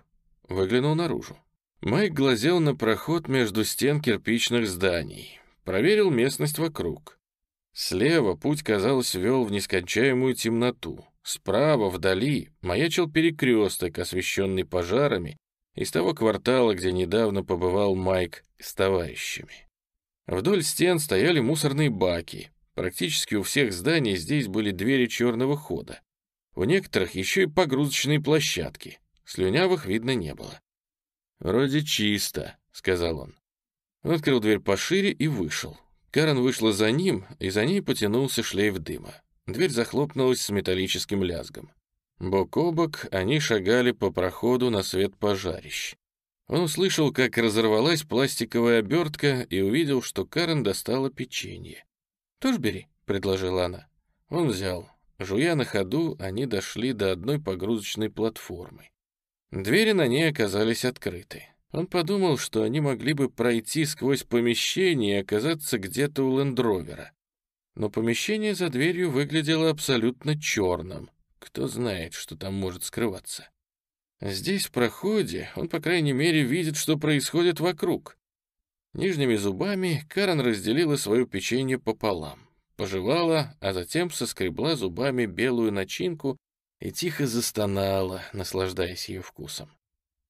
Выглянул наружу. Майк глазел на проход между стен кирпичных зданий, проверил местность вокруг. Слева путь, казалось, вел в нескончаемую темноту. Справа, вдали, маячил перекресток, освещенный пожарами, из того квартала, где недавно побывал Майк с товарищами. Вдоль стен стояли мусорные баки. Практически у всех зданий здесь были двери черного хода. В некоторых еще и погрузочные площадки. Слюнявых видно не было. «Вроде чисто», — сказал он. Он открыл дверь пошире и вышел. Карен вышла за ним, и за ней потянулся шлейф дыма. Дверь захлопнулась с металлическим лязгом. Бок о бок они шагали по проходу на свет пожарищ. Он услышал, как разорвалась пластиковая обертка и увидел, что Карен достала печенье. «Тоже бери», — предложила она. Он взял. Жуя на ходу, они дошли до одной погрузочной платформы. Двери на ней оказались открыты. Он подумал, что они могли бы пройти сквозь помещение и оказаться где-то у лендровера. Но помещение за дверью выглядело абсолютно черным. Кто знает, что там может скрываться. Здесь, в проходе, он, по крайней мере, видит, что происходит вокруг. Нижними зубами Карен разделила свое печенье пополам, пожевала, а затем соскребла зубами белую начинку и тихо застонала, наслаждаясь ее вкусом.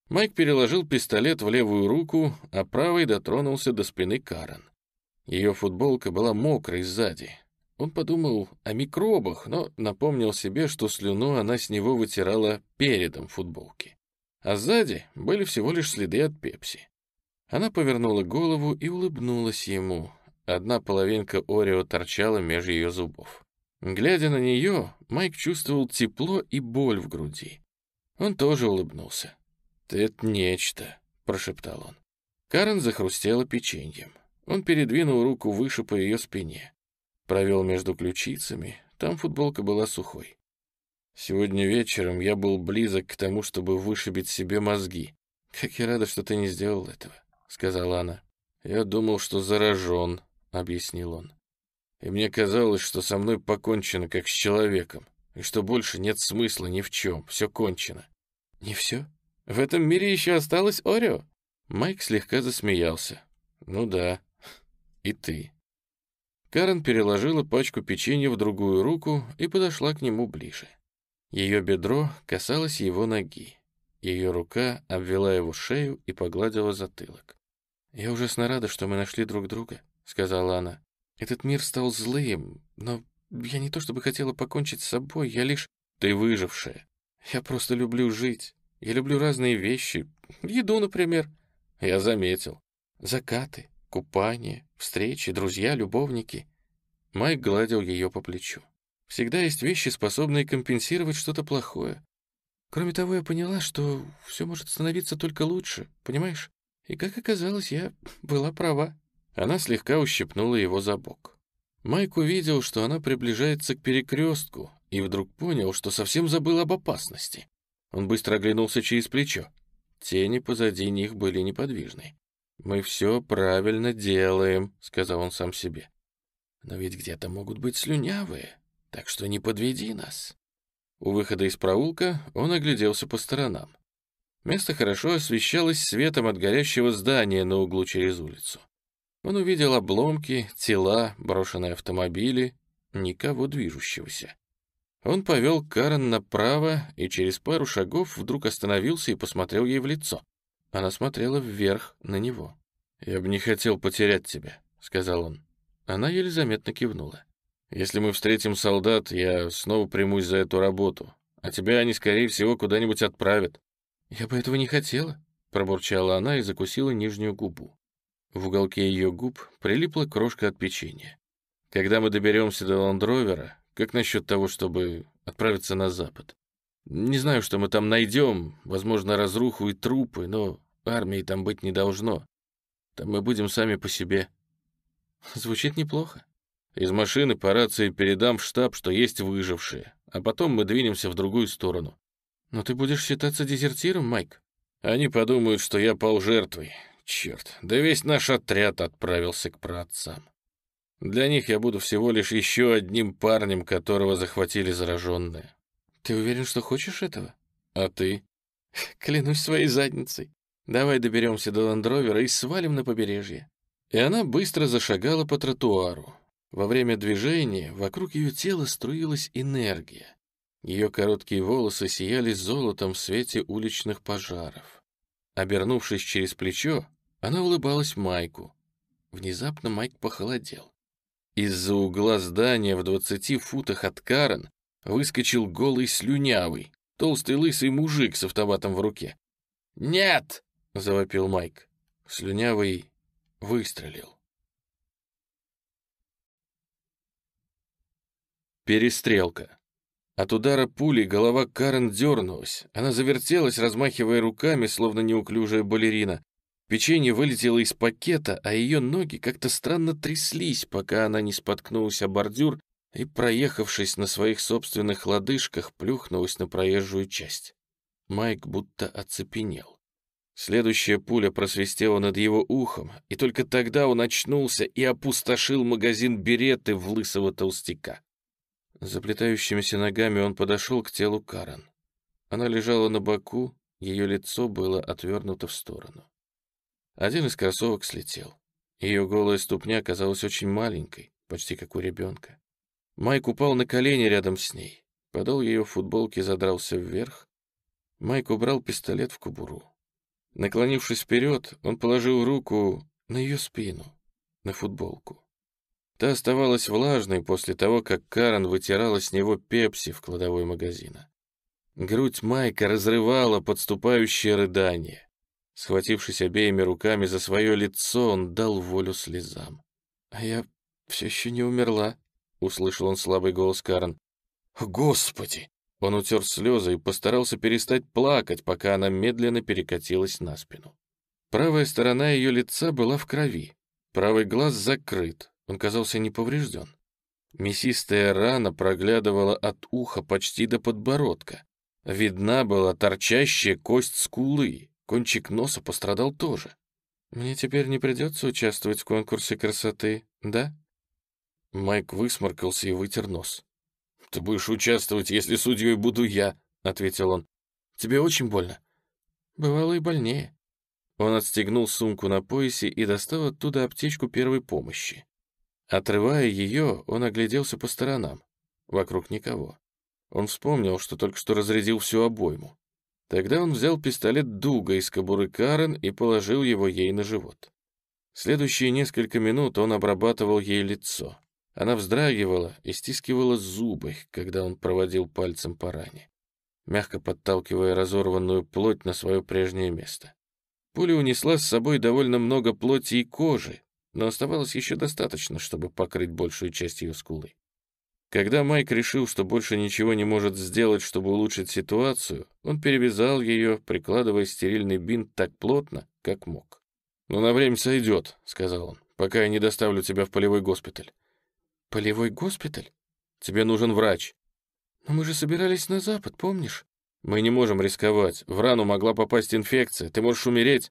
Майк переложил пистолет в левую руку, а правой дотронулся до спины Карен. Ее футболка была мокрой сзади. Он подумал о микробах, но напомнил себе, что слюну она с него вытирала передом футболки. А сзади были всего лишь следы от пепси. Она повернула голову и улыбнулась ему. Одна половинка Орео торчала между ее зубов. Глядя на нее, Майк чувствовал тепло и боль в груди. Он тоже улыбнулся. «Ты это нечто», — прошептал он. Карен захрустела печеньем. Он передвинул руку выше по ее спине. Провел между ключицами, там футболка была сухой. Сегодня вечером я был близок к тому, чтобы вышибить себе мозги. «Как я рада, что ты не сделал этого», — сказала она. «Я думал, что заражен», — объяснил он и мне казалось, что со мной покончено, как с человеком, и что больше нет смысла ни в чем, все кончено. Не все? В этом мире еще осталось Орео? Майк слегка засмеялся. Ну да, и ты. Карен переложила пачку печенья в другую руку и подошла к нему ближе. Ее бедро касалось его ноги. Ее рука обвела его шею и погладила затылок. «Я ужасно рада, что мы нашли друг друга», — сказала она. Этот мир стал злым, но я не то чтобы хотела покончить с собой, я лишь... Ты выжившая. Я просто люблю жить. Я люблю разные вещи. Еду, например. Я заметил. Закаты, купание, встречи, друзья, любовники. Майк гладил ее по плечу. Всегда есть вещи, способные компенсировать что-то плохое. Кроме того, я поняла, что все может становиться только лучше, понимаешь? И, как оказалось, я была права. Она слегка ущипнула его за бок. Майк увидел, что она приближается к перекрестку, и вдруг понял, что совсем забыл об опасности. Он быстро оглянулся через плечо. Тени позади них были неподвижны. «Мы все правильно делаем», — сказал он сам себе. «Но ведь где-то могут быть слюнявые, так что не подведи нас». У выхода из проулка он огляделся по сторонам. Место хорошо освещалось светом от горящего здания на углу через улицу. Он увидел обломки, тела, брошенные автомобили, никого движущегося. Он повел Карен направо и через пару шагов вдруг остановился и посмотрел ей в лицо. Она смотрела вверх на него. «Я бы не хотел потерять тебя», — сказал он. Она еле заметно кивнула. «Если мы встретим солдат, я снова примусь за эту работу, а тебя они, скорее всего, куда-нибудь отправят». «Я бы этого не хотела», — пробурчала она и закусила нижнюю губу. В уголке ее губ прилипла крошка от печенья. Когда мы доберемся до Ландровера, как насчет того, чтобы отправиться на запад? Не знаю, что мы там найдем, возможно, разруху и трупы, но армии там быть не должно. Там мы будем сами по себе. Звучит неплохо. Из машины по рации передам в штаб, что есть выжившие, а потом мы двинемся в другую сторону. Но ты будешь считаться дезертиром, Майк? Они подумают, что я пал жертвой. Черт, да весь наш отряд отправился к праотцам. Для них я буду всего лишь еще одним парнем, которого захватили зараженные. Ты уверен, что хочешь этого? А ты? Клянусь своей задницей. Давай доберемся до Ландровера и свалим на побережье. И она быстро зашагала по тротуару. Во время движения вокруг ее тела струилась энергия. Ее короткие волосы сияли золотом в свете уличных пожаров. Обернувшись через плечо, она улыбалась Майку. Внезапно Майк похолодел. Из-за угла здания в двадцати футах от Карен выскочил голый слюнявый, толстый лысый мужик с автоматом в руке. «Нет!» — завопил Майк. Слюнявый выстрелил. Перестрелка. От удара пули голова Карен дернулась. Она завертелась, размахивая руками, словно неуклюжая балерина. Печенье вылетело из пакета, а ее ноги как-то странно тряслись, пока она не споткнулась о бордюр и, проехавшись на своих собственных лодыжках, плюхнулась на проезжую часть. Майк будто оцепенел. Следующая пуля просвистела над его ухом, и только тогда он очнулся и опустошил магазин береты в лысого толстяка. Заплетающимися ногами он подошел к телу Карен. Она лежала на боку, ее лицо было отвернуто в сторону. Один из кроссовок слетел. Ее голая ступня казалась очень маленькой, почти как у ребенка. Майк упал на колени рядом с ней. Подол ее футболки задрался вверх. Майк убрал пистолет в кобуру. Наклонившись вперед, он положил руку на ее спину, на футболку. Та оставалась влажной после того, как Карен вытирала с него пепси в кладовой магазина. Грудь Майка разрывала подступающее рыдание. Схватившись обеими руками за свое лицо, он дал волю слезам. «А я все еще не умерла», — услышал он слабый голос Карен. «Господи!» Он утер слезы и постарался перестать плакать, пока она медленно перекатилась на спину. Правая сторона ее лица была в крови, правый глаз закрыт, он казался неповрежден. Мясистая рана проглядывала от уха почти до подбородка. Видна была торчащая кость скулы, кончик носа пострадал тоже. «Мне теперь не придется участвовать в конкурсе красоты, да?» Майк высморкался и вытер нос. «Ты будешь участвовать, если судьей буду я», — ответил он. «Тебе очень больно?» «Бывало и больнее». Он отстегнул сумку на поясе и достал оттуда аптечку первой помощи. Отрывая ее, он огляделся по сторонам. Вокруг никого. Он вспомнил, что только что разрядил всю обойму. Тогда он взял пистолет Дуга из кобуры Карен и положил его ей на живот. Следующие несколько минут он обрабатывал ей лицо. Она вздрагивала и стискивала зубы, когда он проводил пальцем по ране, мягко подталкивая разорванную плоть на свое прежнее место. Пуля унесла с собой довольно много плоти и кожи, но оставалось еще достаточно, чтобы покрыть большую часть ее скулы. Когда Майк решил, что больше ничего не может сделать, чтобы улучшить ситуацию, он перевязал ее, прикладывая стерильный бинт так плотно, как мог. «Ну, на время сойдет», — сказал он, — «пока я не доставлю тебя в полевой госпиталь». «Полевой госпиталь? Тебе нужен врач». «Но мы же собирались на запад, помнишь?» «Мы не можем рисковать. В рану могла попасть инфекция. Ты можешь умереть».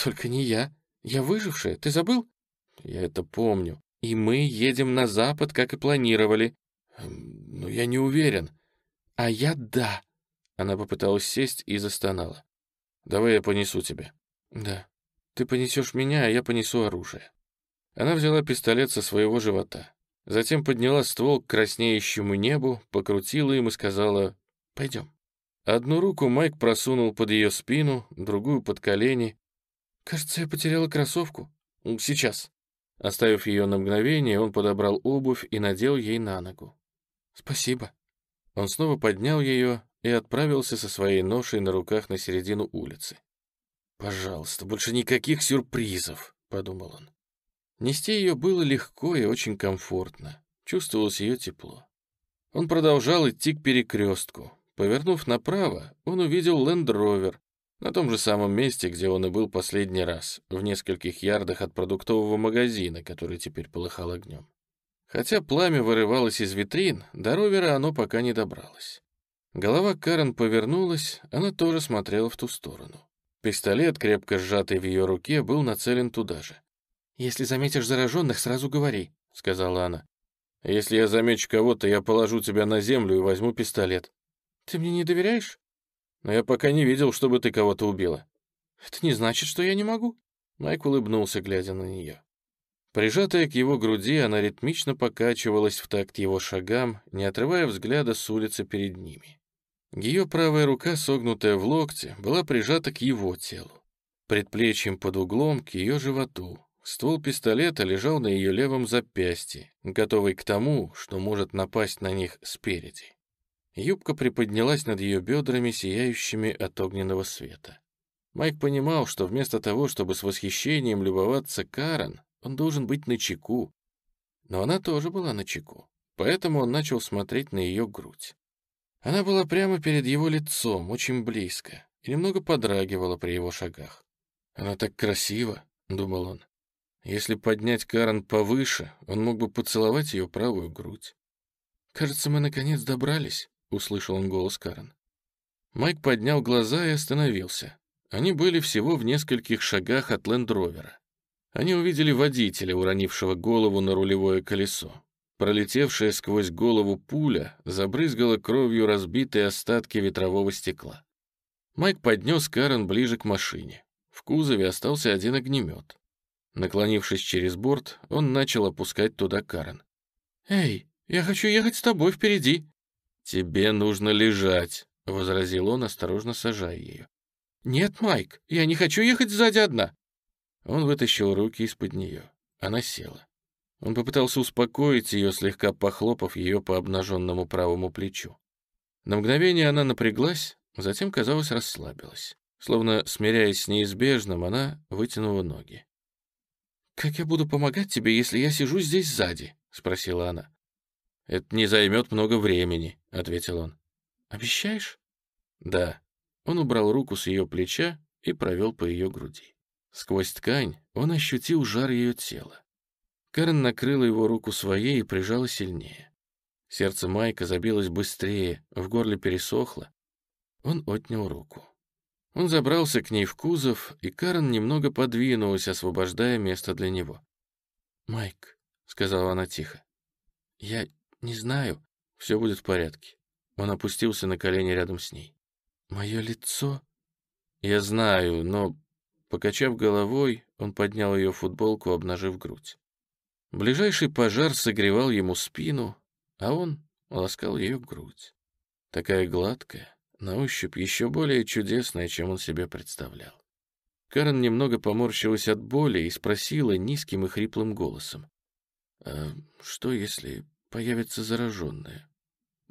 «Только не я. Я выжившая. Ты забыл?» Я это помню. И мы едем на запад, как и планировали. Эм, но я не уверен. А я да. Она попыталась сесть и застонала. Давай я понесу тебя. Да. Ты понесешь меня, а я понесу оружие. Она взяла пистолет со своего живота. Затем подняла ствол к краснеющему небу, покрутила им и сказала «Пойдем». Одну руку Майк просунул под ее спину, другую под колени. «Кажется, я потеряла кроссовку. Сейчас». Оставив ее на мгновение, он подобрал обувь и надел ей на ногу. «Спасибо». Он снова поднял ее и отправился со своей ношей на руках на середину улицы. «Пожалуйста, больше никаких сюрпризов», — подумал он. Нести ее было легко и очень комфортно. Чувствовалось ее тепло. Он продолжал идти к перекрестку. Повернув направо, он увидел лендровер, на том же самом месте, где он и был последний раз, в нескольких ярдах от продуктового магазина, который теперь полыхал огнем. Хотя пламя вырывалось из витрин, до ровера оно пока не добралось. Голова Карен повернулась, она тоже смотрела в ту сторону. Пистолет, крепко сжатый в ее руке, был нацелен туда же. «Если заметишь зараженных, сразу говори», — сказала она. «Если я замечу кого-то, я положу тебя на землю и возьму пистолет». «Ты мне не доверяешь?» но я пока не видел, чтобы ты кого-то убила». «Это не значит, что я не могу». Майк улыбнулся, глядя на нее. Прижатая к его груди, она ритмично покачивалась в такт его шагам, не отрывая взгляда с улицы перед ними. Ее правая рука, согнутая в локте, была прижата к его телу. Предплечьем под углом к ее животу. Ствол пистолета лежал на ее левом запястье, готовый к тому, что может напасть на них спереди. Юбка приподнялась над ее бедрами, сияющими от огненного света. Майк понимал, что вместо того, чтобы с восхищением любоваться Карен, он должен быть на чеку. Но она тоже была на чеку. поэтому он начал смотреть на ее грудь. Она была прямо перед его лицом, очень близко, и немного подрагивала при его шагах. «Она так красива», — думал он. «Если поднять Карен повыше, он мог бы поцеловать ее правую грудь». «Кажется, мы наконец добрались», — услышал он голос Карен. Майк поднял глаза и остановился. Они были всего в нескольких шагах от лендровера. Они увидели водителя, уронившего голову на рулевое колесо. Пролетевшая сквозь голову пуля забрызгала кровью разбитые остатки ветрового стекла. Майк поднес Карен ближе к машине. В кузове остался один огнемет. Наклонившись через борт, он начал опускать туда Карен. «Эй, я хочу ехать с тобой впереди». «Тебе нужно лежать», — возразил он, осторожно сажая ее. «Нет, Майк, я не хочу ехать сзади одна». Он вытащил руки из-под нее. Она села. Он попытался успокоить ее, слегка похлопав ее по обнаженному правому плечу. На мгновение она напряглась, затем, казалось, расслабилась. Словно смиряясь с неизбежным, она вытянула ноги. «Как я буду помогать тебе, если я сижу здесь сзади?» — спросила она. «Это не займет много времени», — ответил он. «Обещаешь?» «Да». Он убрал руку с ее плеча и провел по ее груди. Сквозь ткань он ощутил жар ее тела. Карен накрыла его руку своей и прижала сильнее. Сердце Майка забилось быстрее, в горле пересохло. Он отнял руку. Он забрался к ней в кузов, и Карен немного подвинулась, освобождая место для него. «Майк», — сказала она тихо, — «я не знаю, все будет в порядке». Он опустился на колени рядом с ней. «Мое лицо...» «Я знаю, но...» Покачав головой, он поднял ее футболку, обнажив грудь. Ближайший пожар согревал ему спину, а он ласкал ее грудь. Такая гладкая, на ощупь еще более чудесная, чем он себе представлял. Карен немного поморщилась от боли и спросила низким и хриплым голосом. «А что, если появится зараженная?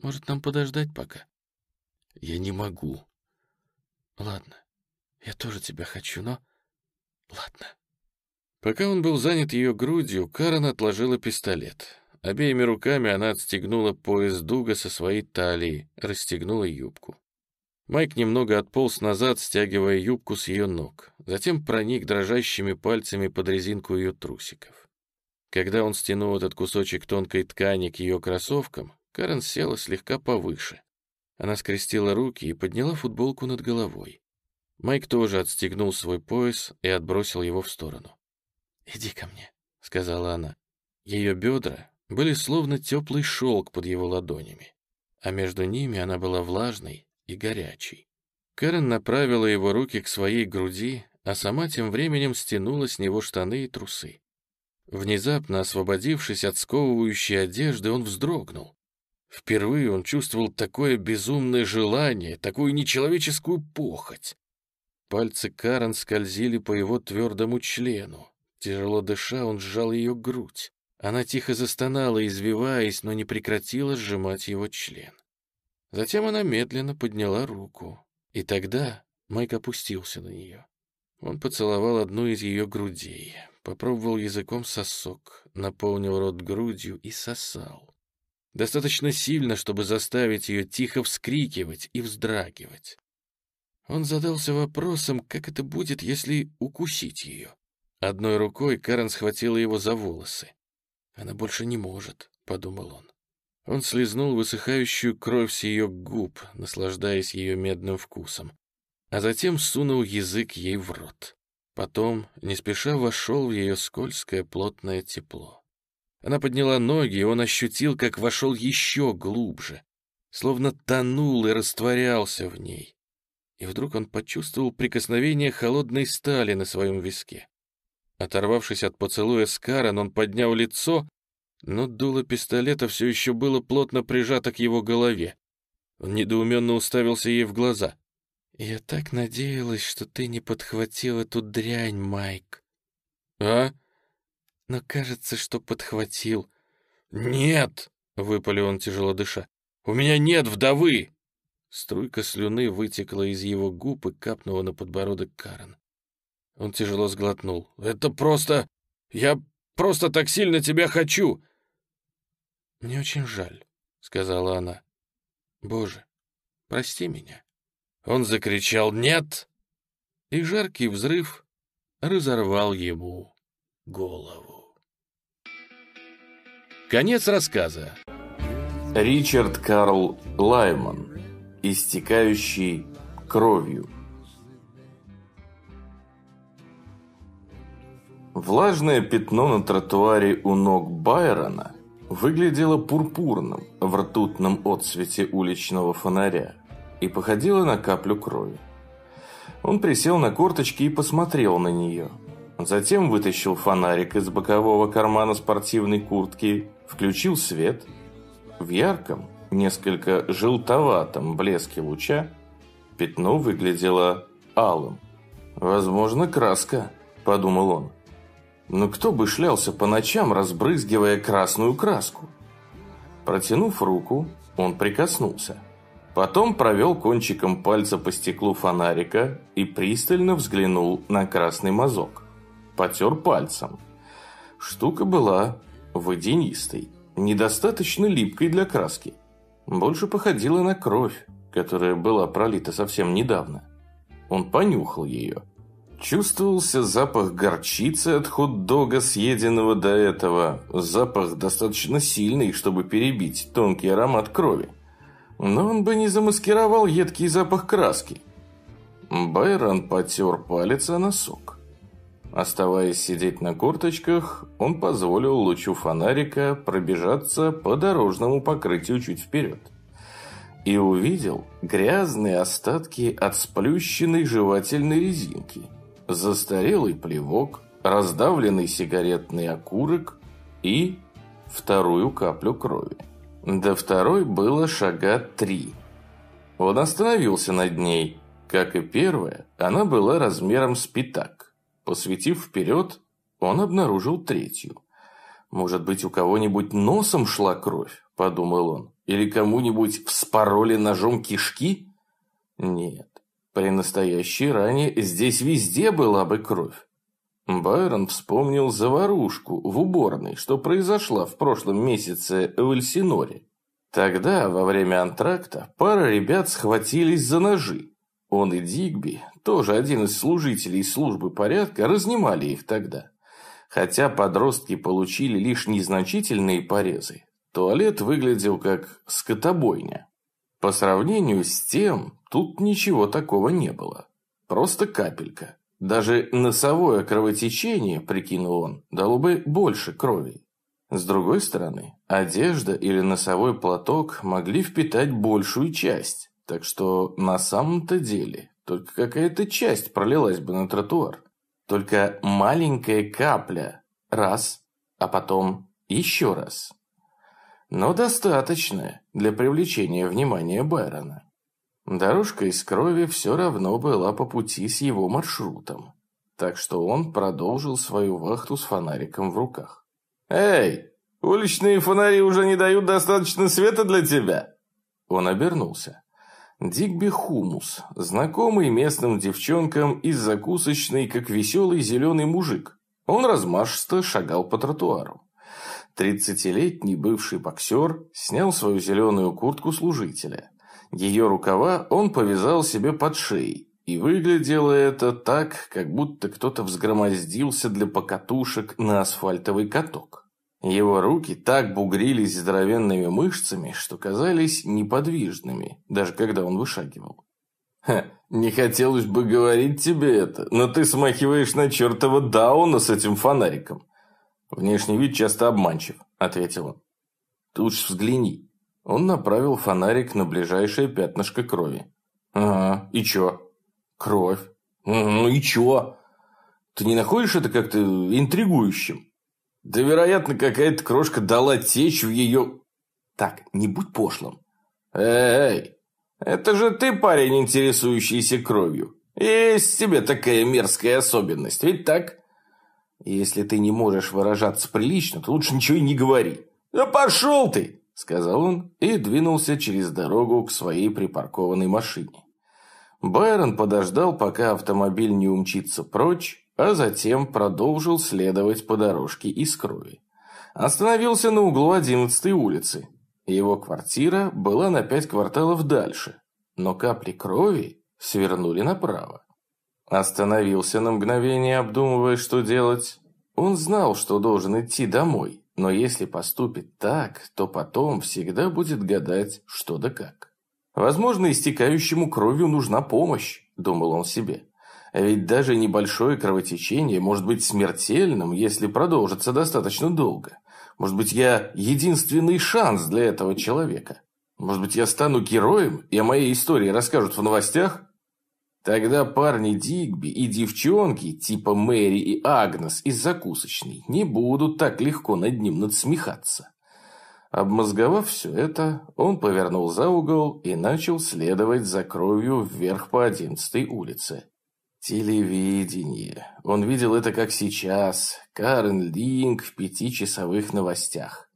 Может, нам подождать пока?» «Я не могу». «Ладно, я тоже тебя хочу, но...» «Ладно». Пока он был занят ее грудью, Карен отложила пистолет. Обеими руками она отстегнула пояс дуга со своей талии, расстегнула юбку. Майк немного отполз назад, стягивая юбку с ее ног, затем проник дрожащими пальцами под резинку ее трусиков. Когда он стянул этот кусочек тонкой ткани к ее кроссовкам, Карен села слегка повыше. Она скрестила руки и подняла футболку над головой. Майк тоже отстегнул свой пояс и отбросил его в сторону. «Иди ко мне», — сказала она. Ее бедра были словно теплый шелк под его ладонями, а между ними она была влажной и горячей. Кэрен направила его руки к своей груди, а сама тем временем стянула с него штаны и трусы. Внезапно освободившись от сковывающей одежды, он вздрогнул. Впервые он чувствовал такое безумное желание, такую нечеловеческую похоть. Пальцы Карен скользили по его твердому члену. Тяжело дыша, он сжал ее грудь. Она тихо застонала, извиваясь, но не прекратила сжимать его член. Затем она медленно подняла руку. И тогда Майк опустился на нее. Он поцеловал одну из ее грудей, попробовал языком сосок, наполнил рот грудью и сосал. Достаточно сильно, чтобы заставить ее тихо вскрикивать и вздрагивать. Он задался вопросом, как это будет, если укусить ее. Одной рукой Карен схватила его за волосы. «Она больше не может», — подумал он. Он слезнул высыхающую кровь с ее губ, наслаждаясь ее медным вкусом, а затем сунул язык ей в рот. Потом, не спеша, вошел в ее скользкое плотное тепло. Она подняла ноги, и он ощутил, как вошел еще глубже, словно тонул и растворялся в ней. И вдруг он почувствовал прикосновение холодной стали на своем виске. Оторвавшись от поцелуя с Карен, он поднял лицо, но дуло пистолета все еще было плотно прижато к его голове. Он недоуменно уставился ей в глаза. «Я так надеялась, что ты не подхватил эту дрянь, Майк». «А?» «Но кажется, что подхватил». «Нет!» — выпалил он, тяжело дыша. «У меня нет вдовы!» Струйка слюны вытекла из его губ и капнула на подбородок Карен. Он тяжело сглотнул. «Это просто... Я просто так сильно тебя хочу!» «Мне очень жаль», — сказала она. «Боже, прости меня». Он закричал «Нет!» и жаркий взрыв разорвал ему голову. Конец рассказа. Ричард Карл Лайман. Истекающий кровью. Влажное пятно на тротуаре у ног Байрона выглядело пурпурным в ртутном отсвете уличного фонаря и походило на каплю крови. Он присел на корточки и посмотрел на нее. Затем вытащил фонарик из бокового кармана спортивной куртки, включил свет. В ярком, несколько желтоватом блеске луча пятно выглядело алым. «Возможно, краска», – подумал он. «Но кто бы шлялся по ночам, разбрызгивая красную краску?» Протянув руку, он прикоснулся – Потом провел кончиком пальца по стеклу фонарика и пристально взглянул на красный мазок. Потер пальцем. Штука была водянистой, недостаточно липкой для краски. Больше походила на кровь, которая была пролита совсем недавно. Он понюхал ее. Чувствовался запах горчицы от хот-дога, съеденного до этого. Запах достаточно сильный, чтобы перебить тонкий аромат крови но он бы не замаскировал едкий запах краски. Байрон потер палец о носок. Оставаясь сидеть на корточках, он позволил лучу фонарика пробежаться по дорожному покрытию чуть вперед. И увидел грязные остатки от сплющенной жевательной резинки, застарелый плевок, раздавленный сигаретный окурок и вторую каплю крови. До второй было шага три. Он остановился над ней. Как и первая, она была размером с пятак. Посветив вперед, он обнаружил третью. «Может быть, у кого-нибудь носом шла кровь?» – подумал он. «Или кому-нибудь вспороли ножом кишки?» Нет, при настоящей ране здесь везде была бы кровь. Байрон вспомнил заварушку в уборной, что произошла в прошлом месяце в Эльсиноре. Тогда, во время антракта, пара ребят схватились за ножи. Он и Дигби, тоже один из служителей службы порядка, разнимали их тогда. Хотя подростки получили лишь незначительные порезы, туалет выглядел как скотобойня. По сравнению с тем, тут ничего такого не было. Просто капелька. Даже носовое кровотечение, прикинул он, дало бы больше крови. С другой стороны, одежда или носовой платок могли впитать большую часть, так что на самом-то деле только какая-то часть пролилась бы на тротуар. Только маленькая капля, раз, а потом еще раз. Но достаточная для привлечения внимания Байрона. Дорожка из крови все равно была по пути с его маршрутом. Так что он продолжил свою вахту с фонариком в руках. «Эй, уличные фонари уже не дают достаточно света для тебя?» Он обернулся. Дигби Хумус, знакомый местным девчонкам из закусочной, как веселый зеленый мужик. Он размашисто шагал по тротуару. Тридцатилетний бывший боксер снял свою зеленую куртку служителя. Ее рукава он повязал себе под шеей, и выглядело это так, как будто кто-то взгромоздился для покатушек на асфальтовый каток. Его руки так бугрились здоровенными мышцами, что казались неподвижными, даже когда он вышагивал. «Ха, не хотелось бы говорить тебе это, но ты смахиваешь на чертова Дауна с этим фонариком». «Внешний вид часто обманчив», — ответил он. «Ты лучше взгляни». Он направил фонарик на ближайшее пятнышко крови. «Ага, и чё?» «Кровь». «Ну и чё?» «Ты не находишь это как-то интригующим?» «Да, вероятно, какая-то крошка дала течь в ее...» «Так, не будь пошлым». «Эй, это же ты парень, интересующийся кровью. Есть тебе такая мерзкая особенность, ведь так?» «Если ты не можешь выражаться прилично, то лучше ничего и не говори». «Да пошел ты!» – сказал он и двинулся через дорогу к своей припаркованной машине. Байрон подождал, пока автомобиль не умчится прочь, а затем продолжил следовать по дорожке из крови. Остановился на углу 11-й улицы. Его квартира была на пять кварталов дальше, но капли крови свернули направо. Остановился на мгновение, обдумывая, что делать. Он знал, что должен идти домой, но если поступит так, то потом всегда будет гадать, что да как. Возможно, истекающему кровью нужна помощь, думал он себе. Ведь даже небольшое кровотечение может быть смертельным, если продолжится достаточно долго. Может быть, я единственный шанс для этого человека. Может быть, я стану героем, и о моей истории расскажут в новостях? Тогда парни Дигби и девчонки типа Мэри и Агнес из закусочной не будут так легко над ним надсмехаться. Обмозговав все это, он повернул за угол и начал следовать за кровью вверх по одиннадцатой улице. Телевидение. Он видел это как сейчас. Карен Линк в пятичасовых новостях.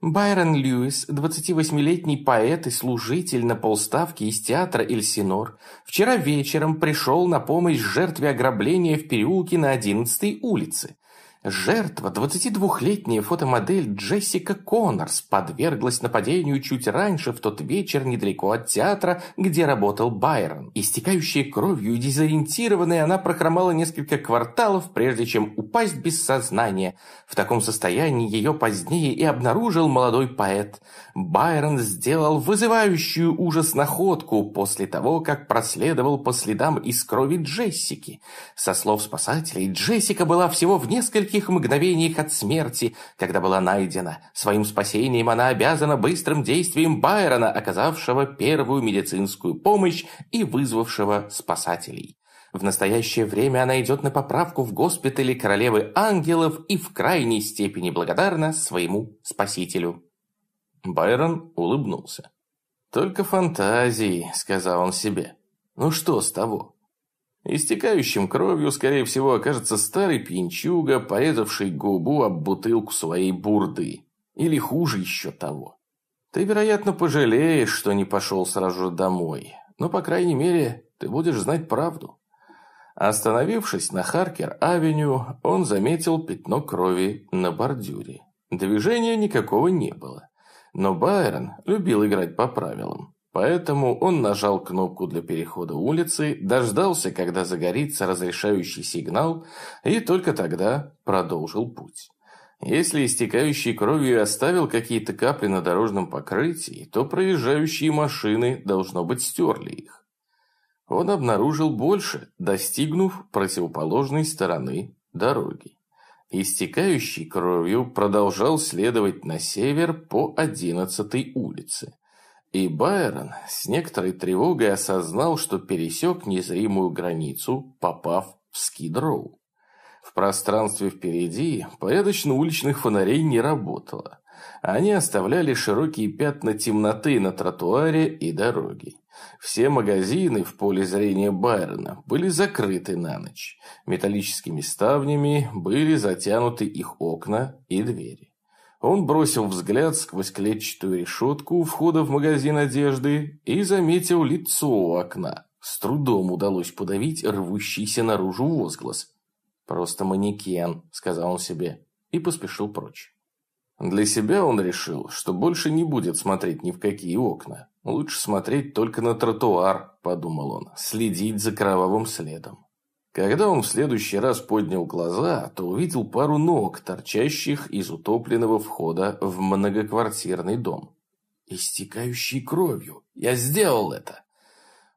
Байрон Льюис, 28-летний поэт и служитель на полставки из театра «Эльсинор», вчера вечером пришел на помощь жертве ограбления в переулке на 11-й улице. Жертва, 22-летняя фотомодель Джессика Коннорс, подверглась нападению чуть раньше в тот вечер недалеко от театра, где работал Байрон. Истекающая кровью и дезориентированная, она прохромала несколько кварталов, прежде чем упасть без сознания. В таком состоянии ее позднее и обнаружил молодой поэт. Байрон сделал вызывающую ужас находку после того, как проследовал по следам из крови Джессики. Со слов спасателей, Джессика была всего в несколько нескольких мгновениях от смерти, когда была найдена. Своим спасением она обязана быстрым действием Байрона, оказавшего первую медицинскую помощь и вызвавшего спасателей. В настоящее время она идет на поправку в госпитале королевы ангелов и в крайней степени благодарна своему спасителю. Байрон улыбнулся. «Только фантазии», — сказал он себе. «Ну что с того? Истекающим кровью, скорее всего, окажется старый пьянчуга, порезавший губу об бутылку своей бурды. Или хуже еще того. Ты, вероятно, пожалеешь, что не пошел сразу же домой. Но, по крайней мере, ты будешь знать правду. Остановившись на Харкер-авеню, он заметил пятно крови на бордюре. Движения никакого не было. Но Байрон любил играть по правилам. Поэтому он нажал кнопку для перехода улицы, дождался, когда загорится разрешающий сигнал, и только тогда продолжил путь. Если истекающий кровью оставил какие-то капли на дорожном покрытии, то проезжающие машины, должно быть, стерли их. Он обнаружил больше, достигнув противоположной стороны дороги. Истекающий кровью продолжал следовать на север по 11 улице. И Байрон с некоторой тревогой осознал, что пересек незримую границу, попав в Скидроу. В пространстве впереди порядочно уличных фонарей не работало. Они оставляли широкие пятна темноты на тротуаре и дороге. Все магазины в поле зрения Байрона были закрыты на ночь. Металлическими ставнями были затянуты их окна и двери. Он бросил взгляд сквозь клетчатую решетку у входа в магазин одежды и заметил лицо у окна. С трудом удалось подавить рвущийся наружу возглас. «Просто манекен», — сказал он себе, и поспешил прочь. Для себя он решил, что больше не будет смотреть ни в какие окна. Лучше смотреть только на тротуар, подумал он, следить за кровавым следом. Когда он в следующий раз поднял глаза, то увидел пару ног, торчащих из утопленного входа в многоквартирный дом. «Истекающий кровью! Я сделал это!»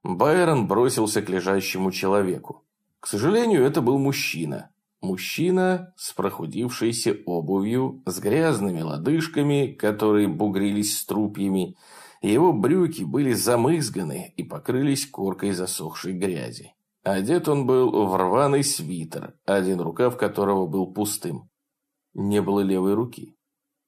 Байрон бросился к лежащему человеку. К сожалению, это был мужчина. Мужчина с прохудившейся обувью, с грязными лодыжками, которые бугрились струпьями. Его брюки были замызганы и покрылись коркой засохшей грязи. Одет он был в рваный свитер, один рукав которого был пустым. Не было левой руки.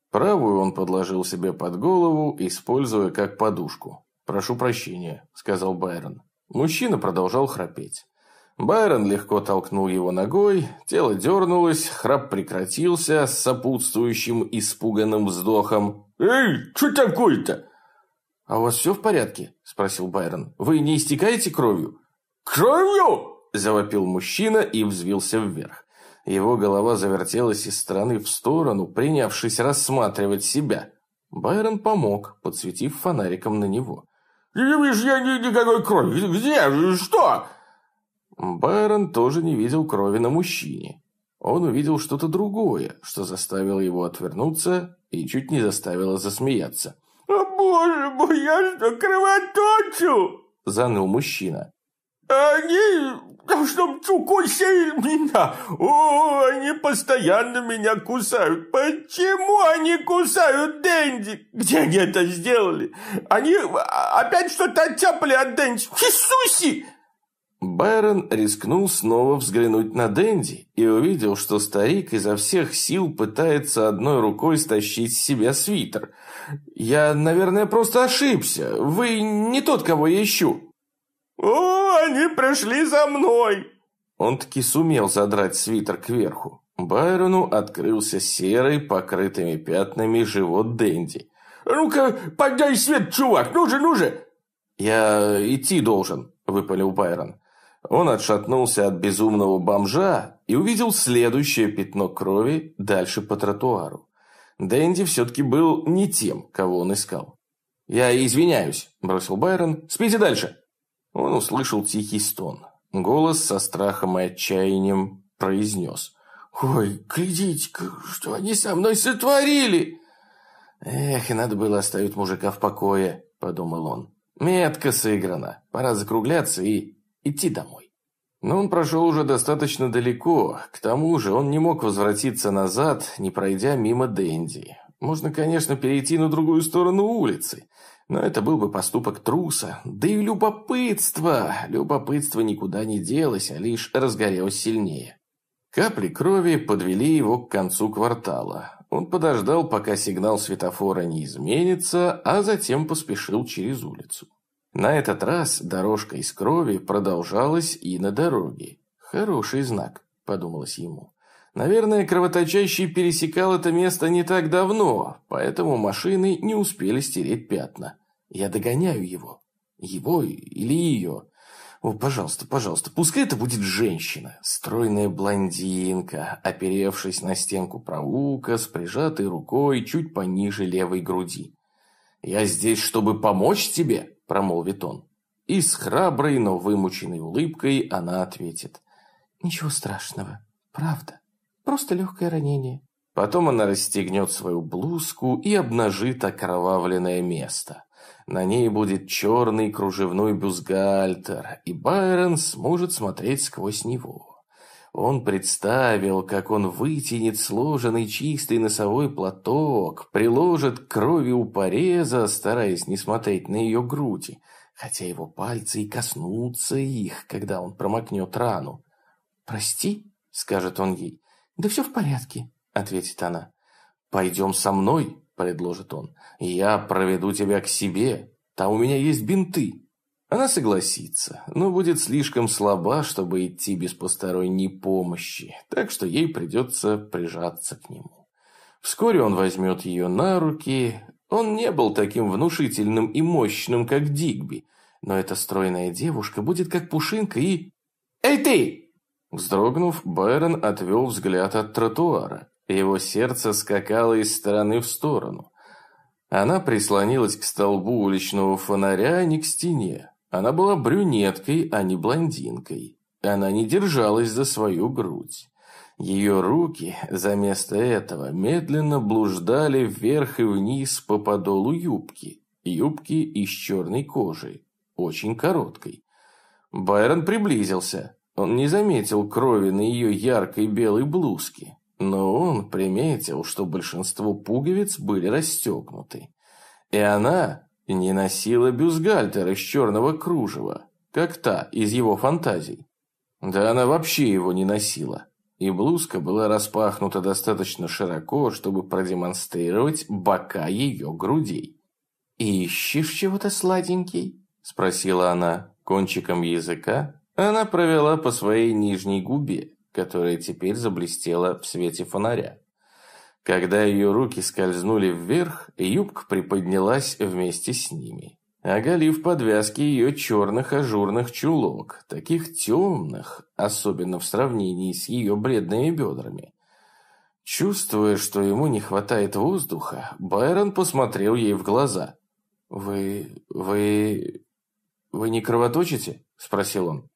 Правую он подложил себе под голову, используя как подушку. «Прошу прощения», — сказал Байрон. Мужчина продолжал храпеть. Байрон легко толкнул его ногой, тело дернулось, храп прекратился с сопутствующим испуганным вздохом. «Эй, что такое-то?» «А у вас все в порядке?» – спросил Байрон. «Вы не истекаете кровью?» «Кровью!» – завопил мужчина и взвился вверх. Его голова завертелась из стороны в сторону, принявшись рассматривать себя. Байрон помог, подсветив фонариком на него. «Не вижу я никакой крови. Где? Что?» Байрон тоже не видел крови на мужчине. Он увидел что-то другое, что заставило его отвернуться и чуть не заставило засмеяться. «О, боже мой, я что, кровоточу?» – заныл мужчина. «Они, что укусили меня? О, они постоянно меня кусают. Почему они кусают Дэнди? Где они это сделали? Они опять что-то оттяпали от Дэнди. Иисусе!» Байрон рискнул снова взглянуть на Дэнди и увидел, что старик изо всех сил пытается одной рукой стащить с себя свитер. «Я, наверное, просто ошибся. Вы не тот, кого я ищу». «О, они пришли за мной!» Он таки сумел задрать свитер кверху. Байрону открылся серый, покрытыми пятнами живот Дэнди. «Ну-ка, подай свет, чувак, ну же, ну же!» «Я идти должен», — выпалил Байрон. Он отшатнулся от безумного бомжа и увидел следующее пятно крови дальше по тротуару. Дэнди все-таки был не тем, кого он искал. «Я извиняюсь», – бросил Байрон. «Спите дальше». Он услышал тихий стон. Голос со страхом и отчаянием произнес. «Ой, глядите-ка, что они со мной сотворили!» «Эх, и надо было оставить мужика в покое», – подумал он. «Метко сыграно. Пора закругляться и идти домой. Но он прошел уже достаточно далеко, к тому же он не мог возвратиться назад, не пройдя мимо Дэнди. Можно, конечно, перейти на другую сторону улицы, но это был бы поступок труса. Да и любопытство, любопытство никуда не делось, а лишь разгорелось сильнее. Капли крови подвели его к концу квартала. Он подождал, пока сигнал светофора не изменится, а затем поспешил через улицу. На этот раз дорожка из крови продолжалась и на дороге. Хороший знак, подумалось ему. Наверное, кровоточащий пересекал это место не так давно, поэтому машины не успели стереть пятна. Я догоняю его. Его или ее. О, пожалуйста, пожалуйста, пускай это будет женщина. Стройная блондинка, оперевшись на стенку проулка с прижатой рукой чуть пониже левой груди. «Я здесь, чтобы помочь тебе?» – промолвит он. И с храброй, но вымученной улыбкой она ответит. «Ничего страшного, правда. Просто легкое ранение». Потом она расстегнет свою блузку и обнажит окровавленное место. На ней будет черный кружевной бюстгальтер, и Байрон сможет смотреть сквозь него. Он представил, как он вытянет сложенный чистый носовой платок, приложит к крови у пореза, стараясь не смотреть на ее груди, хотя его пальцы и коснутся их, когда он промокнет рану. «Прости», — скажет он ей. «Да все в порядке», — ответит она. «Пойдем со мной», — предложит он. «Я проведу тебя к себе. Там у меня есть бинты». Она согласится, но будет слишком слаба, чтобы идти без посторонней помощи, так что ей придется прижаться к нему. Вскоре он возьмет ее на руки. Он не был таким внушительным и мощным, как Дигби, но эта стройная девушка будет как пушинка и... «Эй ты!» Вздрогнув, Байрон отвел взгляд от тротуара. Его сердце скакало из стороны в сторону. Она прислонилась к столбу уличного фонаря, а не к стене. Она была брюнеткой, а не блондинкой. Она не держалась за свою грудь. Ее руки за место этого медленно блуждали вверх и вниз по подолу юбки. Юбки из черной кожи, очень короткой. Байрон приблизился. Он не заметил крови на ее яркой белой блузке, но он приметил, что большинство пуговиц были расстегнуты. И она не носила бюстгальтер из черного кружева, как та из его фантазий. Да она вообще его не носила. И блузка была распахнута достаточно широко, чтобы продемонстрировать бока ее грудей. «Ищешь чего-то сладенький?» – спросила она кончиком языка. Она провела по своей нижней губе, которая теперь заблестела в свете фонаря. Когда ее руки скользнули вверх, юбка приподнялась вместе с ними. оголив подвязки ее черных ажурных чулок, таких темных, особенно в сравнении с ее бледными бедрами. Чувствуя, что ему не хватает воздуха, Байрон посмотрел ей в глаза. «Вы... вы... вы не кровоточите?» – спросил он.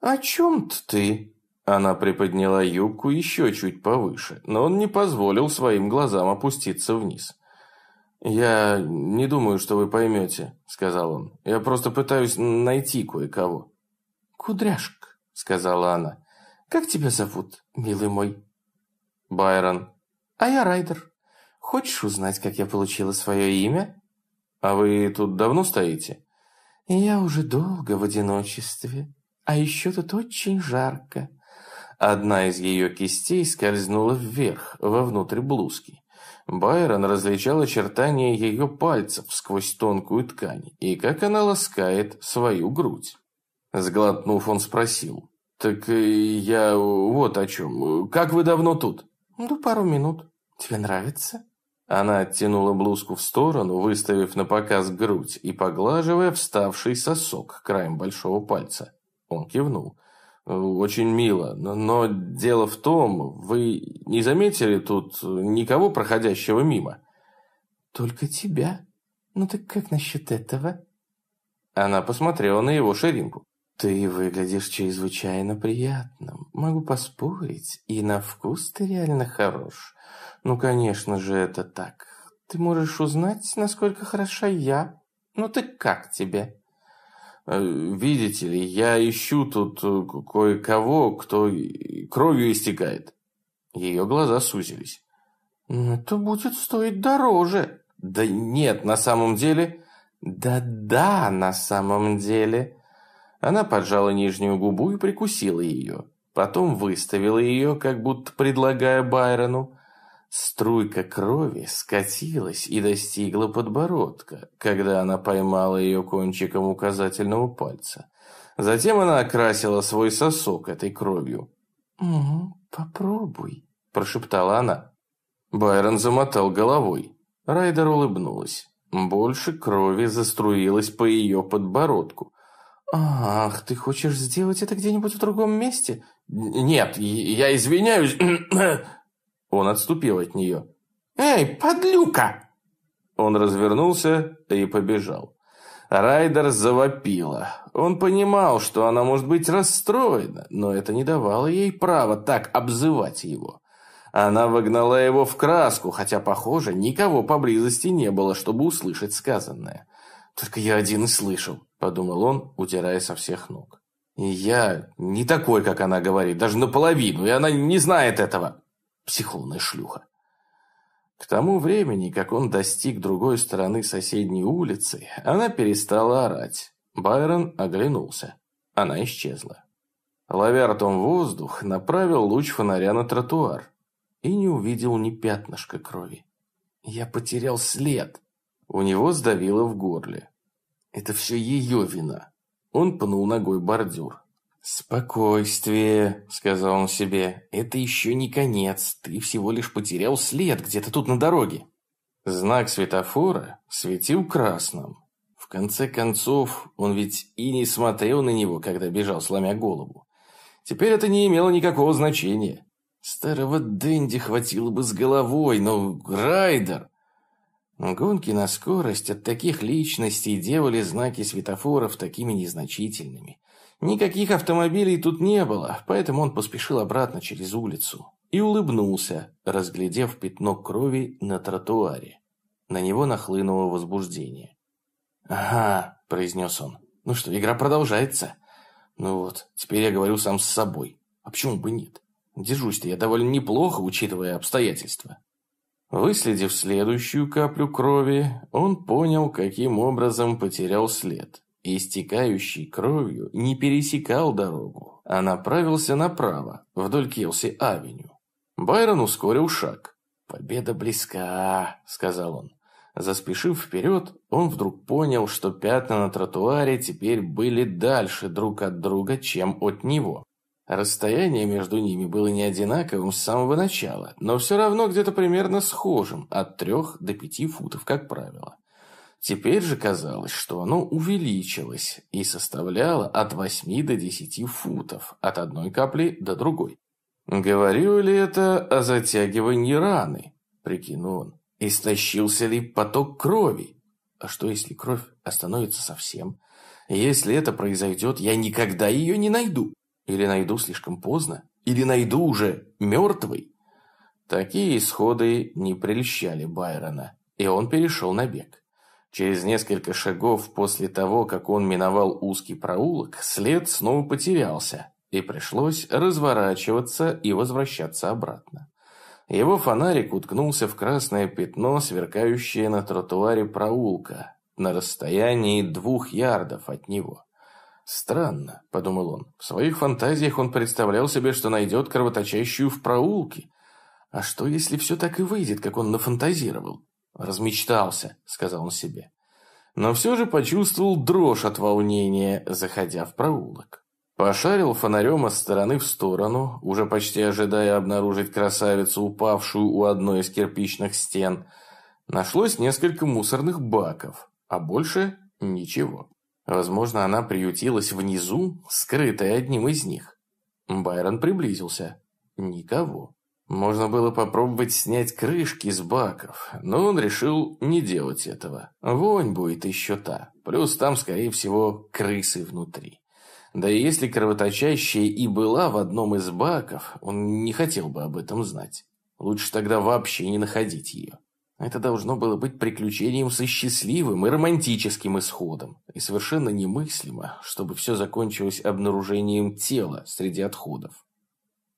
«О чем-то ты?» Она приподняла юбку еще чуть повыше, но он не позволил своим глазам опуститься вниз. «Я не думаю, что вы поймете», — сказал он. «Я просто пытаюсь найти кое-кого». «Кудряшка», — сказала она. «Как тебя зовут, милый мой?» «Байрон». «А я Райдер. Хочешь узнать, как я получила свое имя?» «А вы тут давно стоите?» «Я уже долго в одиночестве. А еще тут очень жарко». Одна из ее кистей скользнула вверх, вовнутрь блузки. Байрон различал очертания ее пальцев сквозь тонкую ткань и как она ласкает свою грудь. Сглотнув, он спросил. «Так я вот о чем. Как вы давно тут?» «Ну, пару минут. Тебе нравится?» Она оттянула блузку в сторону, выставив на показ грудь и поглаживая вставший сосок краем большого пальца. Он кивнул. «Очень мило, но дело в том, вы не заметили тут никого проходящего мимо?» «Только тебя. Ну так как насчет этого?» Она посмотрела на его ширинку. «Ты выглядишь чрезвычайно приятным. Могу поспорить, и на вкус ты реально хорош. Ну, конечно же, это так. Ты можешь узнать, насколько хороша я. Ну так как тебе?» Э, видите ли, я ищу тут э, кое-кого, кто кровью истекает. Ее глаза сузились. Это будет стоить дороже. Да нет, на самом деле... Да-да, на самом деле. Она поджала нижнюю губу и прикусила ее. Потом выставила ее, как будто предлагая Байрону. Струйка крови скатилась и достигла подбородка, когда она поймала ее кончиком указательного пальца. Затем она окрасила свой сосок этой кровью. «Угу, попробуй», – прошептала она. Байрон замотал головой. Райдер улыбнулась. Больше крови заструилась по ее подбородку. «Ах, ты хочешь сделать это где-нибудь в другом месте?» «Нет, я извиняюсь...» Он отступил от нее. «Эй, подлюка!» Он развернулся и побежал. Райдер завопила. Он понимал, что она может быть расстроена, но это не давало ей права так обзывать его. Она выгнала его в краску, хотя, похоже, никого поблизости не было, чтобы услышать сказанное. «Только я один и слышал», — подумал он, утирая со всех ног. «И я не такой, как она говорит, даже наполовину, и она не знает этого». Психованная шлюха. К тому времени, как он достиг другой стороны соседней улицы, она перестала орать. Байрон оглянулся. Она исчезла. Ловя ртом воздух, направил луч фонаря на тротуар и не увидел ни пятнышка крови. Я потерял след. У него сдавило в горле. Это все ее вина. Он пнул ногой бордюр. «Спокойствие», — сказал он себе, — «это еще не конец, ты всего лишь потерял след где-то тут на дороге». Знак светофора светил красным. В конце концов, он ведь и не смотрел на него, когда бежал, сломя голову. Теперь это не имело никакого значения. Старого Дэнди хватило бы с головой, но Райдер... Гонки на скорость от таких личностей делали знаки светофоров такими незначительными. Никаких автомобилей тут не было, поэтому он поспешил обратно через улицу и улыбнулся, разглядев пятно крови на тротуаре. На него нахлынуло возбуждение. «Ага», – произнес он. «Ну что, игра продолжается?» «Ну вот, теперь я говорю сам с собой. А почему бы нет? Держусь-то я довольно неплохо, учитывая обстоятельства». Выследив следующую каплю крови, он понял, каким образом потерял след истекающий кровью, не пересекал дорогу, а направился направо, вдоль Келси-авеню. Байрон ускорил шаг. «Победа близка», — сказал он. Заспешив вперед, он вдруг понял, что пятна на тротуаре теперь были дальше друг от друга, чем от него. Расстояние между ними было не одинаковым с самого начала, но все равно где-то примерно схожим, от трех до пяти футов, как правило. Теперь же казалось, что оно увеличилось и составляло от 8 до 10 футов, от одной капли до другой. «Говорю ли это о затягивании раны?» – прикинул он. «Истощился ли поток крови? А что, если кровь остановится совсем? Если это произойдет, я никогда ее не найду. Или найду слишком поздно, или найду уже мертвый». Такие исходы не прельщали Байрона, и он перешел на бег. Через несколько шагов после того, как он миновал узкий проулок, след снова потерялся, и пришлось разворачиваться и возвращаться обратно. Его фонарик уткнулся в красное пятно, сверкающее на тротуаре проулка, на расстоянии двух ярдов от него. «Странно», — подумал он, — в своих фантазиях он представлял себе, что найдет кровоточащую в проулке. А что, если все так и выйдет, как он нафантазировал? «Размечтался», — сказал он себе. Но все же почувствовал дрожь от волнения, заходя в проулок. Пошарил фонарем от стороны в сторону, уже почти ожидая обнаружить красавицу, упавшую у одной из кирпичных стен. Нашлось несколько мусорных баков, а больше ничего. Возможно, она приютилась внизу, скрытая одним из них. Байрон приблизился. Никого. Можно было попробовать снять крышки с баков, но он решил не делать этого. Вонь будет еще та, плюс там, скорее всего, крысы внутри. Да и если кровоточащая и была в одном из баков, он не хотел бы об этом знать. Лучше тогда вообще не находить ее. Это должно было быть приключением со счастливым и романтическим исходом. И совершенно немыслимо, чтобы все закончилось обнаружением тела среди отходов.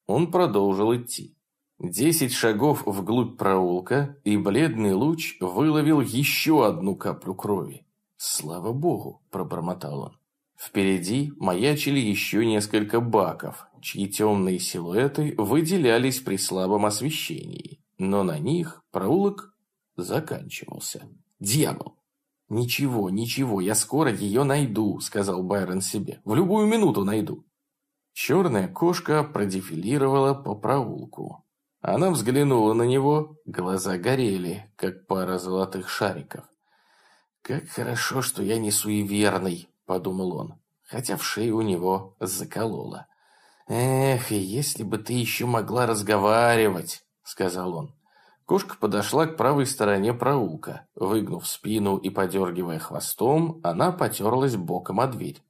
Он продолжил идти. Десять шагов вглубь проулка, и бледный луч выловил еще одну каплю крови. «Слава богу!» – пробормотал он. Впереди маячили еще несколько баков, чьи темные силуэты выделялись при слабом освещении, но на них проулок заканчивался. «Дьявол!» «Ничего, ничего, я скоро ее найду», – сказал Байрон себе. «В любую минуту найду». Черная кошка продефилировала по проулку. Она взглянула на него, глаза горели, как пара золотых шариков. «Как хорошо, что я не суеверный», — подумал он, хотя в шее у него закололо. «Эх, если бы ты еще могла разговаривать», — сказал он. Кошка подошла к правой стороне проулка. Выгнув спину и подергивая хвостом, она потерлась боком о дверь.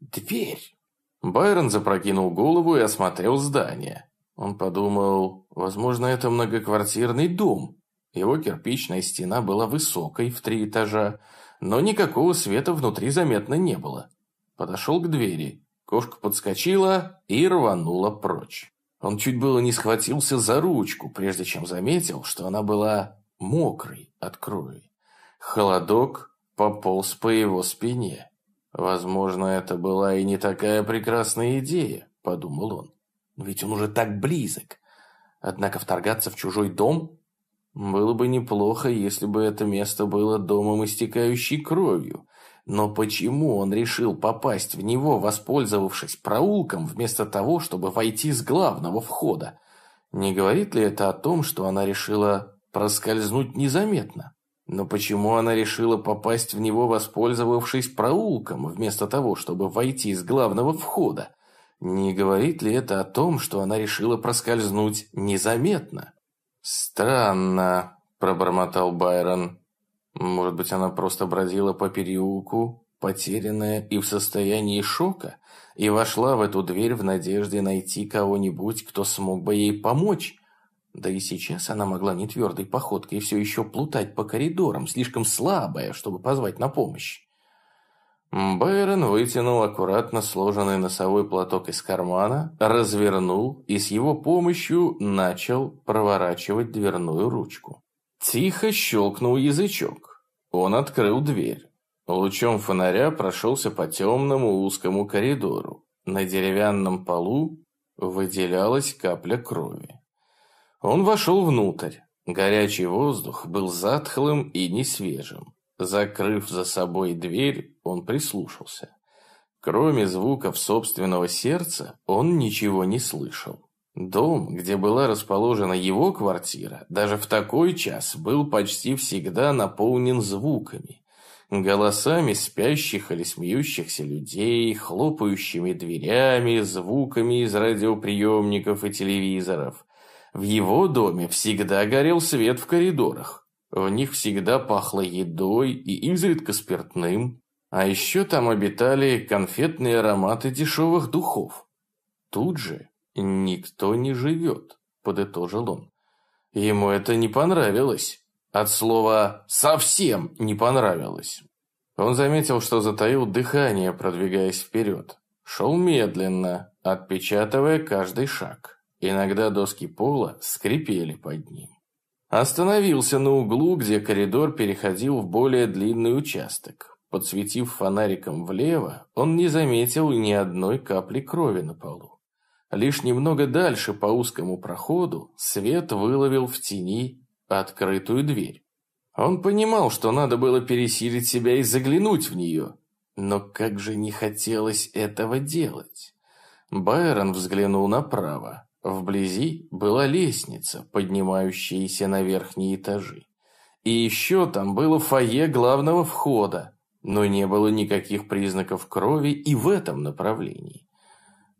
«Дверь!» Байрон запрокинул голову и осмотрел здание. Он подумал, возможно, это многоквартирный дом. Его кирпичная стена была высокой, в три этажа, но никакого света внутри заметно не было. Подошел к двери. Кошка подскочила и рванула прочь. Он чуть было не схватился за ручку, прежде чем заметил, что она была мокрой от крови. Холодок пополз по его спине. Возможно, это была и не такая прекрасная идея, подумал он. Ведь он уже так близок. Однако вторгаться в чужой дом было бы неплохо, если бы это место было домом, истекающей кровью. Но почему он решил попасть в него, воспользовавшись проулком, вместо того, чтобы войти с главного входа? Не говорит ли это о том, что она решила проскользнуть незаметно? Но почему она решила попасть в него, воспользовавшись проулком, вместо того, чтобы войти с главного входа? Не говорит ли это о том, что она решила проскользнуть незаметно? «Странно», – пробормотал Байрон. «Может быть, она просто бродила по переулку, потерянная и в состоянии шока, и вошла в эту дверь в надежде найти кого-нибудь, кто смог бы ей помочь?» Да и сейчас она могла не твердой походкой все еще плутать по коридорам, слишком слабая, чтобы позвать на помощь. Байрон вытянул аккуратно сложенный носовой платок из кармана, развернул и с его помощью начал проворачивать дверную ручку. Тихо щелкнул язычок. Он открыл дверь. Лучом фонаря прошелся по темному узкому коридору. На деревянном полу выделялась капля крови. Он вошел внутрь. Горячий воздух был затхлым и несвежим. Закрыв за собой дверь, он прислушался. Кроме звуков собственного сердца, он ничего не слышал. Дом, где была расположена его квартира, даже в такой час был почти всегда наполнен звуками. Голосами спящих или смеющихся людей, хлопающими дверями, звуками из радиоприемников и телевизоров. В его доме всегда горел свет в коридорах. В них всегда пахло едой и изредка спиртным. А еще там обитали конфетные ароматы дешевых духов. Тут же никто не живет, подытожил он. Ему это не понравилось. От слова «совсем» не понравилось. Он заметил, что затаил дыхание, продвигаясь вперед. Шел медленно, отпечатывая каждый шаг. Иногда доски пола скрипели под ним. Остановился на углу, где коридор переходил в более длинный участок. Подсветив фонариком влево, он не заметил ни одной капли крови на полу. Лишь немного дальше по узкому проходу свет выловил в тени открытую дверь. Он понимал, что надо было пересилить себя и заглянуть в нее, но как же не хотелось этого делать. Байрон взглянул направо. Вблизи была лестница, поднимающаяся на верхние этажи. И еще там было фойе главного входа, но не было никаких признаков крови и в этом направлении.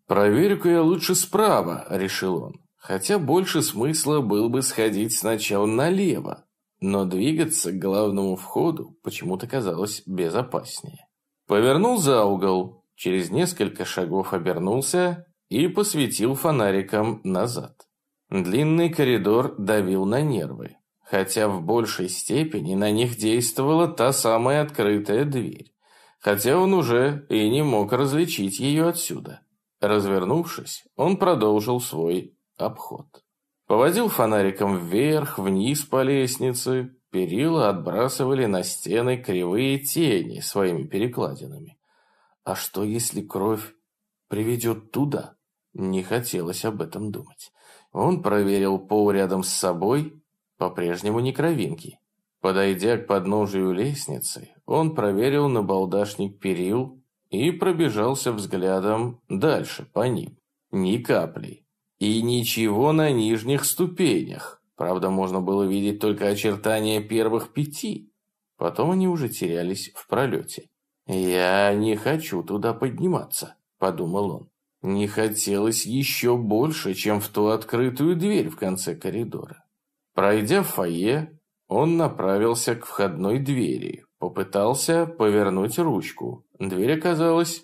«Проверю-ка я лучше справа», — решил он. Хотя больше смысла было бы сходить сначала налево, но двигаться к главному входу почему-то казалось безопаснее. Повернул за угол, через несколько шагов обернулся и посветил фонариком назад. Длинный коридор давил на нервы, хотя в большей степени на них действовала та самая открытая дверь, хотя он уже и не мог различить ее отсюда. Развернувшись, он продолжил свой обход. Поводил фонариком вверх, вниз по лестнице. Перила отбрасывали на стены кривые тени своими перекладинами. А что, если кровь приведет туда? Не хотелось об этом думать. Он проверил пол рядом с собой, по-прежнему не кровинки. Подойдя к подножию лестницы, он проверил набалдашник перил и пробежался взглядом дальше по ним. Ни капли. И ничего на нижних ступенях. Правда, можно было видеть только очертания первых пяти. Потом они уже терялись в пролете. «Я не хочу туда подниматься», – подумал он. Не хотелось еще больше, чем в ту открытую дверь в конце коридора. Пройдя в фойе, он направился к входной двери, попытался повернуть ручку. Дверь оказалась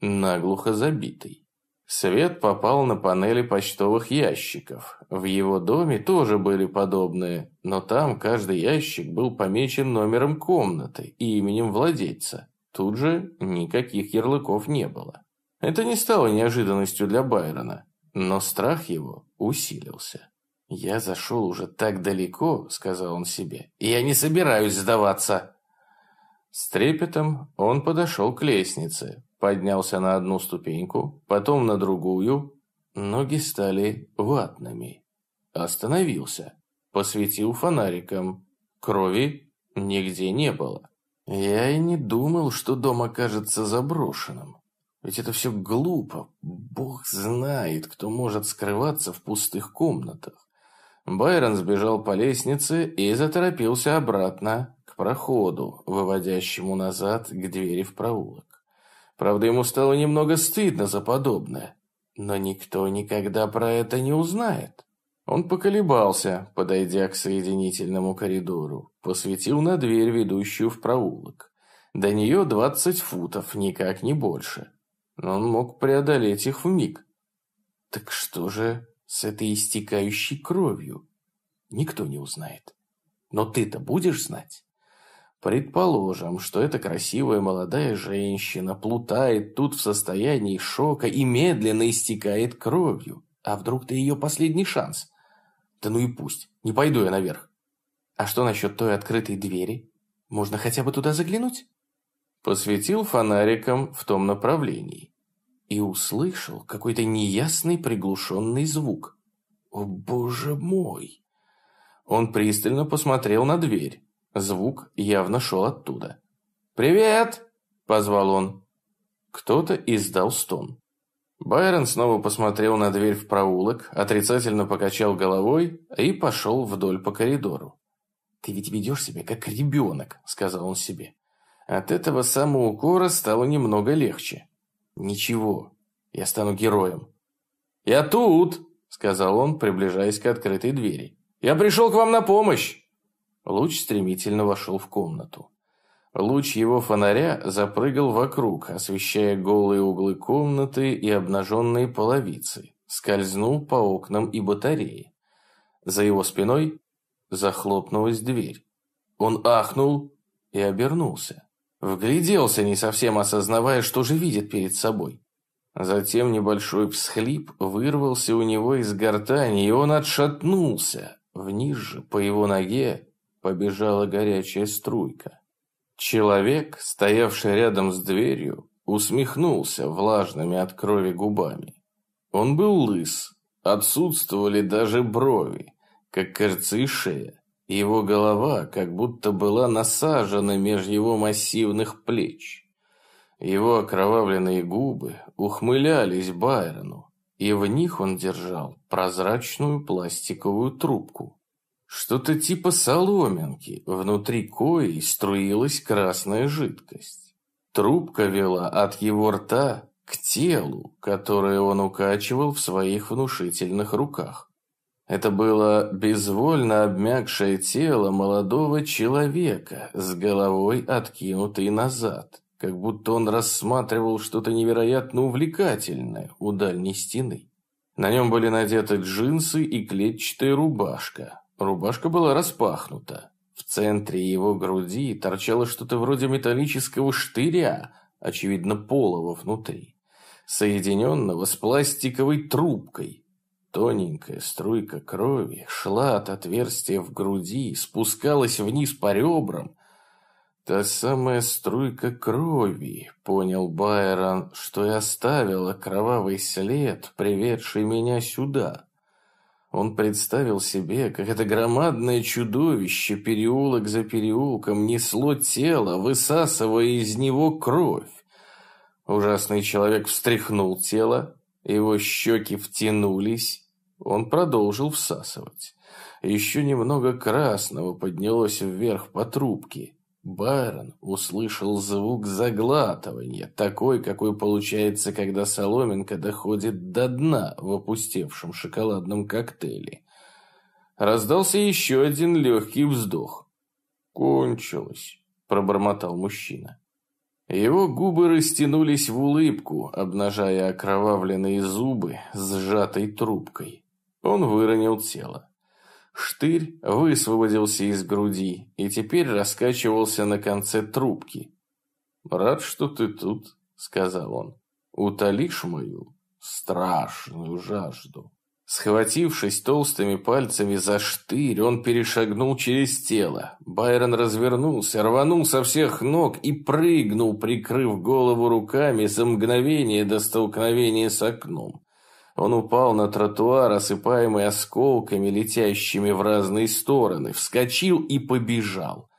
наглухо забитой. Свет попал на панели почтовых ящиков. В его доме тоже были подобные, но там каждый ящик был помечен номером комнаты и именем владельца. Тут же никаких ярлыков не было. Это не стало неожиданностью для Байрона, но страх его усилился. «Я зашел уже так далеко», — сказал он себе, — «и я не собираюсь сдаваться». С трепетом он подошел к лестнице, поднялся на одну ступеньку, потом на другую. Ноги стали ватными. Остановился, посветил фонариком. Крови нигде не было. Я и не думал, что дом окажется заброшенным. Ведь это все глупо. Бог знает, кто может скрываться в пустых комнатах. Байрон сбежал по лестнице и заторопился обратно к проходу, выводящему назад к двери в проулок. Правда, ему стало немного стыдно за подобное. Но никто никогда про это не узнает. Он поколебался, подойдя к соединительному коридору, посветил на дверь, ведущую в проулок. До нее двадцать футов, никак не больше. Но он мог преодолеть их в миг. Так что же с этой истекающей кровью? Никто не узнает. Но ты-то будешь знать? Предположим, что эта красивая молодая женщина плутает тут в состоянии шока и медленно истекает кровью. А вдруг ты ее последний шанс? Да ну и пусть, не пойду я наверх. А что насчет той открытой двери? Можно хотя бы туда заглянуть? Посветил фонариком в том направлении и услышал какой-то неясный приглушенный звук. О, боже мой! Он пристально посмотрел на дверь. Звук явно шел оттуда. «Привет!» – позвал он. Кто-то издал стон. Байрон снова посмотрел на дверь в проулок, отрицательно покачал головой и пошел вдоль по коридору. «Ты ведь ведешь себя как ребенок», – сказал он себе. От этого самоукора стало немного легче. Ничего, я стану героем. «Я тут!» — сказал он, приближаясь к открытой двери. «Я пришел к вам на помощь!» Луч стремительно вошел в комнату. Луч его фонаря запрыгал вокруг, освещая голые углы комнаты и обнаженные половицы, скользнул по окнам и батарее. За его спиной захлопнулась дверь. Он ахнул и обернулся. Вгляделся, не совсем осознавая, что же видит перед собой. Затем небольшой всхлип вырвался у него из гортани, и он отшатнулся. Вниз же, по его ноге, побежала горячая струйка. Человек, стоявший рядом с дверью, усмехнулся влажными от крови губами. Он был лыс, отсутствовали даже брови, как кажется и шея. Его голова как будто была насажена меж его массивных плеч. Его окровавленные губы ухмылялись Байрону, и в них он держал прозрачную пластиковую трубку. Что-то типа соломинки, внутри кои струилась красная жидкость. Трубка вела от его рта к телу, которое он укачивал в своих внушительных руках. Это было безвольно обмякшее тело молодого человека с головой откинутой назад, как будто он рассматривал что-то невероятно увлекательное у дальней стены. На нем были надеты джинсы и клетчатая рубашка, Рубашка была распахнута. В центре его груди торчало что-то вроде металлического штыря, очевидно, полого внутри, соединенного с пластиковой трубкой. Тоненькая струйка крови шла от отверстия в груди, спускалась вниз по ребрам. Та самая струйка крови, понял Байрон, что и оставила кровавый след, приведший меня сюда. Он представил себе, как это громадное чудовище переулок за переулком несло тело, высасывая из него кровь. Ужасный человек встряхнул тело, его щеки втянулись, он продолжил всасывать. Еще немного красного поднялось вверх по трубке. Байрон услышал звук заглатывания, такой, какой получается, когда соломинка доходит до дна в опустевшем шоколадном коктейле. Раздался еще один легкий вздох. «Кончилось», — пробормотал мужчина. Его губы растянулись в улыбку, обнажая окровавленные зубы с сжатой трубкой. Он выронил тело. Штырь высвободился из груди и теперь раскачивался на конце трубки. «Рад, что ты тут», — сказал он. «Утолишь мою страшную жажду». Схватившись толстыми пальцами за штырь, он перешагнул через тело. Байрон развернулся, рванул со всех ног и прыгнул, прикрыв голову руками за мгновение до столкновения с окном. Он упал на тротуар, осыпаемый осколками, летящими в разные стороны, вскочил и побежал.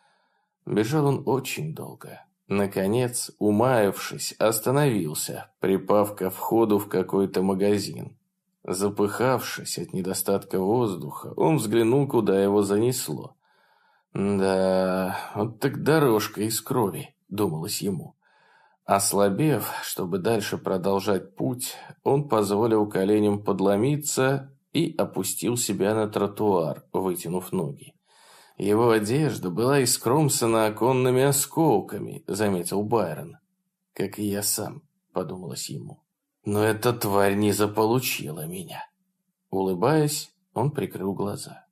Бежал он очень долго. Наконец, умаявшись, остановился, припав ко входу в какой-то магазин. Запыхавшись от недостатка воздуха, он взглянул, куда его занесло. «Да, вот так дорожка из крови», — думалось ему. Ослабев, чтобы дальше продолжать путь, он позволил коленям подломиться и опустил себя на тротуар, вытянув ноги. Его одежда была искромсана оконными осколками, заметил Байрон. Как и я сам, подумалось ему. Но эта тварь не заполучила меня. Улыбаясь, он прикрыл глаза.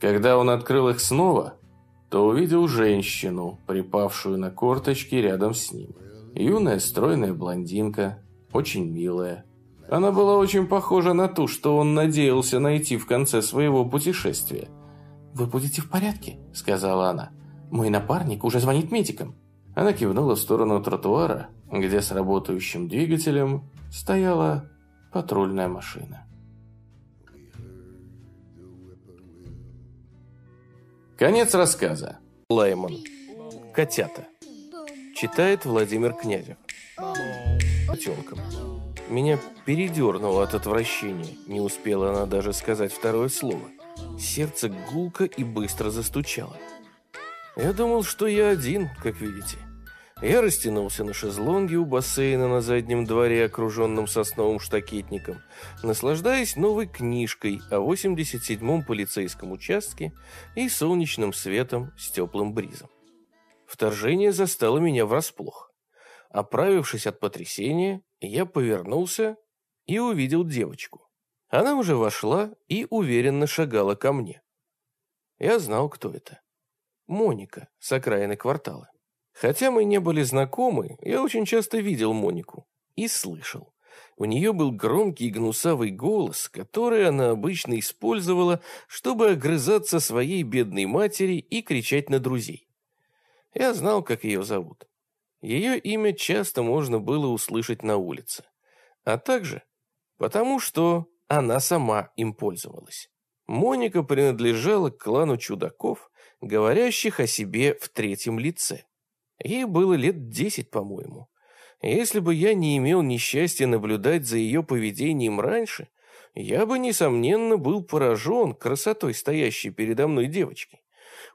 Когда он открыл их снова, то увидел женщину, припавшую на корточки рядом с ним. Юная стройная блондинка, очень милая. Она была очень похожа на ту, что он надеялся найти в конце своего путешествия. «Вы будете в порядке?» – сказала она. «Мой напарник уже звонит медикам». Она кивнула в сторону тротуара, где с работающим двигателем стояла патрульная машина. Конец рассказа. Лайман. Котята. Читает Владимир Князев. Котенком. Меня передернуло от отвращения. Не успела она даже сказать второе слово. Сердце гулко и быстро застучало. Я думал, что я один, как видите. Я растянулся на шезлонге у бассейна на заднем дворе, окруженном сосновым штакетником, наслаждаясь новой книжкой о 87-м полицейском участке и солнечным светом с теплым бризом. Вторжение застало меня врасплох. Оправившись от потрясения, я повернулся и увидел девочку. Она уже вошла и уверенно шагала ко мне. Я знал, кто это. Моника с окраины квартала. Хотя мы не были знакомы, я очень часто видел Монику и слышал. У нее был громкий гнусавый голос, который она обычно использовала, чтобы огрызаться своей бедной матери и кричать на друзей. Я знал, как ее зовут. Ее имя часто можно было услышать на улице. А также потому, что она сама им пользовалась. Моника принадлежала к клану чудаков, говорящих о себе в третьем лице. Ей было лет десять, по-моему. Если бы я не имел несчастья наблюдать за ее поведением раньше, я бы, несомненно, был поражен красотой стоящей передо мной девочки.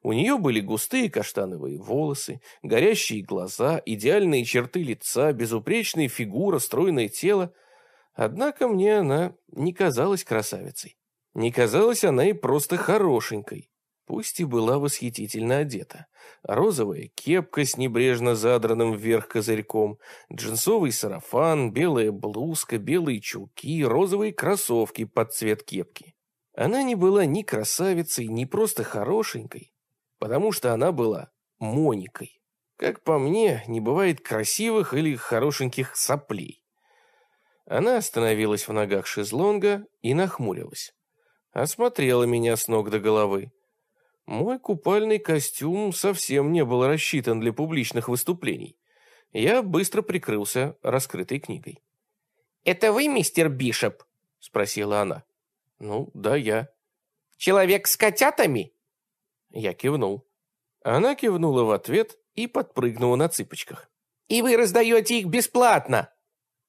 У нее были густые каштановые волосы, горящие глаза, идеальные черты лица, безупречная фигура, стройное тело. Однако мне она не казалась красавицей. Не казалась она и просто хорошенькой пусть и была восхитительно одета. Розовая кепка с небрежно задранным вверх козырьком, джинсовый сарафан, белая блузка, белые чулки, розовые кроссовки под цвет кепки. Она не была ни красавицей, ни просто хорошенькой, потому что она была Моникой. Как по мне, не бывает красивых или хорошеньких соплей. Она остановилась в ногах шезлонга и нахмурилась. Осмотрела меня с ног до головы. Мой купальный костюм совсем не был рассчитан для публичных выступлений. Я быстро прикрылся раскрытой книгой. «Это вы, мистер Бишоп?» — спросила она. «Ну, да, я». «Человек с котятами?» Я кивнул. Она кивнула в ответ и подпрыгнула на цыпочках. «И вы раздаете их бесплатно?»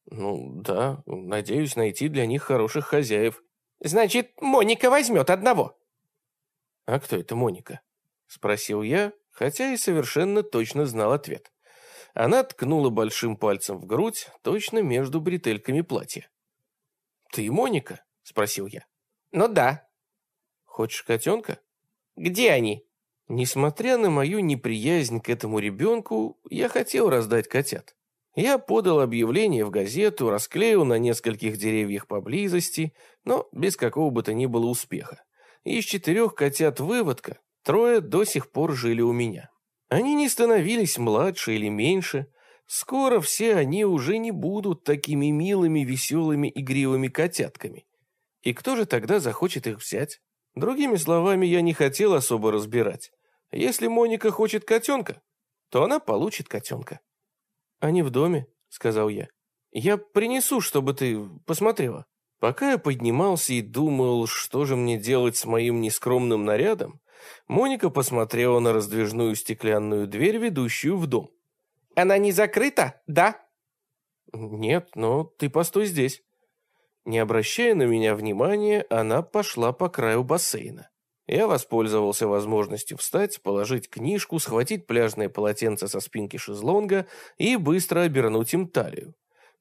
«Ну, да, надеюсь найти для них хороших хозяев». «Значит, Моника возьмет одного?» «А кто это Моника?» — спросил я, хотя и совершенно точно знал ответ. Она ткнула большим пальцем в грудь, точно между бретельками платья. «Ты Моника?» — спросил я. «Ну да». «Хочешь котенка?» «Где они?» Несмотря на мою неприязнь к этому ребенку, я хотел раздать котят. Я подал объявление в газету, расклеил на нескольких деревьях поблизости, но без какого бы то ни было успеха. Из четырех котят-выводка трое до сих пор жили у меня. Они не становились младше или меньше. Скоро все они уже не будут такими милыми, веселыми, игривыми котятками. И кто же тогда захочет их взять? Другими словами, я не хотел особо разбирать. Если Моника хочет котенка, то она получит котенка. «Они в доме», — сказал я. «Я принесу, чтобы ты посмотрела». Пока я поднимался и думал, что же мне делать с моим нескромным нарядом, Моника посмотрела на раздвижную стеклянную дверь, ведущую в дом. «Она не закрыта, да?» «Нет, но ты постой здесь». Не обращая на меня внимания, она пошла по краю бассейна. Я воспользовался возможностью встать, положить книжку, схватить пляжное полотенце со спинки шезлонга и быстро обернуть им талию.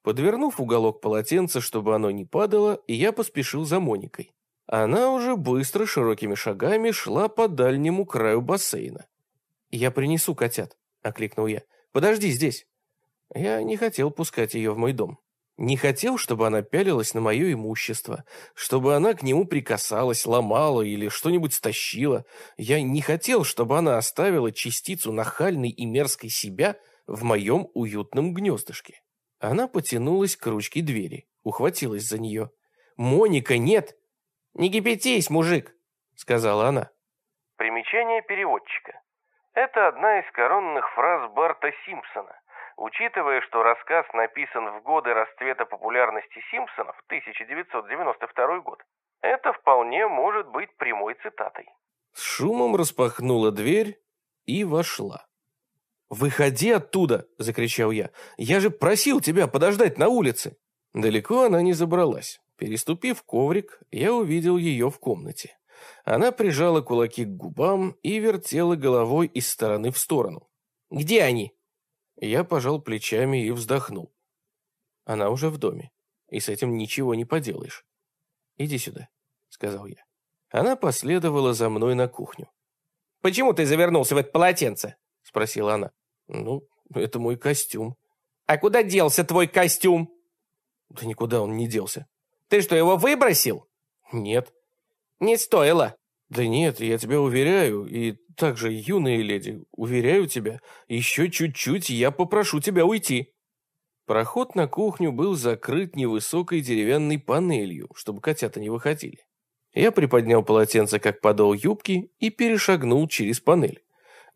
Подвернув уголок полотенца, чтобы оно не падало, я поспешил за Моникой. Она уже быстро, широкими шагами шла по дальнему краю бассейна. «Я принесу котят», — окликнул я. «Подожди здесь». Я не хотел пускать ее в мой дом. Не хотел, чтобы она пялилась на мое имущество, чтобы она к нему прикасалась, ломала или что-нибудь стащила. Я не хотел, чтобы она оставила частицу нахальной и мерзкой себя в моем уютном гнездышке. Она потянулась к ручке двери, ухватилась за нее. «Моника, нет!» «Не кипятись, мужик!» — сказала она. Примечание переводчика. Это одна из коронных фраз Барта Симпсона. Учитывая, что рассказ написан в годы расцвета популярности Симпсонов, 1992 год, это вполне может быть прямой цитатой. С шумом распахнула дверь и вошла. «Выходи оттуда!» – закричал я. «Я же просил тебя подождать на улице!» Далеко она не забралась. Переступив коврик, я увидел ее в комнате. Она прижала кулаки к губам и вертела головой из стороны в сторону. «Где они?» Я пожал плечами и вздохнул. Она уже в доме, и с этим ничего не поделаешь. «Иди сюда», — сказал я. Она последовала за мной на кухню. «Почему ты завернулся в это полотенце?» — спросила она. «Ну, это мой костюм». «А куда делся твой костюм?» «Да никуда он не делся». «Ты что, его выбросил?» «Нет». «Не стоило». «Да нет, я тебя уверяю, и также, юная леди, уверяю тебя, еще чуть-чуть, я попрошу тебя уйти». Проход на кухню был закрыт невысокой деревянной панелью, чтобы котята не выходили. Я приподнял полотенце, как подол юбки, и перешагнул через панель.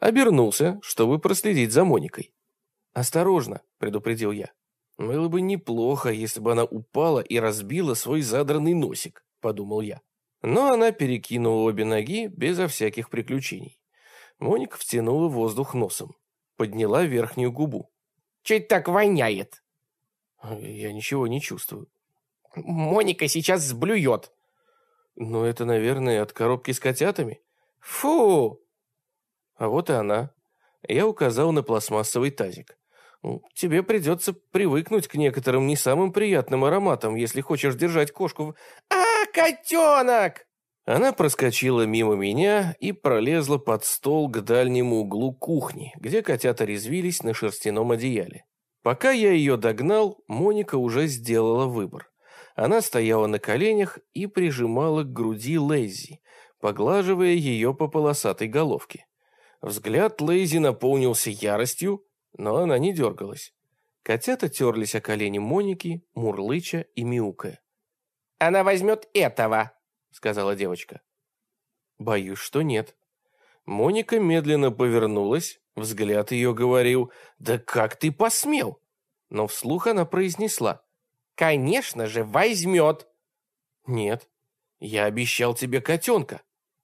Обернулся, чтобы проследить за Моникой. «Осторожно», — предупредил я. «Было бы неплохо, если бы она упала и разбила свой задранный носик», — подумал я. Но она перекинула обе ноги безо всяких приключений. Моника втянула воздух носом, подняла верхнюю губу. «Чуть так воняет?» «Я ничего не чувствую». «Моника сейчас сблюет». «Ну, это, наверное, от коробки с котятами». «Фу!» А вот и она. Я указал на пластмассовый тазик. Тебе придется привыкнуть к некоторым не самым приятным ароматам, если хочешь держать кошку в... А, котенок! Она проскочила мимо меня и пролезла под стол к дальнему углу кухни, где котята резвились на шерстяном одеяле. Пока я ее догнал, Моника уже сделала выбор. Она стояла на коленях и прижимала к груди Лейзи, поглаживая ее по полосатой головке. Взгляд Лейзи наполнился яростью, но она не дергалась. Котята терлись о колени Моники, мурлыча и мяукая. «Она возьмет этого», — сказала девочка. «Боюсь, что нет». Моника медленно повернулась, взгляд ее говорил, «Да как ты посмел?» Но вслух она произнесла, «Конечно же, возьмет!» «Нет, я обещал тебе котенка,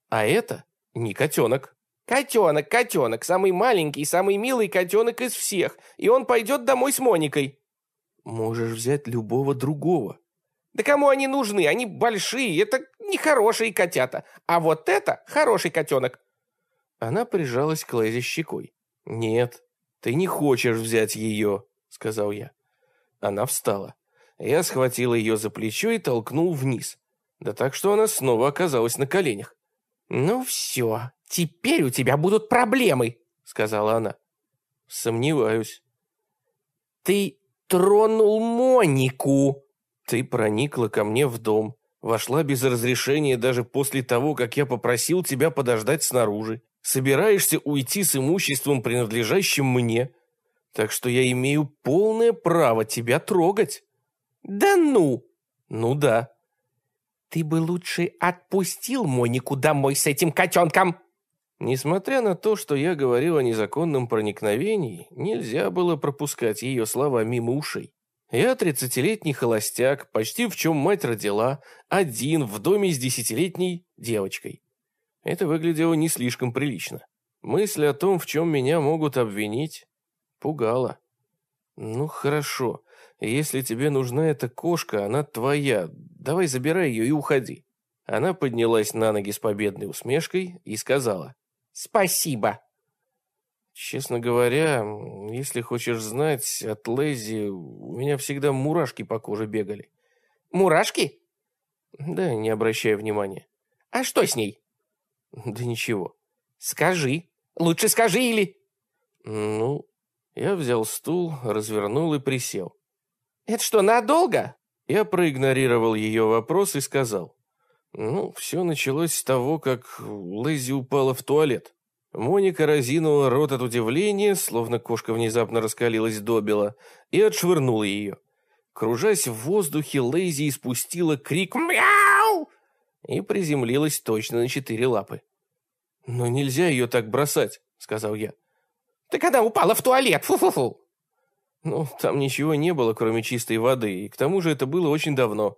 а это не котенок». «Котенок, котенок, самый маленький, самый милый котенок из всех, и он пойдет домой с Моникой». «Можешь взять любого другого». «Да кому они нужны? Они большие, это нехорошие котята, а вот это хороший котенок». Она прижалась к Лэзе щекой. «Нет, ты не хочешь взять ее», — сказал я. Она встала. Я схватил ее за плечо и толкнул вниз. Да так, что она снова оказалась на коленях. «Ну все, теперь у тебя будут проблемы», — сказала она. «Сомневаюсь». «Ты тронул Монику!» «Ты проникла ко мне в дом, вошла без разрешения даже после того, как я попросил тебя подождать снаружи. Собираешься уйти с имуществом, принадлежащим мне, так что я имею полное право тебя трогать». «Да ну!» «Ну да». «Ты бы лучше отпустил Монику домой с этим котенком!» Несмотря на то, что я говорил о незаконном проникновении, нельзя было пропускать ее слова мимо ушей. Я тридцатилетний холостяк, почти в чем мать родила, один в доме с десятилетней девочкой. Это выглядело не слишком прилично. Мысль о том, в чем меня могут обвинить, пугала. Ну, хорошо. Если тебе нужна эта кошка, она твоя. Давай забирай ее и уходи. Она поднялась на ноги с победной усмешкой и сказала. Спасибо. Честно говоря, если хочешь знать, от Лэзи у меня всегда мурашки по коже бегали. Мурашки? Да, не обращай внимания. А что с ней? Да ничего. Скажи. Лучше скажи или... Ну, я взял стул, развернул и присел. «Это что, надолго?» Я проигнорировал ее вопрос и сказал. Ну, все началось с того, как Лэзи упала в туалет. Моника разинула рот от удивления, словно кошка внезапно раскалилась до бела, и отшвырнула ее. Кружась в воздухе, Лэйзи испустила крик «Мяу!» и приземлилась точно на четыре лапы. «Но нельзя ее так бросать», — сказал я. «Так она упала в туалет, фу-фу-фу!» Ну, там ничего не было, кроме чистой воды, и к тому же это было очень давно.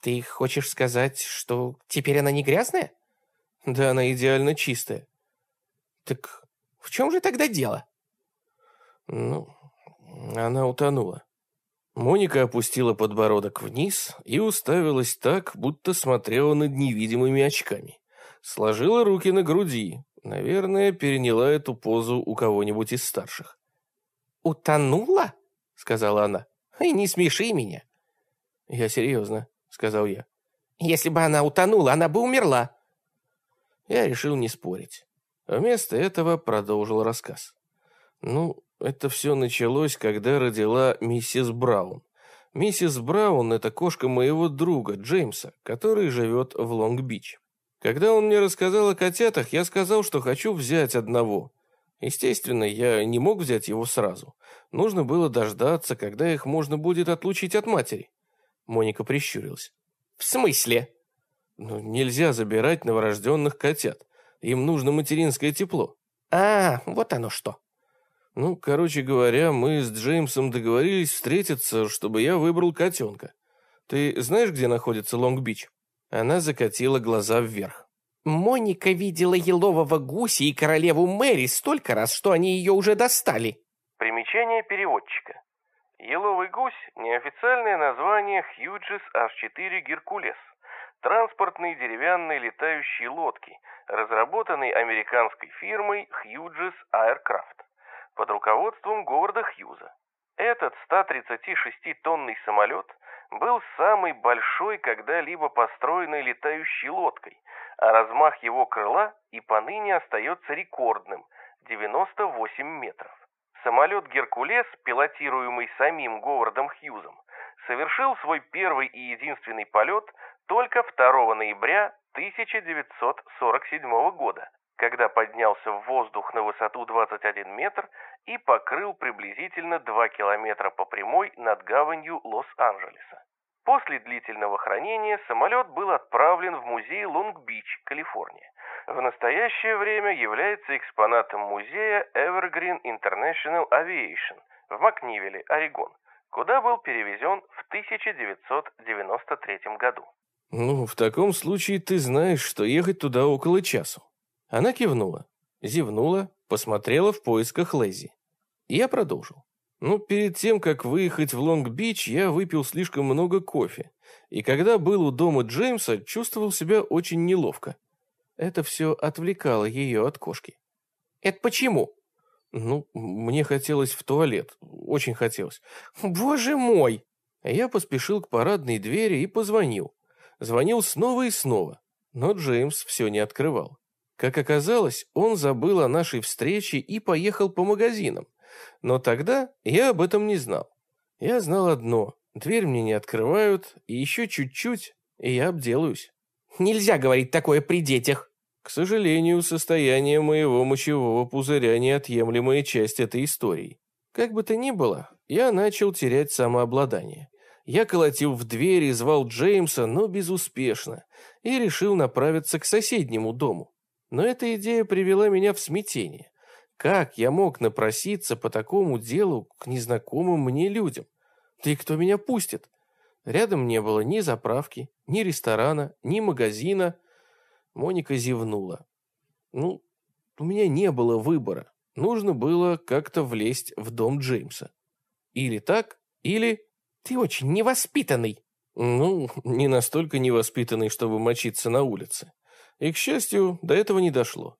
Ты хочешь сказать, что теперь она не грязная? Да, она идеально чистая. Так в чем же тогда дело? Ну, она утонула. Моника опустила подбородок вниз и уставилась так, будто смотрела над невидимыми очками. Сложила руки на груди. Наверное, переняла эту позу у кого-нибудь из старших. «Утонула?» — сказала она. «И не смеши меня». «Я серьезно», — сказал я. «Если бы она утонула, она бы умерла». Я решил не спорить. Вместо этого продолжил рассказ. Ну, это все началось, когда родила миссис Браун. Миссис Браун – это кошка моего друга, Джеймса, который живет в Лонг-Бич. Когда он мне рассказал о котятах, я сказал, что хочу взять одного. Естественно, я не мог взять его сразу. Нужно было дождаться, когда их можно будет отлучить от матери. Моника прищурилась. «В смысле?» «Ну, нельзя забирать новорожденных котят. Им нужно материнское тепло». «А, вот оно что». Ну, короче говоря, мы с Джеймсом договорились встретиться, чтобы я выбрал котенка. Ты знаешь, где находится Лонг-Бич? Она закатила глаза вверх. Моника видела елового гуся и королеву Мэри столько раз, что они ее уже достали. Примечание переводчика. Еловый гусь – неофициальное название Хьюджис H4 Геркулес. Транспортные деревянные летающие лодки, разработанные американской фирмой Hughes Aircraft под руководством Говарда Хьюза. Этот 136-тонный самолет был самой большой когда-либо построенной летающей лодкой, а размах его крыла и поныне остается рекордным – 98 метров. Самолет «Геркулес», пилотируемый самим Говардом Хьюзом, совершил свой первый и единственный полет только 2 ноября 1947 года, когда поднялся в воздух на высоту 21 метр и покрыл приблизительно 2 километра по прямой над гаванью Лос-Анджелеса. После длительного хранения самолет был отправлен в музей Лонг-Бич, Калифорния. В настоящее время является экспонатом музея Evergreen International Aviation в Макнивеле, Орегон, куда был перевезен в 1993 году. «Ну, в таком случае ты знаешь, что ехать туда около часу». Она кивнула, зевнула, посмотрела в поисках Лэзи. Я продолжил. Ну, перед тем, как выехать в Лонг-Бич, я выпил слишком много кофе. И когда был у дома Джеймса, чувствовал себя очень неловко. Это все отвлекало ее от кошки. «Это почему?» «Ну, мне хотелось в туалет. Очень хотелось». «Боже мой!» Я поспешил к парадной двери и позвонил. Звонил снова и снова, но Джеймс все не открывал. Как оказалось, он забыл о нашей встрече и поехал по магазинам. Но тогда я об этом не знал. Я знал одно. Дверь мне не открывают, и еще чуть-чуть, и я обделаюсь. Нельзя говорить такое при детях. К сожалению, состояние моего мочевого пузыря неотъемлемая часть этой истории. Как бы то ни было, я начал терять самообладание. Я колотил в дверь и звал Джеймса, но безуспешно, и решил направиться к соседнему дому. Но эта идея привела меня в смятение. Как я мог напроситься по такому делу к незнакомым мне людям? И кто меня пустит? Рядом не было ни заправки, ни ресторана, ни магазина. Моника зевнула. Ну, у меня не было выбора. Нужно было как-то влезть в дом Джеймса. Или так, или ты очень невоспитанный. Ну, не настолько невоспитанный, чтобы мочиться на улице. И, к счастью, до этого не дошло.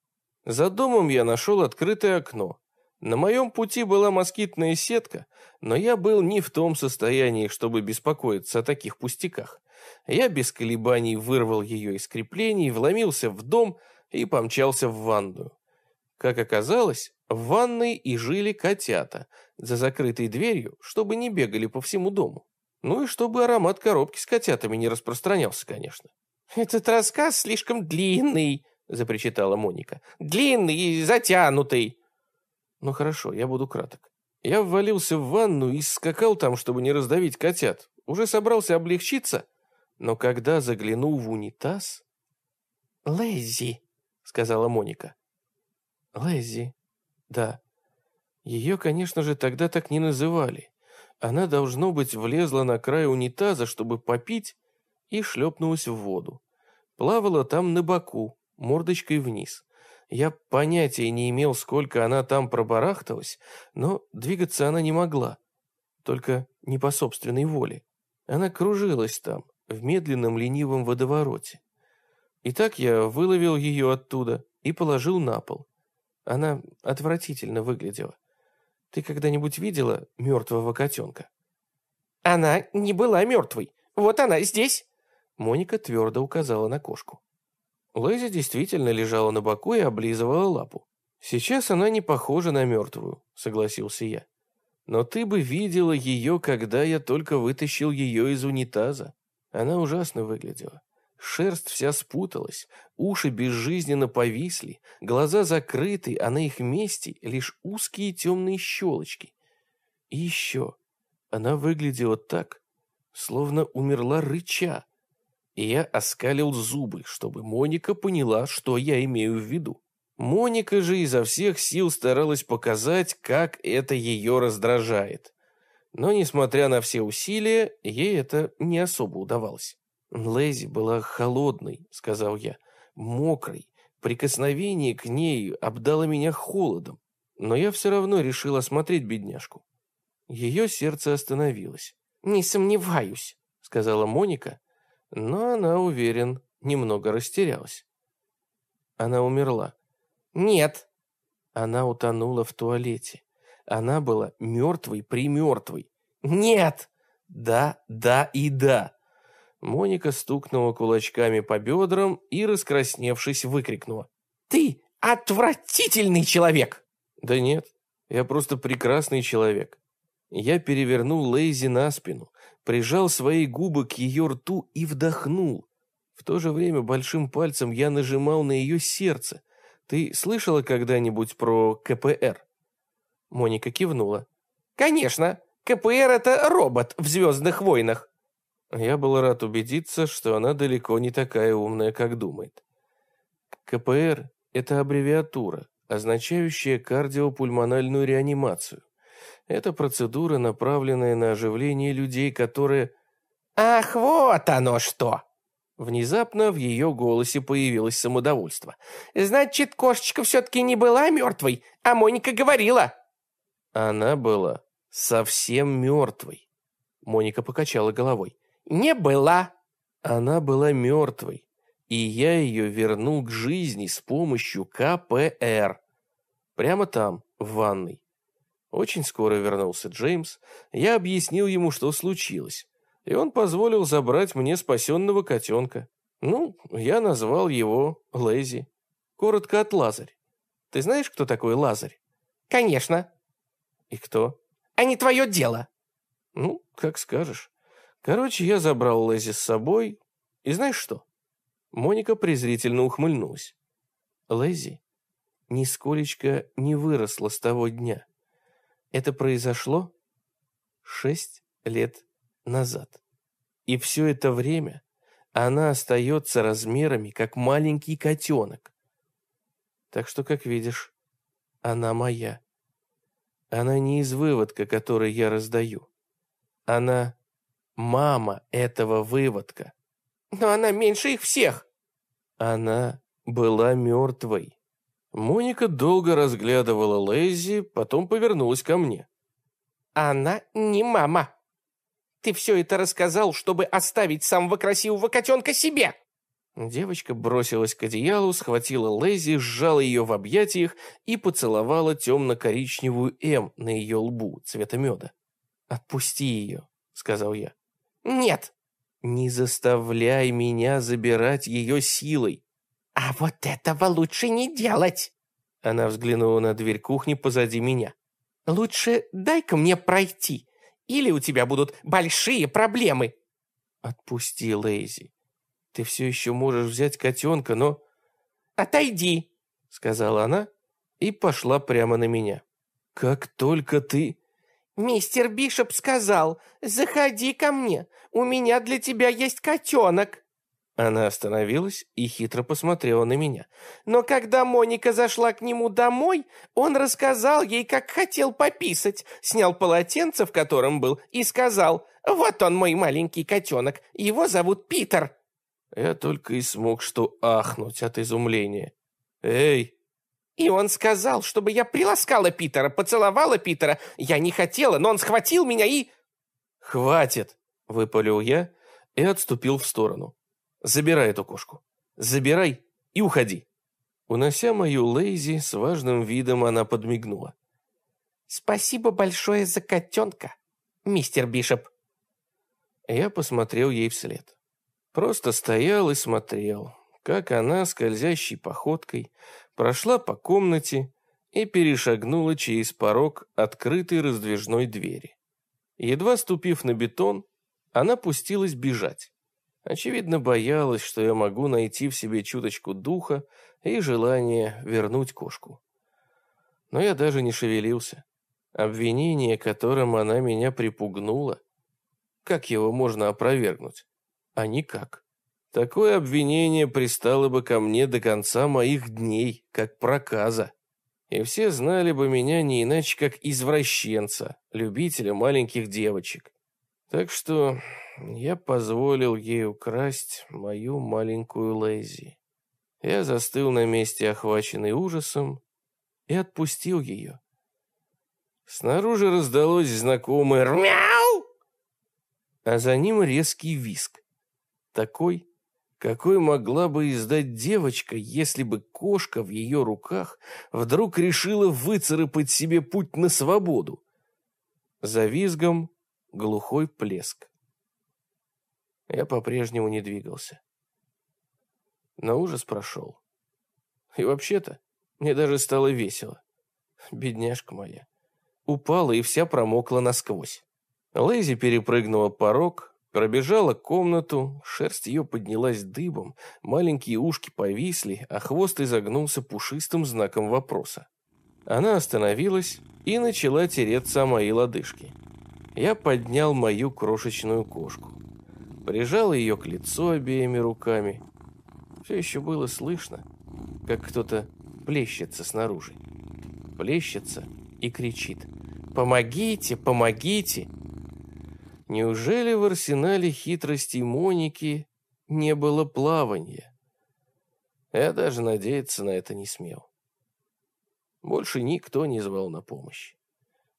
За домом я нашел открытое окно. На моем пути была москитная сетка, но я был не в том состоянии, чтобы беспокоиться о таких пустяках. Я без колебаний вырвал ее из креплений, вломился в дом и помчался в ванную. Как оказалось, в ванной и жили котята, за закрытой дверью, чтобы не бегали по всему дому. Ну и чтобы аромат коробки с котятами не распространялся, конечно. «Этот рассказ слишком длинный», — запричитала Моника. «Длинный и затянутый». «Ну хорошо, я буду краток. Я ввалился в ванну и скакал там, чтобы не раздавить котят. Уже собрался облегчиться, но когда заглянул в унитаз...» «Лэззи», — сказала Моника. «Лэззи, да. Ее, конечно же, тогда так не называли. Она, должно быть, влезла на край унитаза, чтобы попить, и шлепнулась в воду. Плавала там на боку, мордочкой вниз. Я понятия не имел, сколько она там пробарахталась, но двигаться она не могла. Только не по собственной воле. Она кружилась там, в медленном ленивом водовороте. Итак, я выловил ее оттуда и положил на пол. Она отвратительно выглядела. Ты когда-нибудь видела мертвого котенка? Она не была мертвой. Вот она здесь. Моника твердо указала на кошку. Лэйзи действительно лежала на боку и облизывала лапу. «Сейчас она не похожа на мертвую», — согласился я. «Но ты бы видела ее, когда я только вытащил ее из унитаза. Она ужасно выглядела. Шерсть вся спуталась, уши безжизненно повисли, глаза закрыты, а на их месте лишь узкие темные щелочки. И еще она выглядела так, словно умерла рыча. И я оскалил зубы, чтобы Моника поняла, что я имею в виду. Моника же изо всех сил старалась показать, как это ее раздражает. Но, несмотря на все усилия, ей это не особо удавалось. Лэзи была холодной, сказал я, мокрой. Прикосновение к ней обдало меня холодом. Но я все равно решил осмотреть бедняжку. Ее сердце остановилось. «Не сомневаюсь», — сказала Моника, но она, уверен, немного растерялась. Она умерла. «Нет». Она утонула в туалете. Она была мертвой-примертвой. «Нет». «Да, да и да». Моника стукнула кулачками по бедрам и, раскрасневшись, выкрикнула. «Ты отвратительный человек!» «Да нет, я просто прекрасный человек». Я перевернул Лейзи на спину, прижал свои губы к ее рту и вдохнул. В то же время большим пальцем я нажимал на ее сердце. Ты слышала когда-нибудь про КПР? Моника кивнула. «Конечно, КПР — это робот в «Звездных войнах». Я был рад убедиться, что она далеко не такая умная, как думает. КПР – это аббревиатура, означающая кардиопульмональную реанимацию. Это процедура, направленная на оживление людей, которые... «Ах, вот оно что!» Внезапно в ее голосе появилось самодовольство. «Значит, кошечка все-таки не была мертвой, а Моника говорила!» Она была совсем мертвой. Моника покачала головой. «Не была». Она была мертвой, и я ее вернул к жизни с помощью КПР. Прямо там, в ванной. Очень скоро вернулся Джеймс. Я объяснил ему, что случилось, и он позволил забрать мне спасенного котенка. Ну, я назвал его Лэзи. Коротко от Лазарь. Ты знаешь, кто такой Лазарь? Конечно. И кто? А не твое дело. Ну, как скажешь. Короче, я забрал Лэзи с собой, и знаешь что? Моника презрительно ухмыльнулась. Лэзи нисколечко не выросла с того дня. Это произошло шесть лет назад. И все это время она остается размерами, как маленький котенок. Так что, как видишь, она моя. Она не из выводка, который я раздаю. Она мама этого выводка. Но она меньше их всех. Она была мертвой. Моника долго разглядывала Лэйзи, потом повернулась ко мне. Она не мама. Ты все это рассказал, чтобы оставить самого красивого котенка себе. Девочка бросилась к одеялу, схватила Лэйзи, сжала ее в объятиях и поцеловала темно-коричневую «М» на ее лбу цвета меда. «Отпусти ее», — сказал я. «Нет». «Не заставляй меня забирать ее силой». «А вот этого лучше не делать!» Она взглянула на дверь кухни позади меня. «Лучше дай-ка мне пройти, или у тебя будут большие проблемы!» «Отпусти, Лейзи. Ты все еще можешь взять котенка, но...» «Отойди!» — сказала она и пошла прямо на меня. «Как только ты...» «Мистер Бишоп сказал, заходи ко мне, у меня для тебя есть котенок!» Она остановилась и хитро посмотрела на меня. Но когда Моника зашла к нему домой, он рассказал ей, как хотел пописать, снял полотенце, в котором был, и сказал, «Вот он, мой маленький котенок, его зовут Питер». Я только и смог что ахнуть от изумления. «Эй!» И он сказал, чтобы я приласкала Питера, поцеловала Питера. Я не хотела, но он схватил меня и... «Хватит!» — выпалил я и отступил в сторону. Забирай эту кошку. Забирай и уходи. Унося мою Лейзи, с важным видом она подмигнула. «Спасибо большое за котенка, мистер Бишоп». Я посмотрел ей вслед. Просто стоял и смотрел, как она скользящей походкой прошла по комнате и перешагнула через порог открытой раздвижной двери. Едва ступив на бетон, она пустилась бежать. Очевидно, боялась, что я могу найти в себе чуточку духа и желание вернуть кошку. Но я даже не шевелился. Обвинение, которым она меня припугнула, как его можно опровергнуть? А никак. Такое обвинение пристало бы ко мне до конца моих дней, как проказа. И все знали бы меня не иначе, как извращенца, любителя маленьких девочек. Так что я позволил ей украсть мою маленькую Лэйзи. Я застыл на месте, охваченный ужасом, и отпустил ее. Снаружи раздалось знакомое «Мяу!», а за ним резкий виск. Такой, какой могла бы издать девочка, если бы кошка в ее руках вдруг решила выцарапать себе путь на свободу. За визгом глухой плеск. Я по-прежнему не двигался. Но ужас прошел. И вообще-то, мне даже стало весело. Бедняжка моя. Упала и вся промокла насквозь. Лэйзи перепрыгнула порог, пробежала комнату, шерсть ее поднялась дыбом, маленькие ушки повисли, а хвост изогнулся пушистым знаком вопроса. Она остановилась и начала тереться о мои лодыжки. Я поднял мою крошечную кошку. Прижал ее к лицу обеими руками. Все еще было слышно, как кто-то плещется снаружи. Плещется и кричит «Помогите! Помогите!» Неужели в арсенале хитростей Моники не было плавания? Я даже надеяться на это не смел. Больше никто не звал на помощь.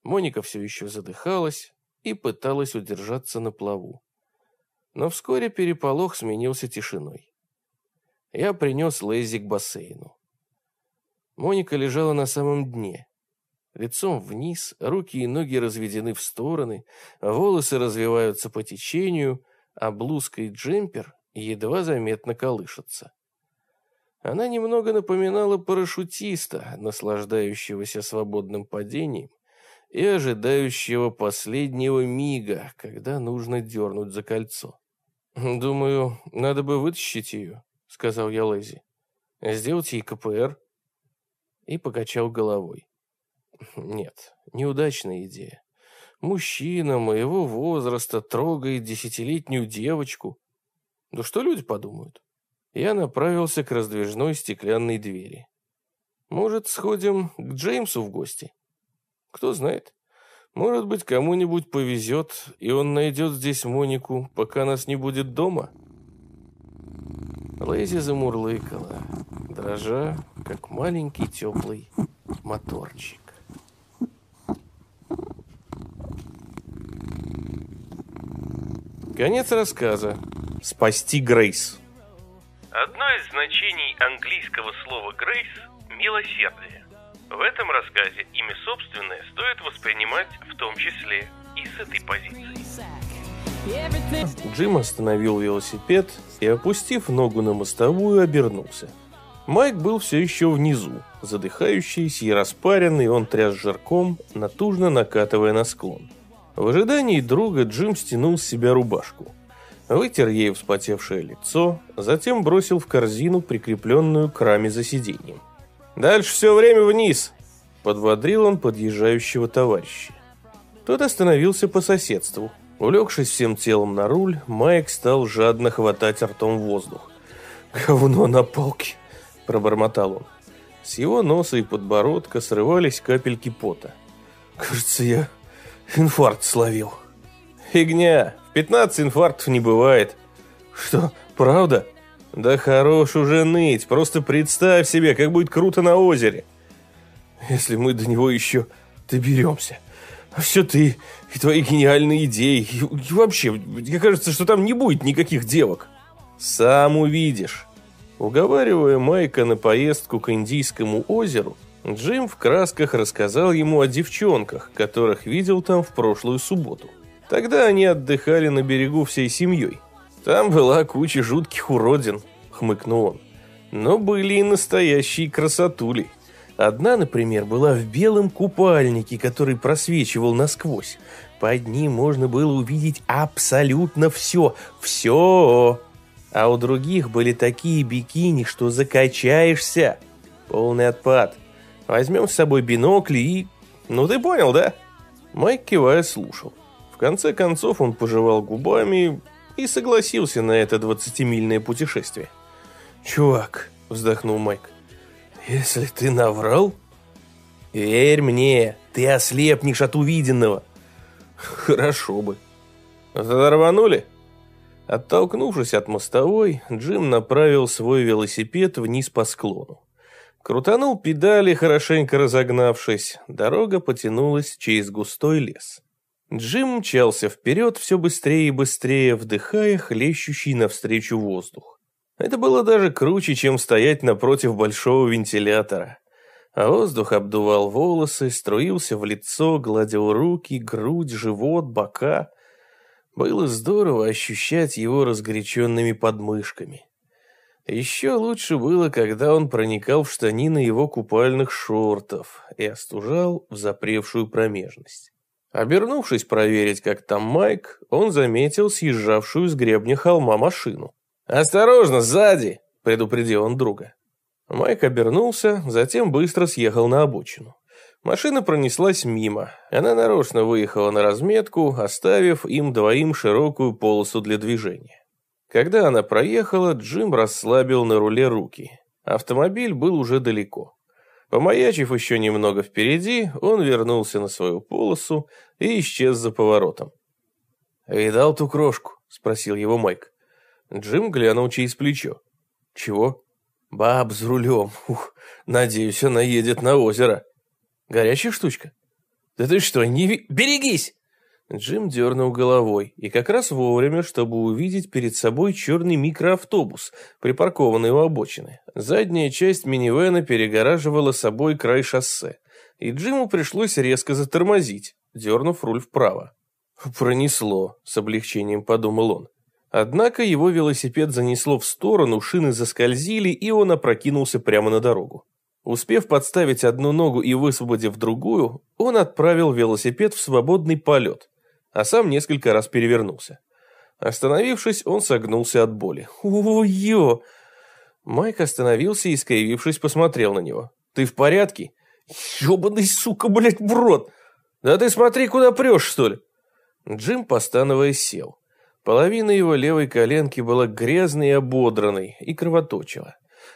Моника все еще задыхалась и пыталась удержаться на плаву. Но вскоре переполох сменился тишиной. Я принес Лэйзи к бассейну. Моника лежала на самом дне, лицом вниз, руки и ноги разведены в стороны, волосы развиваются по течению, а блузка и джемпер едва заметно колышутся. Она немного напоминала парашютиста, наслаждающегося свободным падением и ожидающего последнего мига, когда нужно дернуть за кольцо. «Думаю, надо бы вытащить ее», — сказал я Лэзи. «Сделать ей КПР». И покачал головой. Нет, неудачная идея. Мужчина моего возраста трогает десятилетнюю девочку. Да что люди подумают? Я направился к раздвижной стеклянной двери. Может, сходим к Джеймсу в гости? Кто знает. Может быть, кому-нибудь повезет, и он найдет здесь Монику, пока нас не будет дома? Лэйзи замурлыкала, дрожа, как маленький теплый моторчик. Конец рассказа. Спасти Грейс. Одно из значений английского слова «грейс» – милосердие. В этом рассказе имя собственное стоит воспринимать в том числе и с этой позиции. Джим остановил велосипед и, опустив ногу на мостовую, обернулся. Майк был все еще внизу, задыхающийся и распаренный, он тряс жирком, натужно накатывая на склон. В ожидании друга Джим стянул с себя рубашку. Вытер ей вспотевшее лицо, затем бросил в корзину, прикрепленную к раме за сиденьем. «Дальше все время вниз!» – подбодрил он подъезжающего товарища. Тот остановился по соседству. Улегшись всем телом на руль, Майк стал жадно хватать ртом воздух. «Говно на палке!» – пробормотал он. С его носа и подбородка срывались капельки пота. «Кажется, я Инфаркт словил. Фигня. В 15 инфарктов не бывает. Что, правда? Да хорош уже ныть. Просто представь себе, как будет круто на озере. Если мы до него еще доберемся. А все ты и твои гениальные идеи. И вообще, мне кажется, что там не будет никаких девок. Сам увидишь. Уговаривая Майка на поездку к Индийскому озеру, Джим в красках рассказал ему о девчонках, которых видел там в прошлую субботу. Тогда они отдыхали на берегу всей семьей. Там была куча жутких уродин, хмыкнул он. Но были и настоящие красотули. Одна, например, была в белом купальнике, который просвечивал насквозь. Под ним можно было увидеть абсолютно все. Все. А у других были такие бикини, что закачаешься. Полный отпад. Возьмем с собой бинокли и... Ну ты понял, да? Майк кивая слушал. В конце концов он пожевал губами и согласился на это двадцатимильное путешествие. «Чувак», — вздохнул Майк, — «если ты наврал...» «Верь мне, ты ослепнешь от увиденного». «Хорошо бы». «Зарванули?» Оттолкнувшись от мостовой, Джим направил свой велосипед вниз по склону. Крутанул педали, хорошенько разогнавшись. Дорога потянулась через густой лес. Джим мчался вперед все быстрее и быстрее, вдыхая хлещущий навстречу воздух. Это было даже круче, чем стоять напротив большого вентилятора. А воздух обдувал волосы, струился в лицо, гладил руки, грудь, живот, бока. Было здорово ощущать его разгоряченными подмышками. Еще лучше было, когда он проникал в штанины его купальных шортов и остужал в запревшую промежность. Обернувшись проверить, как там Майк, он заметил съезжавшую с гребня холма машину. «Осторожно, сзади!» – предупредил он друга. Майк обернулся, затем быстро съехал на обочину. Машина пронеслась мимо. Она нарочно выехала на разметку, оставив им двоим широкую полосу для движения. Когда она проехала, Джим расслабил на руле руки. Автомобиль был уже далеко. Помаячив еще немного впереди, он вернулся на свою полосу и исчез за поворотом. «Видал ту крошку?» – спросил его Майк. Джим глянул через плечо. «Чего?» «Баб с рулем. Ух, надеюсь, она едет на озеро». «Горячая штучка?» «Да ты что, не. Берегись!» Джим дернул головой, и как раз вовремя, чтобы увидеть перед собой черный микроавтобус, припаркованный у обочины. Задняя часть минивэна перегораживала собой край шоссе, и Джиму пришлось резко затормозить, дернув руль вправо. «Пронесло», — с облегчением подумал он. Однако его велосипед занесло в сторону, шины заскользили, и он опрокинулся прямо на дорогу. Успев подставить одну ногу и высвободив другую, он отправил велосипед в свободный полет, а сам несколько раз перевернулся. Остановившись, он согнулся от боли. «Ой-ё!» Майк остановился и, скривившись, посмотрел на него. «Ты в порядке?» «Ёбаный, сука, блядь, в рот! Да ты смотри, куда прешь, что ли?» Джим, постановая, сел. Половина его левой коленки была грязной и ободранной и кровоточила.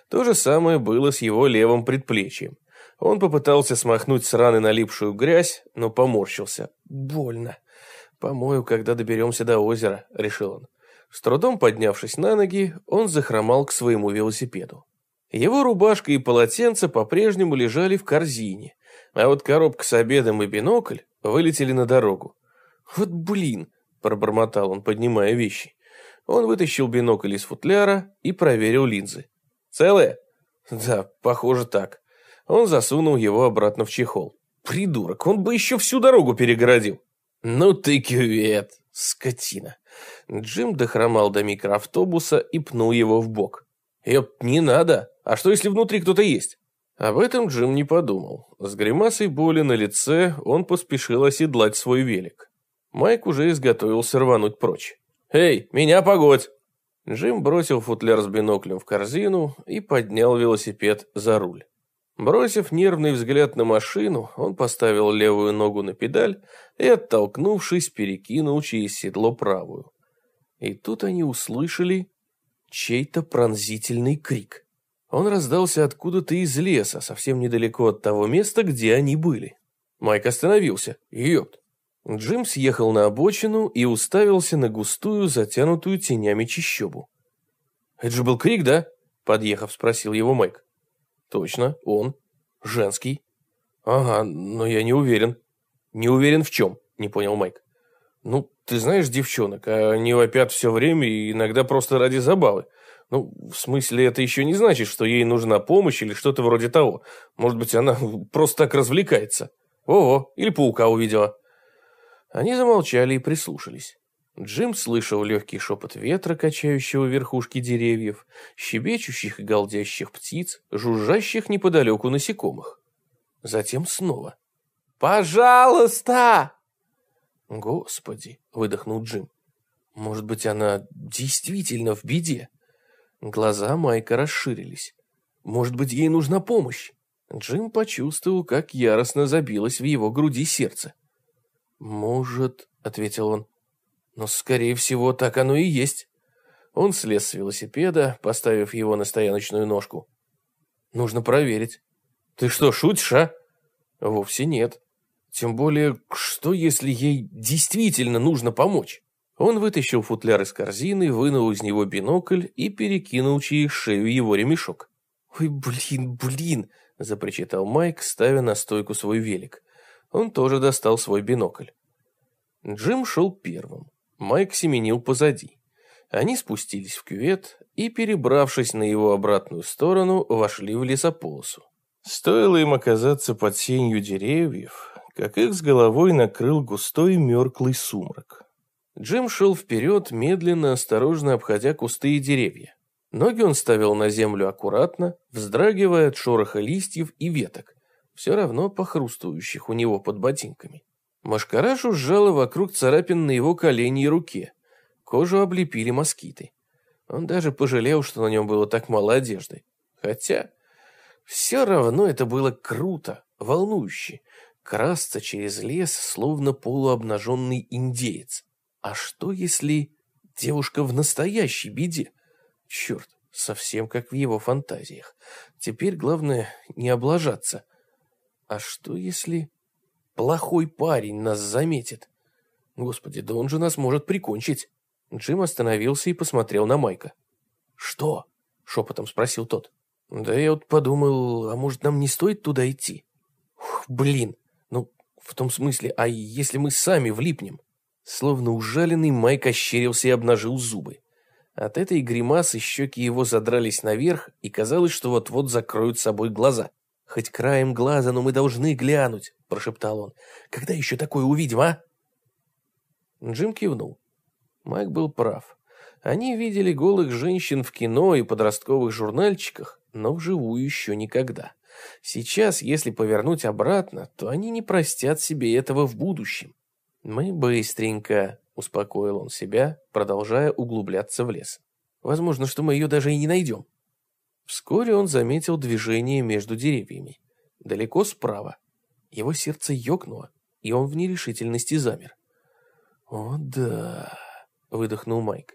То же самое было с его левым предплечьем. Он попытался смахнуть с раны налипшую грязь, но поморщился. Больно. «Помою, когда доберемся до озера», — решил он. С трудом поднявшись на ноги, он захромал к своему велосипеду. Его рубашка и полотенце по-прежнему лежали в корзине, а вот коробка с обедом и бинокль вылетели на дорогу. «Вот блин!» – пробормотал он, поднимая вещи. Он вытащил бинокль из футляра и проверил линзы. «Целые?» «Да, похоже так». Он засунул его обратно в чехол. «Придурок, он бы еще всю дорогу перегородил». «Ну ты кювет, скотина!» Джим дохромал до микроавтобуса и пнул его в бок. «Ёп, не надо! А что, если внутри кто-то есть?» Об этом Джим не подумал. С гримасой боли на лице он поспешил оседлать свой велик. Майк уже изготовился рвануть прочь. «Эй, меня погодь!» Джим бросил футляр с биноклем в корзину и поднял велосипед за руль. Бросив нервный взгляд на машину, он поставил левую ногу на педаль и, оттолкнувшись, перекинул через седло правую. И тут они услышали чей-то пронзительный крик. Он раздался откуда-то из леса, совсем недалеко от того места, где они были. Майк остановился. Ёпт. Джим съехал на обочину и уставился на густую, затянутую тенями чищобу. «Это же был крик, да?» Подъехав, спросил его Майк. Точно, он. Женский. Ага, но я не уверен. Не уверен в чем, не понял Майк. Ну, ты знаешь девчонок, они вопят все время и иногда просто ради забавы. Ну, в смысле, это еще не значит, что ей нужна помощь или что-то вроде того. Может быть, она просто так развлекается. Ого, или паука увидела. Они замолчали и прислушались. Джим слышал легкий шепот ветра, качающего верхушки деревьев, щебечущих и галдящих птиц, жужжащих неподалеку насекомых. Затем снова. «Пожалуйста!» «Господи!» — выдохнул Джим. «Может быть, она действительно в беде?» Глаза Майка расширились. «Может быть, ей нужна помощь?» Джим почувствовал, как яростно забилось в его груди сердце. «Может», — ответил он, — «но, скорее всего, так оно и есть». Он слез с велосипеда, поставив его на стояночную ножку. «Нужно проверить». «Ты что, шутишь, а?» «Вовсе нет. Тем более, что если ей действительно нужно помочь?» Он вытащил футляр из корзины, вынул из него бинокль и перекинул через шею его ремешок. «Ой, блин, блин!» – запричитал Майк, ставя на стойку свой велик. Он тоже достал свой бинокль. Джим шел первым. Майк семенил позади. Они спустились в кювет и, перебравшись на его обратную сторону, вошли в лесополосу. Стоило им оказаться под сенью деревьев, как их с головой накрыл густой мерклый сумрак. Джим шел вперед, медленно, осторожно обходя кусты и деревья. Ноги он ставил на землю аккуратно, вздрагивая от шороха листьев и веток, все равно похрустывающих у него под ботинками. Машкара жужжала вокруг царапин на его колене и руке. Кожу облепили москиты. Он даже пожалел, что на нем было так мало одежды. Хотя все равно это было круто, волнующе. Красться через лес, словно полуобнаженный индеец. А что, если девушка в настоящей беде? Черт, совсем как в его фантазиях. Теперь главное не облажаться. А что, если плохой парень нас заметит? Господи, да он же нас может прикончить. Джим остановился и посмотрел на Майка. «Что?» — шепотом спросил тот. «Да я вот подумал, а может нам не стоит туда идти?» Ух, «Блин, ну, в том смысле, а если мы сами влипнем?» Словно ужаленный, Майк ощерился и обнажил зубы. От этой гримасы щеки его задрались наверх, и казалось, что вот-вот закроют собой глаза. «Хоть краем глаза, но мы должны глянуть», – прошептал он. «Когда еще такое увидим, а?» Джим кивнул. Майк был прав. Они видели голых женщин в кино и подростковых журнальчиках, но вживую еще никогда. Сейчас, если повернуть обратно, то они не простят себе этого в будущем. «Мы быстренько», — успокоил он себя, продолжая углубляться в лес. «Возможно, что мы ее даже и не найдем». Вскоре он заметил движение между деревьями. Далеко справа. Его сердце ёкнуло, и он в нерешительности замер. «О да», — выдохнул Майк.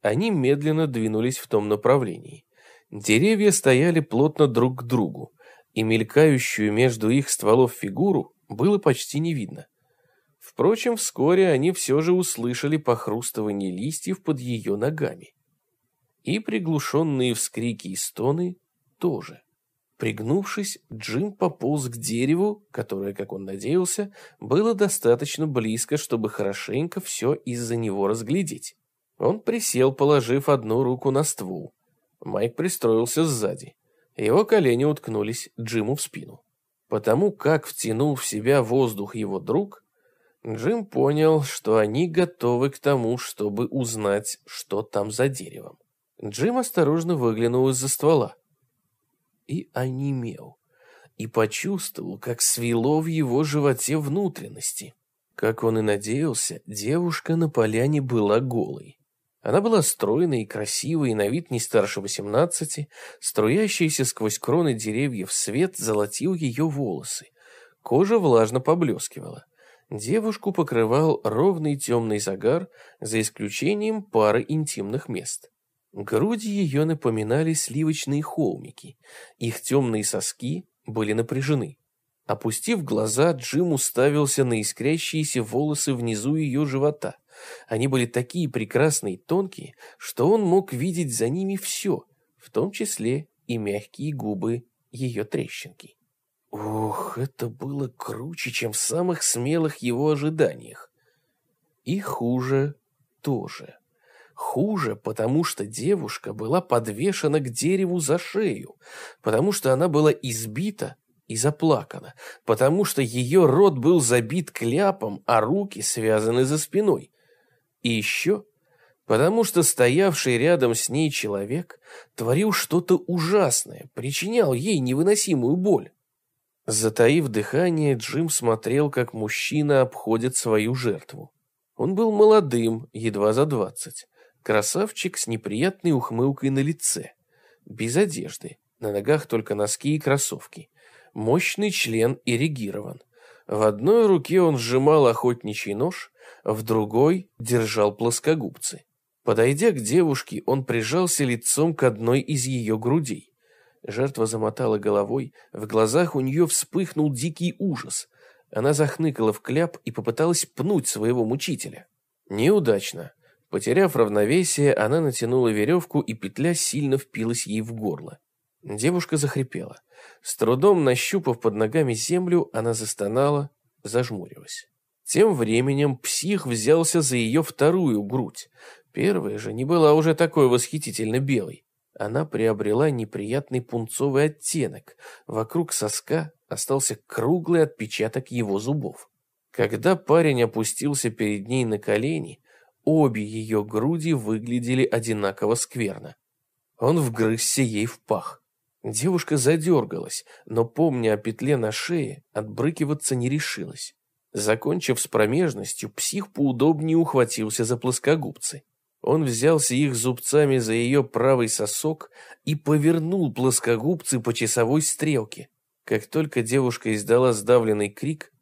Они медленно двинулись в том направлении. Деревья стояли плотно друг к другу, и мелькающую между их стволов фигуру было почти не видно. Впрочем, вскоре они все же услышали похрустывание листьев под ее ногами. И приглушенные вскрики и стоны тоже. Пригнувшись, Джим пополз к дереву, которое, как он надеялся, было достаточно близко, чтобы хорошенько все из-за него разглядеть. Он присел, положив одну руку на ствол. Майк пристроился сзади. Его колени уткнулись Джиму в спину. Потому как втянул в себя воздух его друг, Джим понял, что они готовы к тому, чтобы узнать, что там за деревом. Джим осторожно выглянул из-за ствола. И онемел. И почувствовал, как свело в его животе внутренности. Как он и надеялся, девушка на поляне была голой. Она была стройной и красивой, и на вид не старше восемнадцати, струящийся сквозь кроны деревьев свет золотил ее волосы. Кожа влажно поблескивала. Девушку покрывал ровный темный загар, за исключением пары интимных мест. Груди ее напоминали сливочные холмики. Их темные соски были напряжены. Опустив глаза, Джим уставился на искрящиеся волосы внизу ее живота. Они были такие прекрасные и тонкие, что он мог видеть за ними все, в том числе и мягкие губы ее трещинки. Ох, это было круче, чем в самых смелых его ожиданиях. И хуже тоже. Хуже, потому что девушка была подвешена к дереву за шею, потому что она была избита и заплакана, потому что ее рот был забит кляпом, а руки связаны за спиной. И еще потому что стоявший рядом с ней человек творил что-то ужасное, причинял ей невыносимую боль. Затаив дыхание, Джим смотрел, как мужчина обходит свою жертву. Он был молодым, едва за двадцать. Красавчик с неприятной ухмылкой на лице. Без одежды, на ногах только носки и кроссовки. Мощный член эрегирован. В одной руке он сжимал охотничий нож, в другой держал плоскогубцы. Подойдя к девушке, он прижался лицом к одной из ее грудей. Жертва замотала головой, в глазах у нее вспыхнул дикий ужас. Она захныкала в кляп и попыталась пнуть своего мучителя. Неудачно. Потеряв равновесие, она натянула веревку, и петля сильно впилась ей в горло. Девушка захрипела. С трудом нащупав под ногами землю, она застонала, зажмурилась. Тем временем псих взялся за ее вторую грудь. Первая же не была уже такой восхитительно белой. Она приобрела неприятный пунцовый оттенок. Вокруг соска остался круглый отпечаток его зубов. Когда парень опустился перед ней на колени, обе ее груди выглядели одинаково скверно. Он вгрызся ей в пах. Девушка задергалась, но, помня о петле на шее, отбрыкиваться не решилась. Закончив с промежностью, псих поудобнее ухватился за плоскогубцы. Он взялся их зубцами за ее правый сосок и повернул плоскогубцы по часовой стрелке. Как только девушка издала сдавленный крик,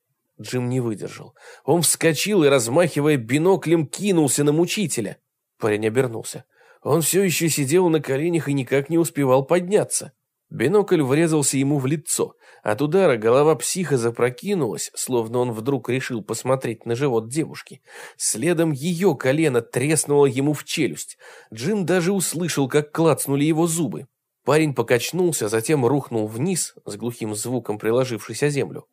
Джим не выдержал. Он вскочил и, размахивая биноклем, кинулся на мучителя. Парень обернулся. Он все еще сидел на коленях и никак не успевал подняться. Бинокль врезался ему в лицо. От удара голова психа запрокинулась, словно он вдруг решил посмотреть на живот девушки. Следом ее колено треснуло ему в челюсть. Джим даже услышал, как клацнули его зубы. Парень покачнулся, затем рухнул вниз, с глухим звуком приложившись о землю.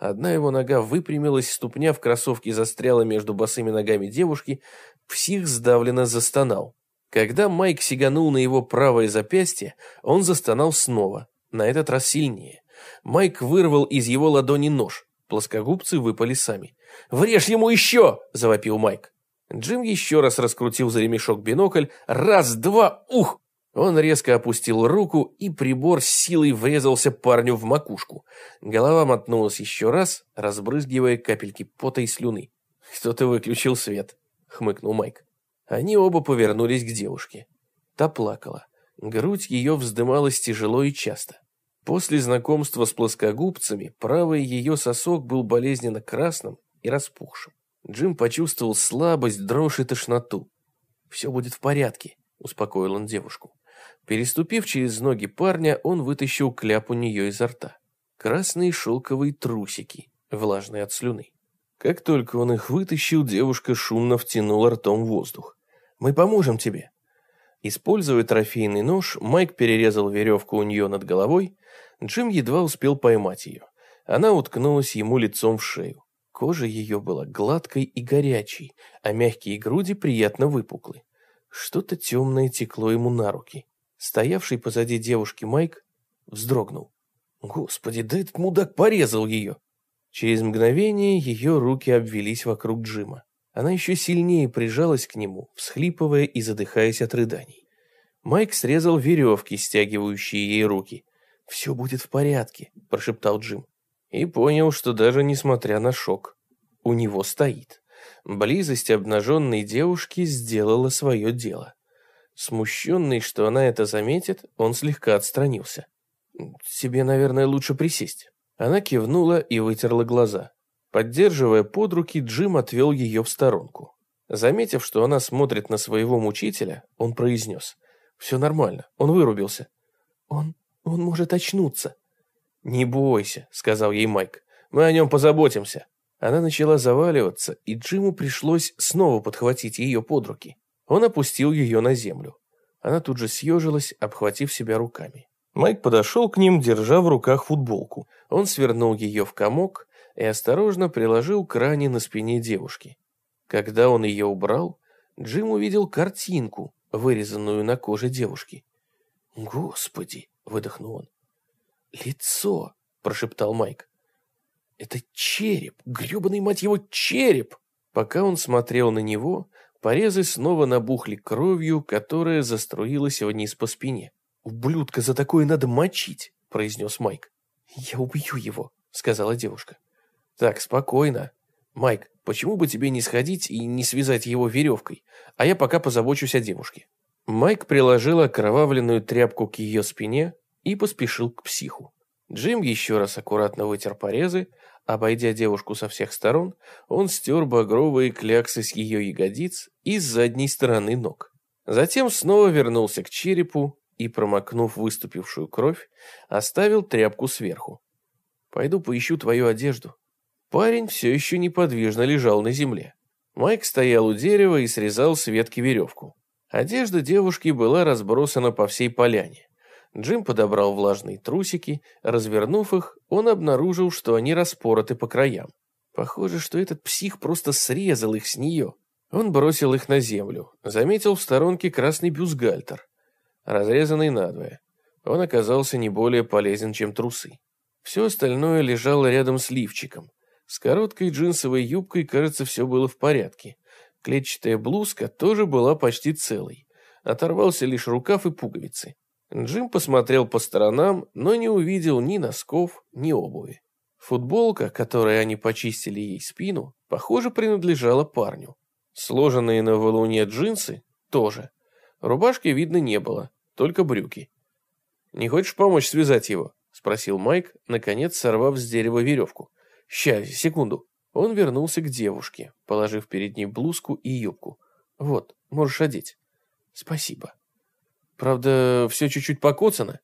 Одна его нога выпрямилась, ступня в кроссовке застряла между босыми ногами девушки, псих сдавленно застонал. Когда Майк сиганул на его правое запястье, он застонал снова, на этот раз сильнее. Майк вырвал из его ладони нож. Плоскогубцы выпали сами. «Врежь ему еще!» – завопил Майк. Джим еще раз раскрутил за ремешок бинокль. «Раз, два, ух!» Он резко опустил руку, и прибор с силой врезался парню в макушку. Голова мотнулась еще раз, разбрызгивая капельки пота и слюны. «Кто-то выключил свет», — хмыкнул Майк. Они оба повернулись к девушке. Та плакала. Грудь ее вздымалась тяжело и часто. После знакомства с плоскогубцами правый ее сосок был болезненно красным и распухшим. Джим почувствовал слабость, дрожь и тошноту. «Все будет в порядке», — успокоил он девушку. Переступив через ноги парня, он вытащил кляп у нее изо рта. Красные шелковые трусики, влажные от слюны. Как только он их вытащил, девушка шумно втянула ртом воздух. Мы поможем тебе». Используя трофейный нож, Майк перерезал веревку у нее над головой. Джим едва успел поймать ее. Она уткнулась ему лицом в шею. Кожа ее была гладкой и горячей, а мягкие груди приятно выпуклы. Что-то темное текло ему на руки. Стоявший позади девушки Майк вздрогнул. Господи, да этот мудак порезал ее. Через мгновение ее руки обвелись вокруг Джима. Она еще сильнее прижалась к нему, всхлипывая и задыхаясь от рыданий. Майк срезал веревки, стягивающие ей руки. «Все будет в порядке», – прошептал Джим. И понял, что даже несмотря на шок, у него стоит. Близость обнаженной девушки сделала свое дело. Смущенный, что она это заметит, он слегка отстранился. «Тебе, наверное, лучше присесть». Она кивнула и вытерла глаза. Поддерживая под руки, Джим отвел ее в сторонку. Заметив, что она смотрит на своего мучителя, он произнес. «Все нормально, он вырубился». «Он... он может очнуться». «Не бойся», — сказал ей Майк. «Мы о нем позаботимся». Она начала заваливаться, и Джиму пришлось снова подхватить ее под руки. Он опустил ее на землю. Она тут же съежилась, обхватив себя руками. Майк подошел к ним, держа в руках футболку. Он свернул ее в комок и осторожно приложил к ране на спине девушки. Когда он ее убрал, Джим увидел картинку, вырезанную на коже девушки. «Господи!» — выдохнул он. «Лицо!» — прошептал Майк. «Это череп! грёбаный, мать его, череп!» Пока он смотрел на него, порезы снова набухли кровью, которая заструилась вниз по спине. «Ублюдка, за такое надо мочить!» — произнес Майк. «Я убью его!» — сказала девушка. «Так, спокойно. Майк, почему бы тебе не сходить и не связать его веревкой, а я пока позабочусь о девушке?» Майк приложил окровавленную тряпку к ее спине и поспешил к психу. Джим еще раз аккуратно вытер порезы, обойдя девушку со всех сторон, он стер багровые кляксы с ее ягодиц и с задней стороны ног. Затем снова вернулся к черепу и, промокнув выступившую кровь, оставил тряпку сверху. «Пойду поищу твою одежду». Парень все еще неподвижно лежал на земле. Майк стоял у дерева и срезал с ветки веревку. Одежда девушки была разбросана по всей поляне. Джим подобрал влажные трусики, развернув их, он обнаружил, что они распороты по краям. Похоже, что этот псих просто срезал их с нее. Он бросил их на землю, заметил в сторонке красный бюстгальтер, разрезанный надвое. Он оказался не более полезен, чем трусы. Все остальное лежало рядом с лифчиком. С короткой джинсовой юбкой, кажется, все было в порядке. Клетчатая блузка тоже была почти целой. Оторвался лишь рукав и пуговицы. Джим посмотрел по сторонам, но не увидел ни носков, ни обуви. Футболка, которой они почистили ей спину, похоже, принадлежала парню. Сложенные на валуне джинсы тоже. Рубашки видно не было, только брюки. «Не хочешь помочь связать его?» — спросил Майк, наконец сорвав с дерева веревку. «Ща, секунду». Он вернулся к девушке, положив перед ней блузку и юбку. «Вот, можешь одеть». «Спасибо». «Правда, все чуть-чуть покоцано».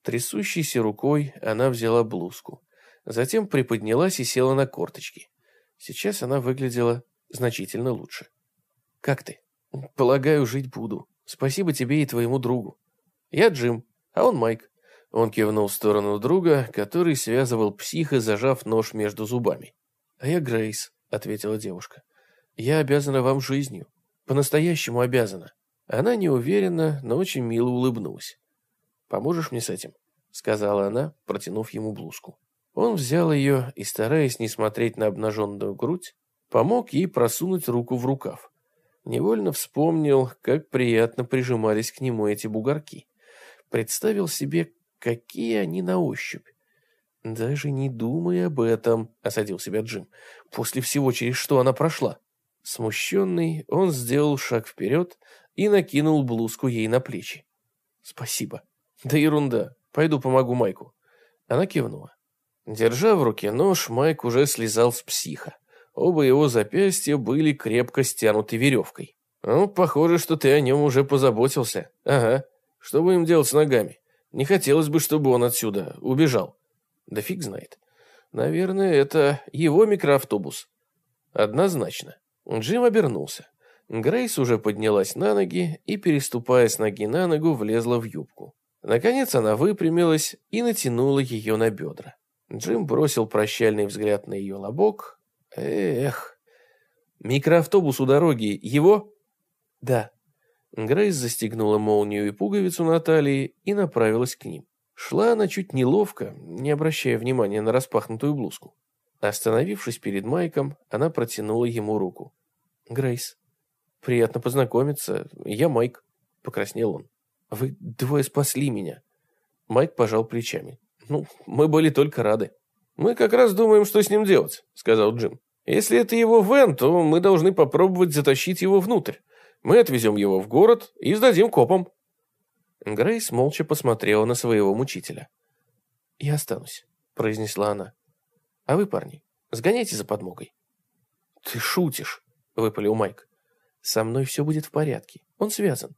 Трясущейся рукой она взяла блузку. Затем приподнялась и села на корточки. Сейчас она выглядела значительно лучше. «Как ты?» «Полагаю, жить буду. Спасибо тебе и твоему другу. Я Джим, а он Майк». Он кивнул в сторону друга, который связывал психа, зажав нож между зубами. «А я Грейс», — ответила девушка. «Я обязана вам жизнью. По-настоящему обязана». Она неуверенно, но очень мило улыбнулась. «Поможешь мне с этим?» — сказала она, протянув ему блузку. Он взял ее и, стараясь не смотреть на обнаженную грудь, помог ей просунуть руку в рукав. Невольно вспомнил, как приятно прижимались к нему эти бугорки. Представил себе, какие они на ощупь. «Даже не думай об этом», — осадил себя Джим, «после всего, через что она прошла». Смущенный, он сделал шаг вперед и накинул блузку ей на плечи. «Спасибо». «Да ерунда. Пойду помогу Майку». Она кивнула. Держа в руке нож, Майк уже слезал с психа. Оба его запястья были крепко стянуты веревкой. «Ну, похоже, что ты о нем уже позаботился. Ага. Что будем делать с ногами? Не хотелось бы, чтобы он отсюда убежал». Да фиг знает. Наверное, это его микроавтобус. Однозначно. Джим обернулся. Грейс уже поднялась на ноги и, переступая с ноги на ногу, влезла в юбку. Наконец она выпрямилась и натянула ее на бедра. Джим бросил прощальный взгляд на ее лобок. Эх. Микроавтобус у дороги его? Да. Грейс застегнула молнию и пуговицу на талии и направилась к ним. Шла она чуть неловко, не обращая внимания на распахнутую блузку. Остановившись перед Майком, она протянула ему руку. «Грейс, приятно познакомиться. Я Майк», — покраснел он. «Вы двое спасли меня». Майк пожал плечами. «Ну, мы были только рады». «Мы как раз думаем, что с ним делать», — сказал Джим. «Если это его Вен, то мы должны попробовать затащить его внутрь. Мы отвезем его в город и сдадим копам». Грейс молча посмотрела на своего мучителя. «Я останусь», — произнесла она. «А вы, парни, сгоняйте за подмогой». «Ты шутишь», — выпалил Майк. «Со мной все будет в порядке. Он связан».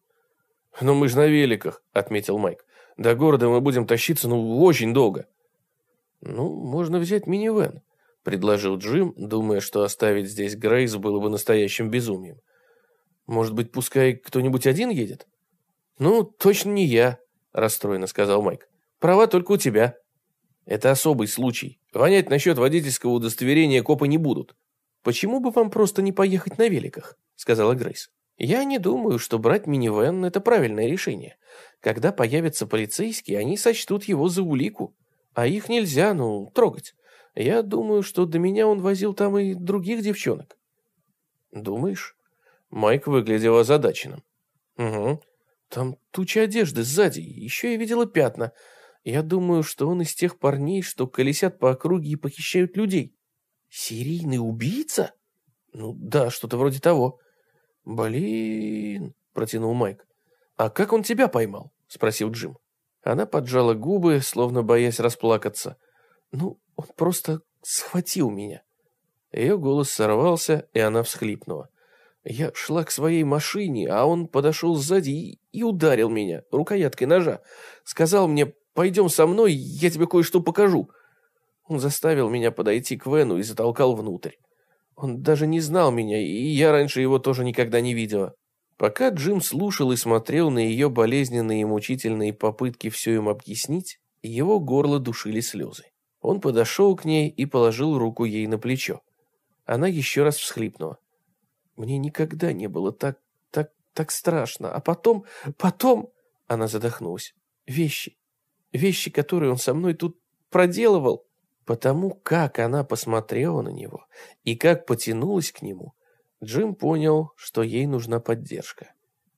«Но мы же на великах», — отметил Майк. «До города мы будем тащиться, ну, очень долго». «Ну, можно взять минивэн», — предложил Джим, думая, что оставить здесь Грейс было бы настоящим безумием. «Может быть, пускай кто-нибудь один едет?» «Ну, точно не я», – расстроенно сказал Майк. «Права только у тебя». «Это особый случай. Вонять насчет водительского удостоверения копы не будут». «Почему бы вам просто не поехать на великах?» – сказала Грейс. Я не думаю, что брать минивэн – это правильное решение. Когда появятся полицейские, они сочтут его за улику. А их нельзя, ну, трогать. Я думаю, что до меня он возил там и других девчонок. Думаешь? Майк выглядел озадаченным. Угу. Там туча одежды сзади, еще я видела пятна. Я думаю, что он из тех парней, что колесят по округе и похищают людей. Серийный убийца? Ну да, что-то вроде того. Блин, протянул Майк. А как он тебя поймал? Спросил Джим. Она поджала губы, словно боясь расплакаться. Ну, он просто схватил меня. Ее голос сорвался, и она всхлипнула. Я шла к своей машине, а он подошел сзади и, и ударил меня рукояткой ножа. Сказал мне, пойдем со мной, я тебе кое-что покажу. Он заставил меня подойти к Вену и затолкал внутрь. Он даже не знал меня, и я раньше его тоже никогда не видела. Пока Джим слушал и смотрел на ее болезненные и мучительные попытки все им объяснить, его горло душили слезы. Он подошел к ней и положил руку ей на плечо. Она еще раз всхлипнула. Мне никогда не было так, так, так страшно. А потом, потом... Она задохнулась. Вещи. Вещи, которые он со мной тут проделывал. Потому как она посмотрела на него и как потянулась к нему, Джим понял, что ей нужна поддержка.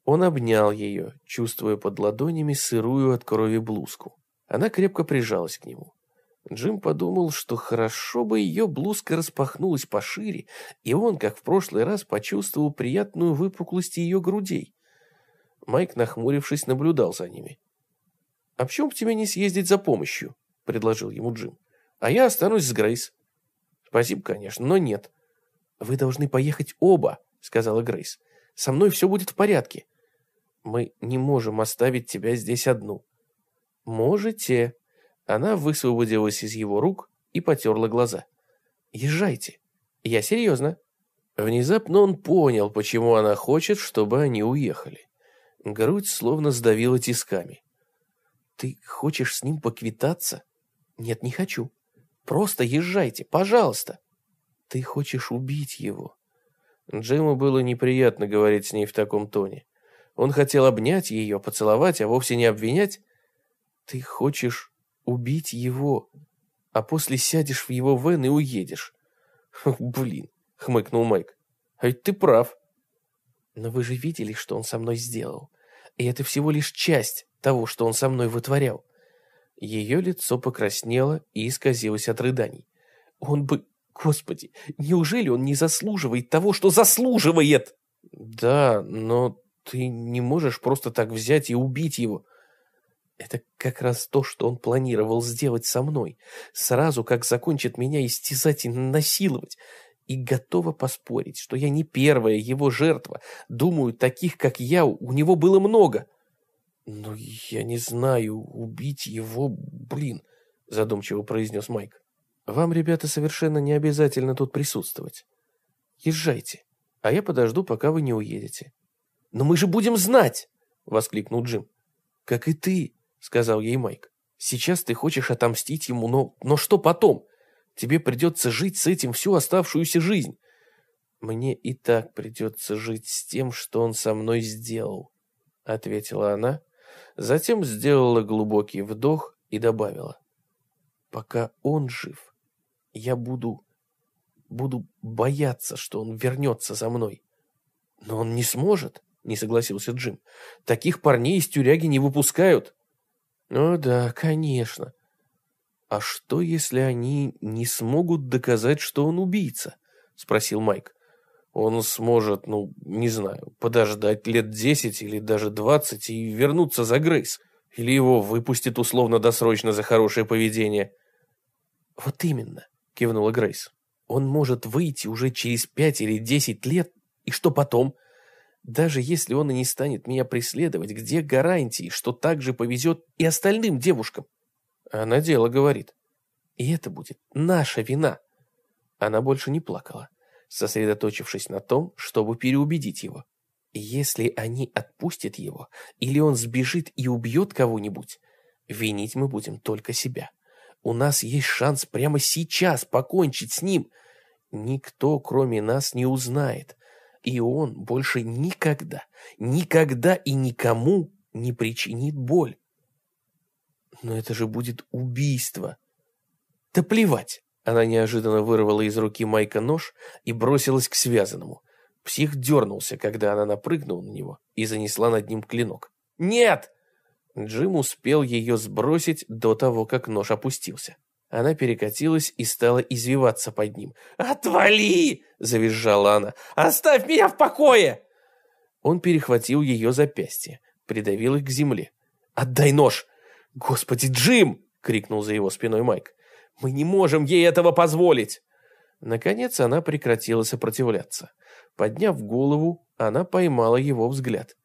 Он обнял ее, чувствуя под ладонями сырую от крови блузку. Она крепко прижалась к нему. Джим подумал, что хорошо бы ее блузка распахнулась пошире, и он, как в прошлый раз, почувствовал приятную выпуклость ее грудей. Майк, нахмурившись, наблюдал за ними. «А почему бы тебе не съездить за помощью?» — предложил ему Джим. «А я останусь с Грейс». «Спасибо, конечно, но нет». «Вы должны поехать оба», — сказала Грейс. «Со мной все будет в порядке». «Мы не можем оставить тебя здесь одну». «Можете», она высвободилась из его рук и потерла глаза. «Езжайте. Я серьезно». Внезапно он понял, почему она хочет, чтобы они уехали. Грудь словно сдавила тисками. «Ты хочешь с ним поквитаться?» «Нет, не хочу. Просто езжайте, пожалуйста». «Ты хочешь убить его?» Джиму было неприятно говорить с ней в таком тоне. Он хотел обнять ее, поцеловать, а вовсе не обвинять. «Ты хочешь убить его, а после сядешь в его вен и уедешь. Блин, хмыкнул Майк. А ведь ты прав. Но вы же видели, что он со мной сделал. И это всего лишь часть того, что он со мной вытворял. Ее лицо покраснело и исказилось от рыданий. Он бы... Господи, неужели он не заслуживает того, что заслуживает? Да, но ты не можешь просто так взять и убить его. Это как раз то, что он планировал сделать со мной. Сразу, как закончит меня истязать и насиловать. И готова поспорить, что я не первая его жертва. Думаю, таких, как я, у него было много. Но я не знаю, убить его, блин, задумчиво произнес Майк. Вам, ребята, совершенно не обязательно тут присутствовать. Езжайте, а я подожду, пока вы не уедете. Но мы же будем знать, воскликнул Джим. Как и ты, сказал ей Майк. Сейчас ты хочешь отомстить ему, но, но что потом? Тебе придется жить с этим всю оставшуюся жизнь. Мне и так придется жить с тем, что он со мной сделал, ответила она, затем сделала глубокий вдох и добавила. Пока он жив, я буду... буду бояться, что он вернется за мной. Но он не сможет, не согласился Джим. Таких парней из тюряги не выпускают. «Ну да, конечно. А что, если они не смогут доказать, что он убийца?» — спросил Майк. «Он сможет, ну, не знаю, подождать лет десять или даже двадцать и вернуться за Грейс. Или его выпустят условно-досрочно за хорошее поведение». «Вот именно», — кивнула Грейс. «Он может выйти уже через пять или десять лет, и что потом?» Даже если он и не станет меня преследовать, где гарантии, что так же повезет и остальным девушкам? Она дело говорит. И это будет наша вина. Она больше не плакала, сосредоточившись на том, чтобы переубедить его. Если они отпустят его, или он сбежит и убьет кого-нибудь, винить мы будем только себя. У нас есть шанс прямо сейчас покончить с ним. Никто, кроме нас, не узнает, И он больше никогда, никогда и никому не причинит боль. Но это же будет убийство. Да плевать. Она неожиданно вырвала из руки Майка нож и бросилась к связанному. Псих дернулся, когда она напрыгнула на него и занесла над ним клинок. «Нет!» Джим успел ее сбросить до того, как нож опустился. Она перекатилась и стала извиваться под ним. «Отвали!» – завизжала она. «Оставь меня в покое!» Он перехватил ее запястье, придавил их к земле. «Отдай нож!» «Господи, Джим!» – крикнул за его спиной Майк. «Мы не можем ей этого позволить!» Наконец она прекратила сопротивляться. Подняв голову, она поймала его взгляд.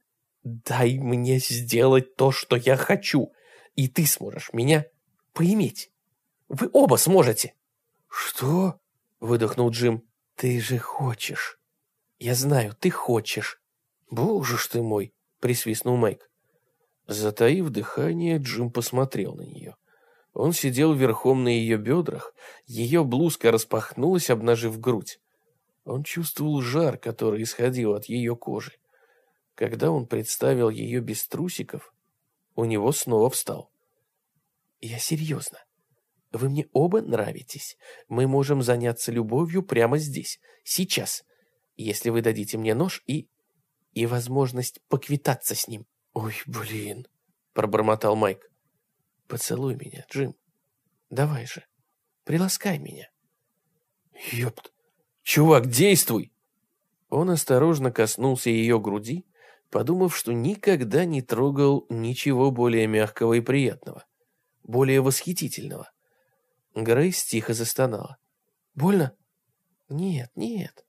«Дай мне сделать то, что я хочу, и ты сможешь меня поиметь». Вы оба сможете!» «Что?» — выдохнул Джим. «Ты же хочешь. Я знаю, ты хочешь». «Боже ж ты мой!» — присвистнул Майк. Затаив дыхание, Джим посмотрел на нее. Он сидел верхом на ее бедрах, ее блузка распахнулась, обнажив грудь. Он чувствовал жар, который исходил от ее кожи. Когда он представил ее без трусиков, у него снова встал. «Я серьезно. Вы мне оба нравитесь. Мы можем заняться любовью прямо здесь, сейчас, если вы дадите мне нож и... и возможность поквитаться с ним». «Ой, блин», — пробормотал Майк. «Поцелуй меня, Джим. Давай же, приласкай меня». «Ёпт! Чувак, действуй!» Он осторожно коснулся ее груди, подумав, что никогда не трогал ничего более мягкого и приятного, более восхитительного. Грейс тихо застонала. «Больно?» «Нет, нет».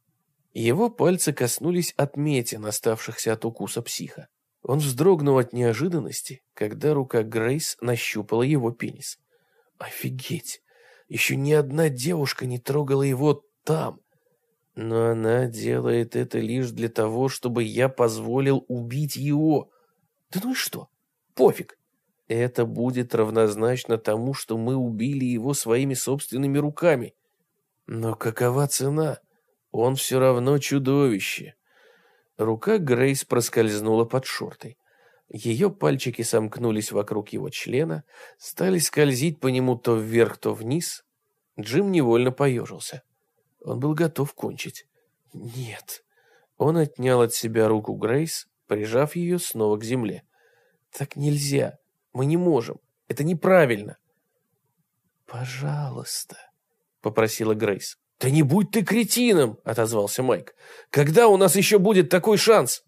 Его пальцы коснулись отметин, оставшихся от укуса психа. Он вздрогнул от неожиданности, когда рука Грейс нащупала его пенис. «Офигеть! Еще ни одна девушка не трогала его там!» «Но она делает это лишь для того, чтобы я позволил убить его!» «Да ну и что? Пофиг! Это будет равнозначно тому, что мы убили его своими собственными руками. Но какова цена? Он все равно чудовище. Рука Грейс проскользнула под шортой. Ее пальчики сомкнулись вокруг его члена, стали скользить по нему то вверх, то вниз. Джим невольно поежился. Он был готов кончить. Нет. Он отнял от себя руку Грейс, прижав ее снова к земле. Так нельзя. Мы не можем. Это неправильно. Пожалуйста, попросила Грейс. Да не будь ты кретином, отозвался Майк. Когда у нас еще будет такой шанс?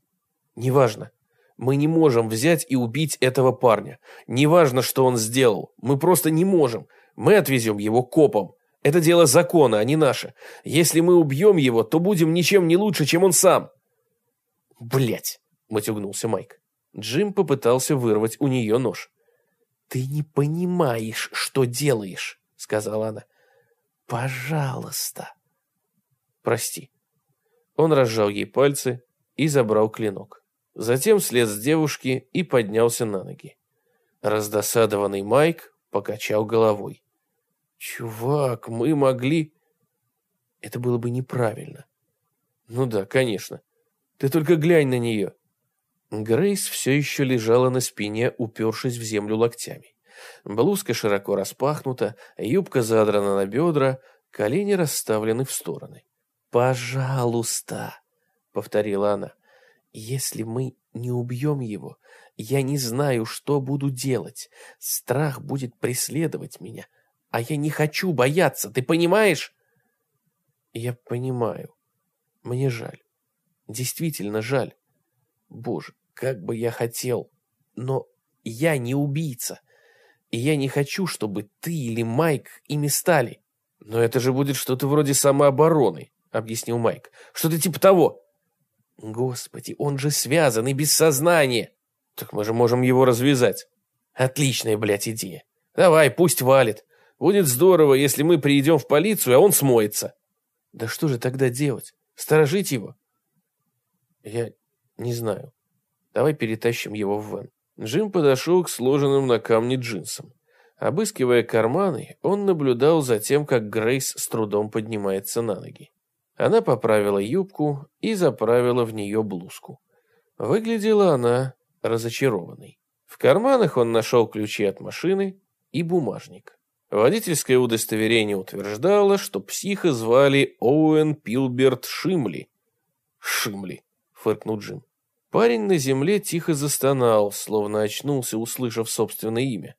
Неважно. Мы не можем взять и убить этого парня. Неважно, что он сделал. Мы просто не можем. Мы отвезем его копам. Это дело закона, а не наше. Если мы убьем его, то будем ничем не лучше, чем он сам. Блять, матюгнулся Майк. Джим попытался вырвать у нее нож. «Ты не понимаешь, что делаешь», — сказала она. «Пожалуйста». «Прости». Он разжал ей пальцы и забрал клинок. Затем слез с девушки и поднялся на ноги. Раздосадованный Майк покачал головой. «Чувак, мы могли...» Это было бы неправильно. «Ну да, конечно. Ты только глянь на нее. Грейс все еще лежала на спине, упершись в землю локтями. Блузка широко распахнута, юбка задрана на бедра, колени расставлены в стороны. «Пожалуйста», — повторила она, — «если мы не убьем его, я не знаю, что буду делать. Страх будет преследовать меня, а я не хочу бояться, ты понимаешь?» «Я понимаю. Мне жаль. Действительно жаль. Боже, как бы я хотел. Но я не убийца. И я не хочу, чтобы ты или Майк ими стали. Но это же будет что-то вроде самообороны, объяснил Майк. Что-то типа того. Господи, он же связан и без сознания. Так мы же можем его развязать. Отличная, блядь, идея. Давай, пусть валит. Будет здорово, если мы приедем в полицию, а он смоется. Да что же тогда делать? Сторожить его? Я не знаю. Давай перетащим его в вен. Джим подошел к сложенным на камне джинсам. Обыскивая карманы, он наблюдал за тем, как Грейс с трудом поднимается на ноги. Она поправила юбку и заправила в нее блузку. Выглядела она разочарованной. В карманах он нашел ключи от машины и бумажник. Водительское удостоверение утверждало, что психа звали Оуэн Пилберт Шимли. «Шимли», — фыркнул Джим. Парень на земле тихо застонал, словно очнулся, услышав собственное имя.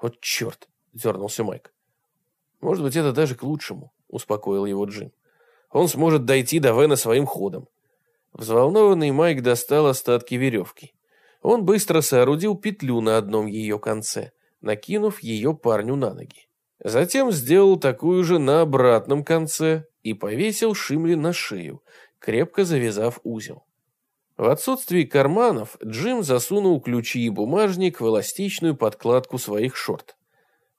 «Вот черт!» — дернулся Майк. «Может быть, это даже к лучшему», — успокоил его Джим. «Он сможет дойти до Вена своим ходом». Взволнованный Майк достал остатки веревки. Он быстро соорудил петлю на одном ее конце накинув ее парню на ноги. Затем сделал такую же на обратном конце и повесил Шимли на шею, крепко завязав узел. В отсутствии карманов Джим засунул ключи и бумажник в эластичную подкладку своих шорт.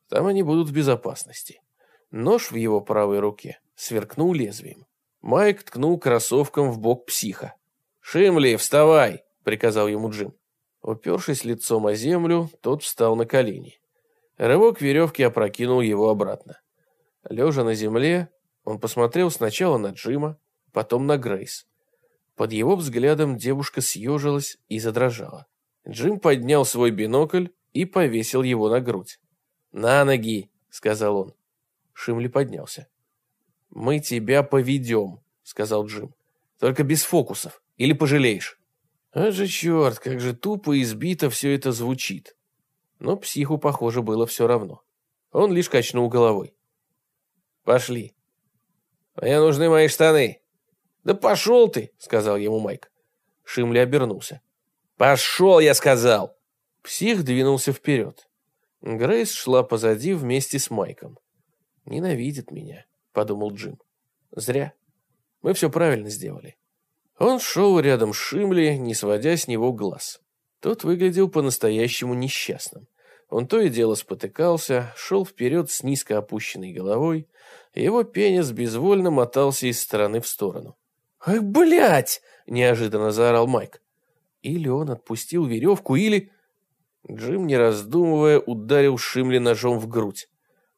Там они будут в безопасности. Нож в его правой руке сверкнул лезвием. Майк ткнул кроссовком в бок психа. «Шимли, вставай!» — приказал ему Джим. Упершись лицом о землю, тот встал на колени. Рывок веревки опрокинул его обратно. Лежа на земле, он посмотрел сначала на Джима, потом на Грейс. Под его взглядом девушка съежилась и задрожала. Джим поднял свой бинокль и повесил его на грудь. «На ноги!» — сказал он. Шимли поднялся. «Мы тебя поведем», — сказал Джим. «Только без фокусов. Или пожалеешь». А же черт, как же тупо и избито все это звучит. Но психу, похоже, было все равно. Он лишь качнул головой. «Пошли». «Мне нужны мои штаны». «Да пошел ты», — сказал ему Майк. Шимли обернулся. «Пошел, я сказал!» Псих двинулся вперед. Грейс шла позади вместе с Майком. «Ненавидит меня», — подумал Джим. «Зря. Мы все правильно сделали. Он шел рядом с Шимли, не сводя с него глаз. Тот выглядел по-настоящему несчастным. Он то и дело спотыкался, шел вперед с низко опущенной головой, его пенис безвольно мотался из стороны в сторону. «Ах, блядь!» — неожиданно заорал Майк. Или он отпустил веревку, или... Джим, не раздумывая, ударил Шимли ножом в грудь.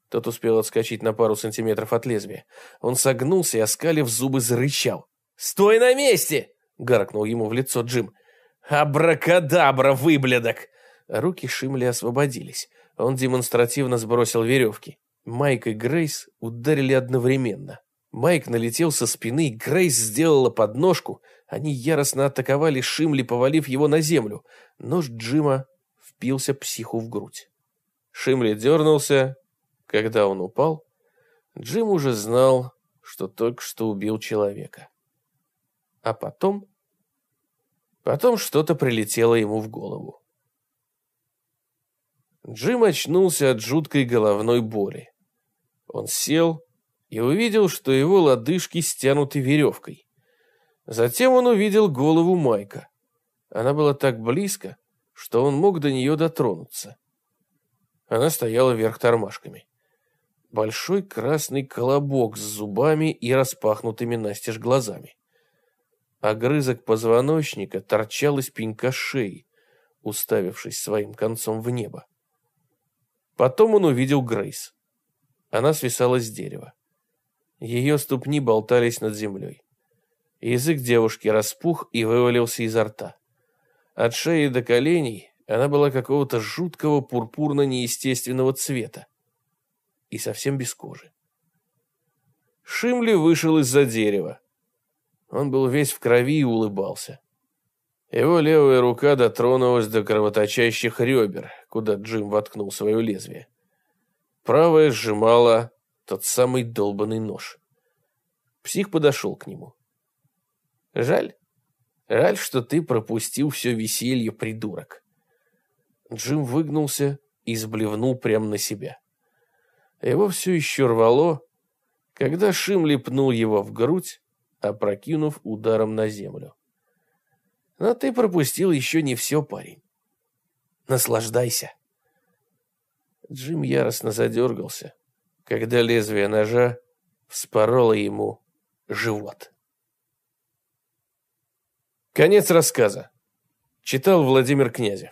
Тот успел отскочить на пару сантиметров от лезвия. Он согнулся и, оскалив зубы, зарычал. «Стой на месте!» — гаркнул ему в лицо Джим. «Абракадабра, выблядок!» Руки Шимли освободились. Он демонстративно сбросил веревки. Майк и Грейс ударили одновременно. Майк налетел со спины, Грейс сделала подножку. Они яростно атаковали Шимли, повалив его на землю. Нож Джима впился психу в грудь. Шимли дернулся. Когда он упал, Джим уже знал, что только что убил человека. А потом... Потом что-то прилетело ему в голову. Джим очнулся от жуткой головной боли. Он сел и увидел, что его лодыжки стянуты веревкой. Затем он увидел голову Майка. Она была так близко, что он мог до нее дотронуться. Она стояла вверх тормашками. Большой красный колобок с зубами и распахнутыми настежь глазами. Огрызок позвоночника торчал из пенька шеи, уставившись своим концом в небо. Потом он увидел Грейс. Она свисала с дерева. Ее ступни болтались над землей. Язык девушки распух и вывалился изо рта. От шеи до коленей она была какого-то жуткого пурпурно-неестественного цвета и совсем без кожи. Шимли вышел из-за дерева. Он был весь в крови и улыбался. Его левая рука дотронулась до кровоточащих ребер, куда Джим воткнул свое лезвие. Правая сжимала тот самый долбанный нож. Псих подошел к нему. «Жаль. Жаль, что ты пропустил все веселье, придурок». Джим выгнулся и сблевнул прямо на себя. Его все еще рвало, когда Шим лепнул его в грудь, опрокинув ударом на землю. Но ты пропустил еще не все, парень. Наслаждайся. Джим яростно задергался, когда лезвие ножа вспороло ему живот. Конец рассказа. Читал Владимир Князев.